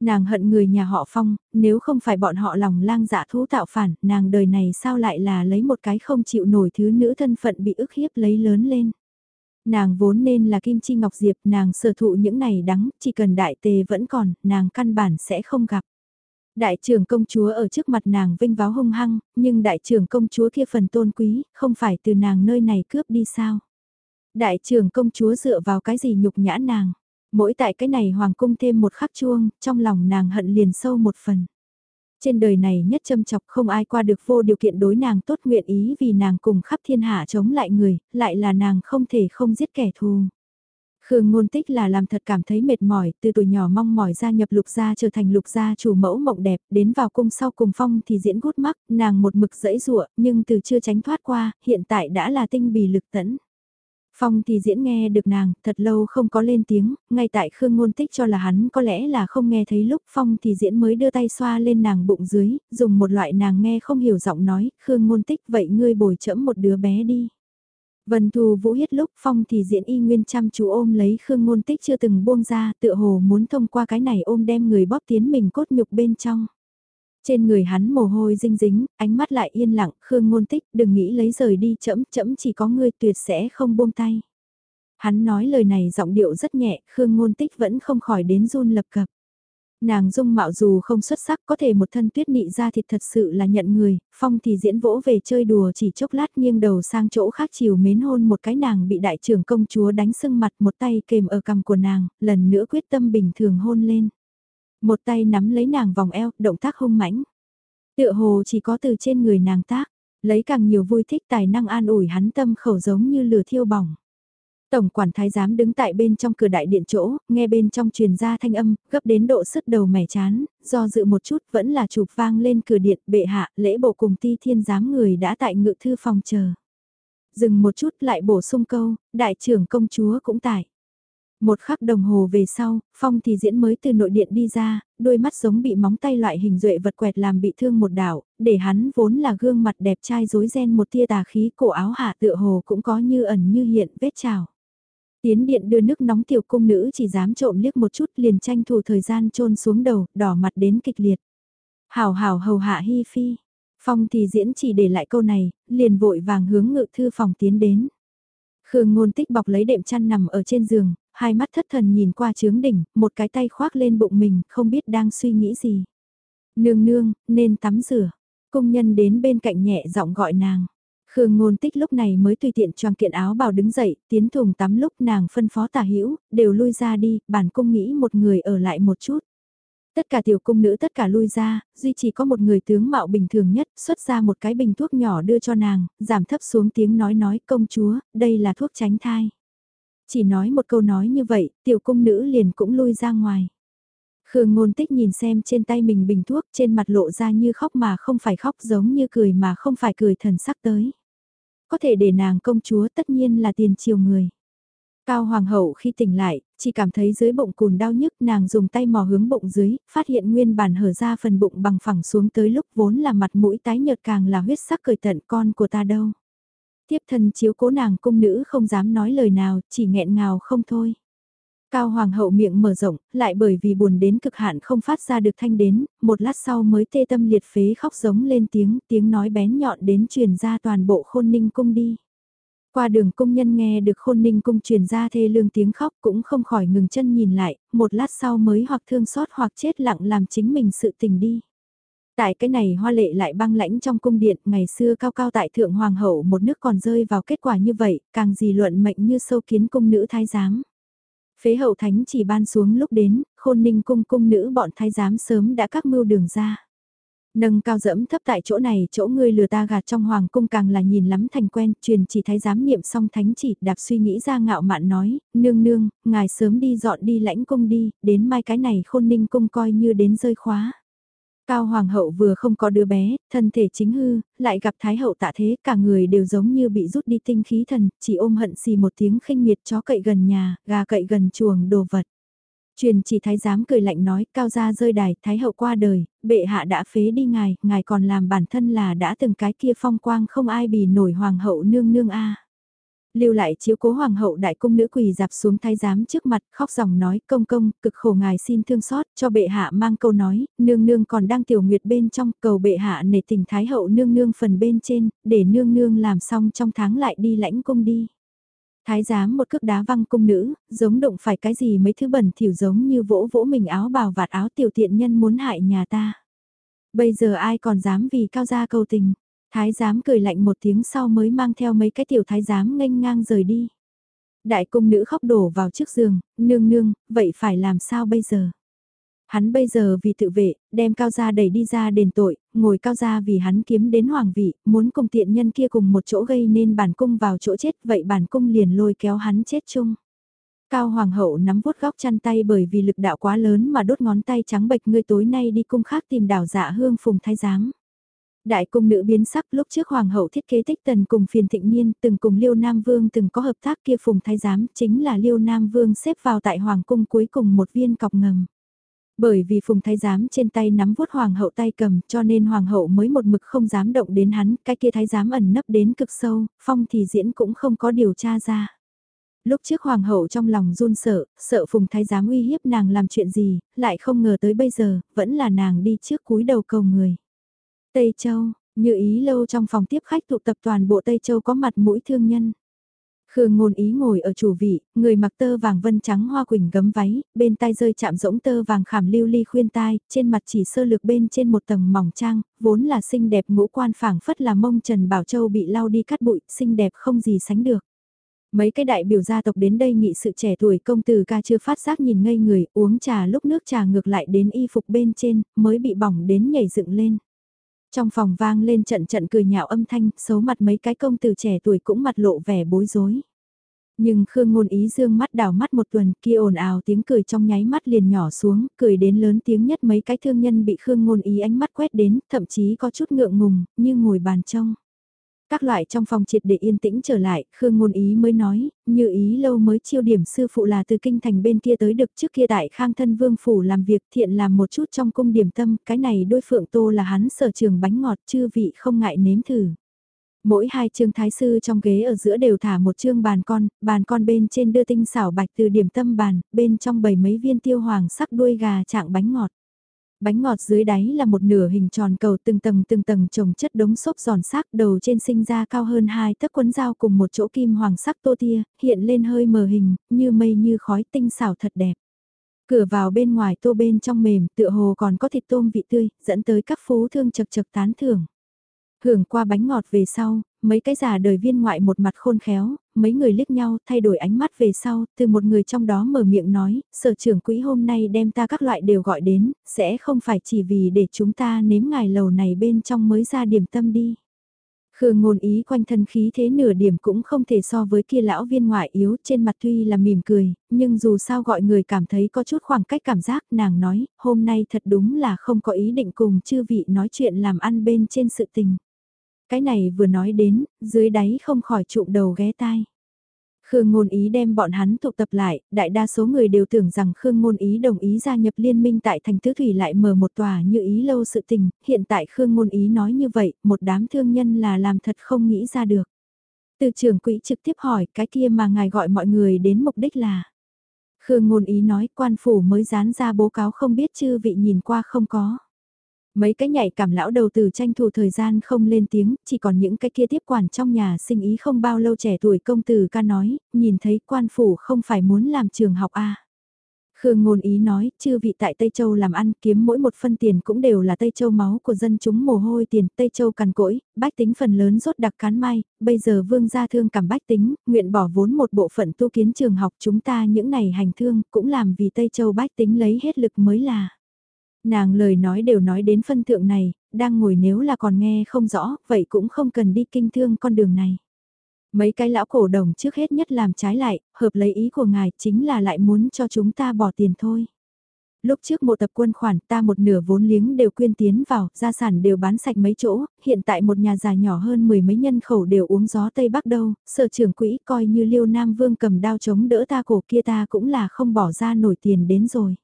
Speaker 1: Nàng hận người nhà họ phong, nếu không phải bọn họ lòng lang dạ thú tạo phản, nàng đời này sao lại là lấy một cái không chịu nổi thứ nữ thân phận bị ức hiếp lấy lớn lên. Nàng vốn nên là Kim Chi Ngọc Diệp, nàng sở thụ những này đắng, chỉ cần đại tề vẫn còn, nàng căn bản sẽ không gặp. Đại trưởng công chúa ở trước mặt nàng vinh váo hung hăng, nhưng đại trưởng công chúa kia phần tôn quý, không phải từ nàng nơi này cướp đi sao? Đại trưởng công chúa dựa vào cái gì nhục nhã nàng? Mỗi tại cái này hoàng cung thêm một khắc chuông, trong lòng nàng hận liền sâu một phần. Trên đời này nhất châm chọc không ai qua được vô điều kiện đối nàng tốt nguyện ý vì nàng cùng khắp thiên hạ chống lại người, lại là nàng không thể không giết kẻ thù. Khương ngôn tích là làm thật cảm thấy mệt mỏi, từ tuổi nhỏ mong mỏi gia nhập lục gia trở thành lục gia chủ mẫu mộng đẹp, đến vào cung sau cùng phong thì diễn gút mắc, nàng một mực dẫy dụa, nhưng từ chưa tránh thoát qua, hiện tại đã là tinh bì lực tẫn. Phong thì diễn nghe được nàng, thật lâu không có lên tiếng, ngay tại Khương Ngôn Tích cho là hắn có lẽ là không nghe thấy lúc Phong thì diễn mới đưa tay xoa lên nàng bụng dưới, dùng một loại nàng nghe không hiểu giọng nói, Khương Ngôn Tích vậy ngươi bồi chẫm một đứa bé đi. Vân Thu Vũ hiết lúc Phong thì diễn y nguyên chăm chú ôm lấy Khương Ngôn Tích chưa từng buông ra, tựa hồ muốn thông qua cái này ôm đem người bóp tiến mình cốt nhục bên trong. Trên người hắn mồ hôi dinh dính, ánh mắt lại yên lặng, Khương Ngôn Tích đừng nghĩ lấy rời đi chậm chậm chỉ có ngươi tuyệt sẽ không buông tay. Hắn nói lời này giọng điệu rất nhẹ, Khương Ngôn Tích vẫn không khỏi đến run lập cập. Nàng dung mạo dù không xuất sắc có thể một thân tuyết nị ra thịt thật sự là nhận người, phong thì diễn vỗ về chơi đùa chỉ chốc lát nghiêng đầu sang chỗ khác chiều mến hôn một cái nàng bị đại trưởng công chúa đánh sưng mặt một tay kềm ở cằm của nàng, lần nữa quyết tâm bình thường hôn lên. Một tay nắm lấy nàng vòng eo, động tác hung mãnh. Tựa hồ chỉ có từ trên người nàng tác, lấy càng nhiều vui thích tài năng an ủi hắn tâm khẩu giống như lửa thiêu bỏng. Tổng quản thái giám đứng tại bên trong cửa đại điện chỗ, nghe bên trong truyền ra thanh âm, gấp đến độ sứt đầu mẻ chán, do dự một chút vẫn là chụp vang lên cửa điện bệ hạ, lễ bộ cùng ti thiên giám người đã tại ngự thư phòng chờ. Dừng một chút lại bổ sung câu, đại trưởng công chúa cũng tại. Một khắc đồng hồ về sau, Phong thì diễn mới từ nội điện đi ra, đôi mắt giống bị móng tay loại hình duệ vật quẹt làm bị thương một đảo, để hắn vốn là gương mặt đẹp trai rối ren một tia tà khí cổ áo hạ tựa hồ cũng có như ẩn như hiện vết trào. Tiến điện đưa nước nóng tiểu cung nữ chỉ dám trộm liếc một chút liền tranh thủ thời gian trôn xuống đầu, đỏ mặt đến kịch liệt. Hảo hảo hầu hạ hi phi. Phong thì diễn chỉ để lại câu này, liền vội vàng hướng ngự thư phòng tiến đến. Khương ngôn tích bọc lấy đệm chăn nằm ở trên giường, hai mắt thất thần nhìn qua trướng đỉnh, một cái tay khoác lên bụng mình, không biết đang suy nghĩ gì. Nương nương, nên tắm rửa. Công nhân đến bên cạnh nhẹ giọng gọi nàng. Khương ngôn tích lúc này mới tùy tiện choàng kiện áo bào đứng dậy, tiến thùng tắm lúc nàng phân phó tả hữu đều lui ra đi, bản cung nghĩ một người ở lại một chút. Tất cả tiểu cung nữ tất cả lui ra, duy chỉ có một người tướng mạo bình thường nhất, xuất ra một cái bình thuốc nhỏ đưa cho nàng, giảm thấp xuống tiếng nói nói công chúa, đây là thuốc tránh thai. Chỉ nói một câu nói như vậy, tiểu cung nữ liền cũng lui ra ngoài. Khương ngôn tích nhìn xem trên tay mình bình thuốc trên mặt lộ ra như khóc mà không phải khóc giống như cười mà không phải cười thần sắc tới. Có thể để nàng công chúa tất nhiên là tiền chiều người. Cao Hoàng hậu khi tỉnh lại, chỉ cảm thấy dưới bụng cùn đau nhức nàng dùng tay mò hướng bụng dưới, phát hiện nguyên bản hở ra phần bụng bằng phẳng xuống tới lúc vốn là mặt mũi tái nhợt càng là huyết sắc cười tận con của ta đâu. Tiếp thân chiếu cố nàng cung nữ không dám nói lời nào, chỉ nghẹn ngào không thôi. Cao Hoàng hậu miệng mở rộng, lại bởi vì buồn đến cực hạn không phát ra được thanh đến, một lát sau mới tê tâm liệt phế khóc giống lên tiếng, tiếng nói bén nhọn đến truyền ra toàn bộ khôn ninh cung đi. Qua đường công nhân nghe được khôn ninh cung truyền ra thê lương tiếng khóc cũng không khỏi ngừng chân nhìn lại, một lát sau mới hoặc thương xót hoặc chết lặng làm chính mình sự tình đi. Tại cái này hoa lệ lại băng lãnh trong cung điện, ngày xưa cao cao tại thượng hoàng hậu một nước còn rơi vào kết quả như vậy, càng gì luận mệnh như sâu kiến cung nữ thái giám. Phế hậu thánh chỉ ban xuống lúc đến, khôn ninh cung cung nữ bọn thái giám sớm đã các mưu đường ra. Nâng cao dẫm thấp tại chỗ này, chỗ ngươi lừa ta gạt trong hoàng cung càng là nhìn lắm thành quen, truyền chỉ thái giám niệm xong thánh chỉ, đạp suy nghĩ ra ngạo mạn nói, nương nương, ngài sớm đi dọn đi lãnh cung đi, đến mai cái này khôn ninh cung coi như đến rơi khóa. Cao Hoàng hậu vừa không có đứa bé, thân thể chính hư, lại gặp Thái hậu tạ thế, cả người đều giống như bị rút đi tinh khí thần, chỉ ôm hận xì một tiếng khinh miệt chó cậy gần nhà, gà cậy gần chuồng đồ vật. Truyền chỉ thái giám cười lạnh nói, cao gia rơi đài, thái hậu qua đời, bệ hạ đã phế đi ngài, ngài còn làm bản thân là đã từng cái kia phong quang không ai bì nổi hoàng hậu nương nương a lưu lại chiếu cố hoàng hậu đại cung nữ quỳ dạp xuống thái giám trước mặt, khóc dòng nói, công công, cực khổ ngài xin thương xót, cho bệ hạ mang câu nói, nương nương còn đang tiểu nguyệt bên trong, cầu bệ hạ nể tình thái hậu nương nương phần bên trên, để nương nương làm xong trong tháng lại đi lãnh cung đi. Thái giám một cước đá văng cung nữ, giống động phải cái gì mấy thứ bẩn thỉu giống như vỗ vỗ mình áo bào vạt áo tiểu tiện nhân muốn hại nhà ta. Bây giờ ai còn dám vì cao gia cầu tình. Thái giám cười lạnh một tiếng sau mới mang theo mấy cái tiểu thái giám nghênh ngang rời đi. Đại cung nữ khóc đổ vào trước giường, nương nương, vậy phải làm sao bây giờ? Hắn bây giờ vì tự vệ, đem cao gia đẩy đi ra đền tội, ngồi cao gia vì hắn kiếm đến hoàng vị, muốn cùng tiện nhân kia cùng một chỗ gây nên bản cung vào chỗ chết, vậy bản cung liền lôi kéo hắn chết chung. Cao hoàng hậu nắm vuốt góc chăn tay bởi vì lực đạo quá lớn mà đốt ngón tay trắng bệch ngươi tối nay đi cung khác tìm đảo dạ hương phùng thái giám. Đại cung nữ biến sắc lúc trước hoàng hậu thiết kế tích tần cùng phiền thịnh niên từng cùng Liêu Nam Vương từng có hợp tác kia phùng thái giám chính là Liêu Nam Vương xếp vào tại hoàng cung cuối cùng một viên cọc ngầm. Bởi vì phùng thái giám trên tay nắm vuốt hoàng hậu tay cầm cho nên hoàng hậu mới một mực không dám động đến hắn, cái kia thái giám ẩn nấp đến cực sâu, phong thì diễn cũng không có điều tra ra. Lúc trước hoàng hậu trong lòng run sợ, sợ phùng thái giám uy hiếp nàng làm chuyện gì, lại không ngờ tới bây giờ, vẫn là nàng đi trước cúi đầu cầu người. Tây Châu, như ý lâu trong phòng tiếp khách tụ tập toàn bộ Tây Châu có mặt mũi thương nhân. Khương ngôn ý ngồi ở chủ vị, người mặc tơ vàng vân trắng hoa quỳnh gấm váy, bên tai rơi chạm rỗng tơ vàng khảm lưu ly khuyên tai, trên mặt chỉ sơ lược bên trên một tầng mỏng trang, vốn là xinh đẹp ngũ quan phảng phất là mông Trần Bảo Châu bị lau đi cắt bụi, xinh đẹp không gì sánh được. Mấy cái đại biểu gia tộc đến đây nghị sự trẻ tuổi công tử ca chưa phát giác nhìn ngây người, uống trà lúc nước trà ngược lại đến y phục bên trên, mới bị bỏng đến nhảy dựng lên. Trong phòng vang lên trận trận cười nhạo âm thanh, xấu mặt mấy cái công tử trẻ tuổi cũng mặt lộ vẻ bối rối. Nhưng Khương Ngôn Ý dương mắt đảo mắt một tuần kia ồn ào tiếng cười trong nháy mắt liền nhỏ xuống, cười đến lớn tiếng nhất mấy cái thương nhân bị Khương Ngôn Ý ánh mắt quét đến, thậm chí có chút ngượng ngùng, như ngồi bàn trông. Các loại trong phòng triệt để yên tĩnh trở lại, Khương Ngôn Ý mới nói, như ý lâu mới chiêu điểm sư phụ là từ kinh thành bên kia tới được trước kia tại Khang Thân Vương Phủ làm việc thiện làm một chút trong cung điểm tâm, cái này đôi phượng tô là hắn sở trường bánh ngọt chư vị không ngại nếm thử. Mỗi hai chương thái sư trong ghế ở giữa đều thả một chương bàn con, bàn con bên trên đưa tinh xảo bạch từ điểm tâm bàn, bên trong bầy mấy viên tiêu hoàng sắc đuôi gà trạng bánh ngọt. Bánh ngọt dưới đáy là một nửa hình tròn cầu từng tầng từng tầng trồng chất đống xốp giòn xác đầu trên sinh ra cao hơn hai tấc quấn dao cùng một chỗ kim hoàng sắc tô tia, hiện lên hơi mờ hình, như mây như khói tinh xảo thật đẹp. Cửa vào bên ngoài tô bên trong mềm, tựa hồ còn có thịt tôm vị tươi, dẫn tới các phú thương chật chật tán thưởng. Hưởng qua bánh ngọt về sau, mấy cái già đời viên ngoại một mặt khôn khéo, mấy người liếc nhau thay đổi ánh mắt về sau, từ một người trong đó mở miệng nói, sở trưởng quỹ hôm nay đem ta các loại đều gọi đến, sẽ không phải chỉ vì để chúng ta nếm ngài lầu này bên trong mới ra điểm tâm đi. Khương ngôn ý quanh thân khí thế nửa điểm cũng không thể so với kia lão viên ngoại yếu trên mặt tuy là mỉm cười, nhưng dù sao gọi người cảm thấy có chút khoảng cách cảm giác nàng nói, hôm nay thật đúng là không có ý định cùng chư vị nói chuyện làm ăn bên trên sự tình. Cái này vừa nói đến, dưới đáy không khỏi trụm đầu ghé tai. Khương Ngôn Ý đem bọn hắn tụ tập lại, đại đa số người đều tưởng rằng Khương Ngôn Ý đồng ý gia nhập liên minh tại thành tứ thủy lại mở một tòa như ý lâu sự tình, hiện tại Khương Ngôn Ý nói như vậy, một đám thương nhân là làm thật không nghĩ ra được. Từ trưởng quỹ trực tiếp hỏi cái kia mà ngài gọi mọi người đến mục đích là. Khương Ngôn Ý nói quan phủ mới dán ra bố cáo không biết chư vị nhìn qua không có. Mấy cái nhạy cảm lão đầu từ tranh thủ thời gian không lên tiếng, chỉ còn những cái kia tiếp quản trong nhà sinh ý không bao lâu trẻ tuổi công tử ca nói, nhìn thấy quan phủ không phải muốn làm trường học a à. Khương ngôn ý nói, chư vị tại Tây Châu làm ăn kiếm mỗi một phân tiền cũng đều là Tây Châu máu của dân chúng mồ hôi tiền, Tây Châu cằn cỗi, bách tính phần lớn rốt đặc cán mai, bây giờ vương gia thương cảm bách tính, nguyện bỏ vốn một bộ phận tu kiến trường học chúng ta những này hành thương cũng làm vì Tây Châu bách tính lấy hết lực mới là. Nàng lời nói đều nói đến phân thượng này, đang ngồi nếu là còn nghe không rõ, vậy cũng không cần đi kinh thương con đường này. Mấy cái lão cổ đồng trước hết nhất làm trái lại, hợp lấy ý của ngài chính là lại muốn cho chúng ta bỏ tiền thôi. Lúc trước một tập quân khoản ta một nửa vốn liếng đều quyên tiến vào, gia sản đều bán sạch mấy chỗ, hiện tại một nhà già nhỏ hơn mười mấy nhân khẩu đều uống gió Tây Bắc đâu, sở trưởng quỹ coi như liêu Nam Vương cầm đao chống đỡ ta cổ kia ta cũng là không bỏ ra nổi tiền đến rồi.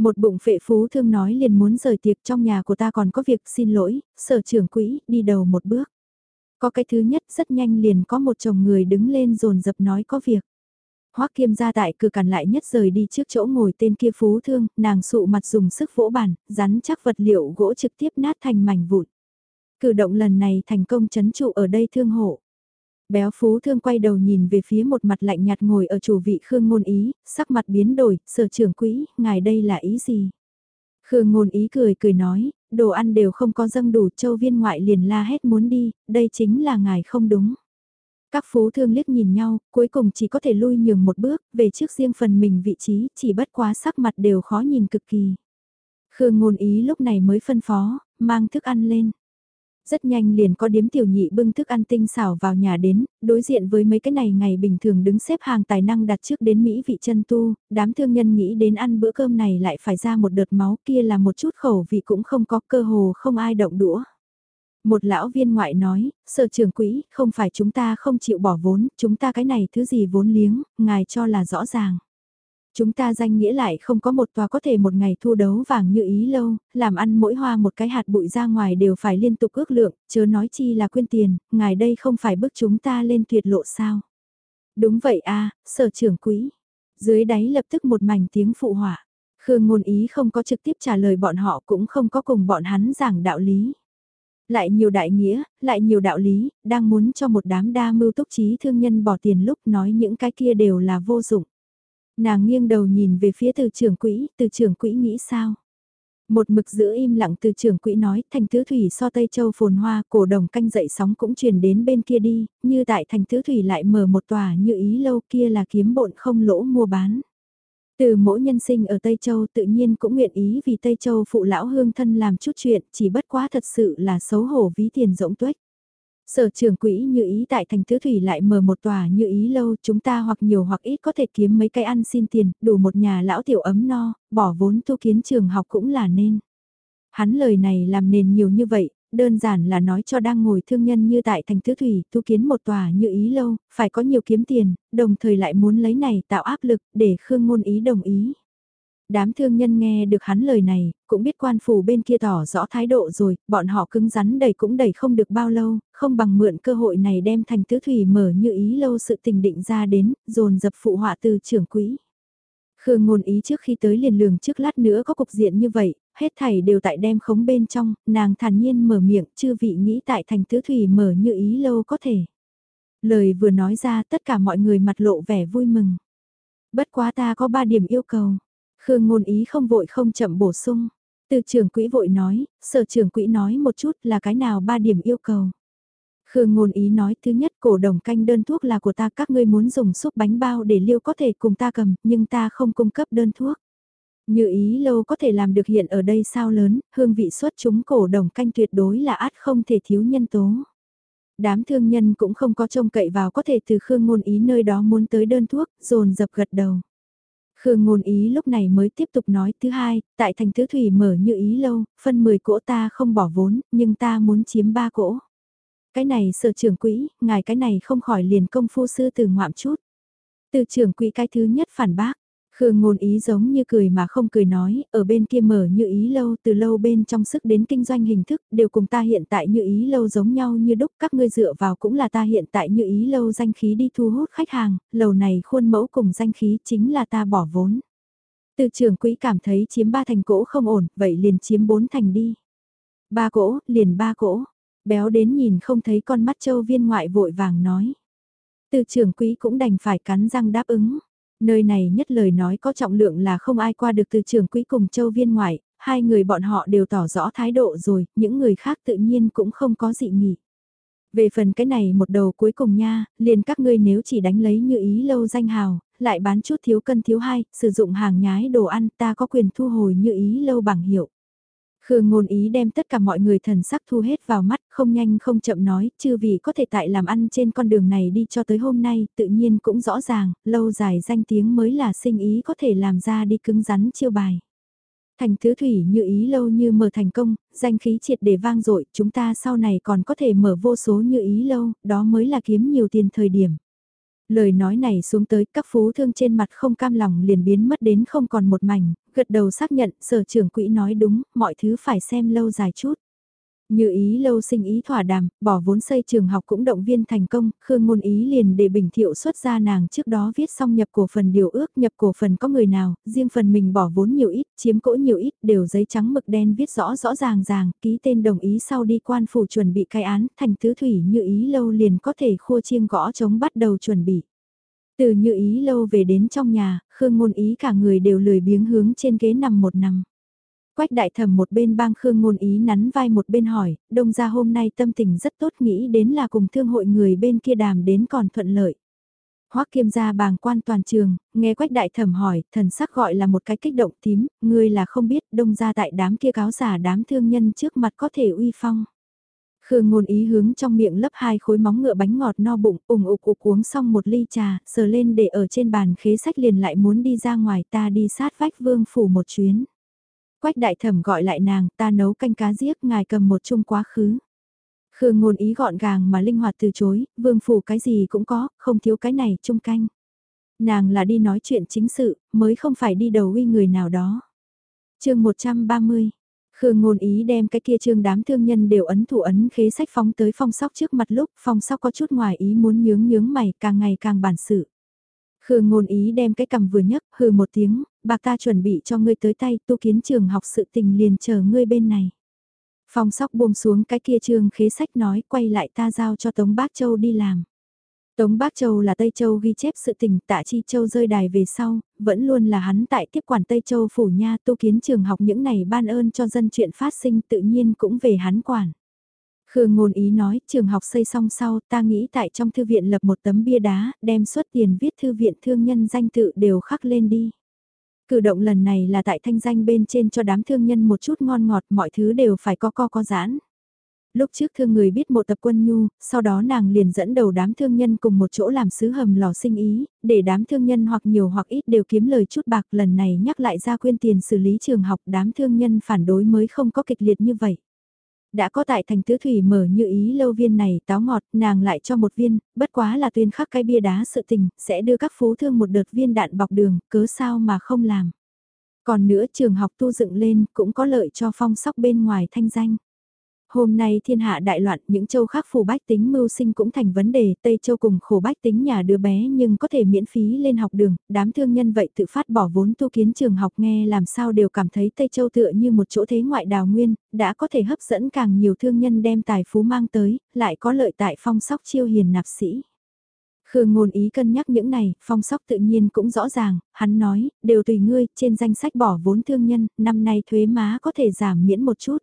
Speaker 1: Một bụng phệ phú thương nói liền muốn rời tiệc trong nhà của ta còn có việc xin lỗi, sở trưởng quỹ, đi đầu một bước. Có cái thứ nhất rất nhanh liền có một chồng người đứng lên rồn dập nói có việc. Hoắc Kiêm ra tại cửa cản lại nhất rời đi trước chỗ ngồi tên kia phú thương, nàng sụ mặt dùng sức vỗ bàn, rắn chắc vật liệu gỗ trực tiếp nát thành mảnh vụn. Cử động lần này thành công chấn trụ ở đây thương hộ. Béo phú thương quay đầu nhìn về phía một mặt lạnh nhạt ngồi ở chủ vị Khương Ngôn Ý, sắc mặt biến đổi, sở trưởng quỹ, ngài đây là ý gì? Khương Ngôn Ý cười cười nói, đồ ăn đều không có dâng đủ châu viên ngoại liền la hét muốn đi, đây chính là ngài không đúng. Các phú thương liếc nhìn nhau, cuối cùng chỉ có thể lui nhường một bước, về trước riêng phần mình vị trí, chỉ bất quá sắc mặt đều khó nhìn cực kỳ. Khương Ngôn Ý lúc này mới phân phó, mang thức ăn lên. Rất nhanh liền có điếm tiểu nhị bưng thức ăn tinh xảo vào nhà đến, đối diện với mấy cái này ngày bình thường đứng xếp hàng tài năng đặt trước đến Mỹ vị chân tu, đám thương nhân nghĩ đến ăn bữa cơm này lại phải ra một đợt máu kia là một chút khẩu vị cũng không có cơ hồ không ai động đũa. Một lão viên ngoại nói, sở trưởng quỹ, không phải chúng ta không chịu bỏ vốn, chúng ta cái này thứ gì vốn liếng, ngài cho là rõ ràng. Chúng ta danh nghĩa lại không có một tòa có thể một ngày thu đấu vàng như ý lâu, làm ăn mỗi hoa một cái hạt bụi ra ngoài đều phải liên tục ước lượng, chớ nói chi là quyên tiền, ngài đây không phải bức chúng ta lên tuyệt lộ sao. Đúng vậy a sở trưởng quỹ. Dưới đáy lập tức một mảnh tiếng phụ họa. Khương ngôn ý không có trực tiếp trả lời bọn họ cũng không có cùng bọn hắn giảng đạo lý. Lại nhiều đại nghĩa, lại nhiều đạo lý, đang muốn cho một đám đa mưu túc trí thương nhân bỏ tiền lúc nói những cái kia đều là vô dụng. Nàng nghiêng đầu nhìn về phía từ trưởng quỹ, từ trưởng quỹ nghĩ sao? Một mực giữ im lặng từ trưởng quỹ nói, thành tứ thủy so Tây Châu phồn hoa, cổ đồng canh dậy sóng cũng truyền đến bên kia đi, như tại thành tứ thủy lại mở một tòa như ý lâu kia là kiếm bộn không lỗ mua bán. Từ mỗi nhân sinh ở Tây Châu tự nhiên cũng nguyện ý vì Tây Châu phụ lão hương thân làm chút chuyện, chỉ bất quá thật sự là xấu hổ ví tiền rỗng tuếch. Sở trưởng quỹ như ý tại thành tứ thủy lại mở một tòa như ý lâu, chúng ta hoặc nhiều hoặc ít có thể kiếm mấy cái ăn xin tiền, đủ một nhà lão tiểu ấm no, bỏ vốn tu kiến trường học cũng là nên. Hắn lời này làm nền nhiều như vậy, đơn giản là nói cho đang ngồi thương nhân như tại thành tứ thủy, tu kiến một tòa như ý lâu, phải có nhiều kiếm tiền, đồng thời lại muốn lấy này tạo áp lực để Khương Ngôn Ý đồng ý. Đám thương nhân nghe được hắn lời này, cũng biết quan phủ bên kia tỏ rõ thái độ rồi, bọn họ cứng rắn đẩy cũng đẩy không được bao lâu, không bằng mượn cơ hội này đem thành tứ thủy mở như ý lâu sự tình định ra đến, dồn dập phụ họa từ trưởng quỹ. Khương ngôn ý trước khi tới liền lường trước lát nữa có cục diện như vậy, hết thảy đều tại đem khống bên trong, nàng thản nhiên mở miệng, chư vị nghĩ tại thành tứ thủy mở như ý lâu có thể. Lời vừa nói ra tất cả mọi người mặt lộ vẻ vui mừng. Bất quá ta có ba điểm yêu cầu. Khương ngôn ý không vội không chậm bổ sung. Từ trưởng quỹ vội nói, sở trưởng quỹ nói một chút là cái nào ba điểm yêu cầu. Khương ngôn ý nói thứ nhất cổ đồng canh đơn thuốc là của ta các ngươi muốn dùng xúc bánh bao để liêu có thể cùng ta cầm, nhưng ta không cung cấp đơn thuốc. Như ý lâu có thể làm được hiện ở đây sao lớn, hương vị xuất chúng cổ đồng canh tuyệt đối là át không thể thiếu nhân tố. Đám thương nhân cũng không có trông cậy vào có thể từ Khương ngôn ý nơi đó muốn tới đơn thuốc, dồn dập gật đầu. Khương ngôn ý lúc này mới tiếp tục nói thứ hai, tại thành tứ thủy mở như ý lâu, phân 10 cỗ ta không bỏ vốn, nhưng ta muốn chiếm ba cỗ. Cái này sở trưởng quỹ, ngài cái này không khỏi liền công phu sư từ ngoạm chút. Từ trưởng quỹ cái thứ nhất phản bác, Khương ngôn ý giống như cười mà không cười nói, ở bên kia mở như ý lâu từ lâu bên trong sức đến kinh doanh hình thức đều cùng ta hiện tại như ý lâu giống nhau như đúc các ngươi dựa vào cũng là ta hiện tại như ý lâu danh khí đi thu hút khách hàng, lầu này khuôn mẫu cùng danh khí chính là ta bỏ vốn. Từ trưởng quỹ cảm thấy chiếm ba thành cỗ không ổn, vậy liền chiếm bốn thành đi. Ba cỗ, liền ba cỗ, béo đến nhìn không thấy con mắt châu viên ngoại vội vàng nói. Từ trưởng quỹ cũng đành phải cắn răng đáp ứng. Nơi này nhất lời nói có trọng lượng là không ai qua được từ trường quỹ cùng châu viên ngoại, hai người bọn họ đều tỏ rõ thái độ rồi, những người khác tự nhiên cũng không có dị nghị. Về phần cái này một đầu cuối cùng nha, liền các ngươi nếu chỉ đánh lấy như ý lâu danh hào, lại bán chút thiếu cân thiếu hai, sử dụng hàng nhái đồ ăn ta có quyền thu hồi như ý lâu bằng hiệu. Khương ngôn ý đem tất cả mọi người thần sắc thu hết vào mắt, không nhanh không chậm nói, chư vì có thể tại làm ăn trên con đường này đi cho tới hôm nay, tự nhiên cũng rõ ràng, lâu dài danh tiếng mới là sinh ý có thể làm ra đi cứng rắn chiêu bài. Thành thứ thủy như ý lâu như mở thành công, danh khí triệt để vang dội chúng ta sau này còn có thể mở vô số như ý lâu, đó mới là kiếm nhiều tiền thời điểm. Lời nói này xuống tới các phú thương trên mặt không cam lòng liền biến mất đến không còn một mảnh, gật đầu xác nhận sở trưởng quỹ nói đúng, mọi thứ phải xem lâu dài chút. Như ý lâu sinh ý thỏa đàm, bỏ vốn xây trường học cũng động viên thành công, Khương Ngôn Ý liền để Bình Thiệu xuất ra nàng trước đó viết xong nhập cổ phần điều ước nhập cổ phần có người nào, riêng phần mình bỏ vốn nhiều ít, chiếm cỗ nhiều ít, đều giấy trắng mực đen viết rõ rõ ràng ràng, ký tên đồng ý sau đi quan phủ chuẩn bị cái án, thành tứ thủy như ý lâu liền có thể khua chiêng gõ chống bắt đầu chuẩn bị. Từ như ý lâu về đến trong nhà, Khương Ngôn Ý cả người đều lười biếng hướng trên ghế nằm một nằm. Quách đại thẩm một bên bang Khương Ngôn Ý nắn vai một bên hỏi, đông ra hôm nay tâm tình rất tốt nghĩ đến là cùng thương hội người bên kia đàm đến còn thuận lợi. Hoắc Kiêm gia bàng quan toàn trường, nghe Quách đại thẩm hỏi, thần sắc gọi là một cái kích động tím, ngươi là không biết, đông ra tại đám kia cáo giả đám thương nhân trước mặt có thể uy phong. Khương ngôn ý hướng trong miệng lấp hai khối móng ngựa bánh ngọt no bụng, ủng ục ục uống xong một ly trà, sờ lên để ở trên bàn khế sách liền lại muốn đi ra ngoài ta đi sát vách vương phủ một chuyến. Quách đại thẩm gọi lại nàng, ta nấu canh cá giếc, ngài cầm một chung quá khứ. Khương ngôn ý gọn gàng mà linh hoạt từ chối, vương phủ cái gì cũng có, không thiếu cái này, chung canh. Nàng là đi nói chuyện chính sự, mới không phải đi đầu uy người nào đó. chương 130 Khương ngôn ý đem cái kia trương đám thương nhân đều ấn thủ ấn khế sách phóng tới phong sóc trước mặt lúc phong sóc có chút ngoài ý muốn nhướng nhướng mày càng ngày càng bản sự. Khương ngôn ý đem cái cầm vừa nhấc hừ một tiếng, bạc ta chuẩn bị cho ngươi tới tay tu kiến trường học sự tình liền chờ ngươi bên này. Phong sóc buông xuống cái kia trường khế sách nói quay lại ta giao cho Tống Bác Châu đi làm. Tống Bác Châu là Tây Châu ghi chép sự tình tạ Chi Châu rơi đài về sau, vẫn luôn là hắn tại tiếp quản Tây Châu phủ nha tu kiến trường học những này ban ơn cho dân chuyện phát sinh tự nhiên cũng về hắn quản. Khương ngôn ý nói trường học xây xong sau ta nghĩ tại trong thư viện lập một tấm bia đá, đem suất tiền viết thư viện thương nhân danh tự đều khắc lên đi. Cử động lần này là tại thanh danh bên trên cho đám thương nhân một chút ngon ngọt mọi thứ đều phải có co có giãn. Lúc trước thương người biết một tập quân nhu, sau đó nàng liền dẫn đầu đám thương nhân cùng một chỗ làm sứ hầm lò sinh ý, để đám thương nhân hoặc nhiều hoặc ít đều kiếm lời chút bạc lần này nhắc lại ra quyên tiền xử lý trường học đám thương nhân phản đối mới không có kịch liệt như vậy. Đã có tại thành tứ thủy mở như ý lâu viên này táo ngọt, nàng lại cho một viên, bất quá là tuyên khắc cái bia đá sự tình, sẽ đưa các phú thương một đợt viên đạn bọc đường, cớ sao mà không làm. Còn nữa trường học tu dựng lên cũng có lợi cho phong sóc bên ngoài thanh danh. Hôm nay thiên hạ đại loạn, những châu khác phù bách tính mưu sinh cũng thành vấn đề, Tây Châu cùng khổ bách tính nhà đứa bé nhưng có thể miễn phí lên học đường, đám thương nhân vậy tự phát bỏ vốn tu kiến trường học nghe làm sao đều cảm thấy Tây Châu tựa như một chỗ thế ngoại đào nguyên, đã có thể hấp dẫn càng nhiều thương nhân đem tài phú mang tới, lại có lợi tại phong sóc chiêu hiền nạp sĩ. Khương ngôn ý cân nhắc những này, phong sóc tự nhiên cũng rõ ràng, hắn nói, đều tùy ngươi, trên danh sách bỏ vốn thương nhân, năm nay thuế má có thể giảm miễn một chút.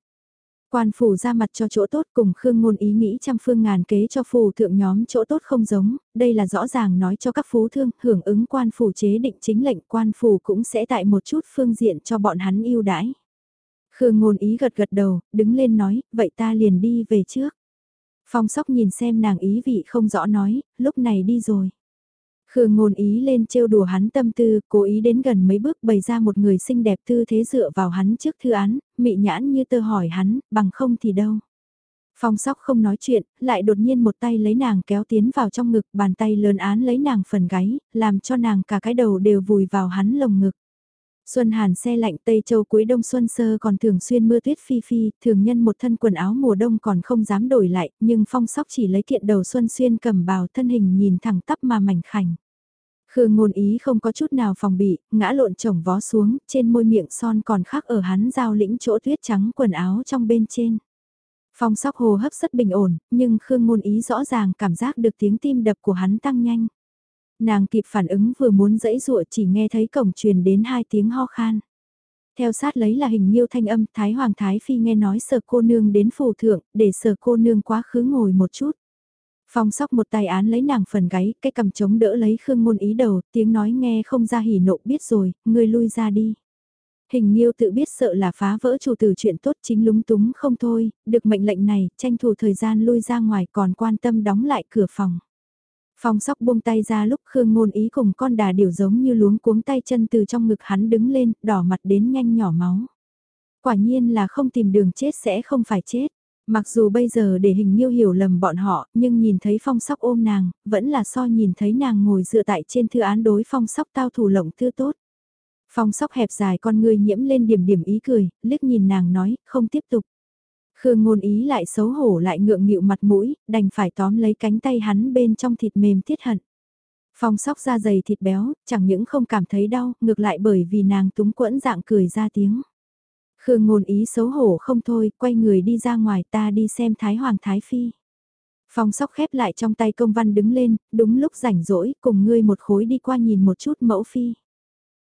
Speaker 1: Quan phủ ra mặt cho chỗ tốt cùng Khương Ngôn ý nghĩ trăm phương ngàn kế cho phù thượng nhóm chỗ tốt không giống, đây là rõ ràng nói cho các phú thương hưởng ứng quan phủ chế định chính lệnh quan phủ cũng sẽ tại một chút phương diện cho bọn hắn yêu đãi. Khương Ngôn ý gật gật đầu, đứng lên nói, vậy ta liền đi về trước. Phong sóc nhìn xem nàng ý vị không rõ nói, lúc này đi rồi. Khương ngôn ý lên trêu đùa hắn tâm tư, cố ý đến gần mấy bước bày ra một người xinh đẹp tư thế dựa vào hắn trước thư án, mị nhãn như tơ hỏi hắn, bằng không thì đâu. Phong sóc không nói chuyện, lại đột nhiên một tay lấy nàng kéo tiến vào trong ngực, bàn tay lớn án lấy nàng phần gáy, làm cho nàng cả cái đầu đều vùi vào hắn lồng ngực. Xuân Hàn xe lạnh Tây Châu cuối đông xuân sơ còn thường xuyên mưa tuyết phi phi, thường nhân một thân quần áo mùa đông còn không dám đổi lại, nhưng phong sóc chỉ lấy kiện đầu xuân xuyên cầm bào thân hình nhìn thẳng tắp mà mảnh khảnh. Khương ngôn ý không có chút nào phòng bị, ngã lộn chồng vó xuống, trên môi miệng son còn khác ở hắn giao lĩnh chỗ tuyết trắng quần áo trong bên trên. Phong sóc hồ hấp rất bình ổn, nhưng Khương ngôn ý rõ ràng cảm giác được tiếng tim đập của hắn tăng nhanh. Nàng kịp phản ứng vừa muốn dẫy dụa chỉ nghe thấy cổng truyền đến hai tiếng ho khan. Theo sát lấy là hình nhiêu thanh âm Thái Hoàng Thái Phi nghe nói sở cô nương đến phù thượng, để sở cô nương quá khứ ngồi một chút. Phong sóc một tài án lấy nàng phần gáy, cái cầm chống đỡ lấy Khương Ngôn ý đầu, tiếng nói nghe không ra hỉ nộ biết rồi, ngươi lui ra đi. Hình Nhiêu tự biết sợ là phá vỡ chủ tử chuyện tốt chính lúng túng không thôi, được mệnh lệnh này, tranh thủ thời gian lui ra ngoài còn quan tâm đóng lại cửa phòng. Phong sóc buông tay ra lúc Khương Ngôn ý cùng con đà điểu giống như luống cuống tay chân từ trong ngực hắn đứng lên, đỏ mặt đến nhanh nhỏ máu. Quả nhiên là không tìm đường chết sẽ không phải chết. Mặc dù bây giờ để hình như hiểu lầm bọn họ, nhưng nhìn thấy phong sóc ôm nàng, vẫn là so nhìn thấy nàng ngồi dựa tại trên thư án đối phong sóc tao thủ lộng thư tốt. Phong sóc hẹp dài con người nhiễm lên điểm điểm ý cười, liếc nhìn nàng nói, không tiếp tục. Khương ngôn ý lại xấu hổ lại ngượng nghịu mặt mũi, đành phải tóm lấy cánh tay hắn bên trong thịt mềm thiết hận. Phong sóc da dày thịt béo, chẳng những không cảm thấy đau, ngược lại bởi vì nàng túng quẫn dạng cười ra tiếng. Khương ngôn ý xấu hổ không thôi, quay người đi ra ngoài ta đi xem Thái Hoàng Thái Phi. Phong sóc khép lại trong tay công văn đứng lên, đúng lúc rảnh rỗi, cùng ngươi một khối đi qua nhìn một chút mẫu phi.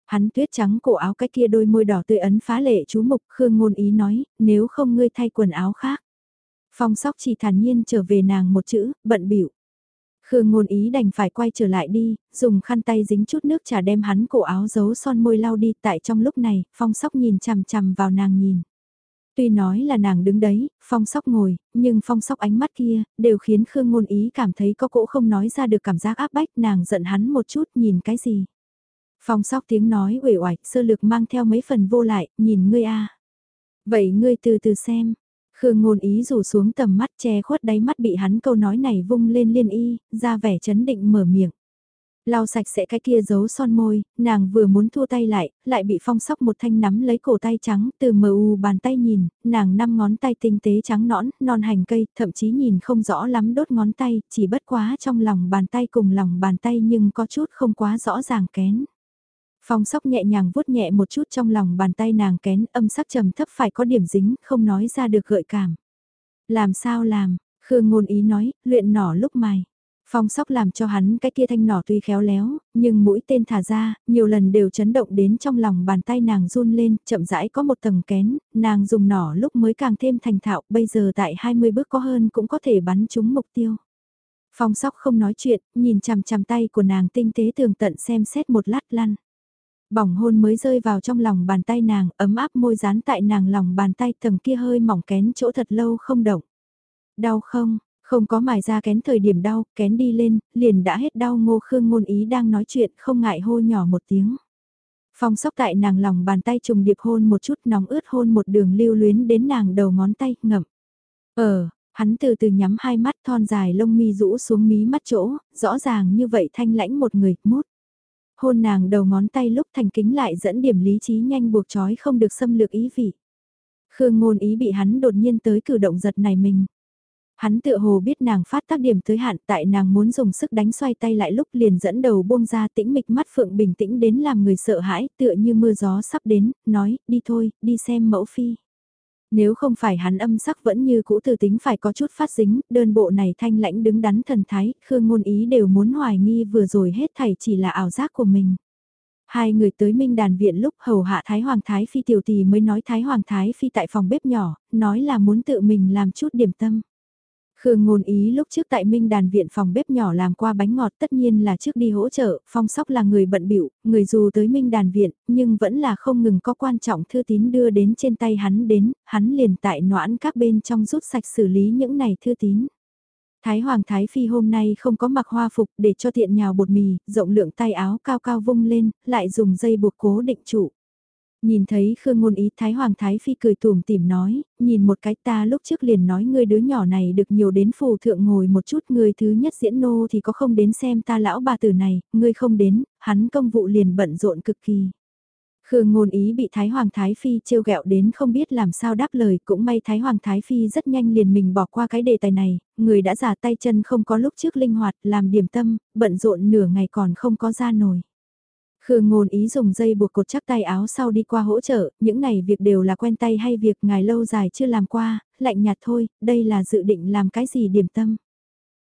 Speaker 1: Hắn tuyết trắng cổ áo cái kia đôi môi đỏ tươi ấn phá lệ chú mục Khương ngôn ý nói, nếu không ngươi thay quần áo khác. Phong sóc chỉ thản nhiên trở về nàng một chữ, bận biểu. Khương ngôn ý đành phải quay trở lại đi, dùng khăn tay dính chút nước trà đem hắn cổ áo giấu son môi lau đi tại trong lúc này, phong sóc nhìn chằm chằm vào nàng nhìn. Tuy nói là nàng đứng đấy, phong sóc ngồi, nhưng phong sóc ánh mắt kia, đều khiến Khương ngôn ý cảm thấy có cỗ không nói ra được cảm giác áp bách nàng giận hắn một chút nhìn cái gì. Phong sóc tiếng nói uể oải, sơ lược mang theo mấy phần vô lại, nhìn ngươi a Vậy ngươi từ từ xem, Khương ngôn ý rủ xuống tầm mắt che khuất đáy mắt bị hắn câu nói này vung lên liên y, ra vẻ chấn định mở miệng. Lau sạch sẽ cái kia giấu son môi, nàng vừa muốn thua tay lại, lại bị phong sóc một thanh nắm lấy cổ tay trắng, từ mờ u bàn tay nhìn, nàng năm ngón tay tinh tế trắng nõn, non hành cây, thậm chí nhìn không rõ lắm đốt ngón tay, chỉ bất quá trong lòng bàn tay cùng lòng bàn tay nhưng có chút không quá rõ ràng kén. Phong sóc nhẹ nhàng vuốt nhẹ một chút trong lòng bàn tay nàng kén âm sắc trầm thấp phải có điểm dính, không nói ra được gợi cảm. Làm sao làm, Khương ngôn ý nói, luyện nỏ lúc mài. Phong sóc làm cho hắn cái kia thanh nỏ tuy khéo léo, nhưng mũi tên thả ra, nhiều lần đều chấn động đến trong lòng bàn tay nàng run lên, chậm rãi có một tầng kén, nàng dùng nỏ lúc mới càng thêm thành thạo, bây giờ tại 20 bước có hơn cũng có thể bắn trúng mục tiêu. Phong sóc không nói chuyện, nhìn chằm chằm tay của nàng tinh tế tường tận xem xét một lát lăn. Bỏng hôn mới rơi vào trong lòng bàn tay nàng, ấm áp môi dán tại nàng lòng bàn tay tầng kia hơi mỏng kén chỗ thật lâu không động. Đau không, không có mài ra kén thời điểm đau, kén đi lên, liền đã hết đau ngô khương ngôn ý đang nói chuyện không ngại hô nhỏ một tiếng. Phong sóc tại nàng lòng bàn tay trùng điệp hôn một chút nóng ướt hôn một đường lưu luyến đến nàng đầu ngón tay ngậm. Ờ, hắn từ từ nhắm hai mắt thon dài lông mi rũ xuống mí mắt chỗ, rõ ràng như vậy thanh lãnh một người, mút. Hôn nàng đầu ngón tay lúc thành kính lại dẫn điểm lý trí nhanh buộc trói không được xâm lược ý vị. Khương ngôn ý bị hắn đột nhiên tới cử động giật này mình. Hắn tựa hồ biết nàng phát tác điểm tới hạn tại nàng muốn dùng sức đánh xoay tay lại lúc liền dẫn đầu buông ra tĩnh mịch mắt phượng bình tĩnh đến làm người sợ hãi tựa như mưa gió sắp đến, nói, đi thôi, đi xem mẫu phi. Nếu không phải hắn âm sắc vẫn như cũ từ tính phải có chút phát dính, đơn bộ này thanh lãnh đứng đắn thần thái, Khương ngôn ý đều muốn hoài nghi vừa rồi hết thảy chỉ là ảo giác của mình. Hai người tới Minh Đàn Viện lúc hầu hạ Thái Hoàng Thái Phi tiểu tỷ mới nói Thái Hoàng Thái Phi tại phòng bếp nhỏ, nói là muốn tự mình làm chút điểm tâm. Khương ngôn ý lúc trước tại Minh đàn viện phòng bếp nhỏ làm qua bánh ngọt tất nhiên là trước đi hỗ trợ, phong sóc là người bận biểu, người dù tới Minh đàn viện, nhưng vẫn là không ngừng có quan trọng thư tín đưa đến trên tay hắn đến, hắn liền tại noãn các bên trong rút sạch xử lý những này thư tín. Thái Hoàng Thái Phi hôm nay không có mặc hoa phục để cho tiện nhào bột mì, rộng lượng tay áo cao cao vung lên, lại dùng dây buộc cố định trụ. Nhìn thấy Khương Ngôn Ý Thái Hoàng Thái Phi cười tùm tìm nói, nhìn một cái ta lúc trước liền nói ngươi đứa nhỏ này được nhiều đến phù thượng ngồi một chút ngươi thứ nhất diễn nô thì có không đến xem ta lão bà tử này, ngươi không đến, hắn công vụ liền bận rộn cực kỳ. Khương ngôn ý bị Thái Hoàng Thái Phi trêu ghẹo đến không biết làm sao đáp lời, cũng may Thái Hoàng Thái Phi rất nhanh liền mình bỏ qua cái đề tài này, người đã giả tay chân không có lúc trước linh hoạt, làm điểm tâm, bận rộn nửa ngày còn không có ra nổi. Khương ngôn ý dùng dây buộc cột chắc tay áo sau đi qua hỗ trợ, những này việc đều là quen tay hay việc ngài lâu dài chưa làm qua, lạnh nhạt thôi, đây là dự định làm cái gì điểm tâm.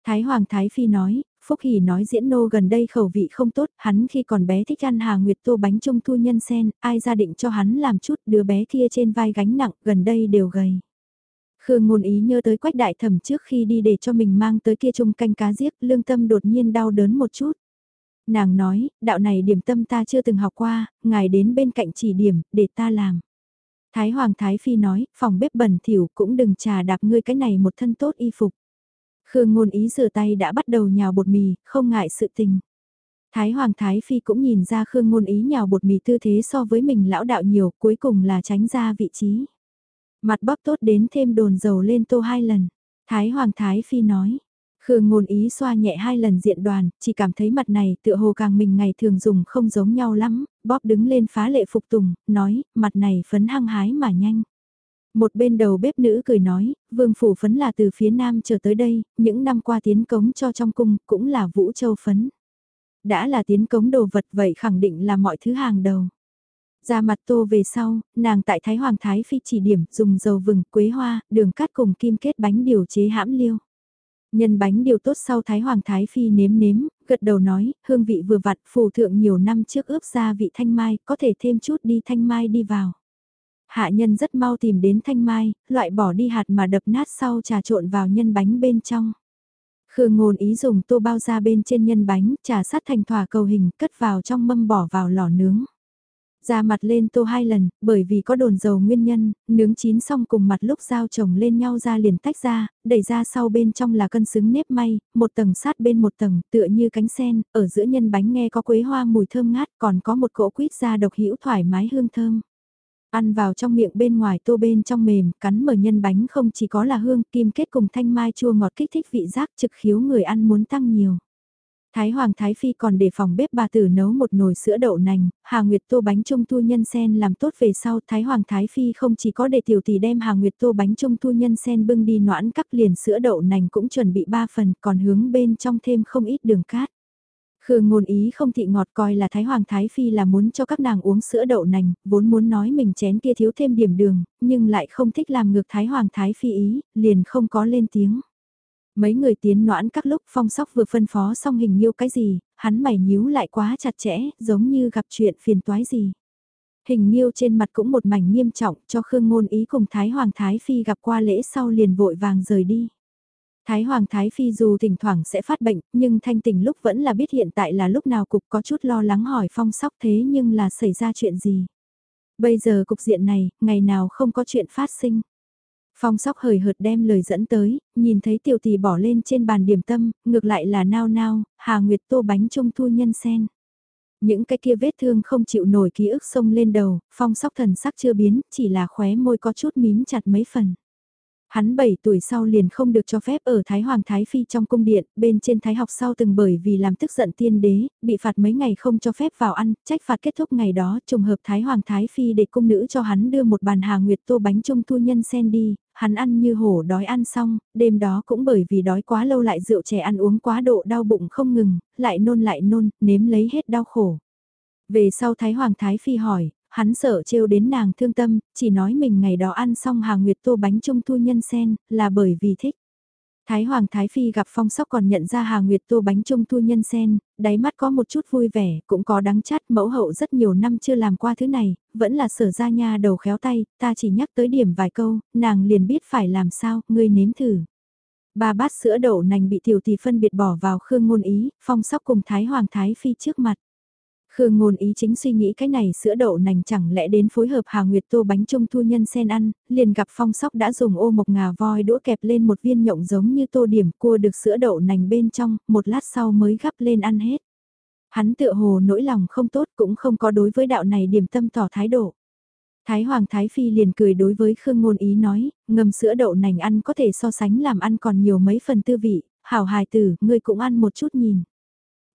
Speaker 1: Thái Hoàng Thái Phi nói, Phúc Hỷ nói diễn nô gần đây khẩu vị không tốt, hắn khi còn bé thích ăn Hà Nguyệt tô bánh trung thu nhân sen, ai ra định cho hắn làm chút đứa bé kia trên vai gánh nặng, gần đây đều gầy. Khương ngôn ý nhớ tới quách đại thẩm trước khi đi để cho mình mang tới kia chung canh cá giết, lương tâm đột nhiên đau đớn một chút. Nàng nói, đạo này điểm tâm ta chưa từng học qua, ngài đến bên cạnh chỉ điểm, để ta làm. Thái Hoàng Thái Phi nói, phòng bếp bẩn thỉu cũng đừng trà đạp ngươi cái này một thân tốt y phục. Khương ngôn ý rửa tay đã bắt đầu nhào bột mì, không ngại sự tình. Thái Hoàng Thái Phi cũng nhìn ra Khương ngôn ý nhào bột mì tư thế so với mình lão đạo nhiều, cuối cùng là tránh ra vị trí. Mặt bắp tốt đến thêm đồn dầu lên tô hai lần. Thái Hoàng Thái Phi nói, Khương ngôn ý xoa nhẹ hai lần diện đoàn, chỉ cảm thấy mặt này tựa hồ càng mình ngày thường dùng không giống nhau lắm, bóp đứng lên phá lệ phục tùng, nói, mặt này phấn hăng hái mà nhanh. Một bên đầu bếp nữ cười nói, vương phủ phấn là từ phía nam trở tới đây, những năm qua tiến cống cho trong cung cũng là vũ châu phấn. Đã là tiến cống đồ vật vậy khẳng định là mọi thứ hàng đầu. Ra mặt tô về sau, nàng tại Thái Hoàng Thái Phi chỉ điểm dùng dầu vừng, quế hoa, đường cát cùng kim kết bánh điều chế hãm liêu. Nhân bánh điều tốt sau Thái Hoàng Thái Phi nếm nếm, gật đầu nói, hương vị vừa vặt phù thượng nhiều năm trước ướp ra vị thanh mai, có thể thêm chút đi thanh mai đi vào. Hạ nhân rất mau tìm đến thanh mai, loại bỏ đi hạt mà đập nát sau trà trộn vào nhân bánh bên trong. Khương ngôn ý dùng tô bao ra bên trên nhân bánh, trà sát thành thỏa cầu hình, cất vào trong mâm bỏ vào lò nướng. Ra mặt lên tô hai lần, bởi vì có đồn dầu nguyên nhân, nướng chín xong cùng mặt lúc dao chồng lên nhau ra liền tách ra, đẩy ra sau bên trong là cân xứng nếp may, một tầng sát bên một tầng, tựa như cánh sen, ở giữa nhân bánh nghe có quế hoa mùi thơm ngát, còn có một cỗ quýt da độc hữu thoải mái hương thơm. Ăn vào trong miệng bên ngoài tô bên trong mềm, cắn mở nhân bánh không chỉ có là hương, kim kết cùng thanh mai chua ngọt kích thích vị giác trực khiếu người ăn muốn tăng nhiều. Thái Hoàng Thái Phi còn để phòng bếp bà tử nấu một nồi sữa đậu nành, Hà Nguyệt tô bánh trung thu nhân sen làm tốt về sau Thái Hoàng Thái Phi không chỉ có để tiểu tỷ đem Hà Nguyệt tô bánh trung thu nhân sen bưng đi noãn cắp liền sữa đậu nành cũng chuẩn bị ba phần còn hướng bên trong thêm không ít đường cát. Khương ngôn ý không thị ngọt coi là Thái Hoàng Thái Phi là muốn cho các nàng uống sữa đậu nành, vốn muốn nói mình chén kia thiếu thêm điểm đường, nhưng lại không thích làm ngược Thái Hoàng Thái Phi ý, liền không có lên tiếng. Mấy người tiến noãn các lúc phong sóc vừa phân phó xong hình nhiêu cái gì, hắn mày nhíu lại quá chặt chẽ, giống như gặp chuyện phiền toái gì. Hình nhiêu trên mặt cũng một mảnh nghiêm trọng cho Khương ngôn ý cùng Thái Hoàng Thái Phi gặp qua lễ sau liền vội vàng rời đi. Thái Hoàng Thái Phi dù thỉnh thoảng sẽ phát bệnh, nhưng thanh tình lúc vẫn là biết hiện tại là lúc nào cục có chút lo lắng hỏi phong sóc thế nhưng là xảy ra chuyện gì. Bây giờ cục diện này, ngày nào không có chuyện phát sinh. Phong sóc hời hợt đem lời dẫn tới, nhìn thấy tiểu tỷ bỏ lên trên bàn điểm tâm, ngược lại là nao nao, Hà Nguyệt tô bánh trung thu nhân sen. Những cái kia vết thương không chịu nổi ký ức sông lên đầu, phong sóc thần sắc chưa biến, chỉ là khóe môi có chút mím chặt mấy phần. Hắn 7 tuổi sau liền không được cho phép ở Thái Hoàng Thái Phi trong cung điện, bên trên Thái học sau từng bởi vì làm tức giận tiên đế, bị phạt mấy ngày không cho phép vào ăn, trách phạt kết thúc ngày đó trùng hợp Thái Hoàng Thái Phi để cung nữ cho hắn đưa một bàn hà nguyệt tô bánh trung thu nhân sen đi, hắn ăn như hổ đói ăn xong, đêm đó cũng bởi vì đói quá lâu lại rượu chè ăn uống quá độ đau bụng không ngừng, lại nôn lại nôn, nếm lấy hết đau khổ. Về sau Thái Hoàng Thái Phi hỏi, hắn sợ trêu đến nàng thương tâm, chỉ nói mình ngày đó ăn xong Hà Nguyệt tô bánh trung thu nhân sen, là bởi vì thích. Thái Hoàng Thái Phi gặp phong sóc còn nhận ra Hà Nguyệt tô bánh trung thu nhân sen, đáy mắt có một chút vui vẻ, cũng có đắng chát mẫu hậu rất nhiều năm chưa làm qua thứ này, vẫn là sở ra nha đầu khéo tay, ta chỉ nhắc tới điểm vài câu, nàng liền biết phải làm sao, ngươi nếm thử. Ba bát sữa đậu nành bị tiểu tỷ phân biệt bỏ vào khương ngôn ý, phong sóc cùng Thái Hoàng Thái Phi trước mặt. Khương ngôn ý chính suy nghĩ cái này sữa đậu nành chẳng lẽ đến phối hợp Hà Nguyệt tô bánh trung thu nhân sen ăn, liền gặp phong sóc đã dùng ô mộc ngà voi đũa kẹp lên một viên nhộng giống như tô điểm cua được sữa đậu nành bên trong, một lát sau mới gắp lên ăn hết. Hắn tựa hồ nỗi lòng không tốt cũng không có đối với đạo này điểm tâm tỏ thái độ. Thái Hoàng Thái Phi liền cười đối với Khương Ngôn Ý nói, ngâm sữa đậu nành ăn có thể so sánh làm ăn còn nhiều mấy phần tư vị, hảo hài tử, ngươi cũng ăn một chút nhìn.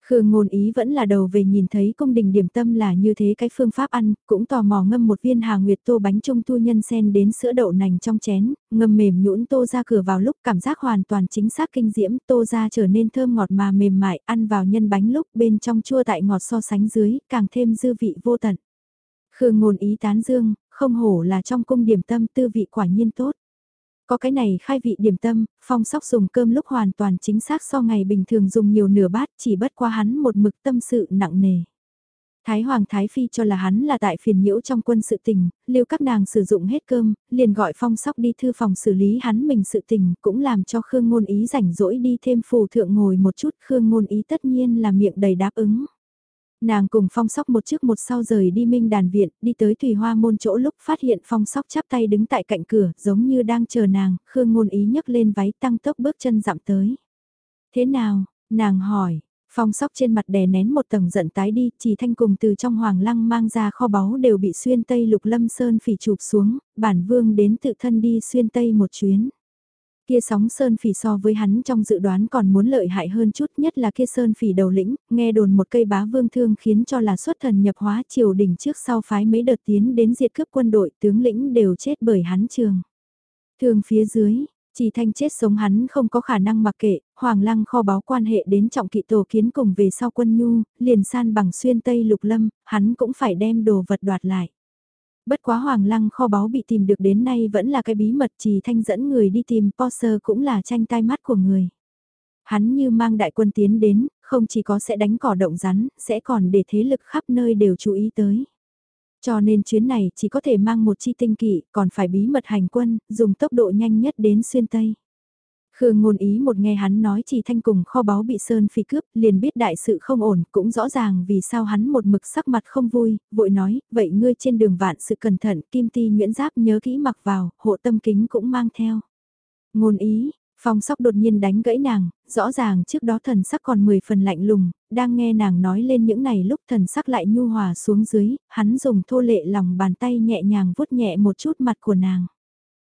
Speaker 1: Khương ngôn ý vẫn là đầu về nhìn thấy công đình điểm tâm là như thế cái phương pháp ăn, cũng tò mò ngâm một viên hà nguyệt tô bánh trung thu nhân sen đến sữa đậu nành trong chén, ngâm mềm nhũn tô ra cửa vào lúc cảm giác hoàn toàn chính xác kinh diễm, tô ra trở nên thơm ngọt mà mềm mại, ăn vào nhân bánh lúc bên trong chua tại ngọt so sánh dưới, càng thêm dư vị vô tận. Khương ngôn ý tán dương, không hổ là trong cung điểm tâm tư vị quả nhiên tốt. Có cái này khai vị điểm tâm, phong sóc dùng cơm lúc hoàn toàn chính xác so ngày bình thường dùng nhiều nửa bát chỉ bất qua hắn một mực tâm sự nặng nề. Thái Hoàng Thái Phi cho là hắn là tại phiền nhiễu trong quân sự tình, lưu các nàng sử dụng hết cơm, liền gọi phong sóc đi thư phòng xử lý hắn mình sự tình, cũng làm cho Khương Ngôn Ý rảnh rỗi đi thêm phù thượng ngồi một chút, Khương Ngôn Ý tất nhiên là miệng đầy đáp ứng. Nàng cùng phong sóc một trước một sau rời đi minh đàn viện, đi tới thủy hoa môn chỗ lúc phát hiện phong sóc chắp tay đứng tại cạnh cửa, giống như đang chờ nàng, khương ngôn ý nhấc lên váy tăng tốc bước chân dặm tới. Thế nào, nàng hỏi, phong sóc trên mặt đè nén một tầng giận tái đi, chỉ thanh cùng từ trong hoàng lăng mang ra kho báu đều bị xuyên tây lục lâm sơn phỉ chụp xuống, bản vương đến tự thân đi xuyên tây một chuyến. Kia sóng sơn phỉ so với hắn trong dự đoán còn muốn lợi hại hơn chút nhất là kia sơn phỉ đầu lĩnh, nghe đồn một cây bá vương thương khiến cho là xuất thần nhập hóa triều đình trước sau phái mấy đợt tiến đến diệt cướp quân đội tướng lĩnh đều chết bởi hắn trường. Thương phía dưới, chỉ thanh chết sống hắn không có khả năng mặc kệ, Hoàng Lăng kho báo quan hệ đến trọng kỵ tổ kiến cùng về sau quân nhu, liền san bằng xuyên Tây Lục Lâm, hắn cũng phải đem đồ vật đoạt lại. Bất quá hoàng lăng kho báu bị tìm được đến nay vẫn là cái bí mật trì thanh dẫn người đi tìm Porsche cũng là tranh tai mắt của người. Hắn như mang đại quân tiến đến, không chỉ có sẽ đánh cỏ động rắn, sẽ còn để thế lực khắp nơi đều chú ý tới. Cho nên chuyến này chỉ có thể mang một chi tinh kỵ, còn phải bí mật hành quân, dùng tốc độ nhanh nhất đến xuyên Tây. Khương ngôn ý một nghe hắn nói chỉ thanh cùng kho báu bị Sơn Phi cướp, liền biết đại sự không ổn, cũng rõ ràng vì sao hắn một mực sắc mặt không vui, vội nói, vậy ngươi trên đường vạn sự cẩn thận, kim ti nguyễn giáp nhớ kỹ mặc vào, hộ tâm kính cũng mang theo. Ngôn ý, Phong sóc đột nhiên đánh gãy nàng, rõ ràng trước đó thần sắc còn 10 phần lạnh lùng, đang nghe nàng nói lên những này lúc thần sắc lại nhu hòa xuống dưới, hắn dùng thô lệ lòng bàn tay nhẹ nhàng vuốt nhẹ một chút mặt của nàng.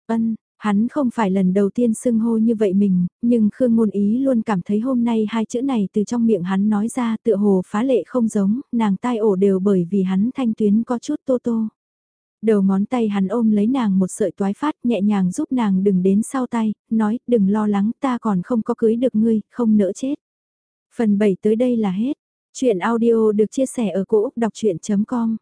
Speaker 1: Ân, hắn không phải lần đầu tiên xưng hô như vậy mình, nhưng Khương Ngôn Ý luôn cảm thấy hôm nay hai chữ này từ trong miệng hắn nói ra tựa hồ phá lệ không giống, nàng tai ổ đều bởi vì hắn thanh tuyến có chút tô tô. Đầu ngón tay hắn ôm lấy nàng một sợi toái phát nhẹ nhàng giúp nàng đừng đến sau tay, nói đừng lo lắng ta còn không có cưới được ngươi, không nỡ chết. Phần 7 tới đây là hết. Chuyện audio được chia sẻ ở cỗ đọc chuyện.com